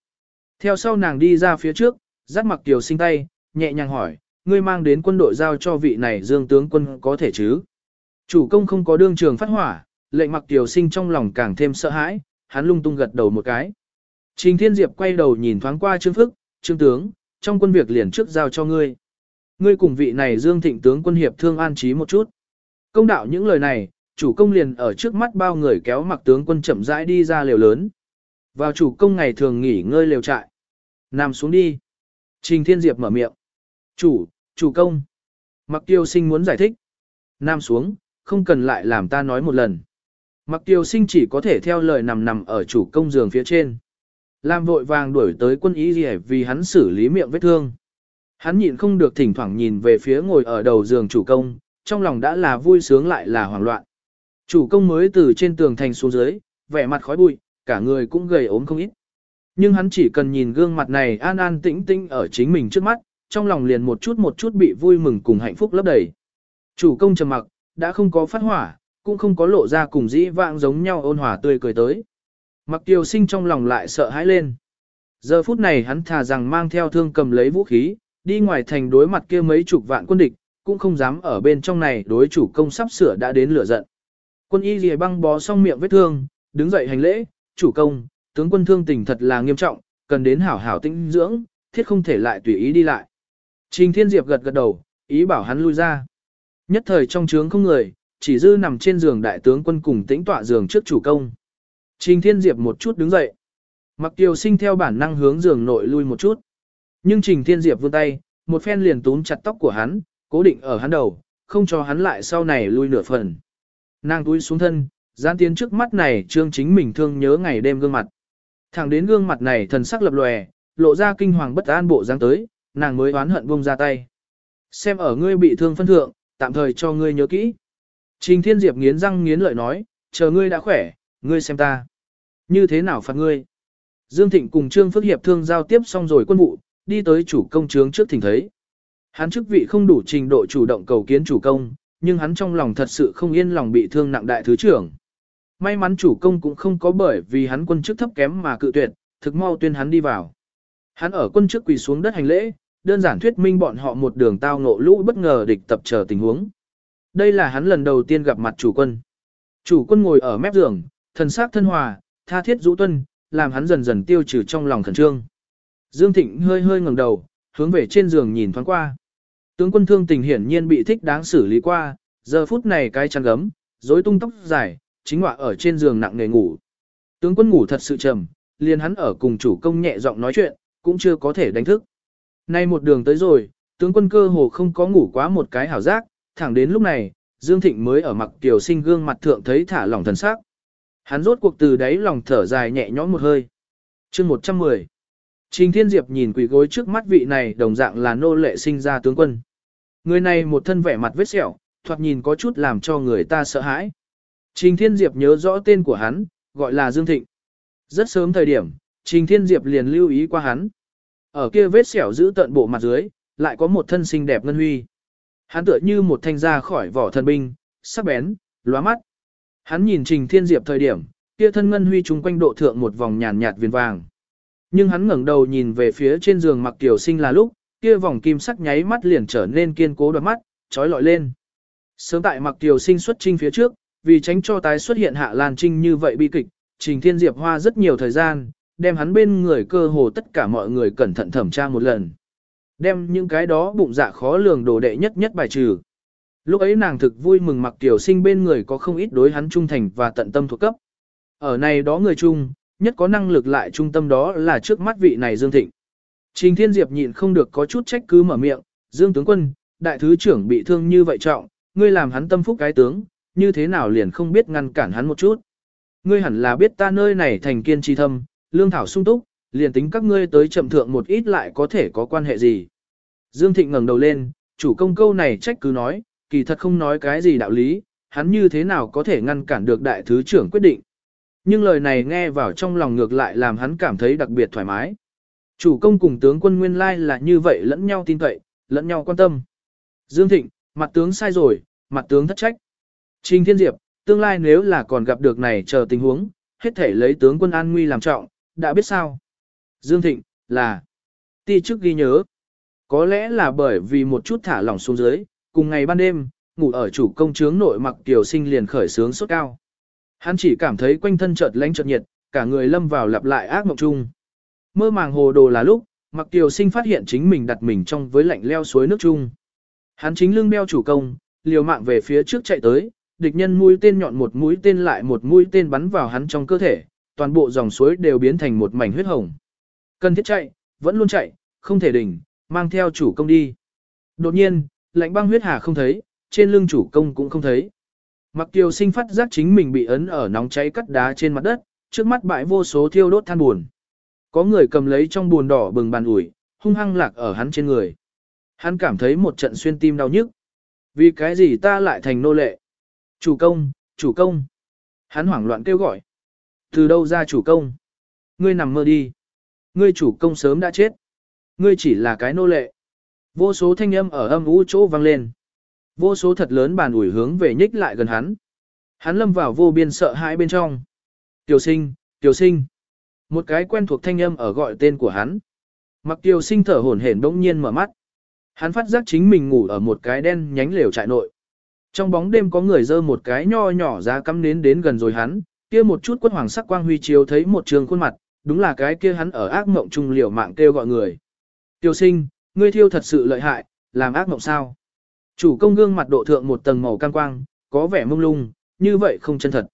Theo sau nàng đi ra phía trước, dắt mặc tiểu sinh tay, nhẹ nhàng hỏi, ngươi mang đến quân đội giao cho vị này dương tướng quân có thể chứ? Chủ công không có đương trường phát hỏa, lệnh mặc tiểu sinh trong lòng càng thêm sợ hãi, hắn lung tung gật đầu một cái. Trình Thiên Diệp quay đầu nhìn thoáng qua Trương Phức, Trương Tướng, trong quân việc liền trước giao cho ngươi. Ngươi cùng vị này Dương Thịnh Tướng quân hiệp thương an trí một chút. Công đạo những lời này, chủ công liền ở trước mắt bao người kéo mặc tướng quân chậm rãi đi ra lều lớn. Vào chủ công ngày thường nghỉ ngơi lều trại. Nằm xuống đi. Trình Thiên Diệp mở miệng. Chủ, chủ công. Mặc tiêu sinh muốn giải thích. Nam xuống, không cần lại làm ta nói một lần. Mặc tiêu sinh chỉ có thể theo lời nằm nằm ở chủ công giường phía trên. lam vội vàng đuổi tới quân ý gì vì hắn xử lý miệng vết thương. Hắn nhịn không được thỉnh thoảng nhìn về phía ngồi ở đầu giường chủ công, trong lòng đã là vui sướng lại là hoảng loạn. Chủ công mới từ trên tường thành xuống dưới, vẻ mặt khói bụi, cả người cũng gầy ốm không ít. Nhưng hắn chỉ cần nhìn gương mặt này an an tĩnh tĩnh ở chính mình trước mắt, trong lòng liền một chút một chút bị vui mừng cùng hạnh phúc lấp đầy. Chủ công trầm mặc, đã không có phát hỏa, cũng không có lộ ra cùng dĩ vãng giống nhau ôn hòa tươi cười tới. Mặc tiêu sinh trong lòng lại sợ hãi lên. Giờ phút này hắn thà rằng mang theo thương cầm lấy vũ khí, đi ngoài thành đối mặt kia mấy chục vạn quân địch, cũng không dám ở bên trong này đối chủ công sắp sửa đã đến lửa giận. Quân y lìa băng bó xong miệng vết thương, đứng dậy hành lễ, chủ công, tướng quân thương tình thật là nghiêm trọng, cần đến hảo hảo tinh dưỡng, thiết không thể lại tùy ý đi lại. Trình Thiên Diệp gật gật đầu, ý bảo hắn lui ra. Nhất thời trong trướng không người, chỉ dư nằm trên giường đại tướng quân cùng tĩnh tọa giường trước chủ công. Trình Thiên Diệp một chút đứng dậy. Mặc Kiều Sinh theo bản năng hướng giường nội lui một chút. Nhưng Trình Thiên Diệp vươn tay, một phen liền túm chặt tóc của hắn, cố định ở hắn đầu, không cho hắn lại sau này lui nửa phần. Nàng túi xuống thân, gian tiến trước mắt này trương chính mình thương nhớ ngày đêm gương mặt. Thẳng đến gương mặt này thần sắc lập lòe, lộ ra kinh hoàng bất an bộ dáng tới, nàng mới oán hận buông ra tay. Xem ở ngươi bị thương phân thượng, tạm thời cho ngươi nhớ kỹ. Trình Thiên Diệp nghiến răng nghiến lợi nói, chờ ngươi đã khỏe, ngươi xem ta. Như thế nào phạt ngươi? Dương Thịnh cùng Trương Phước Hiệp thương giao tiếp xong rồi quân vụ, đi tới chủ công trướng trước thỉnh thấy. Hắn chức vị không đủ trình độ chủ động cầu kiến chủ công, nhưng hắn trong lòng thật sự không yên lòng bị thương nặng đại thứ trưởng. May mắn chủ công cũng không có bởi vì hắn quân chức thấp kém mà cự tuyệt, thực mau tuyên hắn đi vào. Hắn ở quân chức quỳ xuống đất hành lễ, đơn giản thuyết minh bọn họ một đường tao ngộ lũ bất ngờ địch tập chờ tình huống. Đây là hắn lần đầu tiên gặp mặt chủ quân. Chủ quân ngồi ở mép giường, thần sắc thân hòa, tha thiết dũ tuân, làm hắn dần dần tiêu trừ trong lòng khẩn trương. Dương Thịnh hơi hơi ngẩng đầu, hướng về trên giường nhìn thoáng qua. Tướng quân thương tình hiển nhiên bị thích đáng xử lý qua, giờ phút này cái chăn gấm, rối tung tóc dài, chính ngọa ở trên giường nặng nề ngủ. Tướng quân ngủ thật sự trầm, liền hắn ở cùng chủ công nhẹ giọng nói chuyện, cũng chưa có thể đánh thức. Nay một đường tới rồi, tướng quân cơ hồ không có ngủ quá một cái hảo giác, thẳng đến lúc này, Dương Thịnh mới ở mặt tiểu sinh gương mặt thượng thấy thả lỏng thần sắc. Hắn rốt cuộc từ đáy lòng thở dài nhẹ nhõm một hơi. chương 110 Trình Thiên Diệp nhìn quỷ gối trước mắt vị này đồng dạng là nô lệ sinh ra tướng quân. Người này một thân vẻ mặt vết sẹo, thoạt nhìn có chút làm cho người ta sợ hãi. Trình Thiên Diệp nhớ rõ tên của hắn, gọi là Dương Thịnh. Rất sớm thời điểm, Trình Thiên Diệp liền lưu ý qua hắn. Ở kia vết sẹo giữ tận bộ mặt dưới, lại có một thân xinh đẹp ngân huy. Hắn tựa như một thanh ra khỏi vỏ thần binh, sắc bén, lóa mắt. Hắn nhìn Trình Thiên Diệp thời điểm, kia thân ngân huy trung quanh độ thượng một vòng nhàn nhạt viền vàng. Nhưng hắn ngẩng đầu nhìn về phía trên giường mặc tiểu sinh là lúc, kia vòng kim sắc nháy mắt liền trở nên kiên cố đôi mắt, trói lọi lên. Sớm tại mặc tiểu sinh xuất trinh phía trước, vì tránh cho tái xuất hiện hạ lan trinh như vậy bi kịch, Trình Thiên Diệp hoa rất nhiều thời gian, đem hắn bên người cơ hồ tất cả mọi người cẩn thận thẩm tra một lần. Đem những cái đó bụng dạ khó lường đồ đệ nhất nhất bài trừ. Lúc ấy nàng thực vui mừng mặc tiểu sinh bên người có không ít đối hắn trung thành và tận tâm thuộc cấp. Ở này đó người chung, nhất có năng lực lại trung tâm đó là trước mắt vị này Dương Thịnh. Trình Thiên Diệp nhịn không được có chút trách cứ mở miệng, Dương tướng quân, đại thứ trưởng bị thương như vậy trọng, ngươi làm hắn tâm phúc cái tướng, như thế nào liền không biết ngăn cản hắn một chút. Ngươi hẳn là biết ta nơi này thành kiên trì thâm, lương thảo sung túc, liền tính các ngươi tới chậm thượng một ít lại có thể có quan hệ gì. Dương Thịnh ngẩng đầu lên, chủ công câu này trách cứ nói, kỳ thật không nói cái gì đạo lý, hắn như thế nào có thể ngăn cản được đại thứ trưởng quyết định. Nhưng lời này nghe vào trong lòng ngược lại làm hắn cảm thấy đặc biệt thoải mái. Chủ công cùng tướng quân nguyên lai là như vậy lẫn nhau tin cậy, lẫn nhau quan tâm. Dương Thịnh, mặt tướng sai rồi, mặt tướng thất trách. Trình Thiên Diệp, tương lai nếu là còn gặp được này chờ tình huống, hết thể lấy tướng quân an nguy làm trọng, đã biết sao. Dương Thịnh, là, ti chức ghi nhớ. Có lẽ là bởi vì một chút thả lỏng xuống dưới, cùng ngày ban đêm, ngủ ở chủ công trướng nội mặc tiểu sinh liền khởi sướng sốt cao. Hắn chỉ cảm thấy quanh thân chợt lánh chợt nhiệt, cả người lâm vào lặp lại ác mộng chung. Mơ màng hồ đồ là lúc, mặc Kiều sinh phát hiện chính mình đặt mình trong với lạnh leo suối nước chung. Hắn chính lưng đeo chủ công, liều mạng về phía trước chạy tới, địch nhân mũi tên nhọn một mũi tên lại một mũi tên bắn vào hắn trong cơ thể, toàn bộ dòng suối đều biến thành một mảnh huyết hồng. Cần thiết chạy, vẫn luôn chạy, không thể đỉnh, mang theo chủ công đi. Đột nhiên, lạnh băng huyết hà không thấy, trên lưng chủ công cũng không thấy. Mặc tiêu sinh phát giác chính mình bị ấn ở nóng cháy cắt đá trên mặt đất, trước mắt bãi vô số thiêu đốt than buồn. Có người cầm lấy trong buồn đỏ bừng bàn ủi, hung hăng lạc ở hắn trên người. Hắn cảm thấy một trận xuyên tim đau nhức. Vì cái gì ta lại thành nô lệ? Chủ công, chủ công. Hắn hoảng loạn kêu gọi. Từ đâu ra chủ công? Ngươi nằm mơ đi. Ngươi chủ công sớm đã chết. Ngươi chỉ là cái nô lệ. Vô số thanh âm ở âm u chỗ vang lên. Vô số thật lớn bàn ủi hướng về nhích lại gần hắn. Hắn lâm vào vô biên sợ hãi bên trong. Tiểu sinh, tiểu sinh. Một cái quen thuộc thanh âm ở gọi tên của hắn. Mặc tiểu sinh thở hổn hển bỗng nhiên mở mắt. Hắn phát giác chính mình ngủ ở một cái đen nhánh lều trại nội. Trong bóng đêm có người dơ một cái nho nhỏ ra cắm nến đến gần rồi hắn, kia một chút quất hoàng sắc quang huy chiếu thấy một trường khuôn mặt, đúng là cái kia hắn ở ác mộng trung liều mạng kêu gọi người. Tiêu sinh, ngươi thiêu thật sự lợi hại, làm ác mộng sao? Chủ công gương mặt độ thượng một tầng màu cam quang, có vẻ mông lung, như vậy không chân thật.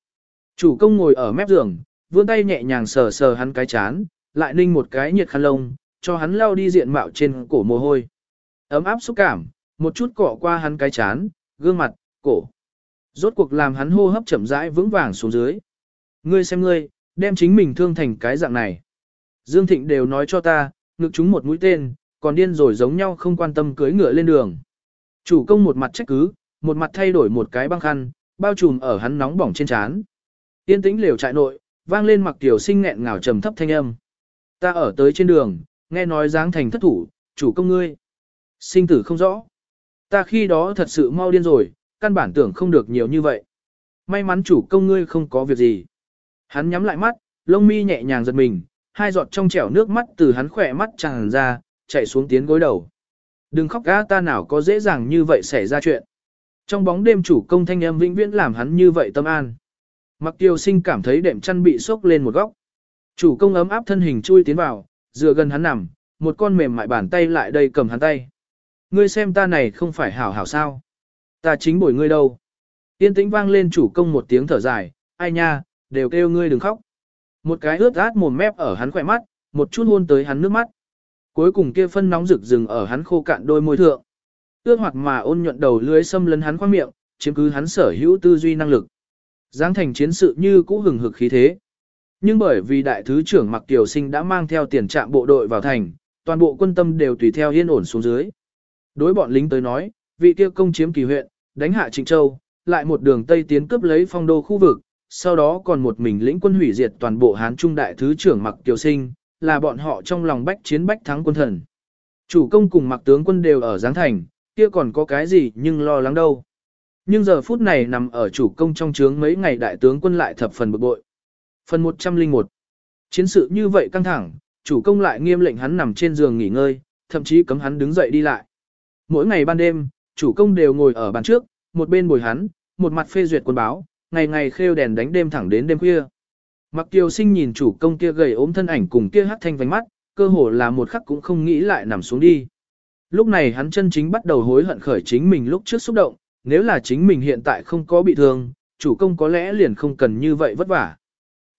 Chủ công ngồi ở mép giường, vươn tay nhẹ nhàng sờ sờ hắn cái chán, lại ninh một cái nhiệt khăn lông, cho hắn lao đi diện mạo trên cổ mồ hôi. Ấm áp xúc cảm, một chút cọ qua hắn cái chán, gương mặt, cổ. Rốt cuộc làm hắn hô hấp chậm rãi vững vàng xuống dưới. Ngươi xem ngươi, đem chính mình thương thành cái dạng này. Dương Thịnh đều nói cho ta, ngực chúng một mũi tên, còn điên rồi giống nhau không quan tâm cưới ngựa lên đường. Chủ công một mặt trách cứ, một mặt thay đổi một cái băng khăn, bao trùm ở hắn nóng bỏng trên trán. Tiên tĩnh liều trại nội, vang lên mặc tiểu sinh nghẹn ngào trầm thấp thanh âm. Ta ở tới trên đường, nghe nói dáng thành thất thủ, chủ công ngươi. Sinh tử không rõ. Ta khi đó thật sự mau điên rồi, căn bản tưởng không được nhiều như vậy. May mắn chủ công ngươi không có việc gì. Hắn nhắm lại mắt, lông mi nhẹ nhàng giật mình, hai giọt trong trẻo nước mắt từ hắn khỏe mắt tràn ra, chạy xuống tiến gối đầu. Đừng khóc ga ta nào có dễ dàng như vậy xảy ra chuyện. Trong bóng đêm chủ công thanh âm vĩnh viễn làm hắn như vậy tâm an. Mặc tiêu sinh cảm thấy đệm chăn bị sốc lên một góc. Chủ công ấm áp thân hình chui tiến vào, dựa gần hắn nằm, một con mềm mại bàn tay lại đây cầm hắn tay. Ngươi xem ta này không phải hảo hảo sao. Ta chính bồi ngươi đâu. Yên tĩnh vang lên chủ công một tiếng thở dài, ai nha, đều kêu ngươi đừng khóc. Một cái ướt át mồm mép ở hắn khỏe mắt, một chút hôn tới hắn nước mắt. Cuối cùng kia phân nóng rực rừng ở hắn khô cạn đôi môi thượng. Ước hoặc mà ôn nhuận đầu lưới xâm lấn hắn khoang miệng, chiếm cứ hắn sở hữu tư duy năng lực. Giáng thành chiến sự như cũ hừng hực khí thế. Nhưng bởi vì đại thứ trưởng Mặc Tiểu Sinh đã mang theo tiền trạm bộ đội vào thành, toàn bộ quân tâm đều tùy theo yên ổn xuống dưới. Đối bọn lính tới nói, vị kia công chiếm kỳ huyện, đánh hạ Trịnh Châu, lại một đường Tây tiến cướp lấy phong đô khu vực, sau đó còn một mình lĩnh quân hủy diệt toàn bộ Hán Trung đại thứ trưởng Mặc Kiều Sinh, là bọn họ trong lòng bách chiến bách thắng quân thần. Chủ công cùng mặc tướng quân đều ở Giáng Thành, kia còn có cái gì nhưng lo lắng đâu. Nhưng giờ phút này nằm ở chủ công trong trướng mấy ngày đại tướng quân lại thập phần bực bội. Phần 101 Chiến sự như vậy căng thẳng, chủ công lại nghiêm lệnh hắn nằm trên giường nghỉ ngơi, thậm chí cấm hắn đứng dậy đi lại. Mỗi ngày ban đêm, chủ công đều ngồi ở bàn trước, một bên bồi hắn, một mặt phê duyệt quân báo, ngày ngày khêu đèn đánh đêm thẳng đến đêm khuya. Mặc Kiều Sinh nhìn chủ công kia gầy ốm thân ảnh cùng kia hắt thanh vánh mắt, cơ hồ là một khắc cũng không nghĩ lại nằm xuống đi. Lúc này hắn chân chính bắt đầu hối hận khởi chính mình lúc trước xúc động, nếu là chính mình hiện tại không có bị thương, chủ công có lẽ liền không cần như vậy vất vả.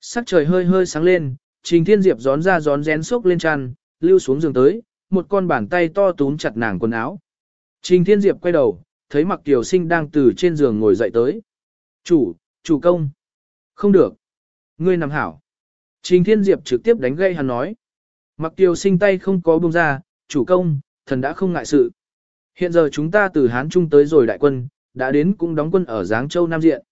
Sắc trời hơi hơi sáng lên, Trình Thiên Diệp gión ra gión rén xốc lên chăn, lưu xuống giường tới, một con bàn tay to túm chặt nàng quần áo. Trình Thiên Diệp quay đầu, thấy Mặc Kiều Sinh đang từ trên giường ngồi dậy tới. Chủ, chủ công. Không được. Ngươi nằm hảo. Trình Thiên Diệp trực tiếp đánh gây hắn nói. Mặc tiêu Sinh tay không có buông ra, chủ công, thần đã không ngại sự. Hiện giờ chúng ta từ Hán Trung tới rồi đại quân, đã đến cũng đóng quân ở Giáng Châu Nam Diện.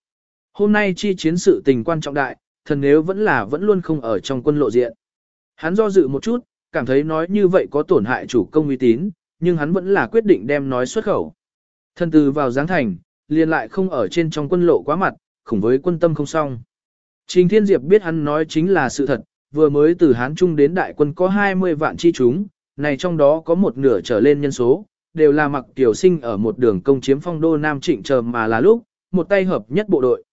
Hôm nay chi chiến sự tình quan trọng đại, thần nếu vẫn là vẫn luôn không ở trong quân lộ diện. Hắn do dự một chút, cảm thấy nói như vậy có tổn hại chủ công uy tín, nhưng hắn vẫn là quyết định đem nói xuất khẩu. Thần từ vào Giáng Thành, liền lại không ở trên trong quân lộ quá mặt, khủng với quân tâm không xong. Trình Thiên Diệp biết hắn nói chính là sự thật, vừa mới từ Hán Trung đến đại quân có 20 vạn chi chúng, này trong đó có một nửa trở lên nhân số, đều là mặc tiểu sinh ở một đường công chiếm phong đô Nam Trịnh chờ mà là lúc, một tay hợp nhất bộ đội.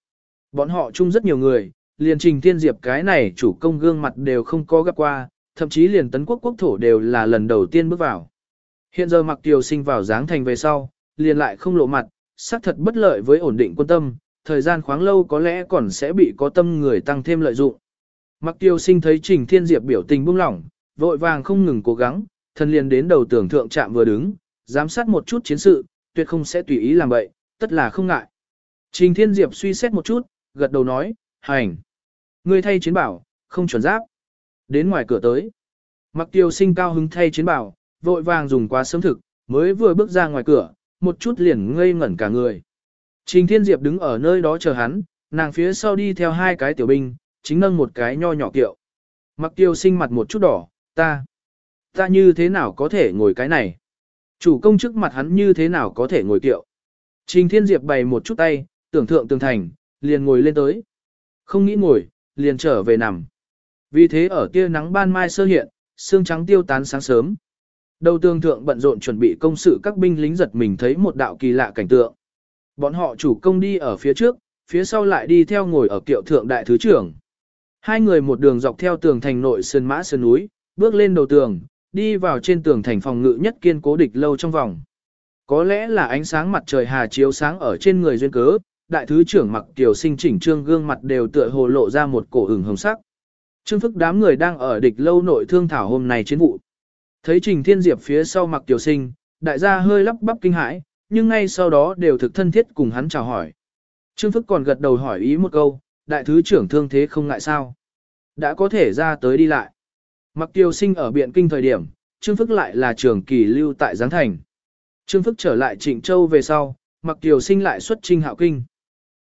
Bọn họ chung rất nhiều người, liền trình thiên diệp cái này chủ công gương mặt đều không có gặp qua, thậm chí liền tấn quốc quốc thổ đều là lần đầu tiên bước vào. Hiện giờ mặc tiểu sinh vào dáng thành về sau, liền lại không lộ mặt, xác thật bất lợi với ổn định quân tâm, thời gian khoáng lâu có lẽ còn sẽ bị có tâm người tăng thêm lợi dụng. Mặc tiêu sinh thấy Trình Thiên Diệp biểu tình buông lỏng, vội vàng không ngừng cố gắng, thân liền đến đầu tưởng thượng trạm vừa đứng, giám sát một chút chiến sự, tuyệt không sẽ tùy ý làm vậy, tất là không ngại. Trình Thiên Diệp suy xét một chút, gật đầu nói, hành. Ngươi thay chiến bảo, không chuẩn giáp. Đến ngoài cửa tới. Mặc tiêu sinh cao hứng thay chiến bảo, vội vàng dùng quá sớm thực, mới vừa bước ra ngoài cửa, một chút liền ngây ngẩn cả người. Trình Thiên Diệp đứng ở nơi đó chờ hắn, nàng phía sau đi theo hai cái tiểu binh, chính nâng một cái nho nhỏ kiệu. Mặc tiêu sinh mặt một chút đỏ, ta, ta như thế nào có thể ngồi cái này? Chủ công trước mặt hắn như thế nào có thể ngồi kiệu? Trình Thiên Diệp bày một chút tay, tưởng thượng tường thành, liền ngồi lên tới. Không nghĩ ngồi, liền trở về nằm. Vì thế ở tia nắng ban mai sơ hiện, xương trắng tiêu tán sáng sớm. Đầu tường thượng bận rộn chuẩn bị công sự các binh lính giật mình thấy một đạo kỳ lạ cảnh tượng. Bọn họ chủ công đi ở phía trước, phía sau lại đi theo ngồi ở kiệu thượng đại thứ trưởng. Hai người một đường dọc theo tường thành nội sơn mã sơn núi, bước lên đầu tường, đi vào trên tường thành phòng ngự nhất kiên cố địch lâu trong vòng. Có lẽ là ánh sáng mặt trời hà chiếu sáng ở trên người duyên cớ, đại thứ trưởng mặc tiểu sinh chỉnh trương gương mặt đều tựa hồ lộ ra một cổ hừng hồng sắc. Trương phức đám người đang ở địch lâu nội thương thảo hôm nay chiến vụ. Thấy Trình Thiên Diệp phía sau mặc tiểu sinh, đại gia hơi lắp bắp kinh hãi, nhưng ngay sau đó đều thực thân thiết cùng hắn chào hỏi. Trương Phức còn gật đầu hỏi ý một câu, đại thứ trưởng thương thế không ngại sao. Đã có thể ra tới đi lại. Mặc tiêu sinh ở biện kinh thời điểm, Trương Phức lại là trưởng kỳ lưu tại Giáng Thành. Trương Phức trở lại Trịnh Châu về sau, Mặc tiêu sinh lại xuất trinh hạo kinh.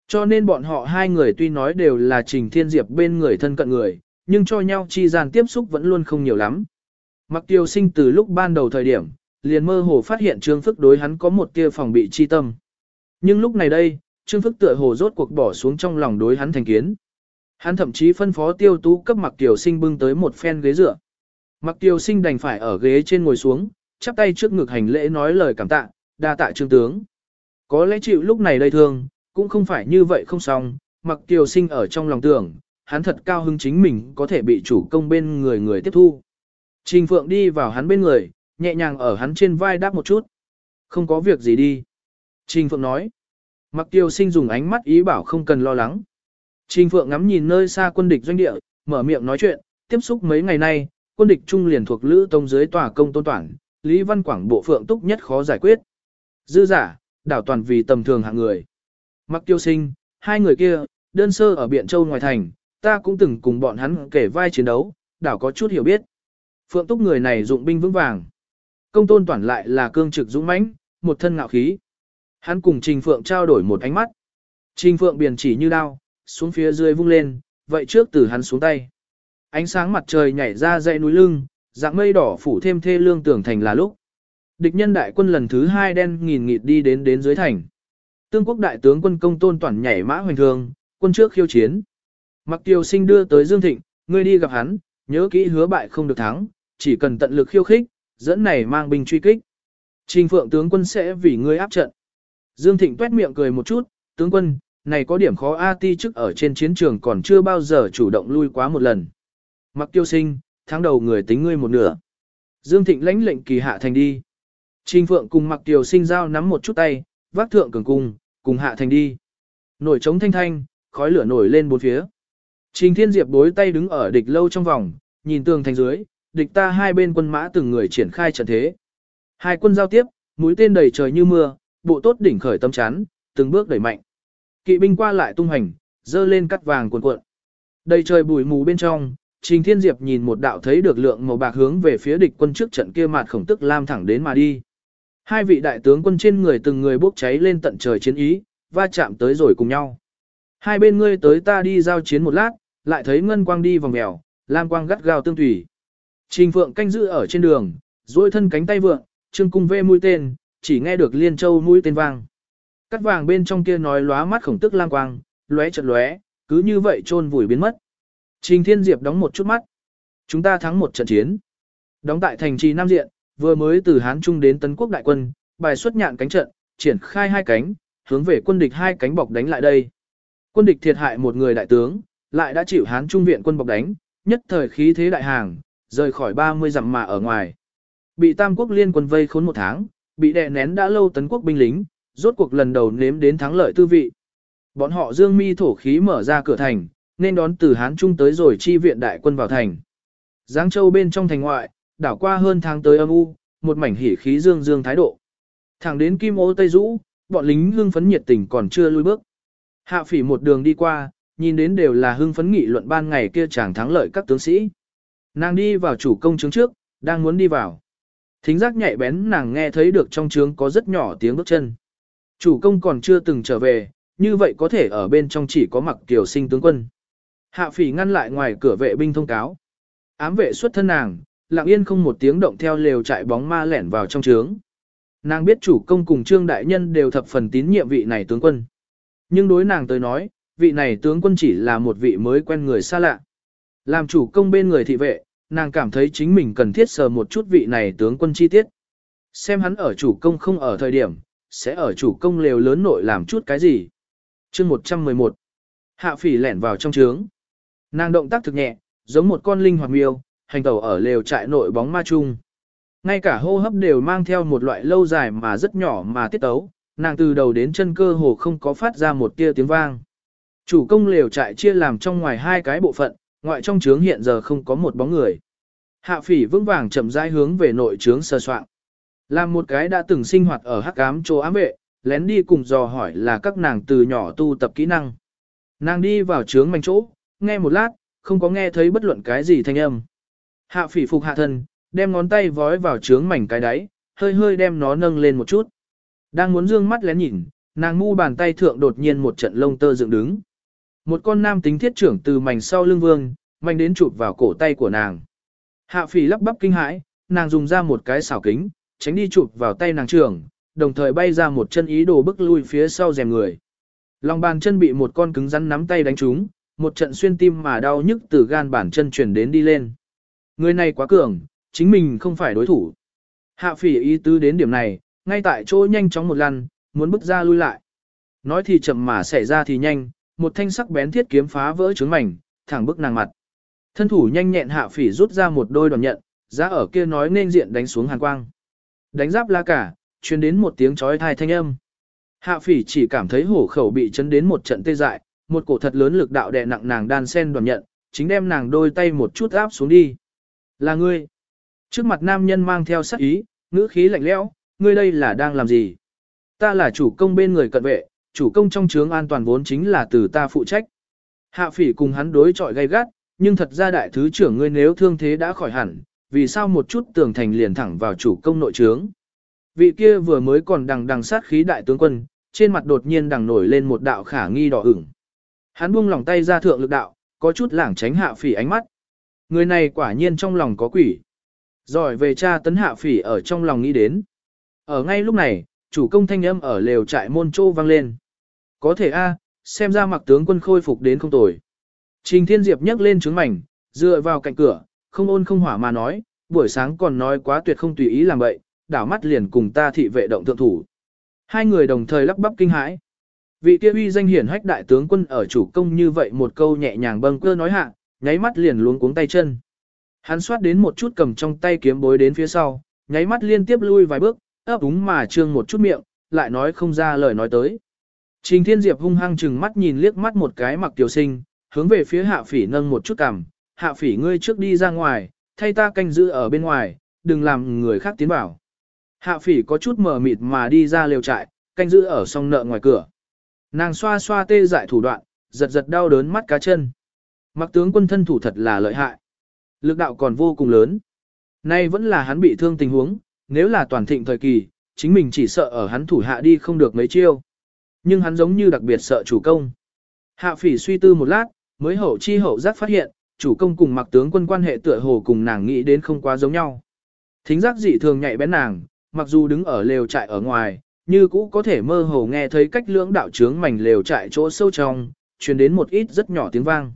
Cho nên bọn họ hai người tuy nói đều là Trình Thiên Diệp bên người thân cận người, nhưng cho nhau chi gian tiếp xúc vẫn luôn không nhiều lắm. Mặc tiêu sinh từ lúc ban đầu thời điểm, liền mơ hồ phát hiện Trương Phức đối hắn có một tia phòng bị chi tâm. Nhưng lúc này đây, Trương Phức tựa hồ rốt cuộc bỏ xuống trong lòng đối hắn thành kiến. Hắn thậm chí phân phó tiêu tú cấp mặc Kiều sinh bưng tới một phen ghế dựa. Mặc Kiều sinh đành phải ở ghế trên ngồi xuống, chắp tay trước ngực hành lễ nói lời cảm tạ, đa tạ trương tướng. Có lẽ chịu lúc này đây thương, cũng không phải như vậy không xong, mặc Kiều sinh ở trong lòng tưởng, hắn thật cao hứng chính mình có thể bị chủ công bên người người tiếp thu. Trình Phượng đi vào hắn bên người, nhẹ nhàng ở hắn trên vai đáp một chút. Không có việc gì đi. Trình Phượng nói. Mặc tiêu sinh dùng ánh mắt ý bảo không cần lo lắng. Trình Phượng ngắm nhìn nơi xa quân địch doanh địa, mở miệng nói chuyện, tiếp xúc mấy ngày nay, quân địch trung liền thuộc Lữ Tông dưới tòa công tôn toàn, Lý Văn Quảng bộ phượng túc nhất khó giải quyết. Dư giả, đảo toàn vì tầm thường hạng người. Mặc tiêu sinh, hai người kia, đơn sơ ở Biện Châu ngoài thành, ta cũng từng cùng bọn hắn kể vai chiến đấu, đảo có chút hiểu biết. Phượng túc người này dụng binh vững vàng. Công tôn toàn lại là cương trực dũng mãnh, một thân ngạo khí. Hắn cùng Trình Phượng trao đổi một ánh mắt. Trình Phượng biển chỉ như đao, xuống phía dưới vung lên, vậy trước từ hắn xuống tay. Ánh sáng mặt trời nhảy ra dãy núi lưng, dạng mây đỏ phủ thêm thê lương tưởng thành là lúc. Địch nhân đại quân lần thứ hai đen nghìn nghịt đi đến đến dưới thành. Tương quốc đại tướng quân công tôn toàn nhảy mã hoành thường, quân trước khiêu chiến. Mặc tiêu sinh đưa tới Dương Thịnh, ngươi đi gặp hắn, nhớ kỹ hứa bại không được thắng, chỉ cần tận lực khiêu khích, dẫn này mang binh truy kích. Trình phượng tướng quân sẽ vì ngươi áp trận. Dương Thịnh tuét miệng cười một chút, tướng quân, này có điểm khó A ti trước ở trên chiến trường còn chưa bao giờ chủ động lui quá một lần. Mặc tiêu sinh, tháng đầu người tính ngươi một nửa. Dương Thịnh lãnh lệnh kỳ hạ thành đi. Trình Phượng cùng Mặc Tiêu sinh giao nắm một chút tay, vác thượng cường cung, cùng hạ thành đi. Nổi trống thanh thanh, khói lửa nổi lên bốn phía. Trình Thiên Diệp đối tay đứng ở địch lâu trong vòng, nhìn tường thành dưới, địch ta hai bên quân mã từng người triển khai trận thế. Hai quân giao tiếp, mũi tên đầy trời như mưa, bộ tốt đỉnh khởi tâm chắn, từng bước đẩy mạnh. Kỵ binh qua lại tung hành, dơ lên cắt vàng cuộn cuộn. Đầy trời bụi mù bên trong, Trình Thiên Diệp nhìn một đạo thấy được lượng màu bạc hướng về phía địch quân trước trận kia mạt khổng tức lam thẳng đến mà đi. Hai vị đại tướng quân trên người từng người bốc cháy lên tận trời chiến ý, va chạm tới rồi cùng nhau. Hai bên ngươi tới ta đi giao chiến một lát, lại thấy ngân quang đi vòng mèo, lam quang gắt gao tương thủy. Trình Phượng canh giữ ở trên đường, duỗi thân cánh tay vượng, trương cung vê mũi tên, chỉ nghe được liên châu mũi tên vang. Cắt vàng bên trong kia nói lóa mắt khổng tức lang quang, lóe chợt lóe, cứ như vậy trôn vùi biến mất. Trình Thiên Diệp đóng một chút mắt. Chúng ta thắng một trận chiến. Đóng tại thành trì Nam Diện, vừa mới từ Hán Trung đến Tấn Quốc đại quân, bài xuất nhạn cánh trận, triển khai hai cánh, hướng về quân địch hai cánh bọc đánh lại đây. Quân địch thiệt hại một người đại tướng, lại đã chịu Hán Trung viện quân bọc đánh, nhất thời khí thế đại hàng, rời khỏi 30 dặm mà ở ngoài. Bị Tam Quốc liên quân vây khốn một tháng, bị đè nén đã lâu Tấn Quốc binh lính, rốt cuộc lần đầu nếm đến thắng lợi tư vị. Bọn họ dương mi thổ khí mở ra cửa thành, nên đón từ Hán Trung tới rồi chi viện đại quân vào thành. Giáng Châu bên trong thành ngoại, đảo qua hơn tháng tới âm u, một mảnh hỉ khí dương dương thái độ. Thẳng đến Kim Ô Tây Dũ, bọn lính hưng phấn nhiệt tình còn chưa lui bước. Hạ phỉ một đường đi qua, nhìn đến đều là hưng phấn nghị luận ban ngày kia chàng thắng lợi các tướng sĩ. Nàng đi vào chủ công trướng trước, đang muốn đi vào. Thính giác nhạy bén nàng nghe thấy được trong trướng có rất nhỏ tiếng bước chân. Chủ công còn chưa từng trở về, như vậy có thể ở bên trong chỉ có mặc tiểu sinh tướng quân. Hạ phỉ ngăn lại ngoài cửa vệ binh thông cáo. Ám vệ xuất thân nàng, lặng yên không một tiếng động theo lều chạy bóng ma lẻn vào trong trướng. Nàng biết chủ công cùng trương đại nhân đều thập phần tín nhiệm vị này tướng quân. Nhưng đối nàng tới nói, vị này tướng quân chỉ là một vị mới quen người xa lạ. Làm chủ công bên người thị vệ, nàng cảm thấy chính mình cần thiết sờ một chút vị này tướng quân chi tiết. Xem hắn ở chủ công không ở thời điểm, sẽ ở chủ công lều lớn nội làm chút cái gì. chương 111 Hạ phỉ lẻn vào trong trướng. Nàng động tác thực nhẹ, giống một con linh hoạt miêu, hành tẩu ở lều trại nội bóng ma chung. Ngay cả hô hấp đều mang theo một loại lâu dài mà rất nhỏ mà tiết tấu, nàng từ đầu đến chân cơ hồ không có phát ra một tia tiếng vang. Chủ công lều trại chia làm trong ngoài hai cái bộ phận, ngoại trong trướng hiện giờ không có một bóng người. Hạ phỉ vững vàng chậm rãi hướng về nội trướng sơ soạn. Làm một cái đã từng sinh hoạt ở hắc ám chỗ ám vệ, lén đi cùng dò hỏi là các nàng từ nhỏ tu tập kỹ năng. Nàng đi vào trướng manh chỗ, nghe một lát, không có nghe thấy bất luận cái gì thanh âm. Hạ phỉ phục hạ thân, đem ngón tay vói vào trướng mảnh cái đáy, hơi hơi đem nó nâng lên một chút. Đang muốn dương mắt lén nhìn, nàng ngu bàn tay thượng đột nhiên một trận lông tơ dựng đứng. Một con nam tính thiết trưởng từ mảnh sau lưng vương, mạnh đến chụp vào cổ tay của nàng. Hạ phỉ lắp bắp kinh hãi, nàng dùng ra một cái xảo kính, tránh đi chụp vào tay nàng trưởng, đồng thời bay ra một chân ý đồ bức lui phía sau rèm người. Lòng bàn chân bị một con cứng rắn nắm tay đánh trúng, một trận xuyên tim mà đau nhức từ gan bản chân chuyển đến đi lên. Người này quá cường, chính mình không phải đối thủ. Hạ phỉ ý tứ đến điểm này, ngay tại chỗ nhanh chóng một lần, muốn bước ra lui lại. Nói thì chậm mà xảy ra thì nhanh, một thanh sắc bén thiết kiếm phá vỡ trướng mảnh, thẳng bức nàng mặt. Thân thủ nhanh nhẹn hạ phỉ rút ra một đôi đòn nhận, giá ở kia nói nên diện đánh xuống hàn quang. Đánh giáp la cả, truyền đến một tiếng chói tai thanh âm. Hạ phỉ chỉ cảm thấy hổ khẩu bị chấn đến một trận tê dại, một cổ thật lớn lực đạo đè nặng nàng đan sen đoàn nhận, chính đem nàng đôi tay một chút áp xuống đi. Là ngươi. Trước mặt nam nhân mang theo sắc ý, ngữ khí lạnh lẽo, ngươi đây là đang làm gì? Ta là chủ công bên người cận vệ, chủ công trong trướng an toàn vốn chính là từ ta phụ trách. Hạ phỉ cùng hắn đối chọi gay gắt, nhưng thật ra đại thứ trưởng ngươi nếu thương thế đã khỏi hẳn, vì sao một chút tường thành liền thẳng vào chủ công nội trướng? Vị kia vừa mới còn đằng đằng sát khí đại tướng quân, trên mặt đột nhiên đằng nổi lên một đạo khả nghi đỏ ửng. Hắn buông lòng tay ra thượng lực đạo, có chút lảng tránh hạ phỉ ánh mắt. Người này quả nhiên trong lòng có quỷ. Rồi về cha tấn hạ phỉ ở trong lòng nghĩ đến. Ở ngay lúc này, chủ công thanh âm ở lều trại môn châu vang lên. Có thể a, xem ra mặc tướng quân khôi phục đến không tồi. Trình Thiên Diệp nhấc lên trứng mảnh, dựa vào cạnh cửa, không ôn không hỏa mà nói, buổi sáng còn nói quá tuyệt không tùy ý làm vậy, đảo mắt liền cùng ta thị vệ động thượng thủ. Hai người đồng thời lắp bắp kinh hãi. Vị kia uy danh hiển hách đại tướng quân ở chủ công như vậy một câu nhẹ nhàng bâng cơ nói hạ, nháy mắt liền luống cuống tay chân. Hắn xoát đến một chút cầm trong tay kiếm bối đến phía sau, nháy mắt liên tiếp lui vài bước, ấp úng mà trương một chút miệng, lại nói không ra lời nói tới. Trình Thiên Diệp hung hăng chừng mắt nhìn liếc mắt một cái mặc tiểu sinh, hướng về phía hạ phỉ nâng một chút cằm, hạ phỉ ngươi trước đi ra ngoài, thay ta canh giữ ở bên ngoài, đừng làm người khác tiến vào. Hạ phỉ có chút mờ mịt mà đi ra lều trại, canh giữ ở song nợ ngoài cửa. Nàng xoa xoa tê dại thủ đoạn, giật giật đau đớn mắt cá chân. Mặc tướng quân thân thủ thật là lợi hại. Lực đạo còn vô cùng lớn. Nay vẫn là hắn bị thương tình huống, nếu là toàn thịnh thời kỳ, chính mình chỉ sợ ở hắn thủ hạ đi không được mấy chiêu. Nhưng hắn giống như đặc biệt sợ chủ công. Hạ phỉ suy tư một lát, mới hậu chi hậu giác phát hiện, chủ công cùng mặc tướng quân quan hệ tựa hồ cùng nàng nghĩ đến không quá giống nhau. Thính giác dị thường nhạy bén nàng, mặc dù đứng ở lều trại ở ngoài, như cũ có thể mơ hồ nghe thấy cách lưỡng đạo trướng mảnh lều trại chỗ sâu trong, truyền đến một ít rất nhỏ tiếng vang.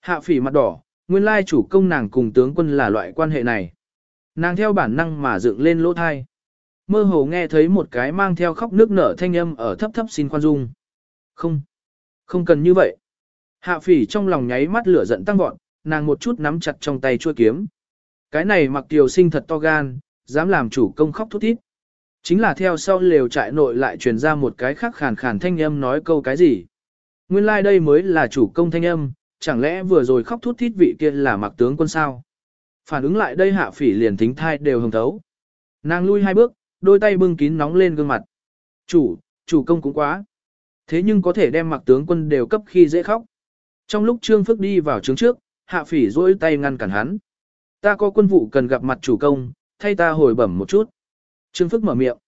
Hạ phỉ mặt đỏ, nguyên lai chủ công nàng cùng tướng quân là loại quan hệ này. Nàng theo bản năng mà dựng lên lỗ thai. Mơ hồ nghe thấy một cái mang theo khóc nước nở thanh âm ở thấp thấp xin khoan dung. Không, không cần như vậy. Hạ phỉ trong lòng nháy mắt lửa giận tăng vọt, nàng một chút nắm chặt trong tay chua kiếm. Cái này mặc tiểu sinh thật to gan, dám làm chủ công khóc thút thít. Chính là theo sau lều trại nội lại truyền ra một cái khắc khàn khàn thanh âm nói câu cái gì. Nguyên lai like đây mới là chủ công thanh âm, chẳng lẽ vừa rồi khóc thút thít vị kia là mặc tướng quân sao? Phản ứng lại đây hạ phỉ liền thính thai đều hồng thấu. Nàng lui hai bước, đôi tay bưng kín nóng lên gương mặt. Chủ, chủ công cũng quá. Thế nhưng có thể đem mặc tướng quân đều cấp khi dễ khóc. Trong lúc Trương Phước đi vào trướng trước, hạ phỉ duỗi tay ngăn cản hắn. Ta có quân vụ cần gặp mặt chủ công, thay ta hồi bẩm một chút. Trương Phước mở miệng.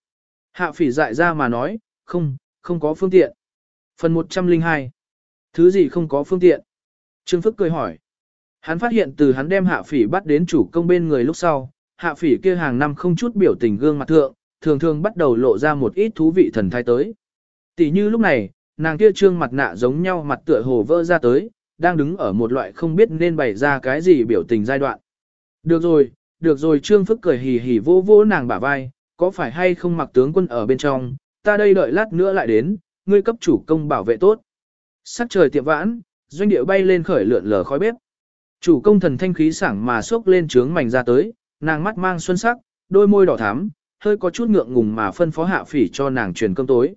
Hạ phỉ dại ra mà nói, không, không có phương tiện. Phần 102. Thứ gì không có phương tiện? Trương Phước cười hỏi. Hắn phát hiện từ hắn đem hạ phỉ bắt đến chủ công bên người lúc sau, hạ phỉ kia hàng năm không chút biểu tình gương mặt thượng, thường thường bắt đầu lộ ra một ít thú vị thần thái tới. Tỷ như lúc này, nàng kia trương mặt nạ giống nhau mặt tựa hồ vỡ ra tới, đang đứng ở một loại không biết nên bày ra cái gì biểu tình giai đoạn. Được rồi, được rồi Trương Phức cười hì hì vô vô nàng bả vai, có phải hay không mặc tướng quân ở bên trong, ta đây đợi lát nữa lại đến, ngươi cấp chủ công bảo vệ tốt. Sắc trời tiệm vãn, doanh điệu bay lên khởi lượn lờ khói bếp. Chủ công thần thanh khí sảng mà xốc lên trướng mảnh ra tới, nàng mắt mang xuân sắc, đôi môi đỏ thắm, hơi có chút ngượng ngùng mà phân phó hạ phỉ cho nàng truyền cơm tối.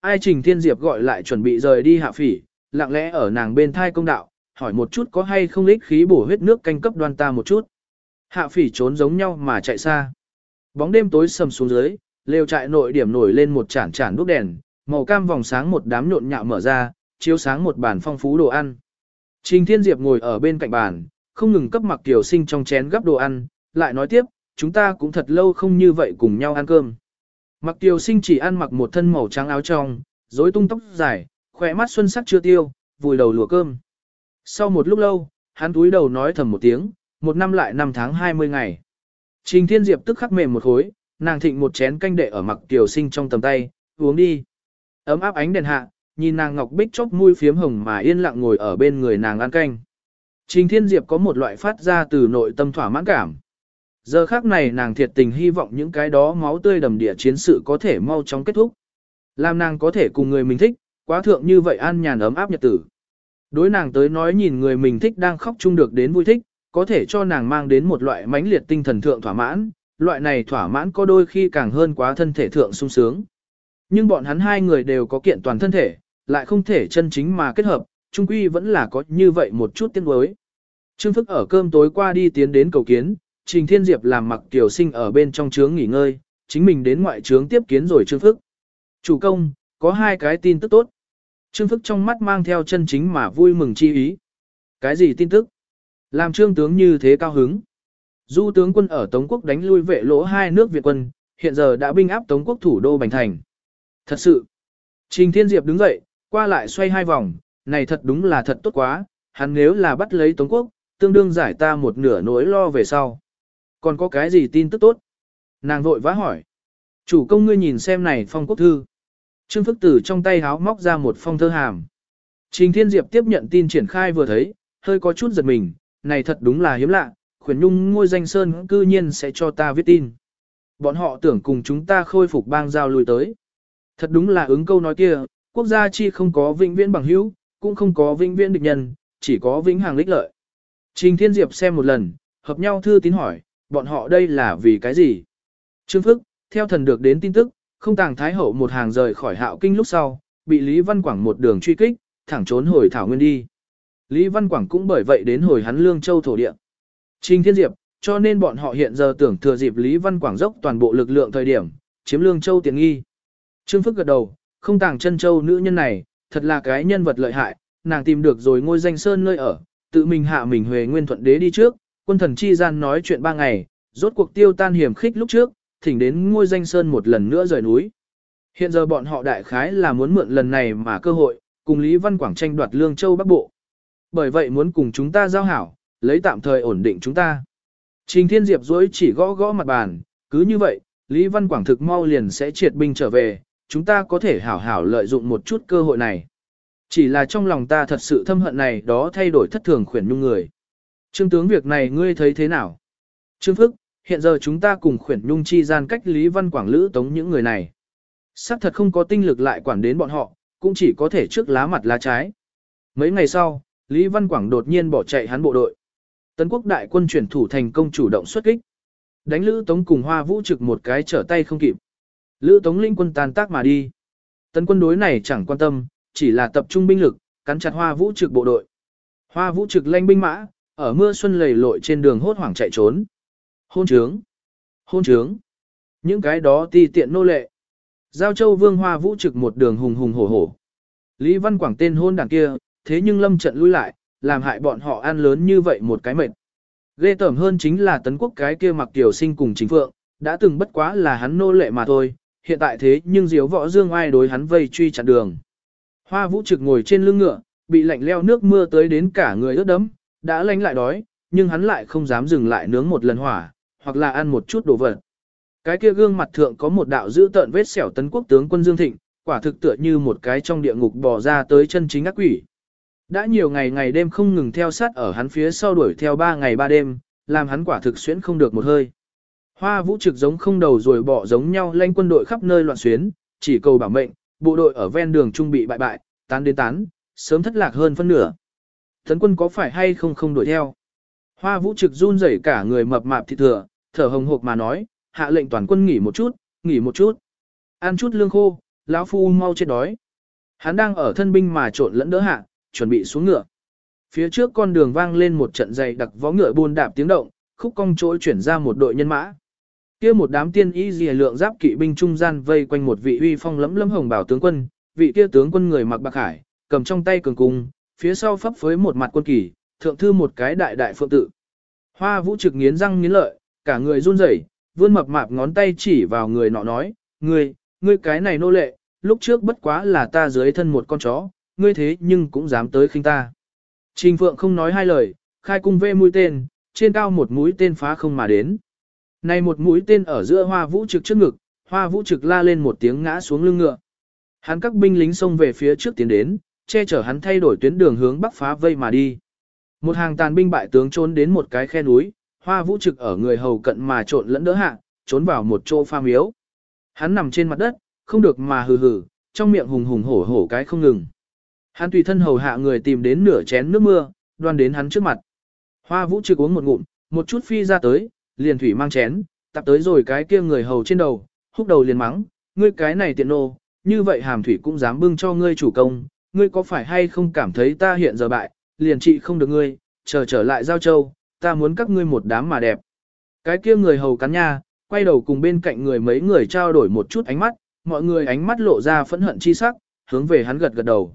Ai Trình Thiên Diệp gọi lại chuẩn bị rời đi hạ phỉ, lặng lẽ ở nàng bên thai công đạo, hỏi một chút có hay không lích khí bổ huyết nước canh cấp đoan ta một chút. Hạ phỉ trốn giống nhau mà chạy xa. Bóng đêm tối sầm xuống dưới, lều trại nội điểm nổi lên một chản chản đúc đèn, màu cam vòng sáng một đám nhộn nhạo mở ra, chiếu sáng một bàn phong phú đồ ăn. Trình Thiên Diệp ngồi ở bên cạnh bàn, không ngừng cấp mặc tiểu sinh trong chén gắp đồ ăn, lại nói tiếp, chúng ta cũng thật lâu không như vậy cùng nhau ăn cơm. Mặc tiểu sinh chỉ ăn mặc một thân màu trắng áo trong, rối tung tóc dài, khỏe mắt xuân sắc chưa tiêu, vùi đầu lùa cơm. Sau một lúc lâu, hắn túi đầu nói thầm một tiếng, một năm lại năm tháng 20 ngày. Trình Thiên Diệp tức khắc mềm một khối, nàng thịnh một chén canh đệ ở mặc tiểu sinh trong tầm tay, uống đi. Ấm áp ánh đèn hạ, nhìn nàng ngọc bích chốc mũi phiếm hồng mà yên lặng ngồi ở bên người nàng ăn canh. Trình Thiên Diệp có một loại phát ra từ nội tâm thỏa mãn cảm. Giờ khác này nàng thiệt tình hy vọng những cái đó máu tươi đầm địa chiến sự có thể mau chóng kết thúc. Làm nàng có thể cùng người mình thích, quá thượng như vậy an nhàn ấm áp nhật tử. Đối nàng tới nói nhìn người mình thích đang khóc chung được đến vui thích, có thể cho nàng mang đến một loại mãnh liệt tinh thần thượng thỏa mãn, loại này thỏa mãn có đôi khi càng hơn quá thân thể thượng sung sướng. Nhưng bọn hắn hai người đều có kiện toàn thân thể, lại không thể chân chính mà kết hợp, chung quy vẫn là có như vậy một chút tiếng đối. Trương Phức ở cơm tối qua đi tiến đến cầu kiến, Trình Thiên Diệp làm mặc tiểu sinh ở bên trong trướng nghỉ ngơi, chính mình đến ngoại trướng tiếp kiến rồi Trương Phức. Chủ công, có hai cái tin tức tốt. Trương Phức trong mắt mang theo chân chính mà vui mừng chi ý. Cái gì tin tức? Làm trương tướng như thế cao hứng. Du tướng quân ở Tống quốc đánh lui vệ lỗ hai nước Việt quân, hiện giờ đã binh áp Tống quốc thủ đô Bành Thành. Thật sự. Trình Thiên Diệp đứng dậy, qua lại xoay hai vòng, này thật đúng là thật tốt quá, hắn nếu là bắt lấy Tống quốc, tương đương giải ta một nửa nỗi lo về sau. Còn có cái gì tin tức tốt? Nàng vội vã hỏi. Chủ công ngươi nhìn xem này phong quốc thư. Trương Phức Tử trong tay háo móc ra một phong thơ hàm. Trình Thiên Diệp tiếp nhận tin triển khai vừa thấy, hơi có chút giật mình, này thật đúng là hiếm lạ, khuyển nhung ngôi danh sơn cư nhiên sẽ cho ta viết tin. Bọn họ tưởng cùng chúng ta khôi phục bang giao lùi tới. Thật đúng là ứng câu nói kia, quốc gia chi không có vĩnh viễn bằng hữu, cũng không có vĩnh viễn địch nhân, chỉ có vĩnh hàng lích lợi. Trình Thiên Diệp xem một lần, hợp nhau thư tín hỏi, bọn họ đây là vì cái gì? Trương Phức, theo thần được đến tin tức, không tàng thái hậu một hàng rời khỏi hạo kinh lúc sau, bị Lý Văn Quảng một đường truy kích, thẳng trốn hồi Thảo Nguyên đi. Lý Văn Quảng cũng bởi vậy đến hồi hắn Lương Châu thổ địa. Trình Thiên Diệp, cho nên bọn họ hiện giờ tưởng thừa dịp Lý Văn Quảng dốc toàn bộ lực lượng thời điểm, chiếm Lương Châu tiền nghi. Trương Phức gật đầu, không tàng chân châu nữ nhân này, thật là cái nhân vật lợi hại, nàng tìm được rồi ngôi danh sơn nơi ở, tự mình hạ mình huề nguyên thuận đế đi trước, quân thần chi gian nói chuyện ba ngày, rốt cuộc tiêu tan hiểm khích lúc trước, thỉnh đến ngôi danh sơn một lần nữa rời núi. Hiện giờ bọn họ đại khái là muốn mượn lần này mà cơ hội, cùng Lý Văn Quảng tranh đoạt Lương Châu Bắc Bộ. Bởi vậy muốn cùng chúng ta giao hảo, lấy tạm thời ổn định chúng ta. Trình Thiên Diệp dối chỉ gõ gõ mặt bàn, cứ như vậy, Lý Văn Quảng thực mau liền sẽ triệt binh trở về, chúng ta có thể hảo hảo lợi dụng một chút cơ hội này. Chỉ là trong lòng ta thật sự thâm hận này đó thay đổi thất thường khuyển nhung người. Trương tướng việc này ngươi thấy thế nào? Trương Phức, hiện giờ chúng ta cùng khuyển nhung chi gian cách Lý Văn Quảng lữ tống những người này. Sắc thật không có tinh lực lại quản đến bọn họ, cũng chỉ có thể trước lá mặt lá trái. Mấy ngày sau, Lý Văn Quảng đột nhiên bỏ chạy hắn bộ đội. Tấn quốc đại quân chuyển thủ thành công chủ động xuất kích. Đánh Lữ Tống cùng Hoa Vũ trực một cái trở tay không kịp. Lữ Tống linh quân tàn tác mà đi. Tấn quân đối này chẳng quan tâm, chỉ là tập trung binh lực, cắn chặt Hoa Vũ trực bộ đội. Hoa Vũ trực lanh binh mã, ở mưa xuân lầy lội trên đường hốt hoảng chạy trốn. Hôn trướng! Hôn trướng! Những cái đó ti tiện nô lệ. Giao Châu Vương Hoa Vũ trực một đường hùng hùng hổ hổ. Lý Văn Quảng tên hôn đảng kia, thế nhưng lâm trận lui lại, làm hại bọn họ ăn lớn như vậy một cái mệt. Ghê tởm hơn chính là tấn quốc cái kia mặc tiểu sinh cùng chính phượng, đã từng bất quá là hắn nô lệ mà thôi, hiện tại thế nhưng diếu võ dương ai đối hắn vây truy chặn đường. Hoa vũ trực ngồi trên lưng ngựa, bị lạnh leo nước mưa tới đến cả người ướt đẫm, đã lánh lại đói, nhưng hắn lại không dám dừng lại nướng một lần hỏa, hoặc là ăn một chút đồ vật. Cái kia gương mặt thượng có một đạo dữ tợn vết sẹo tấn quốc tướng quân Dương Thịnh, quả thực tựa như một cái trong địa ngục bò ra tới chân chính ác quỷ. Đã nhiều ngày ngày đêm không ngừng theo sát ở hắn phía sau đuổi theo ba ngày ba đêm, làm hắn quả thực xuyễn không được một hơi. Hoa vũ trực giống không đầu rồi bỏ giống nhau lanh quân đội khắp nơi loạn xuyến, chỉ cầu bảo mệnh, bộ đội ở ven đường trung bị bại bại, tán đến tán, sớm thất lạc hơn phân nửa thần quân có phải hay không không đuổi theo? Hoa vũ trực run rẩy cả người mập mạp thịt thừa, thở hồng hộc mà nói, hạ lệnh toàn quân nghỉ một chút, nghỉ một chút. Ăn chút lương khô, lão phu mau chết đói. Hắn đang ở thân binh mà trộn lẫn đỡ hạ, chuẩn bị xuống ngựa. Phía trước con đường vang lên một trận dày đặc vó ngựa buôn đạp tiếng động, khúc cong trỗi chuyển ra một đội nhân mã. Kia một đám tiên y dìa lượng giáp kỵ binh trung gian vây quanh một vị uy phong lẫm lẫm hồng bảo tướng quân, vị kia tướng quân người mặc bạc hải, cầm trong tay cường cung, phía sau phấp phới một mặt quân kỳ, thượng thư một cái đại đại phượng tự. Hoa Vũ trực nghiến răng nghiến lợi, cả người run rẩy, vươn mập mạp ngón tay chỉ vào người nọ nói, "Ngươi, ngươi cái này nô lệ, lúc trước bất quá là ta dưới thân một con chó, ngươi thế nhưng cũng dám tới khinh ta. Trình Phượng không nói hai lời, khai cung vê mũi tên, trên cao một mũi tên phá không mà đến. Này một mũi tên ở giữa hoa vũ trực trước ngực, hoa vũ trực la lên một tiếng ngã xuống lưng ngựa. Hắn các binh lính xông về phía trước tiến đến, che chở hắn thay đổi tuyến đường hướng bắc phá vây mà đi. Một hàng tàn binh bại tướng trốn đến một cái khe núi, hoa vũ trực ở người hầu cận mà trộn lẫn đỡ hạ, trốn vào một chỗ pha miếu. Hắn nằm trên mặt đất, không được mà hừ hừ, trong miệng hùng hùng hổ hổ cái không ngừng. Hắn tùy thân hầu hạ người tìm đến nửa chén nước mưa, đoan đến hắn trước mặt. Hoa vũ trực uống một ngụm, một chút phi ra tới, liền thủy mang chén, tập tới rồi cái kia người hầu trên đầu, húc đầu liền mắng, ngươi cái này tiện nô, như vậy hàm thủy cũng dám bưng cho ngươi chủ công, ngươi có phải hay không cảm thấy ta hiện giờ bại, liền trị không được ngươi, chờ trở lại giao châu, ta muốn các ngươi một đám mà đẹp. Cái kia người hầu cắn nha, quay đầu cùng bên cạnh người mấy người trao đổi một chút ánh mắt, mọi người ánh mắt lộ ra phẫn hận chi sắc, hướng về hắn gật gật đầu.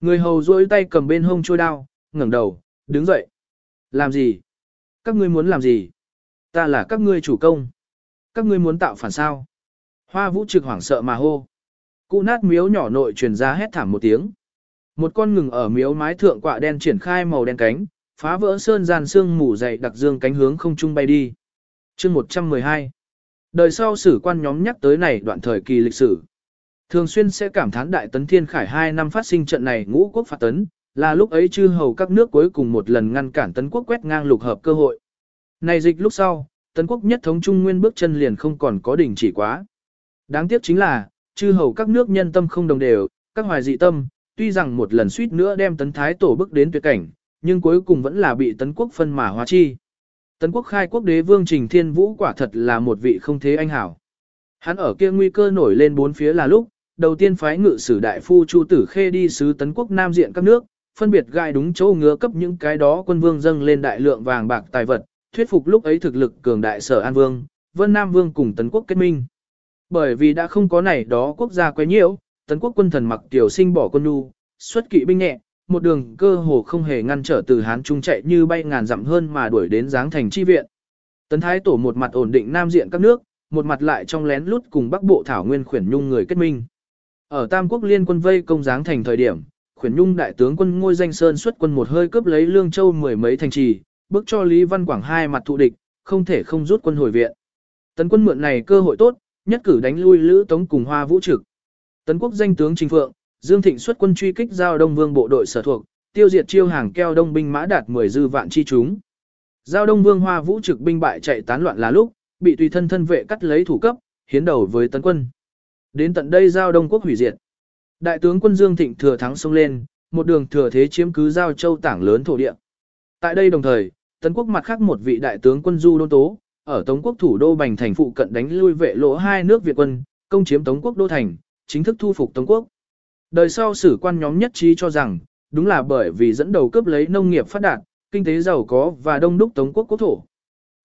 Người hầu duỗi tay cầm bên hông trôi đao, ngẩng đầu, đứng dậy. Làm gì? Các ngươi muốn làm gì? Ta là các ngươi chủ công. Các ngươi muốn tạo phản sao? Hoa vũ trực hoảng sợ mà hô. Cụ nát miếu nhỏ nội truyền ra hét thảm một tiếng. Một con ngừng ở miếu mái thượng quạ đen triển khai màu đen cánh, phá vỡ sơn gian xương mù dày đặc dương cánh hướng không trung bay đi. chương 112 Đời sau sử quan nhóm nhắc tới này đoạn thời kỳ lịch sử. Thường xuyên sẽ cảm thán đại tấn thiên khải 2 năm phát sinh trận này ngũ quốc phạt tấn, là lúc ấy chư hầu các nước cuối cùng một lần ngăn cản tấn quốc quét ngang lục hợp cơ hội. Này dịch lúc sau, tấn quốc nhất thống trung nguyên bước chân liền không còn có đỉnh chỉ quá. Đáng tiếc chính là, chư hầu các nước nhân tâm không đồng đều, các hoài dị tâm, tuy rằng một lần suýt nữa đem tấn thái tổ bước đến tuyệt cảnh, nhưng cuối cùng vẫn là bị tấn quốc phân mà hóa chi. Tấn quốc khai quốc đế vương Trình Thiên Vũ quả thật là một vị không thế anh hảo. Hắn ở kia nguy cơ nổi lên bốn phía là lúc, đầu tiên phái ngự sử đại phu Chu Tử Khê đi sứ tấn quốc nam diện các nước, phân biệt gai đúng chỗ ngứa cấp những cái đó quân vương dâng lên đại lượng vàng bạc tài vật, thuyết phục lúc ấy thực lực cường đại sở An Vương, Vân Nam Vương cùng tấn quốc kết minh. Bởi vì đã không có này đó quốc gia quấy nhiễu, tấn quốc quân thần mặc tiểu sinh bỏ quân nu, xuất kỵ binh nhẹ, một đường cơ hồ không hề ngăn trở từ Hán Trung chạy như bay ngàn dặm hơn mà đuổi đến giáng thành chi viện. Tấn Thái Tổ một mặt ổn định nam diện các nước, một mặt lại trong lén lút cùng Bắc Bộ Thảo Nguyên khuyển nhung người kết minh. Ở Tam Quốc liên quân vây công giáng thành thời điểm, khuyển nhung đại tướng quân ngôi danh sơn xuất quân một hơi cướp lấy Lương Châu mười mấy thành trì, bước cho Lý Văn Quảng hai mặt thụ địch, không thể không rút quân hồi viện. Tấn quân mượn này cơ hội tốt, nhất cử đánh lui Lữ Tống cùng Hoa Vũ Trực. Tấn quốc danh tướng Trình Phượng, Dương Thịnh xuất quân truy kích giao Đông Vương bộ đội sở thuộc, tiêu diệt chiêu hàng keo đông binh mã đạt 10 dư vạn chi chúng. Giao Đông Vương Hoa Vũ trực binh bại chạy tán loạn là lúc, bị tùy thân thân vệ cắt lấy thủ cấp, hiến đầu với tấn quân. Đến tận đây giao Đông quốc hủy diệt. Đại tướng quân Dương Thịnh thừa thắng xông lên, một đường thừa thế chiếm cứ giao châu tảng lớn thổ địa. Tại đây đồng thời, tấn quốc mặt khác một vị đại tướng quân Du Đôn Tố, ở Tống quốc thủ đô Bành thành phụ cận đánh lui vệ lỗ hai nước Việt quân, công chiếm Tống quốc đô thành, chính thức thu phục Tống quốc. Đời sau sử quan nhóm nhất trí cho rằng, đúng là bởi vì dẫn đầu cướp lấy nông nghiệp phát đạt, kinh tế giàu có và đông đúc Tống quốc quốc thổ.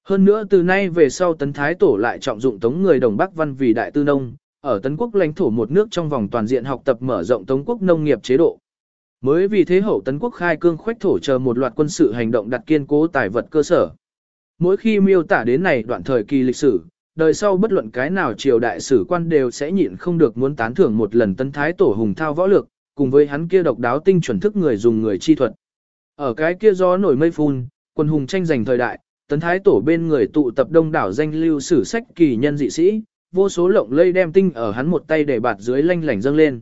Hơn nữa từ nay về sau Tấn Thái Tổ lại trọng dụng Tống người Đồng Bắc Văn vì đại tư nông, ở Tấn quốc lãnh thổ một nước trong vòng toàn diện học tập mở rộng Tống quốc nông nghiệp chế độ. Mới vì thế hậu Tấn quốc khai cương khoách thổ chờ một loạt quân sự hành động đặt kiên cố tài vật cơ sở. Mỗi khi miêu tả đến này đoạn thời kỳ lịch sử, đời sau bất luận cái nào triều đại sử quan đều sẽ nhịn không được muốn tán thưởng một lần tân Thái Tổ hùng thao võ lược, cùng với hắn kia độc đáo tinh chuẩn thức người dùng người chi thuật. Ở cái kia gió nổi mây phun, quân hùng tranh giành thời đại, tấn thái tổ bên người tụ tập đông đảo danh lưu sử sách kỳ nhân dị sĩ, vô số lộng lây đem tinh ở hắn một tay để bạt dưới lanh lảnh dâng lên.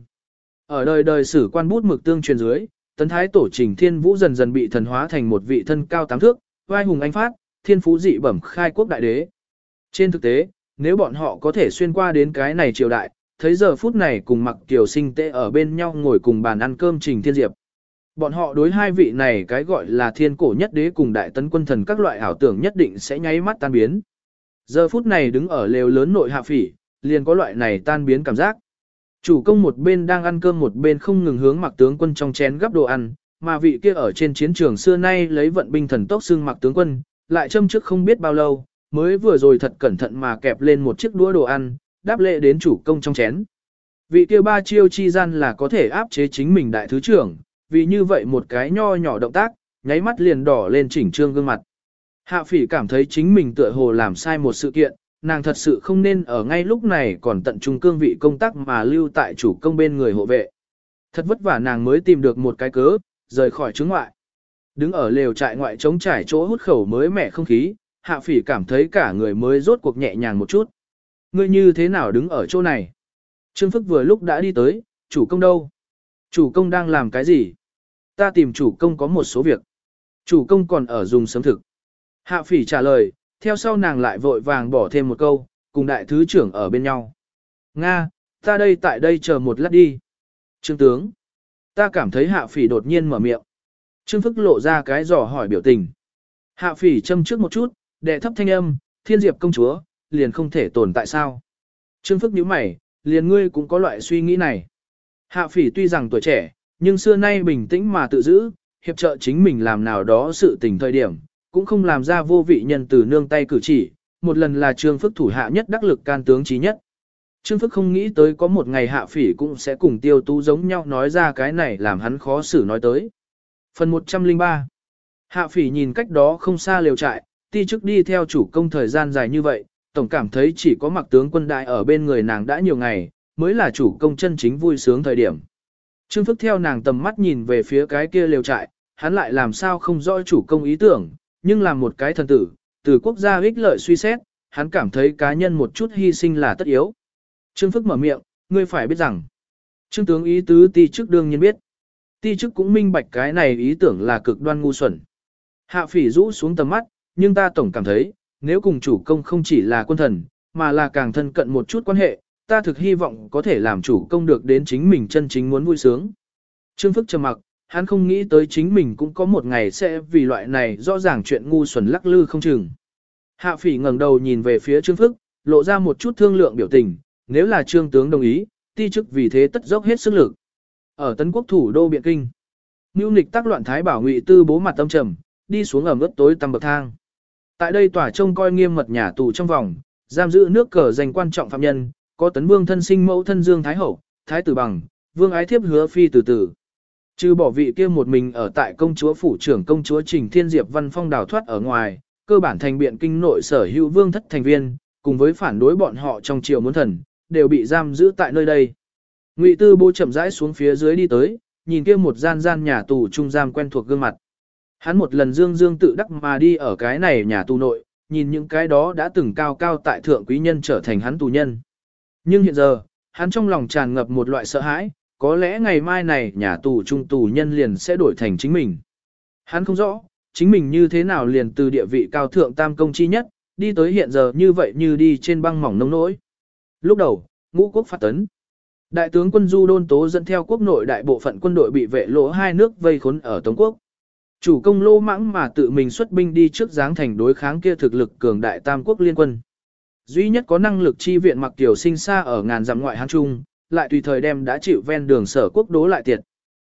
Ở đời đời sử quan bút mực tương truyền dưới, tấn thái tổ trình thiên vũ dần dần bị thần hóa thành một vị thân cao tám thước, vai hùng anh phát, thiên phú dị bẩm khai quốc đại đế. Trên thực tế, nếu bọn họ có thể xuyên qua đến cái này triều đại, thấy giờ phút này cùng mặc tiểu sinh tệ ở bên nhau ngồi cùng bàn ăn cơm trình thiên diệp. Bọn họ đối hai vị này cái gọi là thiên cổ nhất đế cùng đại tấn quân thần các loại ảo tưởng nhất định sẽ nháy mắt tan biến. Giờ phút này đứng ở lều lớn nội hạ phỉ, liền có loại này tan biến cảm giác. Chủ công một bên đang ăn cơm một bên không ngừng hướng mặc tướng quân trong chén gắp đồ ăn, mà vị kia ở trên chiến trường xưa nay lấy vận binh thần tốc xưng mặc tướng quân, lại châm trước không biết bao lâu, mới vừa rồi thật cẩn thận mà kẹp lên một chiếc đũa đồ ăn, đáp lệ đến chủ công trong chén. Vị kia ba chiêu chi gian là có thể áp chế chính mình đại thứ trưởng, vì như vậy một cái nho nhỏ động tác, nháy mắt liền đỏ lên chỉnh trương gương mặt. Hạ phỉ cảm thấy chính mình tựa hồ làm sai một sự kiện, nàng thật sự không nên ở ngay lúc này còn tận trung cương vị công tác mà lưu tại chủ công bên người hộ vệ. Thật vất vả nàng mới tìm được một cái cớ, rời khỏi chứng ngoại. Đứng ở lều trại ngoại trống trải chỗ hút khẩu mới mẻ không khí, hạ phỉ cảm thấy cả người mới rốt cuộc nhẹ nhàng một chút. Ngươi như thế nào đứng ở chỗ này? Trương Phức vừa lúc đã đi tới, chủ công đâu? Chủ công đang làm cái gì? Ta tìm chủ công có một số việc. Chủ công còn ở dùng sớm thực. Hạ phỉ trả lời, theo sau nàng lại vội vàng bỏ thêm một câu, cùng đại thứ trưởng ở bên nhau. Nga, ta đây tại đây chờ một lát đi. Trương tướng, ta cảm thấy hạ phỉ đột nhiên mở miệng. Trương Phức lộ ra cái giỏ hỏi biểu tình. Hạ phỉ châm trước một chút, đệ thấp thanh âm, thiên diệp công chúa, liền không thể tồn tại sao. Trương Phức nhíu mày, liền ngươi cũng có loại suy nghĩ này. Hạ phỉ tuy rằng tuổi trẻ, nhưng xưa nay bình tĩnh mà tự giữ, hiệp trợ chính mình làm nào đó sự tình thời điểm, cũng không làm ra vô vị nhân từ nương tay cử chỉ, một lần là Trương Phức thủ hạ nhất đắc lực can tướng trí nhất. Trương Phức không nghĩ tới có một ngày hạ phỉ cũng sẽ cùng tiêu tú giống nhau nói ra cái này làm hắn khó xử nói tới. Phần 103 Hạ phỉ nhìn cách đó không xa liều trại, ti chức đi theo chủ công thời gian dài như vậy, tổng cảm thấy chỉ có mặc tướng quân đại ở bên người nàng đã nhiều ngày, mới là chủ công chân chính vui sướng thời điểm. Trương Phức theo nàng tầm mắt nhìn về phía cái kia liều trại, hắn lại làm sao không rõ chủ công ý tưởng, nhưng làm một cái thần tử, từ quốc gia ích lợi suy xét, hắn cảm thấy cá nhân một chút hy sinh là tất yếu. Trương Phức mở miệng, ngươi phải biết rằng, Trương tướng ý tứ ti chức đương nhiên biết. Ti chức cũng minh bạch cái này ý tưởng là cực đoan ngu xuẩn. Hạ phỉ rũ xuống tầm mắt, nhưng ta tổng cảm thấy, nếu cùng chủ công không chỉ là quân thần, mà là càng thân cận một chút quan hệ, ta thực hy vọng có thể làm chủ công được đến chính mình chân chính muốn vui sướng. Trương Phức trầm mặc, hắn không nghĩ tới chính mình cũng có một ngày sẽ vì loại này rõ ràng chuyện ngu xuẩn lắc lư không chừng. Hạ phỉ ngẩng đầu nhìn về phía Trương Phức, lộ ra một chút thương lượng biểu tình, nếu là Trương tướng đồng ý, ti chức vì thế tất dốc hết sức lực. Ở Tấn Quốc thủ đô Biện Kinh, Nưu Nịch tác loạn thái bảo ngụy tư bố mặt tâm trầm, đi xuống ẩm ướt tối tăm bậc thang. Tại đây tòa trông coi nghiêm mật nhà tù trong vòng, giam giữ nước cờ dành quan trọng phạm nhân, có tấn vương thân sinh mẫu thân Dương Thái Hậu, Thái tử bằng, vương ái thiếp hứa phi từ từ. Trừ bỏ vị kia một mình ở tại công chúa phủ trưởng công chúa Trình Thiên Diệp Văn Phong đào thoát ở ngoài, cơ bản thành biện kinh nội sở hữu vương thất thành viên, cùng với phản đối bọn họ trong triều muốn thần, đều bị giam giữ tại nơi đây. Ngụy Tư Bố chậm rãi xuống phía dưới đi tới, nhìn kia một gian gian nhà tù trung giam quen thuộc gương mặt. Hắn một lần dương dương tự đắc mà đi ở cái này nhà tù nội, nhìn những cái đó đã từng cao cao tại thượng quý nhân trở thành hắn tù nhân. Nhưng hiện giờ, hắn trong lòng tràn ngập một loại sợ hãi, có lẽ ngày mai này nhà tù trung tù nhân liền sẽ đổi thành chính mình. Hắn không rõ, chính mình như thế nào liền từ địa vị cao thượng tam công chi nhất, đi tới hiện giờ như vậy như đi trên băng mỏng nông nỗi. Lúc đầu, ngũ quốc phát tấn. Đại tướng quân Du Đôn Tố dẫn theo quốc nội đại bộ phận quân đội bị vệ lỗ hai nước vây khốn ở Tống Quốc. Chủ công lô mãng mà tự mình xuất binh đi trước giáng thành đối kháng kia thực lực cường đại tam quốc liên quân. Duy nhất có năng lực chi viện mặc tiểu sinh xa ở ngàn dặm ngoại Hán Trung, lại tùy thời đem đã chịu ven đường sở quốc đố lại tiệt.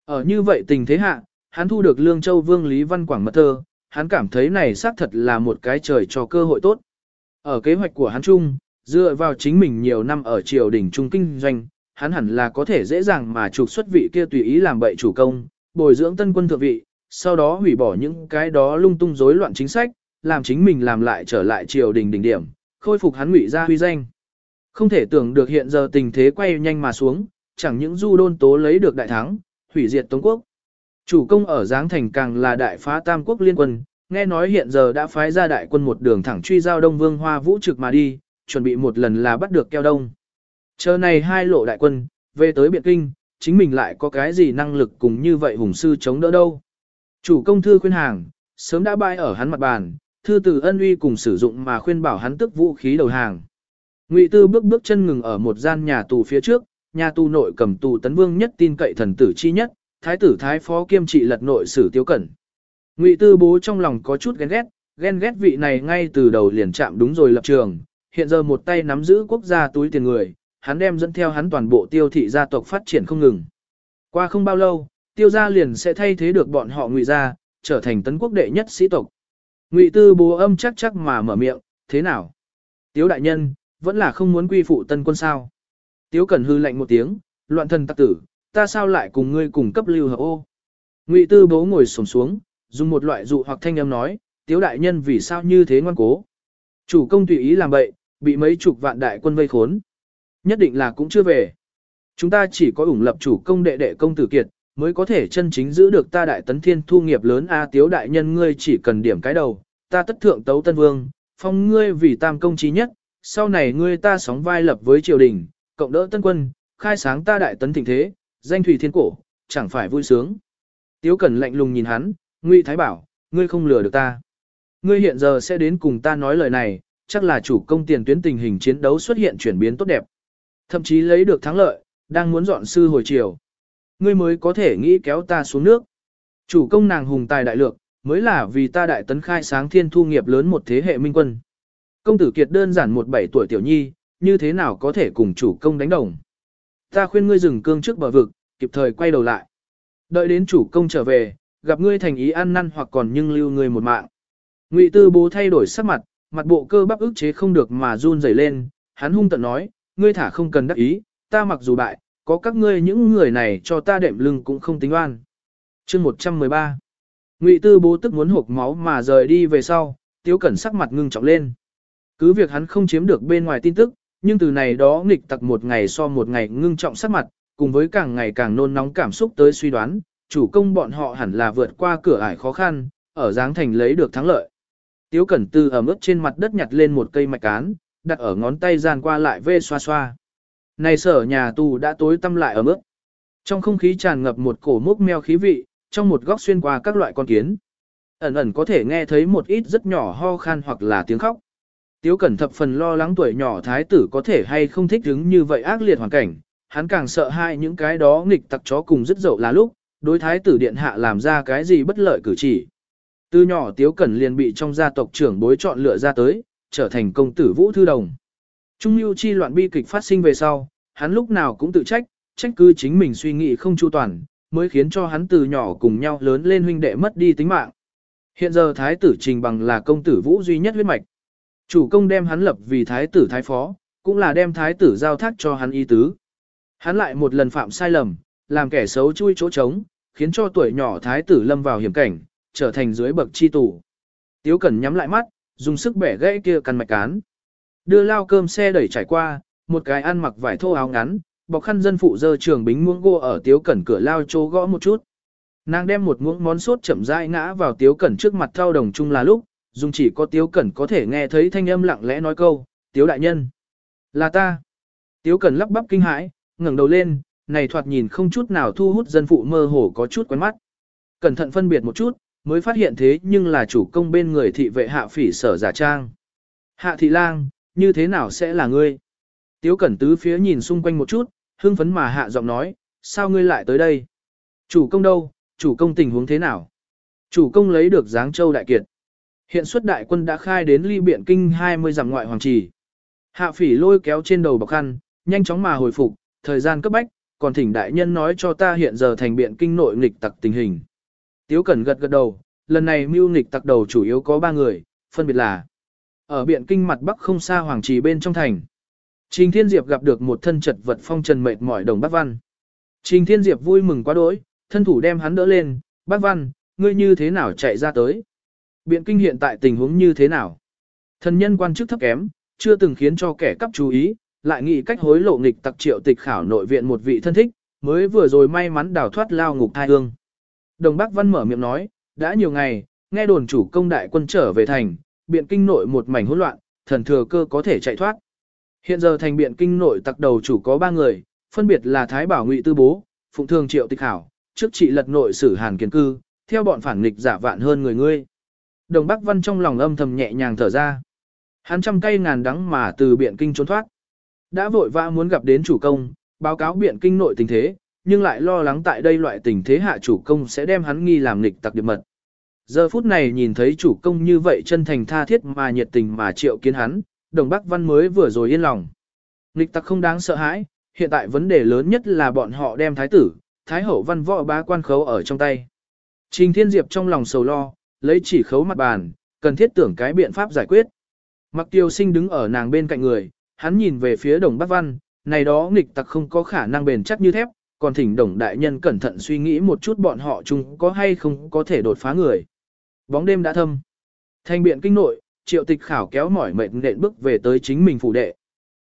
Ở như vậy tình thế hạ, hắn thu được Lương Châu Vương Lý Văn Quảng mật thơ, hắn cảm thấy này xác thật là một cái trời cho cơ hội tốt. Ở kế hoạch của hắn Trung, dựa vào chính mình nhiều năm ở triều đình trung kinh doanh, hắn hẳn là có thể dễ dàng mà trục xuất vị kia tùy ý làm bậy chủ công, bồi dưỡng tân quân thượng vị, sau đó hủy bỏ những cái đó lung tung rối loạn chính sách, làm chính mình làm lại trở lại triều đình đỉnh điểm, khôi phục hắn ngụy ra huy danh. Không thể tưởng được hiện giờ tình thế quay nhanh mà xuống, chẳng những du đôn tố lấy được đại thắng, hủy diệt Tống quốc. Chủ công ở Giáng Thành càng là đại phá tam quốc liên quân, nghe nói hiện giờ đã phái ra đại quân một đường thẳng truy giao Đông Vương Hoa Vũ trực mà đi, chuẩn bị một lần là bắt được keo đông. Chờ này hai lộ đại quân, về tới Biện Kinh, chính mình lại có cái gì năng lực cùng như vậy hùng sư chống đỡ đâu. Chủ công thư khuyên hàng, sớm đã bại ở hắn mặt bàn, thư từ ân uy cùng sử dụng mà khuyên bảo hắn tức vũ khí đầu hàng. Ngụy Tư bước bước chân ngừng ở một gian nhà tù phía trước, nhà tù nội cầm tù tấn vương nhất tin cậy thần tử chi nhất, thái tử thái phó kiêm trị lật nội sử tiêu cẩn. Ngụy Tư bố trong lòng có chút ghen ghét, ghen ghét vị này ngay từ đầu liền chạm đúng rồi lập trường, hiện giờ một tay nắm giữ quốc gia túi tiền người, hắn đem dẫn theo hắn toàn bộ tiêu thị gia tộc phát triển không ngừng. Qua không bao lâu, tiêu gia liền sẽ thay thế được bọn họ ngụy gia, trở thành tấn quốc đệ nhất sĩ tộc. Ngụy tư bố âm chắc chắc mà mở miệng, thế nào? Tiếu đại nhân, vẫn là không muốn quy phụ tân quân sao? Tiếu cần hư lạnh một tiếng, loạn thần tặc tử, ta sao lại cùng ngươi cùng cấp lưu hợp ô? Ngụy tư bố ngồi sổm xuống, dùng một loại dụ hoặc thanh âm nói, tiếu đại nhân vì sao như thế ngoan cố? Chủ công tùy ý làm bậy, bị mấy chục vạn đại quân vây khốn. Nhất định là cũng chưa về. Chúng ta chỉ có ủng lập chủ công đệ đệ công tử kiệt, mới có thể chân chính giữ được ta đại tấn thiên thu nghiệp lớn A tiếu đại nhân ngươi chỉ cần điểm cái đầu, ta tất thượng tấu tân vương, phong ngươi vì tam công trí nhất, sau này ngươi ta sóng vai lập với triều đình, cộng đỡ tân quân, khai sáng ta đại tấn thịnh thế, danh thủy thiên cổ, chẳng phải vui sướng. Tiếu cẩn lạnh lùng nhìn hắn, Ngụy Thái bảo, ngươi không lừa được ta. Ngươi hiện giờ sẽ đến cùng ta nói lời này, chắc là chủ công tiền tuyến tình hình chiến đấu xuất hiện chuyển biến tốt đẹp. Thậm chí lấy được thắng lợi, đang muốn dọn sư hồi chiều. Ngươi mới có thể nghĩ kéo ta xuống nước. Chủ công nàng hùng tài đại lược, mới là vì ta đại tấn khai sáng thiên thu nghiệp lớn một thế hệ minh quân. Công tử kiệt đơn giản một bảy tuổi tiểu nhi, như thế nào có thể cùng chủ công đánh đồng. Ta khuyên ngươi dừng cương trước bờ vực, kịp thời quay đầu lại. Đợi đến chủ công trở về, gặp ngươi thành ý ăn năn hoặc còn nhưng lưu ngươi một mạng. Ngụy Tư Bố thay đổi sắc mặt, mặt bộ cơ bắp ức chế không được mà run rẩy lên, hắn hung tận nói, ngươi thả không cần đắc ý, ta mặc dù bại, có các ngươi những người này cho ta đệm lưng cũng không tính oan. Chương 113 Ngụy Tư Bố tức muốn hộp máu mà rời đi về sau, Tiếu Cẩn sắc mặt ngưng trọng lên. Cứ việc hắn không chiếm được bên ngoài tin tức, nhưng từ này đó nghịch tặc một ngày so một ngày ngưng trọng sắc mặt, cùng với càng ngày càng nôn nóng cảm xúc tới suy đoán, chủ công bọn họ hẳn là vượt qua cửa ải khó khăn, ở Giáng Thành lấy được thắng lợi. Tiếu Cẩn Tư ở mức trên mặt đất nhặt lên một cây mạch cán, đặt ở ngón tay gian qua lại vê xoa xoa. Này sở nhà tù đã tối tăm lại ở mức. Trong không khí tràn ngập một cổ mốc meo khí vị, trong một góc xuyên qua các loại con kiến. Ẩn ẩn có thể nghe thấy một ít rất nhỏ ho khan hoặc là tiếng khóc. Tiếu Cẩn thập phần lo lắng tuổi nhỏ thái tử có thể hay không thích đứng như vậy ác liệt hoàn cảnh, hắn càng sợ hai những cái đó nghịch tặc chó cùng rất dậu là lúc, đối thái tử điện hạ làm ra cái gì bất lợi cử chỉ. Từ nhỏ Tiếu Cẩn liền bị trong gia tộc trưởng bối chọn lựa ra tới, trở thành công tử Vũ Thư Đồng. Trung lưu chi loạn bi kịch phát sinh về sau, hắn lúc nào cũng tự trách, trách cứ chính mình suy nghĩ không chu toàn, mới khiến cho hắn từ nhỏ cùng nhau lớn lên huynh đệ mất đi tính mạng. Hiện giờ thái tử trình bằng là công tử Vũ duy nhất huyết mạch. Chủ công đem hắn lập vì thái tử thái phó, cũng là đem thái tử giao thác cho hắn y tứ. Hắn lại một lần phạm sai lầm, làm kẻ xấu chui chỗ trống, khiến cho tuổi nhỏ thái tử lâm vào hiểm cảnh, trở thành dưới bậc chi tù. Tiếu Cẩn nhắm lại mắt, dùng sức bẻ gãy kia căn mạch cán. Đưa lao cơm xe đẩy trải qua, một cái ăn mặc vải thô áo ngắn, bọc khăn dân phụ dơ trường bính muỗng gô ở Tiếu Cẩn cửa lao chố gõ một chút. Nàng đem một muỗng món sốt chậm rãi ngã vào Tiếu Cẩn trước mặt thao đồng chung là lúc, dùng chỉ có Tiếu Cẩn có thể nghe thấy thanh âm lặng lẽ nói câu, Tiếu đại nhân. Là ta. Tiếu Cẩn lắp bắp kinh hãi, ngẩng đầu lên, này thoạt nhìn không chút nào thu hút dân phụ mơ hồ có chút quen mắt. Cẩn thận phân biệt một chút, mới phát hiện thế nhưng là chủ công bên người thị vệ hạ phỉ sở giả trang. Hạ thị lang, như thế nào sẽ là ngươi? Tiếu cẩn tứ phía nhìn xung quanh một chút, hưng phấn mà hạ giọng nói, sao ngươi lại tới đây? Chủ công đâu, chủ công tình huống thế nào? Chủ công lấy được giáng châu đại kiệt. Hiện xuất đại quân đã khai đến ly biện kinh 20 dặm ngoại hoàng trì. Hạ phỉ lôi kéo trên đầu bọc khăn, nhanh chóng mà hồi phục, thời gian cấp bách, còn thỉnh đại nhân nói cho ta hiện giờ thành biện kinh nội nghịch tặc tình hình. Tiếu Cẩn gật gật đầu, lần này mưu nghịch tặc đầu chủ yếu có ba người, phân biệt là ở biện kinh mặt bắc không xa hoàng trì bên trong thành. Trình Thiên Diệp gặp được một thân chật vật phong trần mệt mỏi đồng bác văn. Trình Thiên Diệp vui mừng quá đỗi, thân thủ đem hắn đỡ lên, bác văn, ngươi như thế nào chạy ra tới? Biện kinh hiện tại tình huống như thế nào? Thân nhân quan chức thấp kém, chưa từng khiến cho kẻ cắp chú ý, lại nghĩ cách hối lộ nghịch tặc triệu tịch khảo nội viện một vị thân thích, mới vừa rồi may mắn đào thoát lao ngục thai hương. Đồng Bắc Văn mở miệng nói, đã nhiều ngày, nghe đồn chủ công đại quân trở về thành, biện kinh nội một mảnh hỗn loạn, thần thừa cơ có thể chạy thoát. Hiện giờ thành biện kinh nội tặc đầu chủ có ba người, phân biệt là Thái Bảo Ngụy Tư Bố, Phụng Thường Triệu Tịch Hảo, trước trị lật nội sử Hàn Kiến Cư, theo bọn phản nghịch giả vạn hơn người ngươi. Đồng Bắc Văn trong lòng âm thầm nhẹ nhàng thở ra. Hắn trăm cây ngàn đắng mà từ biện kinh trốn thoát. Đã vội vã muốn gặp đến chủ công, báo cáo biện kinh nội tình thế, nhưng lại lo lắng tại đây loại tình thế hạ chủ công sẽ đem hắn nghi làm nghịch tặc điệp mật. Giờ phút này nhìn thấy chủ công như vậy chân thành tha thiết mà nhiệt tình mà triệu kiến hắn, đồng bắc văn mới vừa rồi yên lòng. Nghịch tặc không đáng sợ hãi, hiện tại vấn đề lớn nhất là bọn họ đem thái tử, thái hậu văn võ bá quan khấu ở trong tay. Trình Thiên Diệp trong lòng sầu lo, lấy chỉ khấu mặt bàn, cần thiết tưởng cái biện pháp giải quyết. Mặc tiêu sinh đứng ở nàng bên cạnh người, hắn nhìn về phía đồng bắc văn, này đó nghịch tặc không có khả năng bền chắc như thép, còn thỉnh đồng đại nhân cẩn thận suy nghĩ một chút bọn họ chung có hay không có thể đột phá người. Bóng đêm đã thâm. Thanh biện kinh nội, triệu tịch khảo kéo mỏi mệt nện bước về tới chính mình phủ đệ.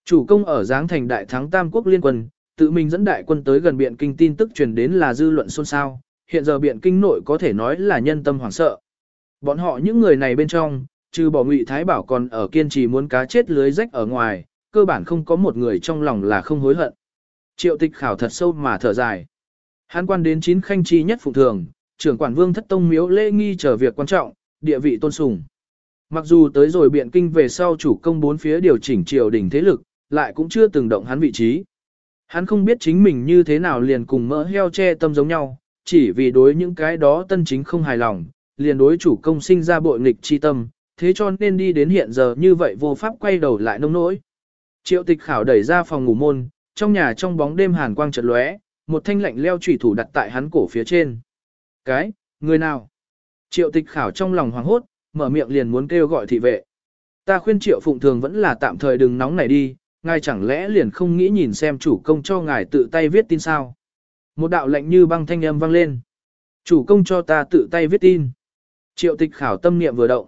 Chủ công ở Giáng thành đại thắng Tam Quốc liên quân, tự mình dẫn đại quân tới gần biện kinh tin tức truyền đến là dư luận xôn xao, hiện giờ biện kinh nội có thể nói là nhân tâm hoảng sợ. Bọn họ những người này bên trong, trừ bỏ ngụy Thái Bảo còn ở kiên trì muốn cá chết lưới rách ở ngoài, cơ bản không có một người trong lòng là không hối hận. Triệu tịch khảo thật sâu mà thở dài. Hán quan đến chín khanh chi nhất phụ thường, trưởng quản vương thất tông miếu lễ nghi trở việc quan trọng, địa vị tôn sùng. Mặc dù tới rồi biện kinh về sau chủ công bốn phía điều chỉnh triều đình thế lực, lại cũng chưa từng động hắn vị trí. Hắn không biết chính mình như thế nào liền cùng mỡ heo che tâm giống nhau, chỉ vì đối những cái đó tân chính không hài lòng, liền đối chủ công sinh ra bội nghịch chi tâm, thế cho nên đi đến hiện giờ như vậy vô pháp quay đầu lại nông nỗi. Triệu tịch khảo đẩy ra phòng ngủ môn, trong nhà trong bóng đêm hàn quang chợt lóe, một thanh lạnh leo chủy thủ đặt tại hắn cổ phía trên. Cái, người nào? Triệu tịch khảo trong lòng hoảng hốt, mở miệng liền muốn kêu gọi thị vệ. Ta khuyên triệu phụng thường vẫn là tạm thời đừng nóng này đi, ngài chẳng lẽ liền không nghĩ nhìn xem chủ công cho ngài tự tay viết tin sao? Một đạo lệnh như băng thanh âm vang lên. Chủ công cho ta tự tay viết tin. Triệu tịch khảo tâm niệm vừa động.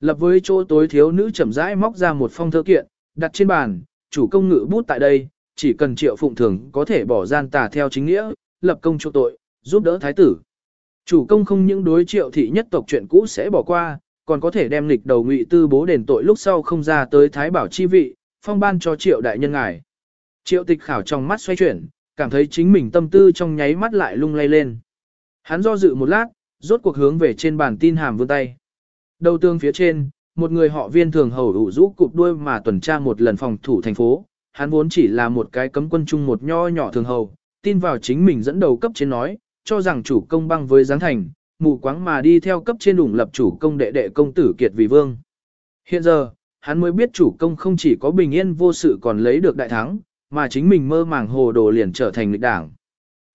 Lập với chỗ tối thiếu nữ chậm rãi móc ra một phong thơ kiện, đặt trên bàn, chủ công ngự bút tại đây, chỉ cần triệu phụng thường có thể bỏ gian tà theo chính nghĩa, lập công chỗ tội, giúp đỡ thái tử. Chủ công không những đối triệu thị nhất tộc chuyện cũ sẽ bỏ qua, còn có thể đem lịch đầu ngụy tư bố đền tội lúc sau không ra tới thái bảo chi vị, phong ban cho triệu đại nhân ngài. Triệu tịch khảo trong mắt xoay chuyển, cảm thấy chính mình tâm tư trong nháy mắt lại lung lay lên. Hắn do dự một lát, rốt cuộc hướng về trên bàn tin hàm vươn tay. Đầu tương phía trên, một người họ viên thường hầu ủ rũ cụp đuôi mà tuần tra một lần phòng thủ thành phố, hắn vốn chỉ là một cái cấm quân chung một nho nhỏ thường hầu, tin vào chính mình dẫn đầu cấp trên nói, cho rằng chủ công băng với giáng thành, mù quáng mà đi theo cấp trên đủng lập chủ công đệ đệ công tử kiệt vì vương. Hiện giờ, hắn mới biết chủ công không chỉ có bình yên vô sự còn lấy được đại thắng, mà chính mình mơ màng hồ đồ liền trở thành lịch đảng.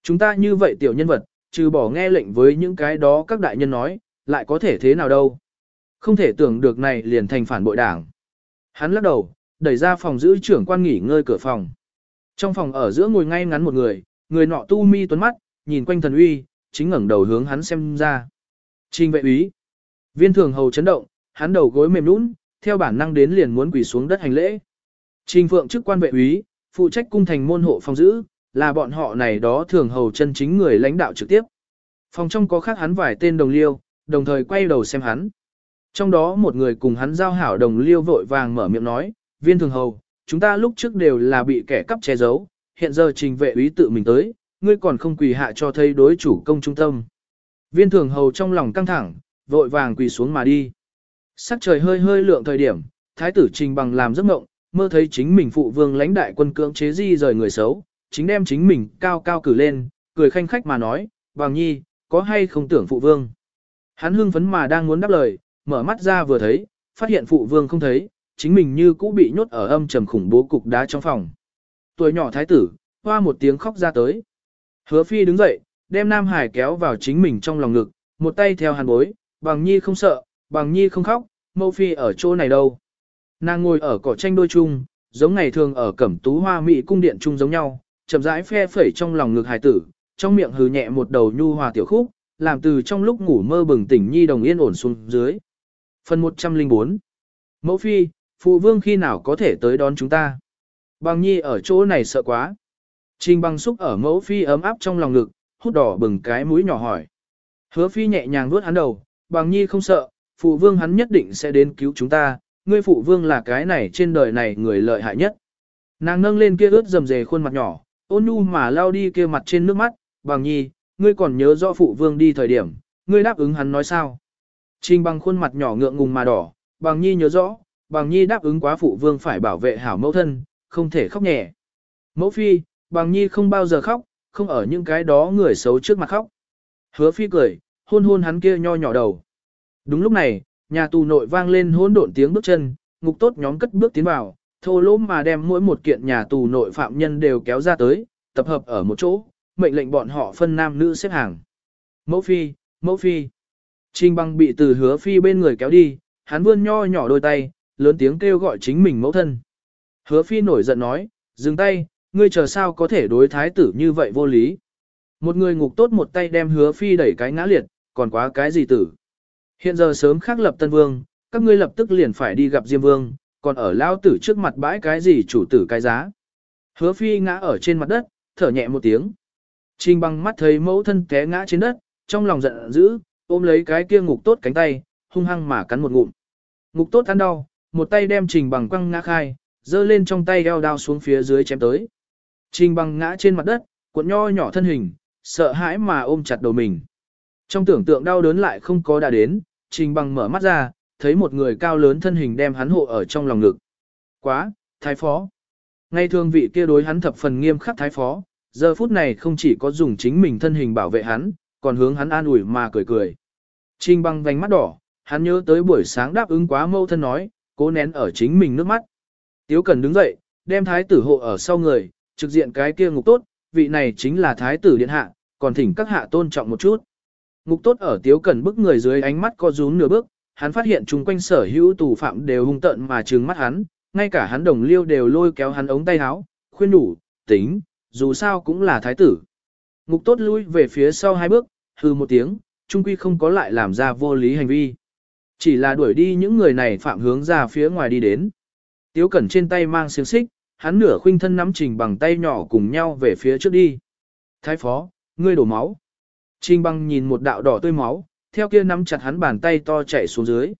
Chúng ta như vậy tiểu nhân vật, trừ bỏ nghe lệnh với những cái đó các đại nhân nói, lại có thể thế nào đâu. Không thể tưởng được này liền thành phản bội đảng. Hắn lắc đầu, đẩy ra phòng giữ trưởng quan nghỉ ngơi cửa phòng. Trong phòng ở giữa ngồi ngay ngắn một người, người nọ tu mi tuấn mắt, nhìn quanh thần uy, chính ngẩng đầu hướng hắn xem ra. Trình vệ úy. Viên thường hầu chấn động, hắn đầu gối mềm nũng, theo bản năng đến liền muốn quỳ xuống đất hành lễ. Trình phượng chức quan vệ úy, phụ trách cung thành môn hộ phòng giữ, là bọn họ này đó thường hầu chân chính người lãnh đạo trực tiếp. Phòng trong có khác hắn vài tên đồng liêu, đồng thời quay đầu xem hắn. Trong đó một người cùng hắn giao hảo đồng liêu vội vàng mở miệng nói, viên thường hầu, chúng ta lúc trước đều là bị kẻ cắp che giấu, hiện giờ trình vệ úy tự mình tới, ngươi còn không quỳ hạ cho thấy đối chủ công trung tâm. Viên thường hầu trong lòng căng thẳng, vội vàng quỳ xuống mà đi. Sắc trời hơi hơi lượng thời điểm, thái tử trình bằng làm giấc mộng, mơ thấy chính mình phụ vương lãnh đại quân cưỡng chế di rời người xấu, chính đem chính mình cao cao cử lên, cười khanh khách mà nói, bằng nhi, có hay không tưởng phụ vương. Hắn hưng phấn mà đang muốn đáp lời, mở mắt ra vừa thấy, phát hiện phụ vương không thấy, chính mình như cũ bị nhốt ở âm trầm khủng bố cục đá trong phòng. Tuổi nhỏ thái tử, hoa một tiếng khóc ra tới. Hứa phi đứng dậy, đem Nam Hải kéo vào chính mình trong lòng ngực, một tay theo hàn bối, bằng nhi không sợ, bằng nhi không khóc, mẫu phi ở chỗ này đâu. Nàng ngồi ở cỏ tranh đôi chung, giống ngày thường ở cẩm tú hoa mỹ cung điện chung giống nhau, chậm rãi phe phẩy trong lòng ngực hài tử, trong miệng hừ nhẹ một đầu nhu hòa tiểu khúc, làm từ trong lúc ngủ mơ bừng tỉnh nhi đồng yên ổn xuống dưới. Phần 104 Mẫu phi, phụ vương khi nào có thể tới đón chúng ta? Bằng nhi ở chỗ này sợ quá. Trình Bằng xúc ở mẫu phi ấm áp trong lòng ngực, hút đỏ bừng cái mũi nhỏ hỏi. Hứa phi nhẹ nhàng vuốt hắn đầu, bằng nhi không sợ, phụ vương hắn nhất định sẽ đến cứu chúng ta, ngươi phụ vương là cái này trên đời này người lợi hại nhất. Nàng nâng lên kia ướt rầm rề khuôn mặt nhỏ, ôn nhu mà lao đi kia mặt trên nước mắt, bằng nhi, ngươi còn nhớ rõ phụ vương đi thời điểm, ngươi đáp ứng hắn nói sao. Trình bằng khuôn mặt nhỏ ngượng ngùng mà đỏ, bằng nhi nhớ rõ, bằng nhi đáp ứng quá phụ vương phải bảo vệ hảo mẫu thân, không thể khóc nhẹ. Mẫu phi, bằng nhi không bao giờ khóc, không ở những cái đó người xấu trước mặt khóc. Hứa phi cười, hôn hôn hắn kia nho nhỏ đầu. Đúng lúc này, nhà tù nội vang lên hỗn độn tiếng bước chân, ngục tốt nhóm cất bước tiến vào, thô lỗ mà đem mỗi một kiện nhà tù nội phạm nhân đều kéo ra tới, tập hợp ở một chỗ, mệnh lệnh bọn họ phân nam nữ xếp hàng. Mẫu phi, mẫu phi. Trình băng bị từ hứa phi bên người kéo đi, hắn vươn nho nhỏ đôi tay, lớn tiếng kêu gọi chính mình mẫu thân. Hứa phi nổi giận nói, dừng tay, ngươi chờ sao có thể đối thái tử như vậy vô lý. Một người ngục tốt một tay đem hứa phi đẩy cái ngã liệt, còn quá cái gì tử. Hiện giờ sớm khắc lập tân vương, các ngươi lập tức liền phải đi gặp Diêm Vương, còn ở lao tử trước mặt bãi cái gì chủ tử cái giá. Hứa phi ngã ở trên mặt đất, thở nhẹ một tiếng. Trình bằng mắt thấy mẫu thân té ngã trên đất, trong lòng giận dữ, ôm lấy cái kia ngục tốt cánh tay, hung hăng mà cắn một ngụm. Ngục tốt ăn đau, một tay đem trình bằng quăng ngã khai, giơ lên trong tay eo đao xuống phía dưới chém tới. Trình bằng ngã trên mặt đất, cuộn nho nhỏ thân hình, sợ hãi mà ôm chặt đầu mình. Trong tưởng tượng đau đớn lại không có đã đến, trình bằng mở mắt ra, thấy một người cao lớn thân hình đem hắn hộ ở trong lòng ngực. Quá, thái phó. Ngay thường vị kia đối hắn thập phần nghiêm khắc thái phó, giờ phút này không chỉ có dùng chính mình thân hình bảo vệ hắn, còn hướng hắn an ủi mà cười cười. Trình bằng vành mắt đỏ, hắn nhớ tới buổi sáng đáp ứng quá mâu thân nói, cố nén ở chính mình nước mắt. Tiếu cần đứng dậy, đem thái tử hộ ở sau người, trực diện cái kia ngục tốt, vị này chính là thái tử điện hạ, còn thỉnh các hạ tôn trọng một chút. Ngục tốt ở tiếu cần bức người dưới ánh mắt co rúm nửa bước, hắn phát hiện chung quanh sở hữu tù phạm đều hung tợn mà trừng mắt hắn, ngay cả hắn đồng liêu đều lôi kéo hắn ống tay áo, khuyên đủ, tính, dù sao cũng là thái tử. Ngục tốt lui về phía sau hai bước, hư một tiếng, trung quy không có lại làm ra vô lý hành vi. Chỉ là đuổi đi những người này phạm hướng ra phía ngoài đi đến. Tiếu cẩn trên tay mang xiềng xích, hắn nửa khuynh thân nắm trình bằng tay nhỏ cùng nhau về phía trước đi. Thái phó, ngươi đổ máu. Trình băng nhìn một đạo đỏ tươi máu, theo kia nắm chặt hắn bàn tay to chạy xuống dưới.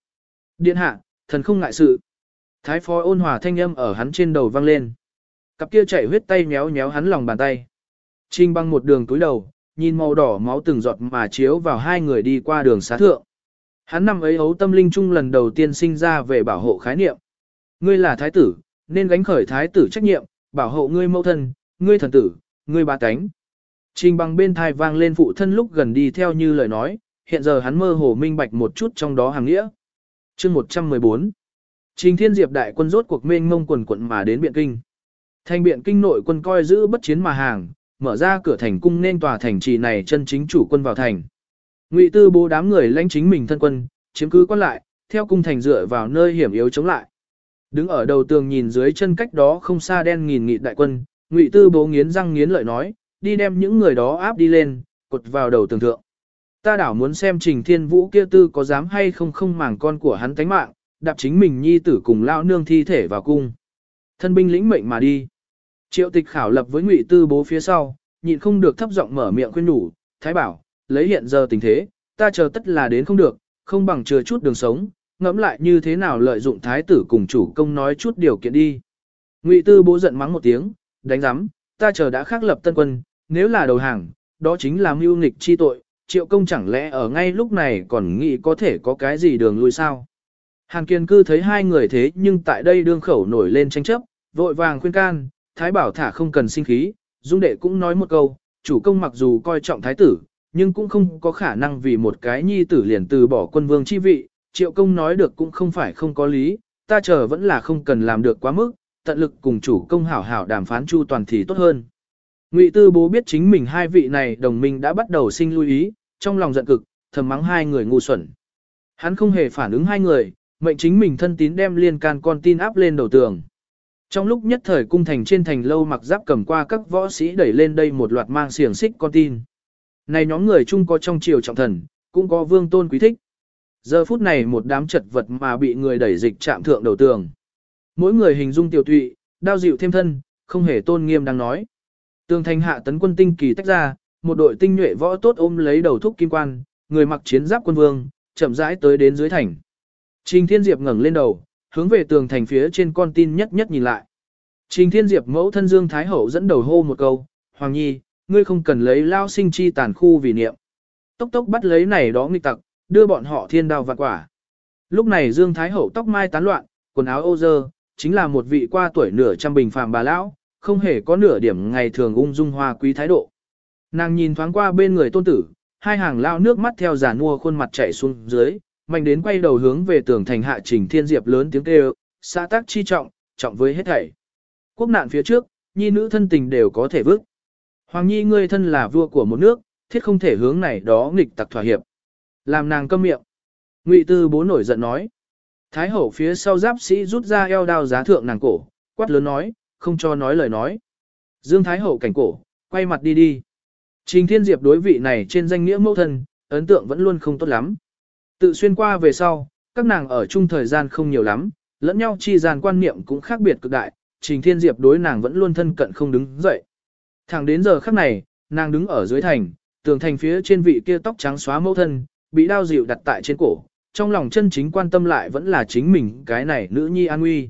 Điện hạ, thần không ngại sự. Thái phó ôn hòa thanh âm ở hắn trên đầu vang lên. Cặp kia chạy huyết tay méo méo hắn lòng bàn tay. Trình băng một đường túi đầu, nhìn màu đỏ máu từng giọt mà chiếu vào hai người đi qua đường xá thượng. Hắn năm ấy hấu tâm linh trung lần đầu tiên sinh ra về bảo hộ khái niệm. Ngươi là thái tử, nên gánh khởi thái tử trách nhiệm, bảo hộ ngươi mẫu thân, ngươi thần tử, ngươi ba cánh. Trình bằng bên thai vang lên phụ thân lúc gần đi theo như lời nói, hiện giờ hắn mơ hồ minh bạch một chút trong đó hàng nghĩa. chương 114 Trình Thiên Diệp đại quân rốt cuộc mênh mông quần quận mà đến Biện Kinh. Thành Biện Kinh nội quân coi giữ bất chiến mà hàng, mở ra cửa thành cung nên tòa thành trì này chân chính chủ quân vào thành. Ngụy Tư bố đám người lãnh chính mình thân quân, chiếm cứ quan lại, theo cung thành dựa vào nơi hiểm yếu chống lại. Đứng ở đầu tường nhìn dưới chân cách đó không xa đen nghìn nghị đại quân, Ngụy Tư bố nghiến răng nghiến lợi nói, đi đem những người đó áp đi lên, cột vào đầu tường thượng. Ta đảo muốn xem Trình Thiên Vũ kia tư có dám hay không không màng con của hắn tánh mạng, đạp chính mình nhi tử cùng lão nương thi thể vào cung. Thân binh lĩnh mệnh mà đi. Triệu tịch khảo lập với ngụy tư bố phía sau, nhịn không được thấp giọng mở miệng khuyên nhủ, thái bảo, lấy hiện giờ tình thế, ta chờ tất là đến không được, không bằng chờ chút đường sống, ngẫm lại như thế nào lợi dụng thái tử cùng chủ công nói chút điều kiện đi. Ngụy tư bố giận mắng một tiếng, đánh giám, ta chờ đã khắc lập tân quân, nếu là đầu hàng, đó chính là mưu nghịch chi tội, triệu công chẳng lẽ ở ngay lúc này còn nghĩ có thể có cái gì đường lui sao. Hàn Kiên cư thấy hai người thế nhưng tại đây đương khẩu nổi lên tranh chấp, vội vàng khuyên can, thái bảo thả không cần sinh khí, dung đệ cũng nói một câu, chủ công mặc dù coi trọng thái tử, nhưng cũng không có khả năng vì một cái nhi tử liền từ bỏ quân vương chi vị, triệu công nói được cũng không phải không có lý, ta chờ vẫn là không cần làm được quá mức, tận lực cùng chủ công hảo hảo đàm phán chu toàn thì tốt hơn. Ngụy Tư Bố biết chính mình hai vị này đồng minh đã bắt đầu sinh lưu ý, trong lòng giận cực, thầm mắng hai người ngu xuẩn. Hắn không hề phản ứng hai người, mệnh chính mình thân tín đem liên can con tin áp lên đầu tường. Trong lúc nhất thời cung thành trên thành lâu mặc giáp cầm qua các võ sĩ đẩy lên đây một loạt mang xiềng xích con tin. Này nhóm người chung có trong triều trọng thần, cũng có vương tôn quý thích. Giờ phút này một đám chật vật mà bị người đẩy dịch chạm thượng đầu tường. Mỗi người hình dung tiểu tụy, đao dịu thêm thân, không hề tôn nghiêm đang nói. Tường thành hạ tấn quân tinh kỳ tách ra, một đội tinh nhuệ võ tốt ôm lấy đầu thúc kim quan, người mặc chiến giáp quân vương, chậm rãi tới đến dưới thành. Trình Thiên Diệp ngẩng lên đầu, hướng về tường thành phía trên con tin nhất nhất nhìn lại. Trình Thiên Diệp mẫu thân Dương Thái Hậu dẫn đầu hô một câu, Hoàng Nhi, ngươi không cần lấy lao sinh chi tàn khu vì niệm. Tốc tốc bắt lấy này đó nghịch tặc, đưa bọn họ thiên đao vạn quả. Lúc này Dương Thái Hậu tóc mai tán loạn, quần áo ô dơ, chính là một vị qua tuổi nửa trăm bình phàm bà lão, không hề có nửa điểm ngày thường ung dung hoa quý thái độ. Nàng nhìn thoáng qua bên người tôn tử, hai hàng lao nước mắt theo giả mua khuôn mặt chảy xuống dưới, mạnh đến quay đầu hướng về tường thành hạ trình thiên diệp lớn tiếng kêu, xã tác chi trọng, trọng với hết thảy. Quốc nạn phía trước, nhi nữ thân tình đều có thể vứt. Hoàng nhi ngươi thân là vua của một nước, thiết không thể hướng này đó nghịch tặc thỏa hiệp. Làm nàng câm miệng. Ngụy tư bố nổi giận nói. Thái hậu phía sau giáp sĩ rút ra eo đao giá thượng nàng cổ, quát lớn nói, không cho nói lời nói. Dương Thái hậu cảnh cổ, quay mặt đi đi. Trình Thiên Diệp đối vị này trên danh nghĩa mẫu thân, ấn tượng vẫn luôn không tốt lắm. Tự xuyên qua về sau, các nàng ở chung thời gian không nhiều lắm, lẫn nhau chi gian quan niệm cũng khác biệt cực đại, Trình Thiên Diệp đối nàng vẫn luôn thân cận không đứng dậy. Thẳng đến giờ khắc này, nàng đứng ở dưới thành, tường thành phía trên vị kia tóc trắng xóa mẫu thân, bị đao dịu đặt tại trên cổ, trong lòng chân chính quan tâm lại vẫn là chính mình cái này nữ nhi an nguy.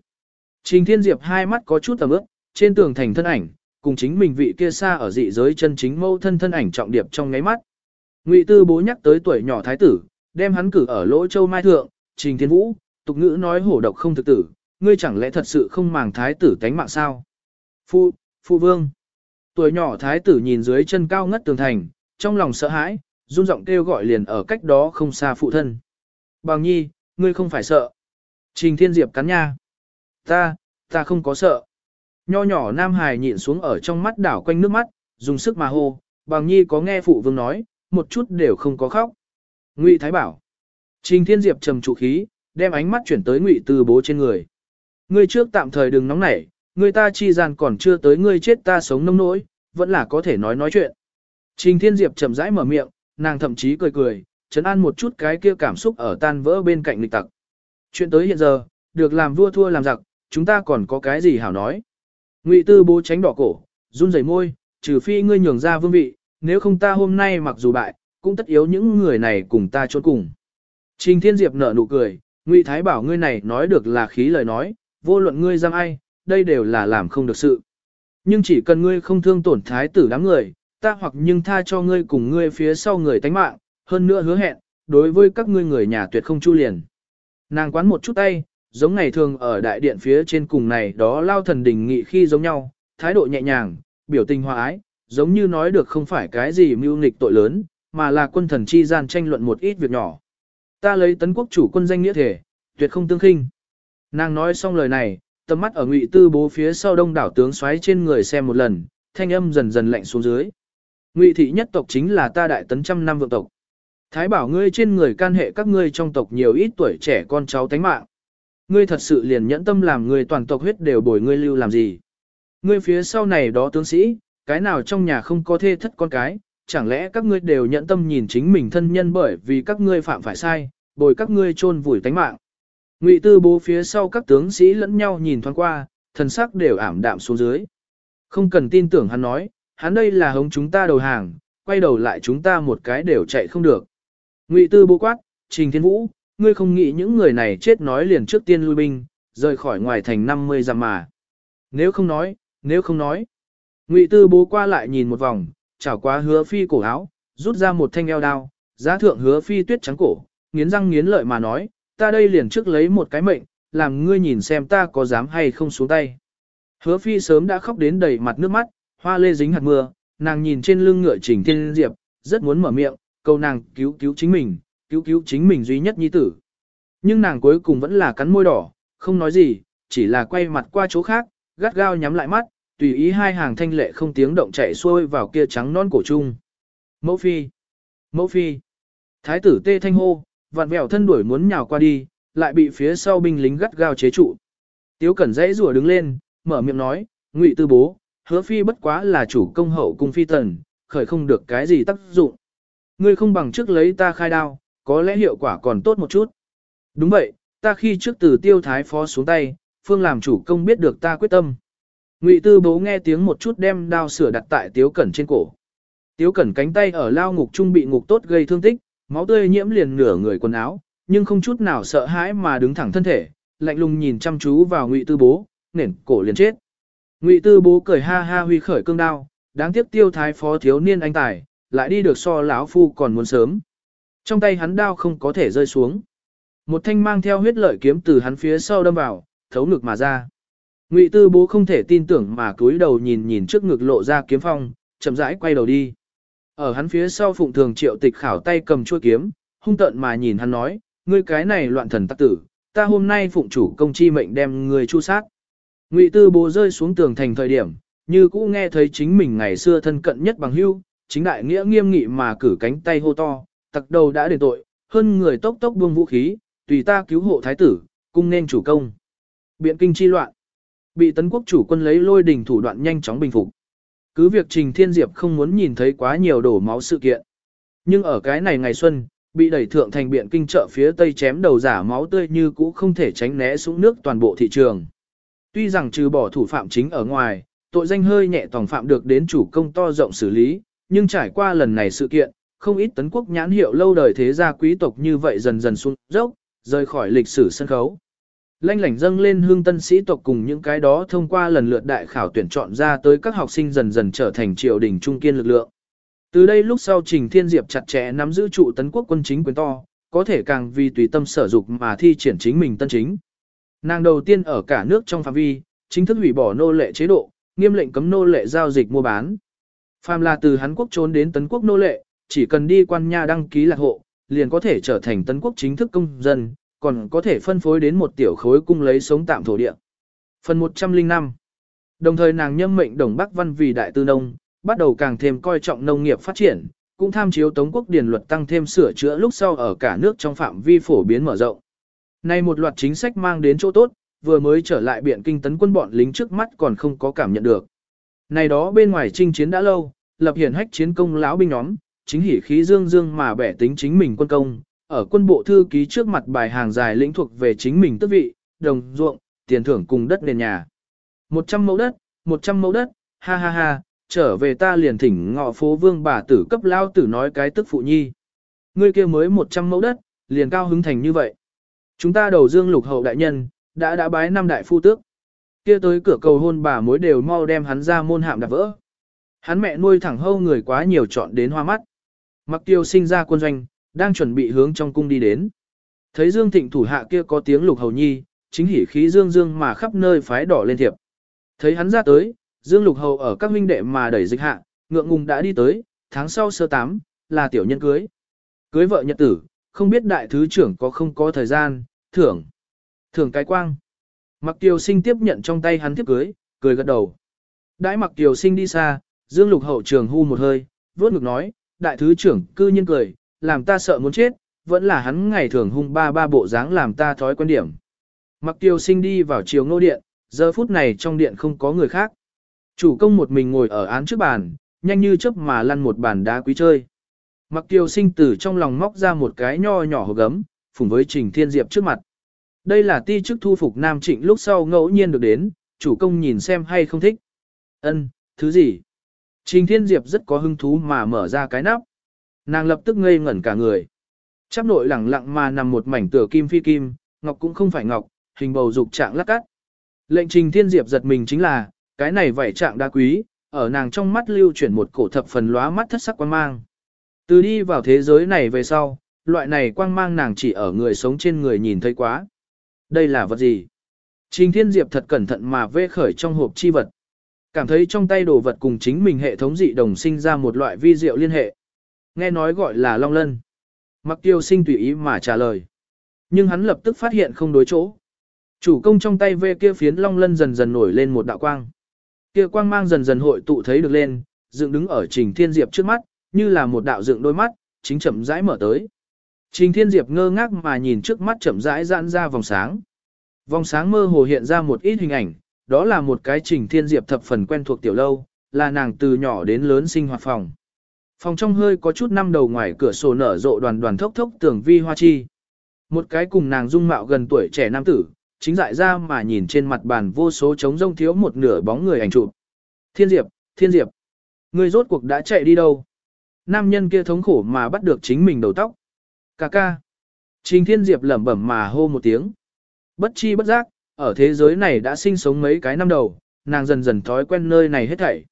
Trình Thiên Diệp hai mắt có chút tầm ướp, trên tường thành thân ảnh, cùng chính mình vị kia xa ở dị giới chân chính mẫu thân thân ảnh trọng điệp trong ngáy mắt. Ngụy Tư bố nhắc tới tuổi nhỏ thái tử, đem hắn cử ở lỗ châu mai thượng, Trình Thiên Vũ, tục ngữ nói hổ độc không thực tử, ngươi chẳng lẽ thật sự không màng thái tử tánh mạng sao? Phu, phu vương. Tuổi nhỏ thái tử nhìn dưới chân cao ngất tường thành, trong lòng sợ hãi, run giọng kêu gọi liền ở cách đó không xa phụ thân. Bằng nhi, ngươi không phải sợ. Trình Thiên Diệp cắn nha. Ta, ta không có sợ. Nho nhỏ Nam Hải nhịn xuống ở trong mắt đảo quanh nước mắt, dùng sức mà hô, bằng nhi có nghe phụ vương nói, một chút đều không có khóc. Ngụy Thái bảo. Trình Thiên Diệp trầm trụ khí, đem ánh mắt chuyển tới Ngụy Từ bố trên người. Ngươi trước tạm thời đừng nóng nảy, người ta chi gian còn chưa tới ngươi chết ta sống nông nỗi, vẫn là có thể nói nói chuyện. Trình Thiên Diệp chậm rãi mở miệng, nàng thậm chí cười cười, chấn an một chút cái kia cảm xúc ở tan vỡ bên cạnh lịch tặc. Chuyện tới hiện giờ, được làm vua thua làm giặc, chúng ta còn có cái gì hảo nói. Ngụy Tư bố tránh đỏ cổ, run rẩy môi, trừ phi ngươi nhường ra vương vị, nếu không ta hôm nay mặc dù bại, cũng tất yếu những người này cùng ta trốn cùng. Trình Thiên Diệp nở nụ cười, Ngụy Thái bảo ngươi này nói được là khí lời nói, vô luận ngươi giam ai, đây đều là làm không được sự. Nhưng chỉ cần ngươi không thương tổn thái tử đám người, ta hoặc nhưng tha cho ngươi cùng ngươi phía sau người tánh mạng, hơn nữa hứa hẹn, đối với các ngươi người nhà tuyệt không chu liền. Nàng quán một chút tay, giống ngày thường ở đại điện phía trên cùng này đó lao thần đình nghị khi giống nhau, thái độ nhẹ nhàng, biểu tình hòa ái, giống như nói được không phải cái gì mưu nghịch tội lớn, mà là quân thần chi gian tranh luận một ít việc nhỏ. Ta lấy tấn quốc chủ quân danh nghĩa thể, tuyệt không tương khinh. Nàng nói xong lời này, tầm mắt ở ngụy tư bố phía sau đông đảo tướng xoáy trên người xem một lần, thanh âm dần dần lạnh xuống dưới. Ngụy thị nhất tộc chính là ta đại tấn trăm năm vượng tộc. Thái bảo ngươi trên người can hệ các ngươi trong tộc nhiều ít tuổi trẻ con cháu tánh mạng. Ngươi thật sự liền nhẫn tâm làm người toàn tộc huyết đều bồi ngươi lưu làm gì. Ngươi phía sau này đó tướng sĩ, cái nào trong nhà không có thê thất con cái, chẳng lẽ các ngươi đều nhẫn tâm nhìn chính mình thân nhân bởi vì các ngươi phạm phải sai, bồi các ngươi chôn vùi tánh mạng. Ngụy tư bố phía sau các tướng sĩ lẫn nhau nhìn thoáng qua, thần sắc đều ảm đạm xuống dưới. Không cần tin tưởng hắn nói, hắn đây là hống chúng ta đầu hàng, quay đầu lại chúng ta một cái đều chạy không được. Ngụy tư bố quát, Trình Thiên Vũ, ngươi không nghĩ những người này chết nói liền trước tiên lui binh, rời khỏi ngoài thành 50 dặm mà. Nếu không nói, nếu không nói. Ngụy tư bố qua lại nhìn một vòng, chảo qua hứa phi cổ áo, rút ra một thanh eo đao, giá thượng hứa phi tuyết trắng cổ, nghiến răng nghiến lợi mà nói, ta đây liền trước lấy một cái mệnh, làm ngươi nhìn xem ta có dám hay không xuống tay. Hứa phi sớm đã khóc đến đầy mặt nước mắt, hoa lê dính hạt mưa, nàng nhìn trên lưng ngựa trình thiên diệp, rất muốn mở miệng, cầu nàng cứu cứu chính mình, cứu cứu chính mình duy nhất nhi tử. Nhưng nàng cuối cùng vẫn là cắn môi đỏ, không nói gì, chỉ là quay mặt qua chỗ khác, gắt gao nhắm lại mắt, tùy ý hai hàng thanh lệ không tiếng động chạy xuôi vào kia trắng non cổ trung. Mẫu phi, mẫu phi, thái tử tê thanh hô, vặn vẹo thân đuổi muốn nhào qua đi, lại bị phía sau binh lính gắt gao chế trụ. Tiếu cẩn dãy rùa đứng lên, mở miệng nói, ngụy tư bố, hứa phi bất quá là chủ công hậu cung phi tần, khởi không được cái gì tác dụng. Ngươi không bằng trước lấy ta khai đao, có lẽ hiệu quả còn tốt một chút. Đúng vậy, ta khi trước từ tiêu thái phó xuống tay, phương làm chủ công biết được ta quyết tâm. Ngụy tư bố nghe tiếng một chút đem đao sửa đặt tại tiếu cẩn trên cổ. Tiếu cẩn cánh tay ở lao ngục trung bị ngục tốt gây thương tích, máu tươi nhiễm liền nửa người quần áo, nhưng không chút nào sợ hãi mà đứng thẳng thân thể, lạnh lùng nhìn chăm chú vào Ngụy Tư Bố, nền cổ liền chết. Ngụy Tư Bố cười ha ha huy khởi cương đao, đáng tiếc tiêu thái phó thiếu niên anh tài, lại đi được so lão phu còn muốn sớm. Trong tay hắn đao không có thể rơi xuống. Một thanh mang theo huyết lợi kiếm từ hắn phía sau đâm vào, thấu ngực mà ra. Ngụy Tư Bố không thể tin tưởng mà cúi đầu nhìn nhìn trước ngực lộ ra kiếm phong, chậm rãi quay đầu đi. Ở hắn phía sau phụng thường triệu tịch khảo tay cầm chuôi kiếm, hung tợn mà nhìn hắn nói, ngươi cái này loạn thần tắc tử, ta hôm nay phụng chủ công chi mệnh đem ngươi chu sát. Ngụy Tư Bố rơi xuống tường thành thời điểm, như cũ nghe thấy chính mình ngày xưa thân cận nhất bằng hưu, chính đại nghĩa nghiêm nghị mà cử cánh tay hô to, tặc đầu đã đền tội, hơn người tốc tốc buông vũ khí, tùy ta cứu hộ thái tử, cung nên chủ công. Biện kinh chi loạn. Bị tấn quốc chủ quân lấy lôi đình thủ đoạn nhanh chóng bình phục. Cứ việc Trình Thiên Diệp không muốn nhìn thấy quá nhiều đổ máu sự kiện. Nhưng ở cái này ngày xuân, bị đẩy thượng thành biện kinh chợ phía tây chém đầu giả máu tươi như cũ không thể tránh né xuống nước toàn bộ thị trường. Tuy rằng trừ bỏ thủ phạm chính ở ngoài, tội danh hơi nhẹ tòng phạm được đến chủ công to rộng xử lý, nhưng trải qua lần này sự kiện, không ít tấn quốc nhãn hiệu lâu đời thế gia quý tộc như vậy dần dần xuống dốc, rời khỏi lịch sử sân khấu. Lanh lảnh dâng lên hương tân sĩ tộc cùng những cái đó thông qua lần lượt đại khảo tuyển chọn ra tới các học sinh dần dần trở thành triều đình trung kiên lực lượng. Từ đây lúc sau Trình Thiên Diệp chặt chẽ nắm giữ trụ tấn quốc quân chính quyền to, có thể càng vì tùy tâm sở dục mà thi triển chính mình tân chính. Nàng đầu tiên ở cả nước trong phạm vi, chính thức hủy bỏ nô lệ chế độ, nghiêm lệnh cấm nô lệ giao dịch mua bán. Phàm là từ Hán quốc trốn đến tấn quốc nô lệ, chỉ cần đi quan nha đăng ký lạc hộ, liền có thể trở thành tấn quốc chính thức công dân, còn có thể phân phối đến một tiểu khối cung lấy sống tạm thổ địa. Phần 105 Đồng thời nàng nhâm mệnh Đồng Bắc Văn vì đại tư nông, bắt đầu càng thêm coi trọng nông nghiệp phát triển, cũng tham chiếu Tống quốc điền luật tăng thêm sửa chữa lúc sau ở cả nước trong phạm vi phổ biến mở rộng. Nay một loạt chính sách mang đến chỗ tốt, vừa mới trở lại biện kinh tấn quân bọn lính trước mắt còn không có cảm nhận được. Này đó bên ngoài chinh chiến đã lâu, lập hiển hách chiến công lão binh nhóm, chính hỉ khí dương dương mà bẻ tính chính mình quân công, ở quân bộ thư ký trước mặt bài hàng dài lĩnh thuộc về chính mình tước vị, đồng ruộng, tiền thưởng cùng đất nền nhà. 100 mẫu đất, 100 mẫu đất, ha ha ha, trở về ta liền thỉnh ngọ phố vương bà tử cấp lao tử nói cái tức phụ nhi. Ngươi kia mới 100 mẫu đất, liền cao hứng thành như vậy. Chúng ta đầu dương lục hậu đại nhân, đã đã bái năm đại phu tước. Kia tới cửa cầu hôn bà mối đều mau đem hắn ra môn hạm đạp vỡ. Hắn mẹ nuôi thẳng hâu người quá nhiều chọn đến hoa mắt. Mặc tiêu sinh ra quân doanh, đang chuẩn bị hướng trong cung đi đến. Thấy Dương Thịnh thủ hạ kia có tiếng lục hầu nhi, chính hỉ khí dương dương mà khắp nơi phái đỏ lên thiệp. Thấy hắn ra tới, Dương Lục Hầu ở các huynh đệ mà đẩy dịch hạ, ngượng ngùng đã đi tới, tháng sau sơ tám, là tiểu nhân cưới. Cưới vợ nhật tử, không biết đại thứ trưởng có không có thời gian, thưởng. Thưởng cái quang. Mặc Kiều Sinh tiếp nhận trong tay hắn tiếp cưới, cười gật đầu. Đãi Mặc Kiều Sinh đi xa, Dương Lục Hậu trường hu một hơi, vuốt ngực nói, đại thứ trưởng cư nhiên cười, làm ta sợ muốn chết, vẫn là hắn ngày thường hung ba ba bộ dáng làm ta thói quen điểm. Mặc Kiều Sinh đi vào chiều ngô điện, giờ phút này trong điện không có người khác. Chủ công một mình ngồi ở án trước bàn, nhanh như chớp mà lăn một bàn đá quý chơi. Mặc Kiều Sinh từ trong lòng móc ra một cái nho nhỏ hộp gấm, phùng với Trình Thiên Diệp trước mặt. Đây là ti chức thu phục Nam Trịnh lúc sau ngẫu nhiên được đến, chủ công nhìn xem hay không thích. Ân, thứ gì? Trình Thiên Diệp rất có hứng thú mà mở ra cái nắp. Nàng lập tức ngây ngẩn cả người. Chắp nội lẳng lặng mà nằm một mảnh tửa kim phi kim, ngọc cũng không phải ngọc, hình bầu dục trạng lắc cắt. Lệnh Trình Thiên Diệp giật mình chính là, cái này vảy trạng đa quý, ở nàng trong mắt lưu chuyển một cổ thập phần lóa mắt thất sắc quan mang. Từ đi vào thế giới này về sau, loại này quang mang nàng chỉ ở người sống trên người nhìn thấy quá. Đây là vật gì? Trình Thiên Diệp thật cẩn thận mà vê khởi trong hộp chi vật. Cảm thấy trong tay đồ vật cùng chính mình hệ thống dị đồng sinh ra một loại vi diệu liên hệ. Nghe nói gọi là long lân. Mặc tiêu sinh tùy ý mà trả lời. Nhưng hắn lập tức phát hiện không đối chỗ. Chủ công trong tay vê kia phiến long lân dần dần nổi lên một đạo quang. Kia quang mang dần dần hội tụ thấy được lên, dựng đứng ở Trình Thiên Diệp trước mắt, như là một đạo dựng đôi mắt, chính chậm rãi mở tới. Trình Thiên Diệp ngơ ngác mà nhìn trước mắt chậm rãi giãn ra vòng sáng. Vòng sáng mơ hồ hiện ra một ít hình ảnh, đó là một cái Trình Thiên Diệp thập phần quen thuộc tiểu lâu, là nàng từ nhỏ đến lớn sinh hoạt phòng. Phòng trong hơi có chút năm đầu ngoài cửa sổ nở rộ đoàn đoàn thốc thốc tường vi hoa chi. Một cái cùng nàng dung mạo gần tuổi trẻ nam tử, chính dại ra mà nhìn trên mặt bàn vô số trống rông thiếu một nửa bóng người ảnh chụp. Thiên Diệp, Thiên Diệp, ngươi rốt cuộc đã chạy đi đâu? Nam nhân kia thống khổ mà bắt được chính mình đầu tóc. Cà ca. Trình Thiên Diệp lẩm bẩm mà hô một tiếng. Bất chi bất giác, ở thế giới này đã sinh sống mấy cái năm đầu, nàng dần dần thói quen nơi này hết thảy.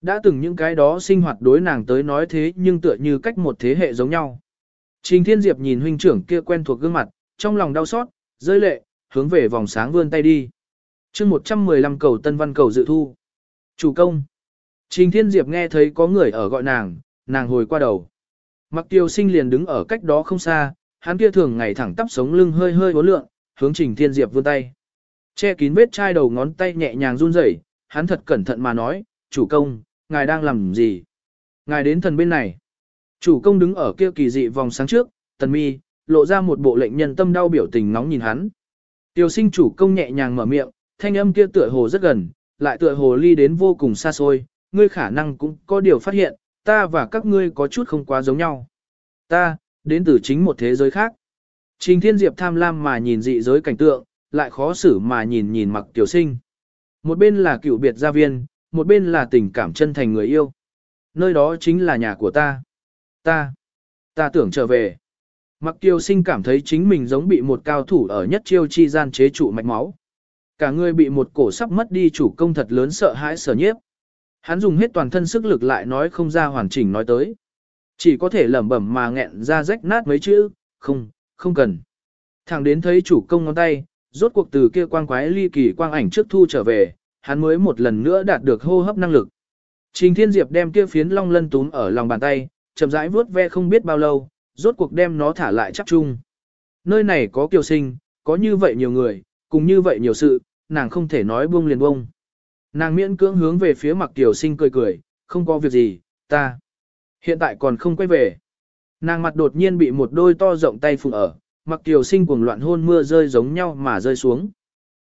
Đã từng những cái đó sinh hoạt đối nàng tới nói thế nhưng tựa như cách một thế hệ giống nhau. Trình Thiên Diệp nhìn huynh trưởng kia quen thuộc gương mặt, trong lòng đau xót, rơi lệ, hướng về vòng sáng vươn tay đi. chương 115 cầu tân văn cầu dự thu. Chủ công. Trình Thiên Diệp nghe thấy có người ở gọi nàng, nàng hồi qua đầu. Mặc tiêu sinh liền đứng ở cách đó không xa, hắn kia thường ngày thẳng tắp sống lưng hơi hơi uốn lượng, hướng Trình Thiên Diệp vươn tay. Che kín vết chai đầu ngón tay nhẹ nhàng run rẩy, hắn thật cẩn thận mà nói, chủ công, ngài đang làm gì? Ngài đến thần bên này. Chủ công đứng ở kia kỳ dị vòng sáng trước, tần mi, lộ ra một bộ lệnh nhân tâm đau biểu tình nóng nhìn hắn. Tiêu sinh chủ công nhẹ nhàng mở miệng, thanh âm kia tựa hồ rất gần, lại tựa hồ ly đến vô cùng xa xôi, ngươi khả năng cũng có điều phát hiện, ta và các ngươi có chút không quá giống nhau. Ta, đến từ chính một thế giới khác. Trình Thiên Diệp tham lam mà nhìn dị giới cảnh tượng, lại khó xử mà nhìn nhìn mặc tiểu sinh. Một bên là cựu biệt gia viên, một bên là tình cảm chân thành người yêu. Nơi đó chính là nhà của ta. Ta, ta tưởng trở về. Mặc tiêu sinh cảm thấy chính mình giống bị một cao thủ ở nhất chiêu chi gian chế trụ mạch máu. Cả người bị một cổ sắp mất đi chủ công thật lớn sợ hãi sở nhiếp. Hắn dùng hết toàn thân sức lực lại nói không ra hoàn chỉnh nói tới. Chỉ có thể lẩm bẩm mà nghẹn ra rách nát mấy chữ, không, không cần. Thẳng đến thấy chủ công ngón tay, rốt cuộc từ kia quang quái ly kỳ quang ảnh trước thu trở về, hắn mới một lần nữa đạt được hô hấp năng lực. Trình Thiên Diệp đem kia phiến long lân túm ở lòng bàn tay, chậm rãi vuốt ve không biết bao lâu, rốt cuộc đem nó thả lại chắc chung. Nơi này có kiều sinh, có như vậy nhiều người, cùng như vậy nhiều sự, nàng không thể nói buông liền buông. Nàng miễn cưỡng hướng về phía mặc tiểu sinh cười cười, không có việc gì, ta. Hiện tại còn không quay về. Nàng mặt đột nhiên bị một đôi to rộng tay phùng ở, mặc tiểu sinh cuồng loạn hôn mưa rơi giống nhau mà rơi xuống.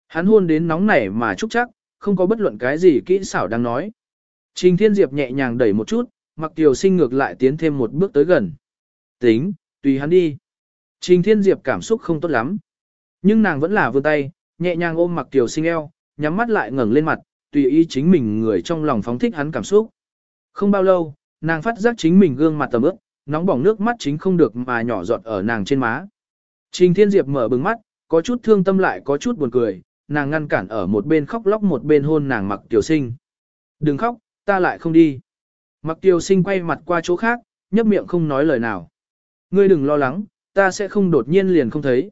Hắn hôn đến nóng nảy mà trúc chắc, không có bất luận cái gì kỹ xảo đang nói. Trình Thiên Diệp nhẹ nhàng đẩy một chút, mặc tiểu sinh ngược lại tiến thêm một bước tới gần. Tính, tùy hắn đi. Trình Thiên Diệp cảm xúc không tốt lắm. Nhưng nàng vẫn là vươn tay, nhẹ nhàng ôm mặc tiểu sinh eo, nhắm mắt lại ngẩng lên mặt, tùy ý chính mình người trong lòng phóng thích hắn cảm xúc. Không bao lâu, nàng phát giác chính mình gương mặt tầm ướt, nóng bỏng nước mắt chính không được mà nhỏ giọt ở nàng trên má. Trình Thiên Diệp mở bừng mắt, có chút thương tâm lại có chút buồn cười, nàng ngăn cản ở một bên khóc lóc một bên hôn nàng mặc tiểu sinh. Đừng khóc, ta lại không đi. Mặc tiểu sinh quay mặt qua chỗ khác, nhấp miệng không nói lời nào. Ngươi đừng lo lắng, ta sẽ không đột nhiên liền không thấy.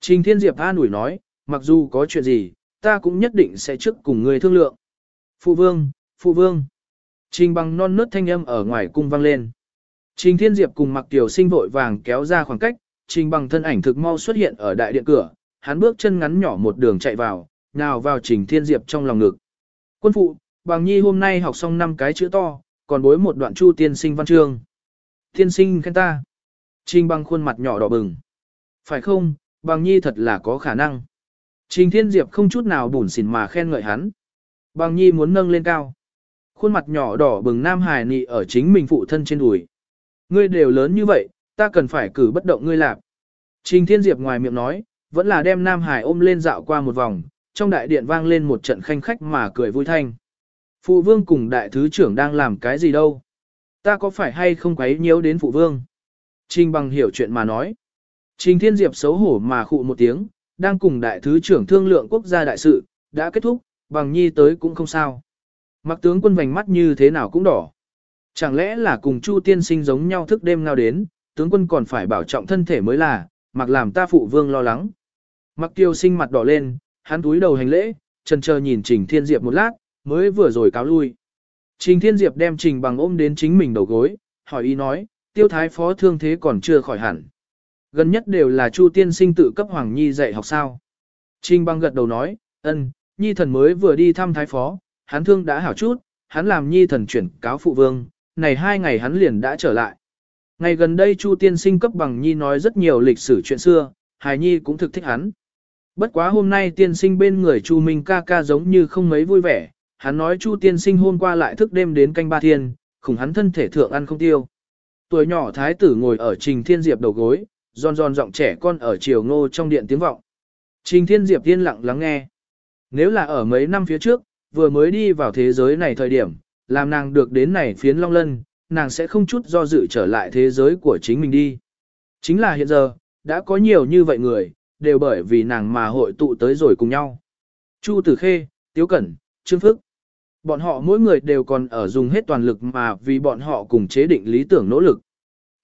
Trình Thiên Diệp an ủi nói, mặc dù có chuyện gì, ta cũng nhất định sẽ trước cùng ngươi thương lượng. Phụ vương, phụ vương. Trình bằng non nớt thanh âm ở ngoài cung vang lên. Trình Thiên Diệp cùng mặc tiểu sinh vội vàng kéo ra khoảng cách, trình bằng thân ảnh thực mau xuất hiện ở đại điện cửa, hắn bước chân ngắn nhỏ một đường chạy vào, nào vào trình Thiên Diệp trong lòng ngực. Quân phụ, bằng nhi hôm nay học xong 5 cái chữ to, còn bối một đoạn chu tiên sinh văn chương. Tiên sinh khen ta. Trình bằng khuôn mặt nhỏ đỏ bừng. Phải không, bằng nhi thật là có khả năng. Trình Thiên Diệp không chút nào bủn xỉn mà khen ngợi hắn. Bằng nhi muốn nâng lên cao. Khuôn mặt nhỏ đỏ bừng Nam Hải nị ở chính mình phụ thân trên đùi. Ngươi đều lớn như vậy, ta cần phải cử bất động ngươi lạp. Trình Thiên Diệp ngoài miệng nói, vẫn là đem Nam Hải ôm lên dạo qua một vòng, trong đại điện vang lên một trận khanh khách mà cười vui thanh. Phụ vương cùng đại thứ trưởng đang làm cái gì đâu? Ta có phải hay không quấy nhiễu đến phụ vương? Trình bằng hiểu chuyện mà nói. Trình Thiên Diệp xấu hổ mà khụ một tiếng, đang cùng đại thứ trưởng thương lượng quốc gia đại sự, đã kết thúc, bằng nhi tới cũng không sao. Mặc tướng quân vành mắt như thế nào cũng đỏ. Chẳng lẽ là cùng Chu tiên sinh giống nhau thức đêm nào đến, tướng quân còn phải bảo trọng thân thể mới là, mặc làm ta phụ vương lo lắng. Mặc tiêu sinh mặt đỏ lên, hắn túi đầu hành lễ, trần chờ nhìn Trình Thiên Diệp một lát, mới vừa rồi cáo lui. Trình Thiên Diệp đem Trình bằng ôm đến chính mình đầu gối, hỏi ý nói, tiêu thái phó thương thế còn chưa khỏi hẳn. Gần nhất đều là Chu tiên sinh tự cấp Hoàng Nhi dạy học sao. Trình băng gật đầu nói, ân, Nhi thần mới vừa đi thăm thái phó, hắn thương đã hảo chút, hắn làm Nhi thần chuyển cáo phụ vương, này hai ngày hắn liền đã trở lại. Ngày gần đây Chu tiên sinh cấp bằng Nhi nói rất nhiều lịch sử chuyện xưa, Hải Nhi cũng thực thích hắn. Bất quá hôm nay tiên sinh bên người Chu Minh ca ca giống như không mấy vui vẻ, hắn nói Chu tiên sinh hôm qua lại thức đêm đến canh ba thiên, khủng hắn thân thể thượng ăn không tiêu. Tuổi nhỏ thái tử ngồi ở Trình Thiên Diệp đầu gối, giòn giòn giọng trẻ con ở chiều ngô trong điện tiếng vọng. Trình Thiên Diệp yên lặng lắng nghe. Nếu là ở mấy năm phía trước, vừa mới đi vào thế giới này thời điểm, làm nàng được đến này phiến long lân, nàng sẽ không chút do dự trở lại thế giới của chính mình đi. Chính là hiện giờ, đã có nhiều như vậy người, đều bởi vì nàng mà hội tụ tới rồi cùng nhau. Chu Tử Khê, Tiếu Cẩn, Trương Phức. Bọn họ mỗi người đều còn ở dùng hết toàn lực mà vì bọn họ cùng chế định lý tưởng nỗ lực.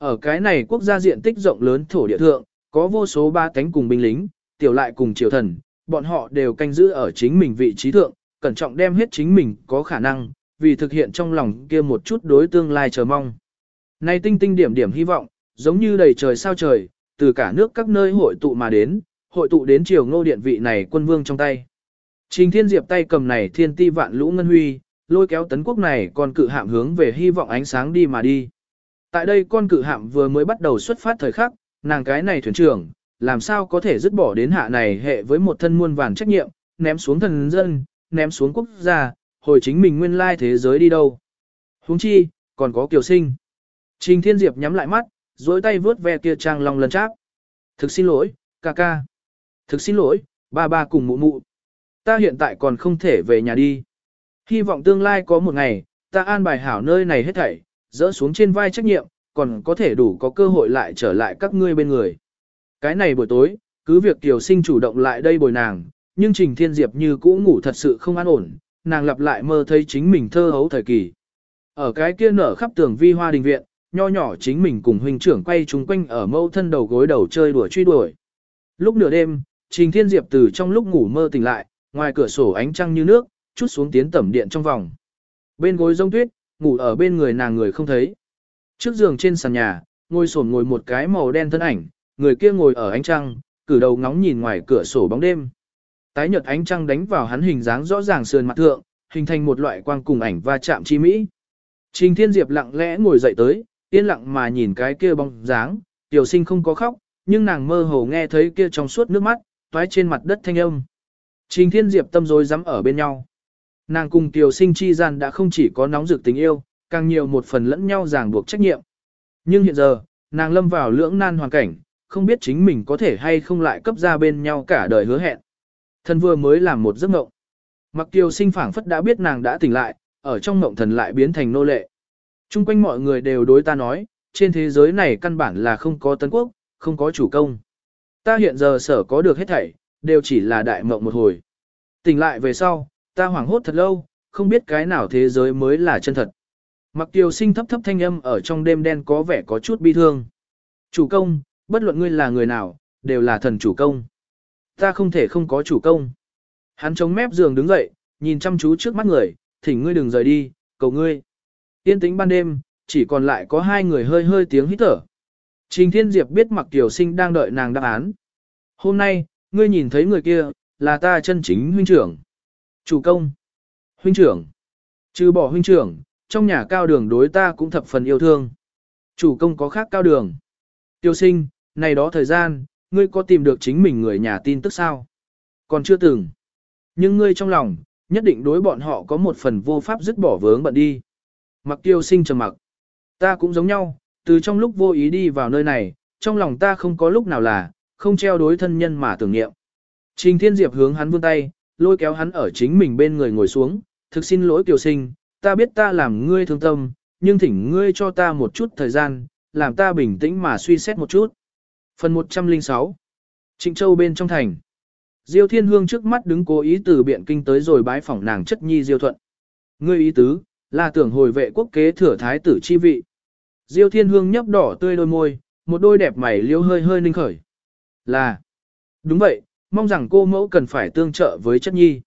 Ở cái này quốc gia diện tích rộng lớn thổ địa thượng, có vô số ba cánh cùng binh lính, tiểu lại cùng triều thần, bọn họ đều canh giữ ở chính mình vị trí thượng, cẩn trọng đem hết chính mình có khả năng, vì thực hiện trong lòng kia một chút đối tương lai chờ mong. Nay tinh tinh điểm điểm hy vọng, giống như đầy trời sao trời, từ cả nước các nơi hội tụ mà đến, hội tụ đến triều ngô điện vị này quân vương trong tay. Trình Thiên Diệp tay cầm này thiên ti vạn lũ ngân huy, lôi kéo tấn quốc này còn cự hạm hướng về hy vọng ánh sáng đi mà đi. Tại đây con cự hạm vừa mới bắt đầu xuất phát thời khắc, nàng cái này thuyền trưởng, làm sao có thể dứt bỏ đến hạ này hệ với một thân muôn vàn trách nhiệm, ném xuống thần dân, ném xuống quốc gia, hồi chính mình nguyên lai thế giới đi đâu. Huống chi, còn có kiều sinh. Trình Thiên Diệp nhắm lại mắt, dối tay vướt ve kia trang long lần cháp. Thực xin lỗi, ca ca. Thực xin lỗi, ba ba cùng mụ mụ. Ta hiện tại còn không thể về nhà đi. Hy vọng tương lai có một ngày, ta an bài hảo nơi này hết thảy, dỡ xuống trên vai trách nhiệm, còn có thể đủ có cơ hội lại trở lại các ngươi bên người. Cái này buổi tối, cứ việc tiểu sinh chủ động lại đây bồi nàng, nhưng Trình Thiên Diệp như cũ ngủ thật sự không an ổn, nàng lặp lại mơ thấy chính mình thơ hấu thời kỳ. Ở cái kia nở khắp tường vi hoa đình viện, nho nhỏ chính mình cùng huynh trưởng quay chung quanh ở mâu thân đầu gối đầu chơi đùa truy đuổi. Lúc nửa đêm, Trình Thiên Diệp từ trong lúc ngủ mơ tỉnh lại, ngoài cửa sổ ánh trăng như nước, chút xuống tiến tẩm điện trong vòng. Bên gối rông tuyết, ngủ ở bên người nàng người không thấy. Trước giường trên sàn nhà, ngồi sổn ngồi một cái màu đen thân ảnh, người kia ngồi ở ánh trăng, cử đầu ngóng nhìn ngoài cửa sổ bóng đêm. Tái nhợt ánh trăng đánh vào hắn hình dáng rõ ràng sườn mặt thượng, hình thành một loại quang cùng ảnh va chạm chi mỹ. Trình Thiên Diệp lặng lẽ ngồi dậy tới, yên lặng mà nhìn cái kia bóng dáng, tiểu sinh không có khóc, nhưng nàng mơ hồ nghe thấy kia trong suốt nước mắt, toái trên mặt đất thanh âm. Trình Thiên Diệp tâm rối rắm ở bên nhau. Nàng cùng tiểu sinh chi gian đã không chỉ có nóng rực tình yêu, càng nhiều một phần lẫn nhau ràng buộc trách nhiệm. Nhưng hiện giờ, nàng lâm vào lưỡng nan hoàn cảnh, không biết chính mình có thể hay không lại cấp ra bên nhau cả đời hứa hẹn. Thần vừa mới làm một giấc mộng. Mặc tiêu sinh phảng phất đã biết nàng đã tỉnh lại, ở trong mộng thần lại biến thành nô lệ. Trung quanh mọi người đều đối ta nói, trên thế giới này căn bản là không có tấn quốc, không có chủ công. Ta hiện giờ sở có được hết thảy, đều chỉ là đại mộng một hồi. Tỉnh lại về sau, ta hoảng hốt thật lâu, không biết cái nào thế giới mới là chân thật. Mặc tiêu sinh thấp thấp thanh âm ở trong đêm đen có vẻ có chút bi thương. Chủ công, bất luận ngươi là người nào, đều là thần chủ công. Ta không thể không có chủ công. Hắn chống mép giường đứng dậy, nhìn chăm chú trước mắt người, thỉnh ngươi đừng rời đi, cầu ngươi. Yên tĩnh ban đêm, chỉ còn lại có hai người hơi hơi tiếng hít thở. Trình Thiên Diệp biết Mặc Kiều Sinh đang đợi nàng đáp án. Hôm nay, ngươi nhìn thấy người kia, là ta chân chính huynh trưởng. Chủ công. Huynh trưởng. Trừ bỏ huynh trưởng, trong nhà cao đường đối ta cũng thập phần yêu thương. Chủ công có khác cao đường. Tiêu sinh, này đó thời gian, ngươi có tìm được chính mình người nhà tin tức sao? Còn chưa từng. Nhưng ngươi trong lòng, nhất định đối bọn họ có một phần vô pháp dứt bỏ vướng bận đi. Mặc tiêu sinh trầm mặc. Ta cũng giống nhau, từ trong lúc vô ý đi vào nơi này, trong lòng ta không có lúc nào là, không treo đối thân nhân mà tưởng niệm. Trình Thiên Diệp hướng hắn vươn tay, lôi kéo hắn ở chính mình bên người ngồi xuống, thực xin lỗi kiều sinh, ta biết ta làm ngươi thương tâm, nhưng thỉnh ngươi cho ta một chút thời gian, làm ta bình tĩnh mà suy xét một chút. Phần 106 Trịnh Châu bên trong thành Diêu Thiên Hương trước mắt đứng cố ý từ biện kinh tới rồi bái phỏng nàng chất nhi Diêu Thuận. Ngươi ý tứ, là tưởng hồi vệ quốc kế thừa thái tử chi vị. Diêu Thiên Hương nhấp đỏ tươi đôi môi, một đôi đẹp mày liêu hơi hơi ninh khởi. Là, đúng vậy, mong rằng cô mẫu cần phải tương trợ với chất nhi.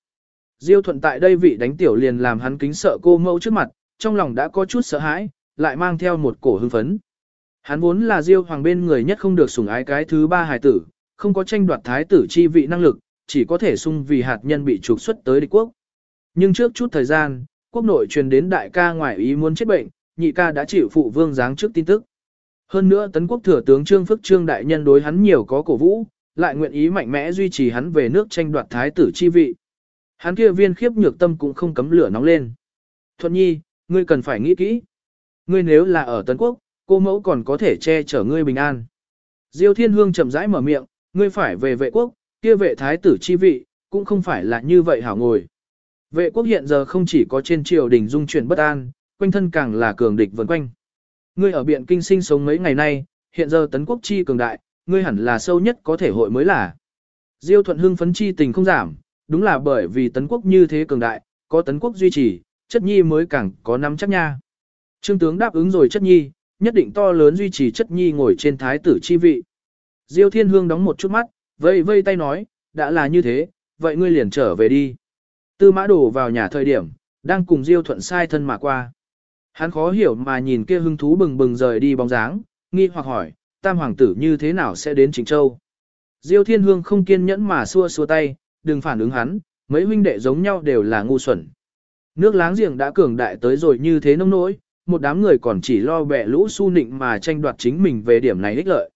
Diêu Thuận tại đây vị đánh tiểu liền làm hắn kính sợ cô mẫu trước mặt, trong lòng đã có chút sợ hãi, lại mang theo một cổ hưng phấn. Hắn vốn là Diêu Hoàng bên người nhất không được sủng ái cái thứ ba hài tử, không có tranh đoạt thái tử chi vị năng lực, chỉ có thể sung vì hạt nhân bị trục xuất tới địch quốc. Nhưng trước chút thời gian, quốc nội truyền đến đại ca ngoại ý muốn chết bệnh, nhị ca đã chịu phụ vương giáng trước tin tức. Hơn nữa tấn quốc thừa tướng Trương Phức Trương đại nhân đối hắn nhiều có cổ vũ, lại nguyện ý mạnh mẽ duy trì hắn về nước tranh đoạt thái tử chi vị. Hắn kia viên khiếp nhược tâm cũng không cấm lửa nóng lên. Thuận nhi, ngươi cần phải nghĩ kỹ. Ngươi nếu là ở tấn quốc, cô mẫu còn có thể che chở ngươi bình an. Diêu Thiên Hương chậm rãi mở miệng, ngươi phải về vệ quốc, kia vệ thái tử chi vị, cũng không phải là như vậy hảo ngồi. Vệ quốc hiện giờ không chỉ có trên triều đình dung chuyển bất an, quanh thân càng là cường địch vần quanh. Ngươi ở biện kinh sinh sống mấy ngày nay, hiện giờ tấn quốc chi cường đại, ngươi hẳn là sâu nhất có thể hội mới là. Diêu thuận hưng phấn chi tình không giảm, đúng là bởi vì tấn quốc như thế cường đại, có tấn quốc duy trì, chất nhi mới càng có nắm chắc nha. Trương tướng đáp ứng rồi chất nhi, nhất định to lớn duy trì chất nhi ngồi trên thái tử chi vị. Diêu thiên hương đóng một chút mắt, vây vây tay nói, đã là như thế, vậy ngươi liền trở về đi. Tư mã đổ vào nhà thời điểm, đang cùng Diêu thuận sai thân mà qua. Hắn khó hiểu mà nhìn kia hưng thú bừng bừng rời đi bóng dáng, nghi hoặc hỏi, tam hoàng tử như thế nào sẽ đến Trịnh Châu. Diêu thiên hương không kiên nhẫn mà xua xua tay, đừng phản ứng hắn, mấy huynh đệ giống nhau đều là ngu xuẩn. Nước láng giềng đã cường đại tới rồi như thế nông nỗi, một đám người còn chỉ lo bẻ lũ su nịnh mà tranh đoạt chính mình về điểm này ích lợi.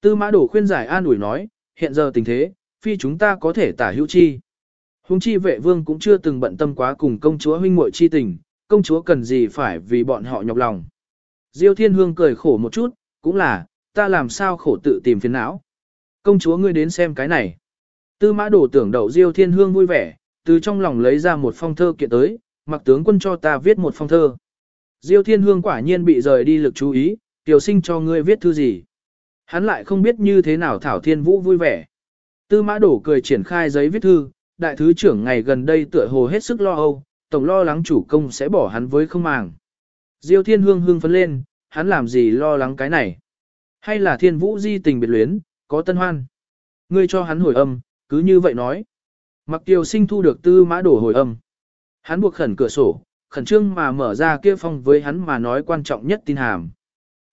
Tư mã đổ khuyên giải an ủi nói, hiện giờ tình thế, phi chúng ta có thể tả hữu chi. Hùng chi vệ vương cũng chưa từng bận tâm quá cùng công chúa huynh muội chi tình, công chúa cần gì phải vì bọn họ nhọc lòng. Diêu thiên hương cười khổ một chút, cũng là, ta làm sao khổ tự tìm phiền não. Công chúa ngươi đến xem cái này. Tư mã đổ tưởng đậu Diêu thiên hương vui vẻ, từ trong lòng lấy ra một phong thơ kiện tới, mặc tướng quân cho ta viết một phong thơ. Diêu thiên hương quả nhiên bị rời đi lực chú ý, tiểu sinh cho ngươi viết thư gì. Hắn lại không biết như thế nào Thảo Thiên Vũ vui vẻ. Tư mã đổ cười triển khai giấy viết thư, đại thứ trưởng ngày gần đây tựa hồ hết sức lo âu, tổng lo lắng chủ công sẽ bỏ hắn với không màng. Diêu thiên hương hương phấn lên, hắn làm gì lo lắng cái này. Hay là thiên vũ di tình biệt luyến, có tân hoan. Ngươi cho hắn hồi âm, cứ như vậy nói. Mặc tiêu sinh thu được tư mã đổ hồi âm. Hắn buộc khẩn cửa sổ, khẩn trương mà mở ra kia phong với hắn mà nói quan trọng nhất tin hàm.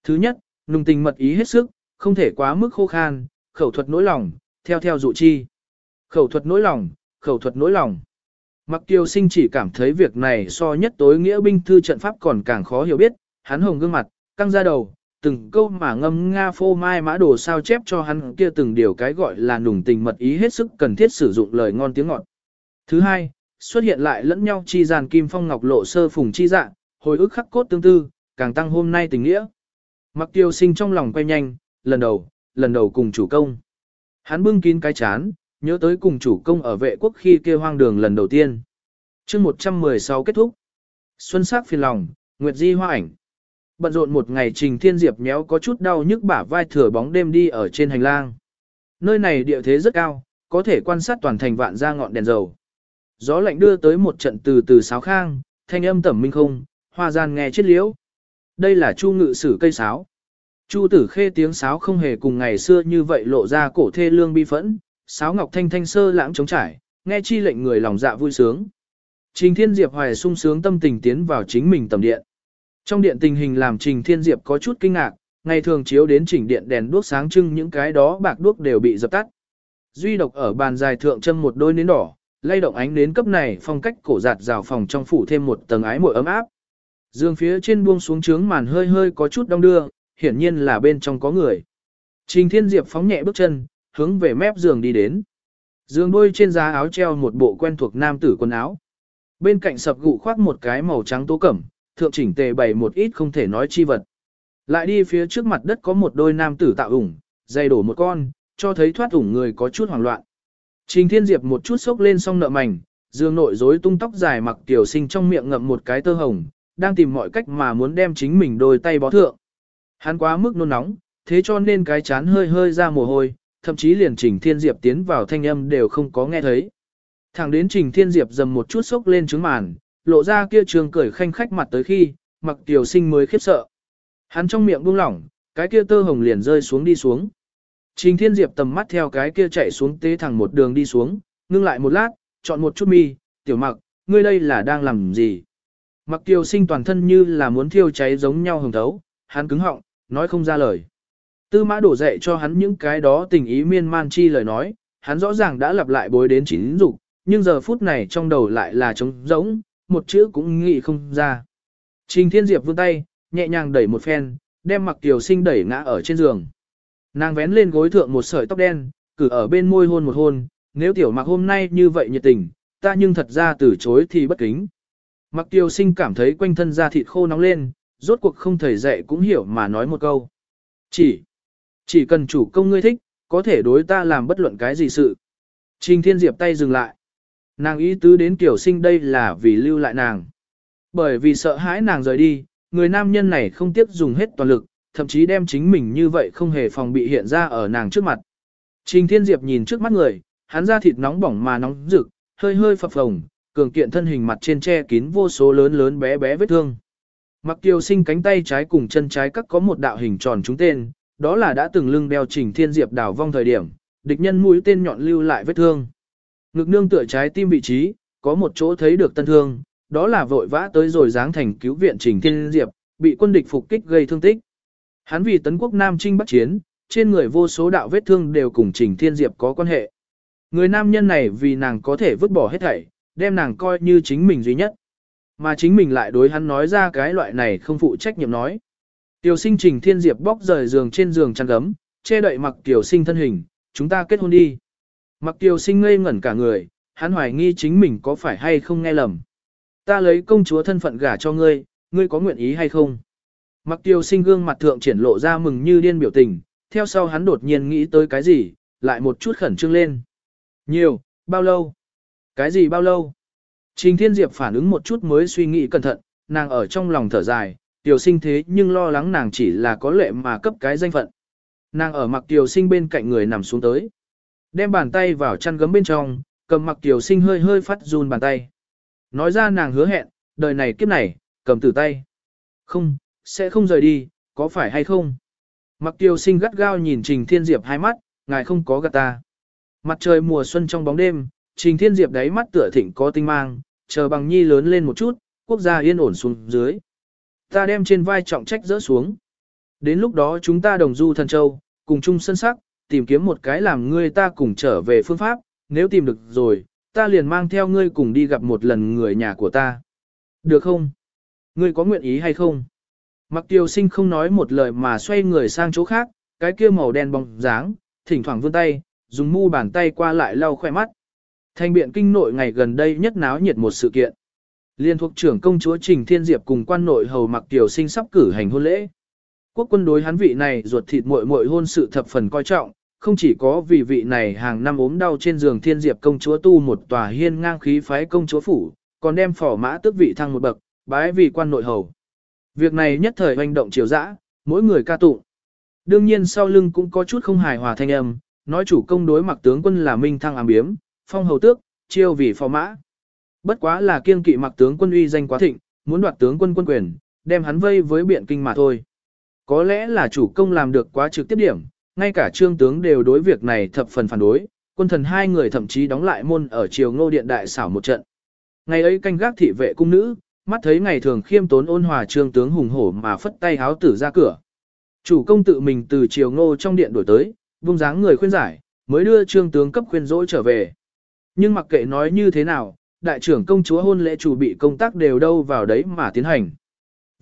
Thứ nhất, nùng tình mật ý hết sức, không thể quá mức khô khan, khẩu thuật nỗi lòng, theo theo dụ chi. Khẩu thuật nỗi lòng, khẩu thuật nỗi lòng. Mặc tiêu sinh chỉ cảm thấy việc này so nhất tối nghĩa binh thư trận pháp còn càng khó hiểu biết, hắn hồng gương mặt, căng ra đầu, từng câu mà ngâm nga phô mai mã đồ sao chép cho hắn kia từng điều cái gọi là nùng tình mật ý hết sức cần thiết sử dụng lời ngon tiếng ngọt. Thứ hai, xuất hiện lại lẫn nhau chi giàn kim phong ngọc lộ sơ phùng chi dạng, hồi ức khắc cốt tương tư, càng tăng hôm nay tình nghĩa. Mặc tiêu sinh trong lòng quay nhanh, lần đầu, lần đầu cùng chủ công. Hắn bưng kín cái chán, nhớ tới cùng chủ công ở vệ quốc khi kêu hoang đường lần đầu tiên. chương 116 kết thúc. Xuân sắc phiền lòng, Nguyệt Di hoa ảnh. Bận rộn một ngày Trình Thiên Diệp méo có chút đau nhức bả vai thừa bóng đêm đi ở trên hành lang. Nơi này địa thế rất cao, có thể quan sát toàn thành vạn ra ngọn đèn dầu. Gió lạnh đưa tới một trận từ từ sáo khang, thanh âm tẩm minh không, hoa gian nghe chết liễu. Đây là chu ngự sử cây sáo. Chu tử khê tiếng sáo không hề cùng ngày xưa như vậy lộ ra cổ thê lương bi phẫn, sáo ngọc thanh thanh sơ lãng trống trải, nghe chi lệnh người lòng dạ vui sướng. Trình Thiên Diệp hoài sung sướng tâm tình tiến vào chính mình tầm điện. Trong điện tình hình làm Trình Thiên Diệp có chút kinh ngạc, ngày thường chiếu đến chỉnh điện đèn đuốc sáng trưng những cái đó bạc đuốc đều bị dập tắt. Duy độc ở bàn dài thượng châm một đôi nến đỏ, lay động ánh nến cấp này phong cách cổ giạt rào phòng trong phủ thêm một tầng ái mùi ấm áp. Dương phía trên buông xuống trướng màn hơi hơi có chút đông đưa, hiển nhiên là bên trong có người. Trình Thiên Diệp phóng nhẹ bước chân, hướng về mép giường đi đến. Giường đôi trên giá áo treo một bộ quen thuộc nam tử quần áo. Bên cạnh sập gụ khoác một cái màu trắng tố cẩm, thượng chỉnh tề bày một ít không thể nói chi vật. Lại đi phía trước mặt đất có một đôi nam tử tạo ủng, dày đổ một con, cho thấy thoát ủng người có chút hoảng loạn. Trình Thiên Diệp một chút sốc lên song nợ mảnh, dương nội rối tung tóc dài mặc tiểu sinh trong miệng ngậm một cái tơ hồng, đang tìm mọi cách mà muốn đem chính mình đôi tay bó thượng. Hắn quá mức nôn nóng, thế cho nên cái chán hơi hơi ra mồ hôi, thậm chí liền Trình Thiên Diệp tiến vào thanh âm đều không có nghe thấy. Thẳng đến Trình Thiên Diệp dầm một chút sốc lên trứng màn, lộ ra kia trường cười khanh khách mặt tới khi, mặc tiểu sinh mới khiếp sợ. Hắn trong miệng buông lỏng, cái kia tơ hồng liền rơi xuống đi xuống. Trình Thiên Diệp tầm mắt theo cái kia chạy xuống tế thẳng một đường đi xuống, ngưng lại một lát, chọn một chút mi, tiểu mặc, ngươi đây là đang làm gì? Mặc tiểu sinh toàn thân như là muốn thiêu cháy giống nhau hồng thấu, hắn cứng họng, nói không ra lời. Tư mã đổ dạy cho hắn những cái đó tình ý miên man chi lời nói, hắn rõ ràng đã lặp lại bối đến chín dục, nhưng giờ phút này trong đầu lại là trống rỗng, một chữ cũng nghĩ không ra. Trình Thiên Diệp vươn tay, nhẹ nhàng đẩy một phen, đem mặc tiểu sinh đẩy ngã ở trên giường. Nàng vén lên gối thượng một sợi tóc đen, cử ở bên môi hôn một hôn, nếu tiểu mặc hôm nay như vậy nhiệt tình, ta nhưng thật ra từ chối thì bất kính. Mặc tiểu sinh cảm thấy quanh thân da thịt khô nóng lên, rốt cuộc không thầy dạy cũng hiểu mà nói một câu. Chỉ, chỉ cần chủ công ngươi thích, có thể đối ta làm bất luận cái gì sự. Trình Thiên Diệp tay dừng lại. Nàng ý tứ đến tiểu sinh đây là vì lưu lại nàng. Bởi vì sợ hãi nàng rời đi, người nam nhân này không tiếc dùng hết toàn lực, thậm chí đem chính mình như vậy không hề phòng bị hiện ra ở nàng trước mặt. Trình Thiên Diệp nhìn trước mắt người, hắn da thịt nóng bỏng mà nóng rực, hơi hơi phập phồng, cường kiện thân hình mặt trên che kín vô số lớn lớn bé bé vết thương. Mặc kiều sinh cánh tay trái cùng chân trái các có một đạo hình tròn trúng tên, đó là đã từng lưng đeo Trình Thiên Diệp đảo vong thời điểm, địch nhân mũi tên nhọn lưu lại vết thương. Ngực nương tựa trái tim vị trí, có một chỗ thấy được tân thương, đó là vội vã tới rồi dáng thành cứu viện Trình Thiên Diệp, bị quân địch phục kích gây thương tích. Hắn vì tấn quốc Nam Trinh bắt Chiến, trên người vô số đạo vết thương đều cùng Trình Thiên Diệp có quan hệ. Người nam nhân này vì nàng có thể vứt bỏ hết thảy, đem nàng coi như chính mình duy nhất. Mà chính mình lại đối hắn nói ra cái loại này không phụ trách nhiệm nói. Tiểu sinh Trình Thiên Diệp bóc rời giường trên giường chăn gấm, che đậy mặc tiểu sinh thân hình, chúng ta kết hôn đi. Mặc Kiều sinh ngây ngẩn cả người, hắn hoài nghi chính mình có phải hay không nghe lầm. Ta lấy công chúa thân phận gả cho ngươi, ngươi có nguyện ý hay không? Mặc tiêu sinh gương mặt thượng triển lộ ra mừng như điên biểu tình, theo sau hắn đột nhiên nghĩ tới cái gì, lại một chút khẩn trương lên. Nhiều, bao lâu? Cái gì bao lâu? Trình Thiên Diệp phản ứng một chút mới suy nghĩ cẩn thận, nàng ở trong lòng thở dài, tiểu sinh thế nhưng lo lắng nàng chỉ là có lệ mà cấp cái danh phận. Nàng ở mặc tiểu sinh bên cạnh người nằm xuống tới. Đem bàn tay vào chăn gấm bên trong, cầm mặc tiểu sinh hơi hơi phát run bàn tay. Nói ra nàng hứa hẹn, đời này kiếp này, cầm từ tay. Không, sẽ không rời đi, có phải hay không? Mặc tiêu sinh gắt gao nhìn Trình Thiên Diệp hai mắt, ngài không có gạt ta. Mặt trời mùa xuân trong bóng đêm, Trình Thiên Diệp đáy mắt tựa thỉnh có tinh mang, chờ bằng nhi lớn lên một chút, quốc gia yên ổn xuống dưới. Ta đem trên vai trọng trách rỡ xuống. Đến lúc đó chúng ta đồng du thần châu, cùng chung sân sắc, tìm kiếm một cái làm ngươi ta cùng trở về phương pháp, nếu tìm được rồi, ta liền mang theo ngươi cùng đi gặp một lần người nhà của ta. Được không? Ngươi có nguyện ý hay không? Mặc tiêu sinh không nói một lời mà xoay người sang chỗ khác, cái kia màu đen bóng dáng, thỉnh thoảng vươn tay, dùng mu bàn tay qua lại lau khoe mắt. Thành biện kinh nội ngày gần đây nhất náo nhiệt một sự kiện. Liên thuộc trưởng công chúa Trình Thiên Diệp cùng quan nội hầu mặc tiểu sinh sắp cử hành hôn lễ. Quốc quân đối hắn vị này ruột thịt muội muội hôn sự thập phần coi trọng, không chỉ có vì vị này hàng năm ốm đau trên giường Thiên Diệp công chúa tu một tòa hiên ngang khí phái công chúa phủ, còn đem phỏ mã tước vị thăng một bậc, bái vì quan nội hầu. Việc này nhất thời hoành động triều dã, mỗi người ca tụng. Đương nhiên sau lưng cũng có chút không hài hòa thanh âm, nói chủ công đối mặc tướng quân là minh thăng ám biếm, phong hầu tước, chiêu vì phò mã. Bất quá là kiên kỵ mặc tướng quân uy danh quá thịnh, muốn đoạt tướng quân quân quyền, đem hắn vây với biện kinh mà thôi. Có lẽ là chủ công làm được quá trực tiếp điểm, ngay cả trương tướng đều đối việc này thập phần phản đối, quân thần hai người thậm chí đóng lại môn ở triều ngô điện đại xảo một trận. Ngày ấy canh gác thị vệ cung nữ, mắt thấy ngày thường khiêm tốn ôn hòa trương tướng hùng hổ mà phất tay háo tử ra cửa. Chủ công tự mình từ triều ngô trong điện đổi tới, vung dáng người khuyên giải, mới đưa trương tướng cấp khuyên dỗi trở về. Nhưng mặc kệ nói như thế nào, đại trưởng công chúa hôn lễ chủ bị công tác đều đâu vào đấy mà tiến hành.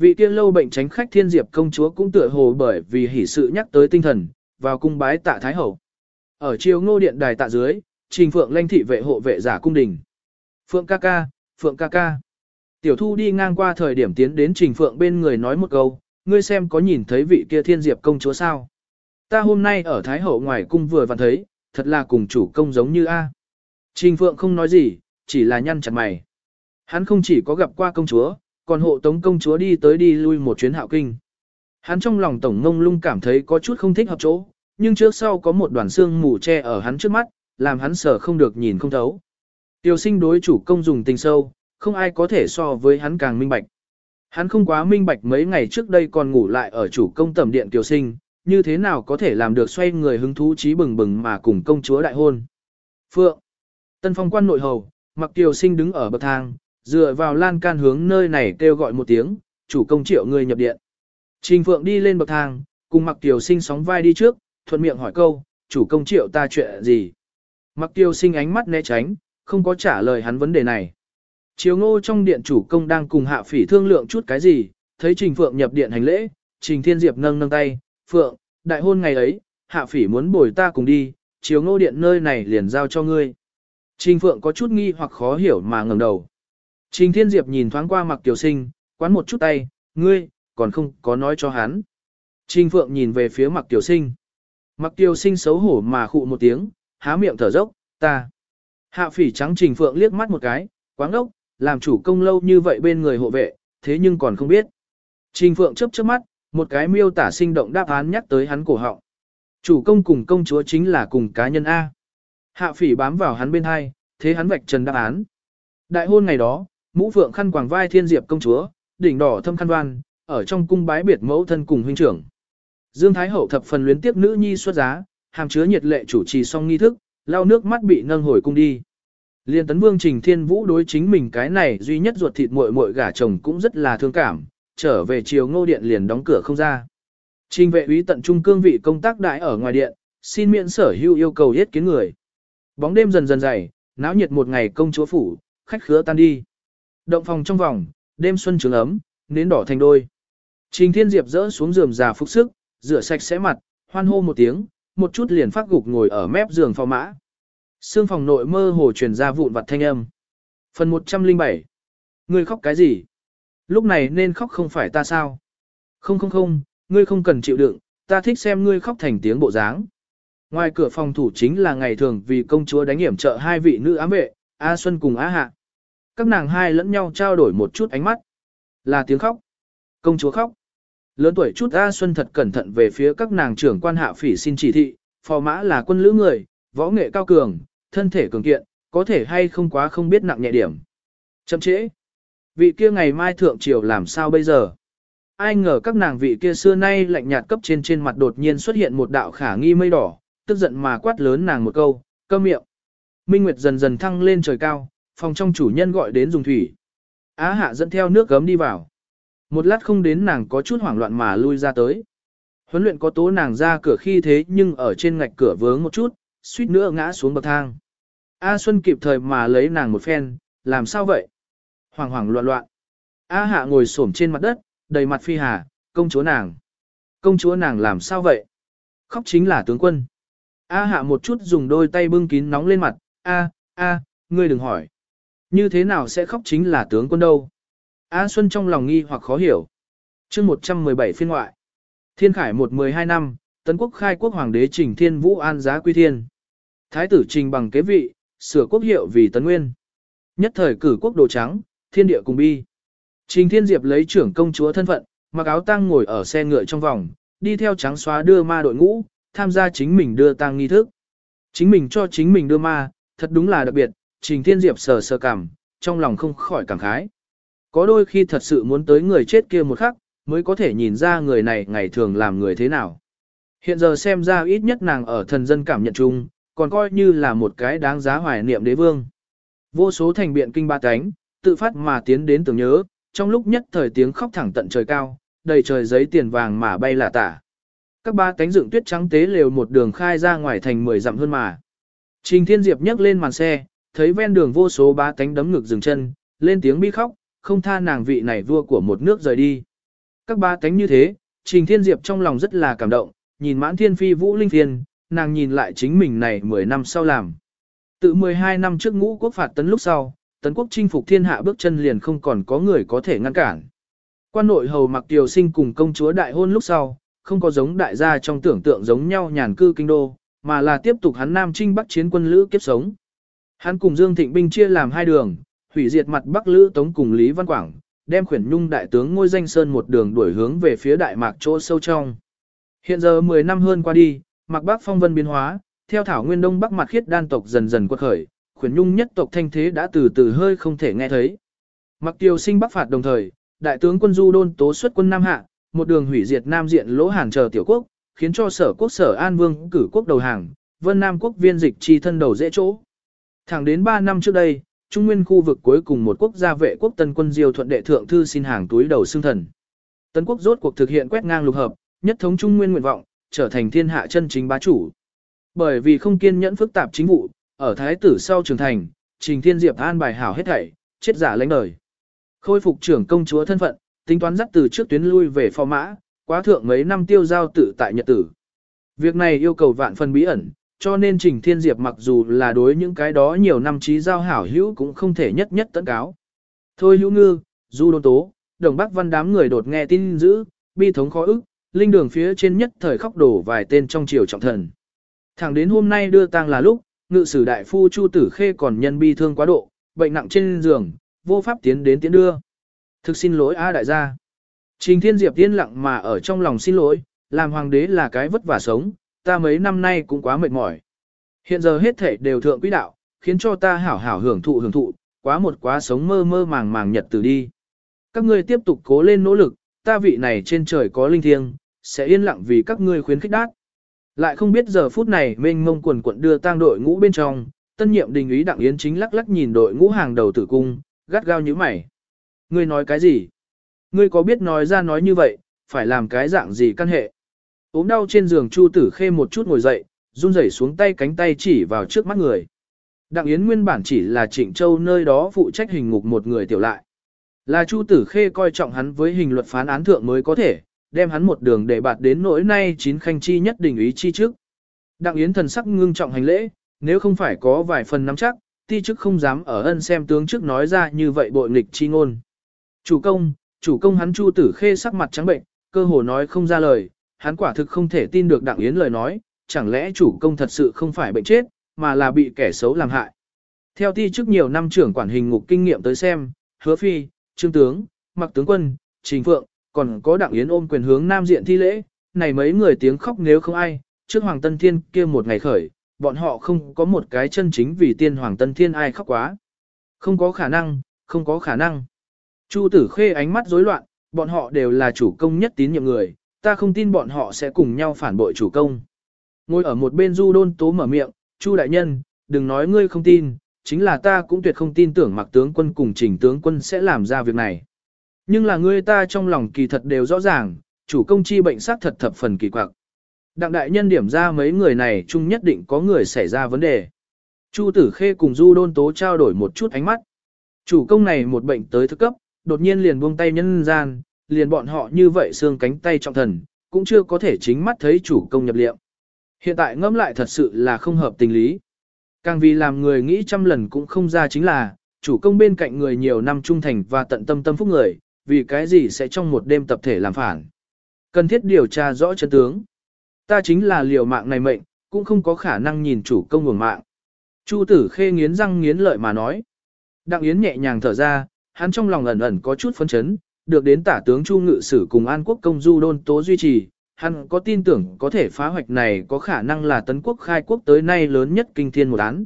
Vị kia lâu bệnh tránh khách thiên diệp công chúa cũng tựa hồ bởi vì hỉ sự nhắc tới tinh thần, vào cung bái tạ thái hậu. Ở chiều ngô điện đài tạ dưới, trình phượng lanh thị vệ hộ vệ giả cung đình. Phượng ca ca, phượng ca ca. Tiểu thu đi ngang qua thời điểm tiến đến trình phượng bên người nói một câu, ngươi xem có nhìn thấy vị kia thiên diệp công chúa sao. Ta hôm nay ở thái hậu ngoài cung vừa vặn thấy, thật là cùng chủ công giống như A. Trình phượng không nói gì, chỉ là nhăn chặt mày. Hắn không chỉ có gặp qua công chúa, còn hộ tống công chúa đi tới đi lui một chuyến hạo kinh. Hắn trong lòng tổng ngông lung cảm thấy có chút không thích hợp chỗ, nhưng trước sau có một đoàn xương mù che ở hắn trước mắt, làm hắn sợ không được nhìn không thấu. Tiêu sinh đối chủ công dùng tình sâu, không ai có thể so với hắn càng minh bạch. Hắn không quá minh bạch mấy ngày trước đây còn ngủ lại ở chủ công tầm điện tiểu Sinh, như thế nào có thể làm được xoay người hứng thú trí bừng bừng mà cùng công chúa đại hôn. Phượng, tân phong quan nội hầu, mặc tiểu Sinh đứng ở bậc thang, dựa vào lan can hướng nơi này kêu gọi một tiếng, chủ công triệu người nhập điện. Trình Phượng đi lên bậc thang, cùng mặc Tiểu Sinh sóng vai đi trước, thuận miệng hỏi câu, chủ công triệu ta chuyện gì. Mặc Tiểu Sinh ánh mắt né tránh, không có trả lời hắn vấn đề này. Chiều ngô trong điện chủ công đang cùng hạ phỉ thương lượng chút cái gì, thấy Trình Phượng nhập điện hành lễ, Trình Thiên Diệp nâng nâng tay, Phượng, đại hôn ngày ấy, hạ phỉ muốn bồi ta cùng đi, chiều ngô điện nơi này liền giao cho ngươi. Trình Phượng có chút nghi hoặc khó hiểu mà ngẩng đầu. Trình Thiên Diệp nhìn thoáng qua mặc Kiều sinh, quán một chút tay, ngươi, còn không có nói cho hắn. Trình Phượng nhìn về phía mặc Kiều sinh. Mặc Kiều sinh xấu hổ mà khụ một tiếng, há miệng thở dốc, ta. Hạ phỉ trắng Trình Phượng liếc mắt một cái, quáng ốc, làm chủ công lâu như vậy bên người hộ vệ, thế nhưng còn không biết. Trình Phượng chớp chớp mắt, một cái miêu tả sinh động đáp án nhắc tới hắn cổ họng. Chủ công cùng công chúa chính là cùng cá nhân A. Hạ phỉ bám vào hắn bên hai, thế hắn vạch trần đáp án. Đại hôn ngày đó, mũ phượng khăn quàng vai thiên diệp công chúa, đỉnh đỏ thâm khăn đoan, ở trong cung bái biệt mẫu thân cùng huynh trưởng. Dương Thái Hậu thập phần luyến tiếp nữ nhi xuất giá, hàm chứa nhiệt lệ chủ trì xong nghi thức, lau nước mắt bị nâng hồi cung đi. Liên tấn vương Trình Thiên Vũ đối chính mình cái này duy nhất ruột thịt muội muội gả chồng cũng rất là thương cảm, trở về chiều ngô điện liền đóng cửa không ra. Trình vệ úy tận trung cương vị công tác đại ở ngoài điện, xin miễn sở hưu yêu cầu yết kiến người. Bóng đêm dần dần dày, náo nhiệt một ngày công chúa phủ, khách khứa tan đi. Động phòng trong vòng, đêm xuân trường ấm, nến đỏ thành đôi. Trình Thiên Diệp rỡ xuống giường già phục sức, rửa sạch sẽ mặt, hoan hô một tiếng, một chút liền phát gục ngồi ở mép giường phò mã. Sương phòng nội mơ hồ truyền ra vụn vặt thanh âm. Phần 107. Ngươi khóc cái gì? Lúc này nên khóc không phải ta sao? Không không không, ngươi không cần chịu đựng, ta thích xem ngươi khóc thành tiếng bộ dáng. Ngoài cửa phòng thủ chính là ngày thường vì công chúa đánh hiểm trợ hai vị nữ ám vệ, A Xuân cùng A Hạ. Các nàng hai lẫn nhau trao đổi một chút ánh mắt. Là tiếng khóc. Công chúa khóc. Lớn tuổi chút A Xuân thật cẩn thận về phía các nàng trưởng quan hạ phỉ xin chỉ thị, phò mã là quân lữ người, võ nghệ cao cường, thân thể cường kiện, có thể hay không quá không biết nặng nhẹ điểm. Chậm trễ. Vị kia ngày mai thượng triều làm sao bây giờ? Ai ngờ các nàng vị kia xưa nay lạnh nhạt cấp trên trên mặt đột nhiên xuất hiện một đạo khả nghi mây đỏ, tức giận mà quát lớn nàng một câu, câm miệng. Minh Nguyệt dần dần thăng lên trời cao, phòng trong chủ nhân gọi đến dùng thủy. Á hạ dẫn theo nước gấm đi vào. Một lát không đến nàng có chút hoảng loạn mà lui ra tới. Huấn luyện có tố nàng ra cửa khi thế nhưng ở trên ngạch cửa vướng một chút, suýt nữa ngã xuống bậc thang. A Xuân kịp thời mà lấy nàng một phen, làm sao vậy? Hoàng hoàng loạn loạn. A Hạ ngồi xổm trên mặt đất, đầy mặt phi hà, công chúa nàng. Công chúa nàng làm sao vậy? Khóc chính là tướng quân. A Hạ một chút dùng đôi tay bưng kín nóng lên mặt, A, A, ngươi đừng hỏi. Như thế nào sẽ khóc chính là tướng quân đâu? A Xuân trong lòng nghi hoặc khó hiểu. chương 117 phiên ngoại. Thiên Khải một mười hai năm, Tấn quốc khai quốc hoàng đế Trình Thiên Vũ an giá quy thiên. Thái tử Trình bằng kế vị, sửa quốc hiệu vì Tấn Nguyên. Nhất thời cử quốc đồ trắng, thiên địa cùng bi. Trình Thiên Diệp lấy trưởng công chúa thân phận, mặc áo tang ngồi ở xe ngựa trong vòng, đi theo trắng xóa đưa ma đội ngũ, tham gia chính mình đưa tang nghi thức. Chính mình cho chính mình đưa ma, thật đúng là đặc biệt, Trình Thiên Diệp sờ sờ cảm, trong lòng không khỏi cảm khái. Có đôi khi thật sự muốn tới người chết kia một khắc, mới có thể nhìn ra người này ngày thường làm người thế nào. Hiện giờ xem ra ít nhất nàng ở thần dân cảm nhận chung, còn coi như là một cái đáng giá hoài niệm đế vương. Vô số thành biện kinh ba cánh, tự phát mà tiến đến tưởng nhớ, trong lúc nhất thời tiếng khóc thẳng tận trời cao, đầy trời giấy tiền vàng mà bay là tả. Các ba cánh dựng tuyết trắng tế lều một đường khai ra ngoài thành mười dặm hơn mà. Trình Thiên Diệp nhấc lên màn xe, thấy ven đường vô số ba tánh đấm ngực dừng chân, lên tiếng bi khóc, không tha nàng vị này vua của một nước rời đi. Các ba tánh như thế, Trình Thiên Diệp trong lòng rất là cảm động, nhìn mãn thiên phi vũ linh thiên, nàng nhìn lại chính mình này 10 năm sau làm. Tự 12 năm trước ngũ quốc phạt tấn lúc sau, tấn quốc chinh phục thiên hạ bước chân liền không còn có người có thể ngăn cản. Quan nội hầu mặc tiểu sinh cùng công chúa đại hôn lúc sau, không có giống đại gia trong tưởng tượng giống nhau nhàn cư kinh đô, mà là tiếp tục hắn nam trinh bắc chiến quân lữ kiếp sống. Hắn cùng Dương Thịnh binh chia làm hai đường, hủy diệt mặt bắc lữ tống cùng Lý Văn Quảng, đem khuyển nhung đại tướng ngôi danh sơn một đường đuổi hướng về phía đại mạc chỗ sâu trong. Hiện giờ 10 năm hơn qua đi, mạc bắc phong vân biến hóa, theo thảo nguyên đông bắc mặt khiết đan tộc dần dần quật khởi, khuyển nhung nhất tộc thanh thế đã từ từ hơi không thể nghe thấy. Mặc tiêu sinh bắc phạt đồng thời, đại tướng quân du đôn tố xuất quân Nam Hạ, một đường hủy diệt Nam diện lỗ hàn chờ tiểu quốc, khiến cho sở quốc sở An Vương cử quốc đầu hàng, vân Nam quốc viên dịch chi thân đầu dễ chỗ. Thẳng đến 3 năm trước đây, Trung Nguyên khu vực cuối cùng một quốc gia vệ quốc tân quân diêu thuận đệ thượng thư xin hàng túi đầu xương thần. Tân quốc rốt cuộc thực hiện quét ngang lục hợp, nhất thống Trung Nguyên nguyện vọng, trở thành thiên hạ chân chính bá chủ. Bởi vì không kiên nhẫn phức tạp chính vụ, ở thái tử sau trưởng thành, Trình Thiên Diệp an bài hảo hết thảy, chết giả lãnh đời. Khôi phục trưởng công chúa thân phận, tính toán dắt từ trước tuyến lui về phò mã, quá thượng mấy năm tiêu giao tự tại nhật tử. Việc này yêu cầu vạn phần bí ẩn, cho nên Trình Thiên Diệp mặc dù là đối những cái đó nhiều năm trí giao hảo hữu cũng không thể nhất nhất tận cáo. Thôi hữu ngư, du đôn tố, đồng bắc văn đám người đột nghe tin dữ, bi thống khó ức, linh đường phía trên nhất thời khóc đổ vài tên trong triều trọng thần. Thẳng đến hôm nay đưa tang là lúc, ngự sử đại phu Chu Tử Khê còn nhân bi thương quá độ, bệnh nặng trên giường, vô pháp tiến đến tiến đưa. Thực xin lỗi A đại gia. Trình Thiên Diệp yên lặng mà ở trong lòng xin lỗi, làm hoàng đế là cái vất vả sống, ta mấy năm nay cũng quá mệt mỏi. Hiện giờ hết thể đều thượng quỹ đạo, khiến cho ta hảo hảo hưởng thụ hưởng thụ, quá một quá sống mơ mơ màng màng nhật từ đi. Các ngươi tiếp tục cố lên nỗ lực, ta vị này trên trời có linh thiêng, sẽ yên lặng vì các ngươi khuyến khích đát. Lại không biết giờ phút này mênh mông quần quận đưa tang đội ngũ bên trong, tân nhiệm đình ý đặng yến chính lắc lắc nhìn đội ngũ hàng đầu tử cung, gắt gao như mày. Ngươi nói cái gì? Ngươi có biết nói ra nói như vậy, phải làm cái dạng gì căn hệ? Ốm đau trên giường Chu Tử Khê một chút ngồi dậy, run rẩy xuống tay cánh tay chỉ vào trước mắt người. Đặng Yến nguyên bản chỉ là Trịnh Châu nơi đó phụ trách hình ngục một người tiểu lại. Là Chu Tử Khê coi trọng hắn với hình luật phán án thượng mới có thể, đem hắn một đường để bạt đến nỗi nay chín khanh chi nhất định ý chi trước. Đặng Yến thần sắc ngưng trọng hành lễ, nếu không phải có vài phần nắm chắc, ti chức không dám ở ân xem tướng trước nói ra như vậy bội nghịch chi ngôn. Chủ công, chủ công hắn Chu Tử Khê sắc mặt trắng bệnh, cơ hồ nói không ra lời, hắn quả thực không thể tin được Đặng Yến lời nói, chẳng lẽ chủ công thật sự không phải bệnh chết, mà là bị kẻ xấu làm hại. Theo ti chức nhiều năm trưởng quản hình ngục kinh nghiệm tới xem, hứa phi, trương tướng, mặc tướng quân, trình phượng, còn có Đặng Yến ôm quyền hướng nam diện thi lễ, này mấy người tiếng khóc nếu không ai, trước Hoàng Tân Thiên kia một ngày khởi, bọn họ không có một cái chân chính vì tiên Hoàng Tân Thiên ai khóc quá. Không có khả năng, không có khả năng. Chu tử khê ánh mắt rối loạn, bọn họ đều là chủ công nhất tín nhiệm người, ta không tin bọn họ sẽ cùng nhau phản bội chủ công. Ngồi ở một bên du đôn tố mở miệng, Chu đại nhân, đừng nói ngươi không tin, chính là ta cũng tuyệt không tin tưởng mặc tướng quân cùng trình tướng quân sẽ làm ra việc này. Nhưng là ngươi ta trong lòng kỳ thật đều rõ ràng, chủ công chi bệnh sát thật thập phần kỳ quặc. Đặng đại nhân điểm ra mấy người này chung nhất định có người xảy ra vấn đề. Chu tử khê cùng du đôn tố trao đổi một chút ánh mắt. Chủ công này một bệnh tới thức cấp, đột nhiên liền buông tay nhân gian, liền bọn họ như vậy xương cánh tay trọng thần, cũng chưa có thể chính mắt thấy chủ công nhập liệm. Hiện tại ngẫm lại thật sự là không hợp tình lý. Càng vì làm người nghĩ trăm lần cũng không ra chính là, chủ công bên cạnh người nhiều năm trung thành và tận tâm tâm phúc người, vì cái gì sẽ trong một đêm tập thể làm phản. Cần thiết điều tra rõ chân tướng. Ta chính là liều mạng này mệnh, cũng không có khả năng nhìn chủ công nguồn mạng. Chu tử khê nghiến răng nghiến lợi mà nói. Đặng Yến nhẹ nhàng thở ra, hắn trong lòng ẩn ẩn có chút phấn chấn, được đến tả tướng Chu Ngự Sử cùng An Quốc công du đôn tố duy trì, hắn có tin tưởng có thể phá hoạch này có khả năng là tấn quốc khai quốc tới nay lớn nhất kinh thiên một án.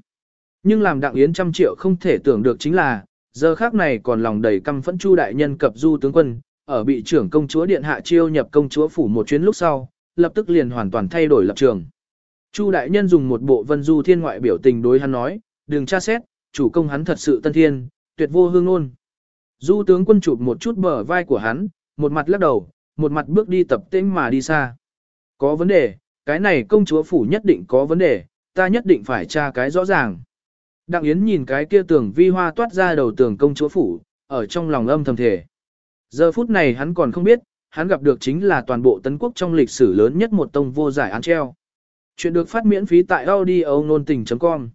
Nhưng làm đặng yến trăm triệu không thể tưởng được chính là, giờ khác này còn lòng đầy căm phẫn Chu đại nhân cập du tướng quân, ở bị trưởng công chúa điện hạ chiêu nhập công chúa phủ một chuyến lúc sau, lập tức liền hoàn toàn thay đổi lập trường. Chu đại nhân dùng một bộ vân du thiên ngoại biểu tình đối hắn nói, đừng tra xét, chủ công hắn thật sự tân thiên, tuyệt vô hương ôn. Du tướng quân chụp một chút bờ vai của hắn, một mặt lắc đầu, một mặt bước đi tập tễnh mà đi xa. Có vấn đề, cái này công chúa phủ nhất định có vấn đề, ta nhất định phải tra cái rõ ràng. Đặng Yến nhìn cái kia tường vi hoa toát ra đầu tường công chúa phủ, ở trong lòng âm thầm thể. Giờ phút này hắn còn không biết, hắn gặp được chính là toàn bộ tấn quốc trong lịch sử lớn nhất một tông vô giải án treo. Chuyện được phát miễn phí tại audio nôn tình.com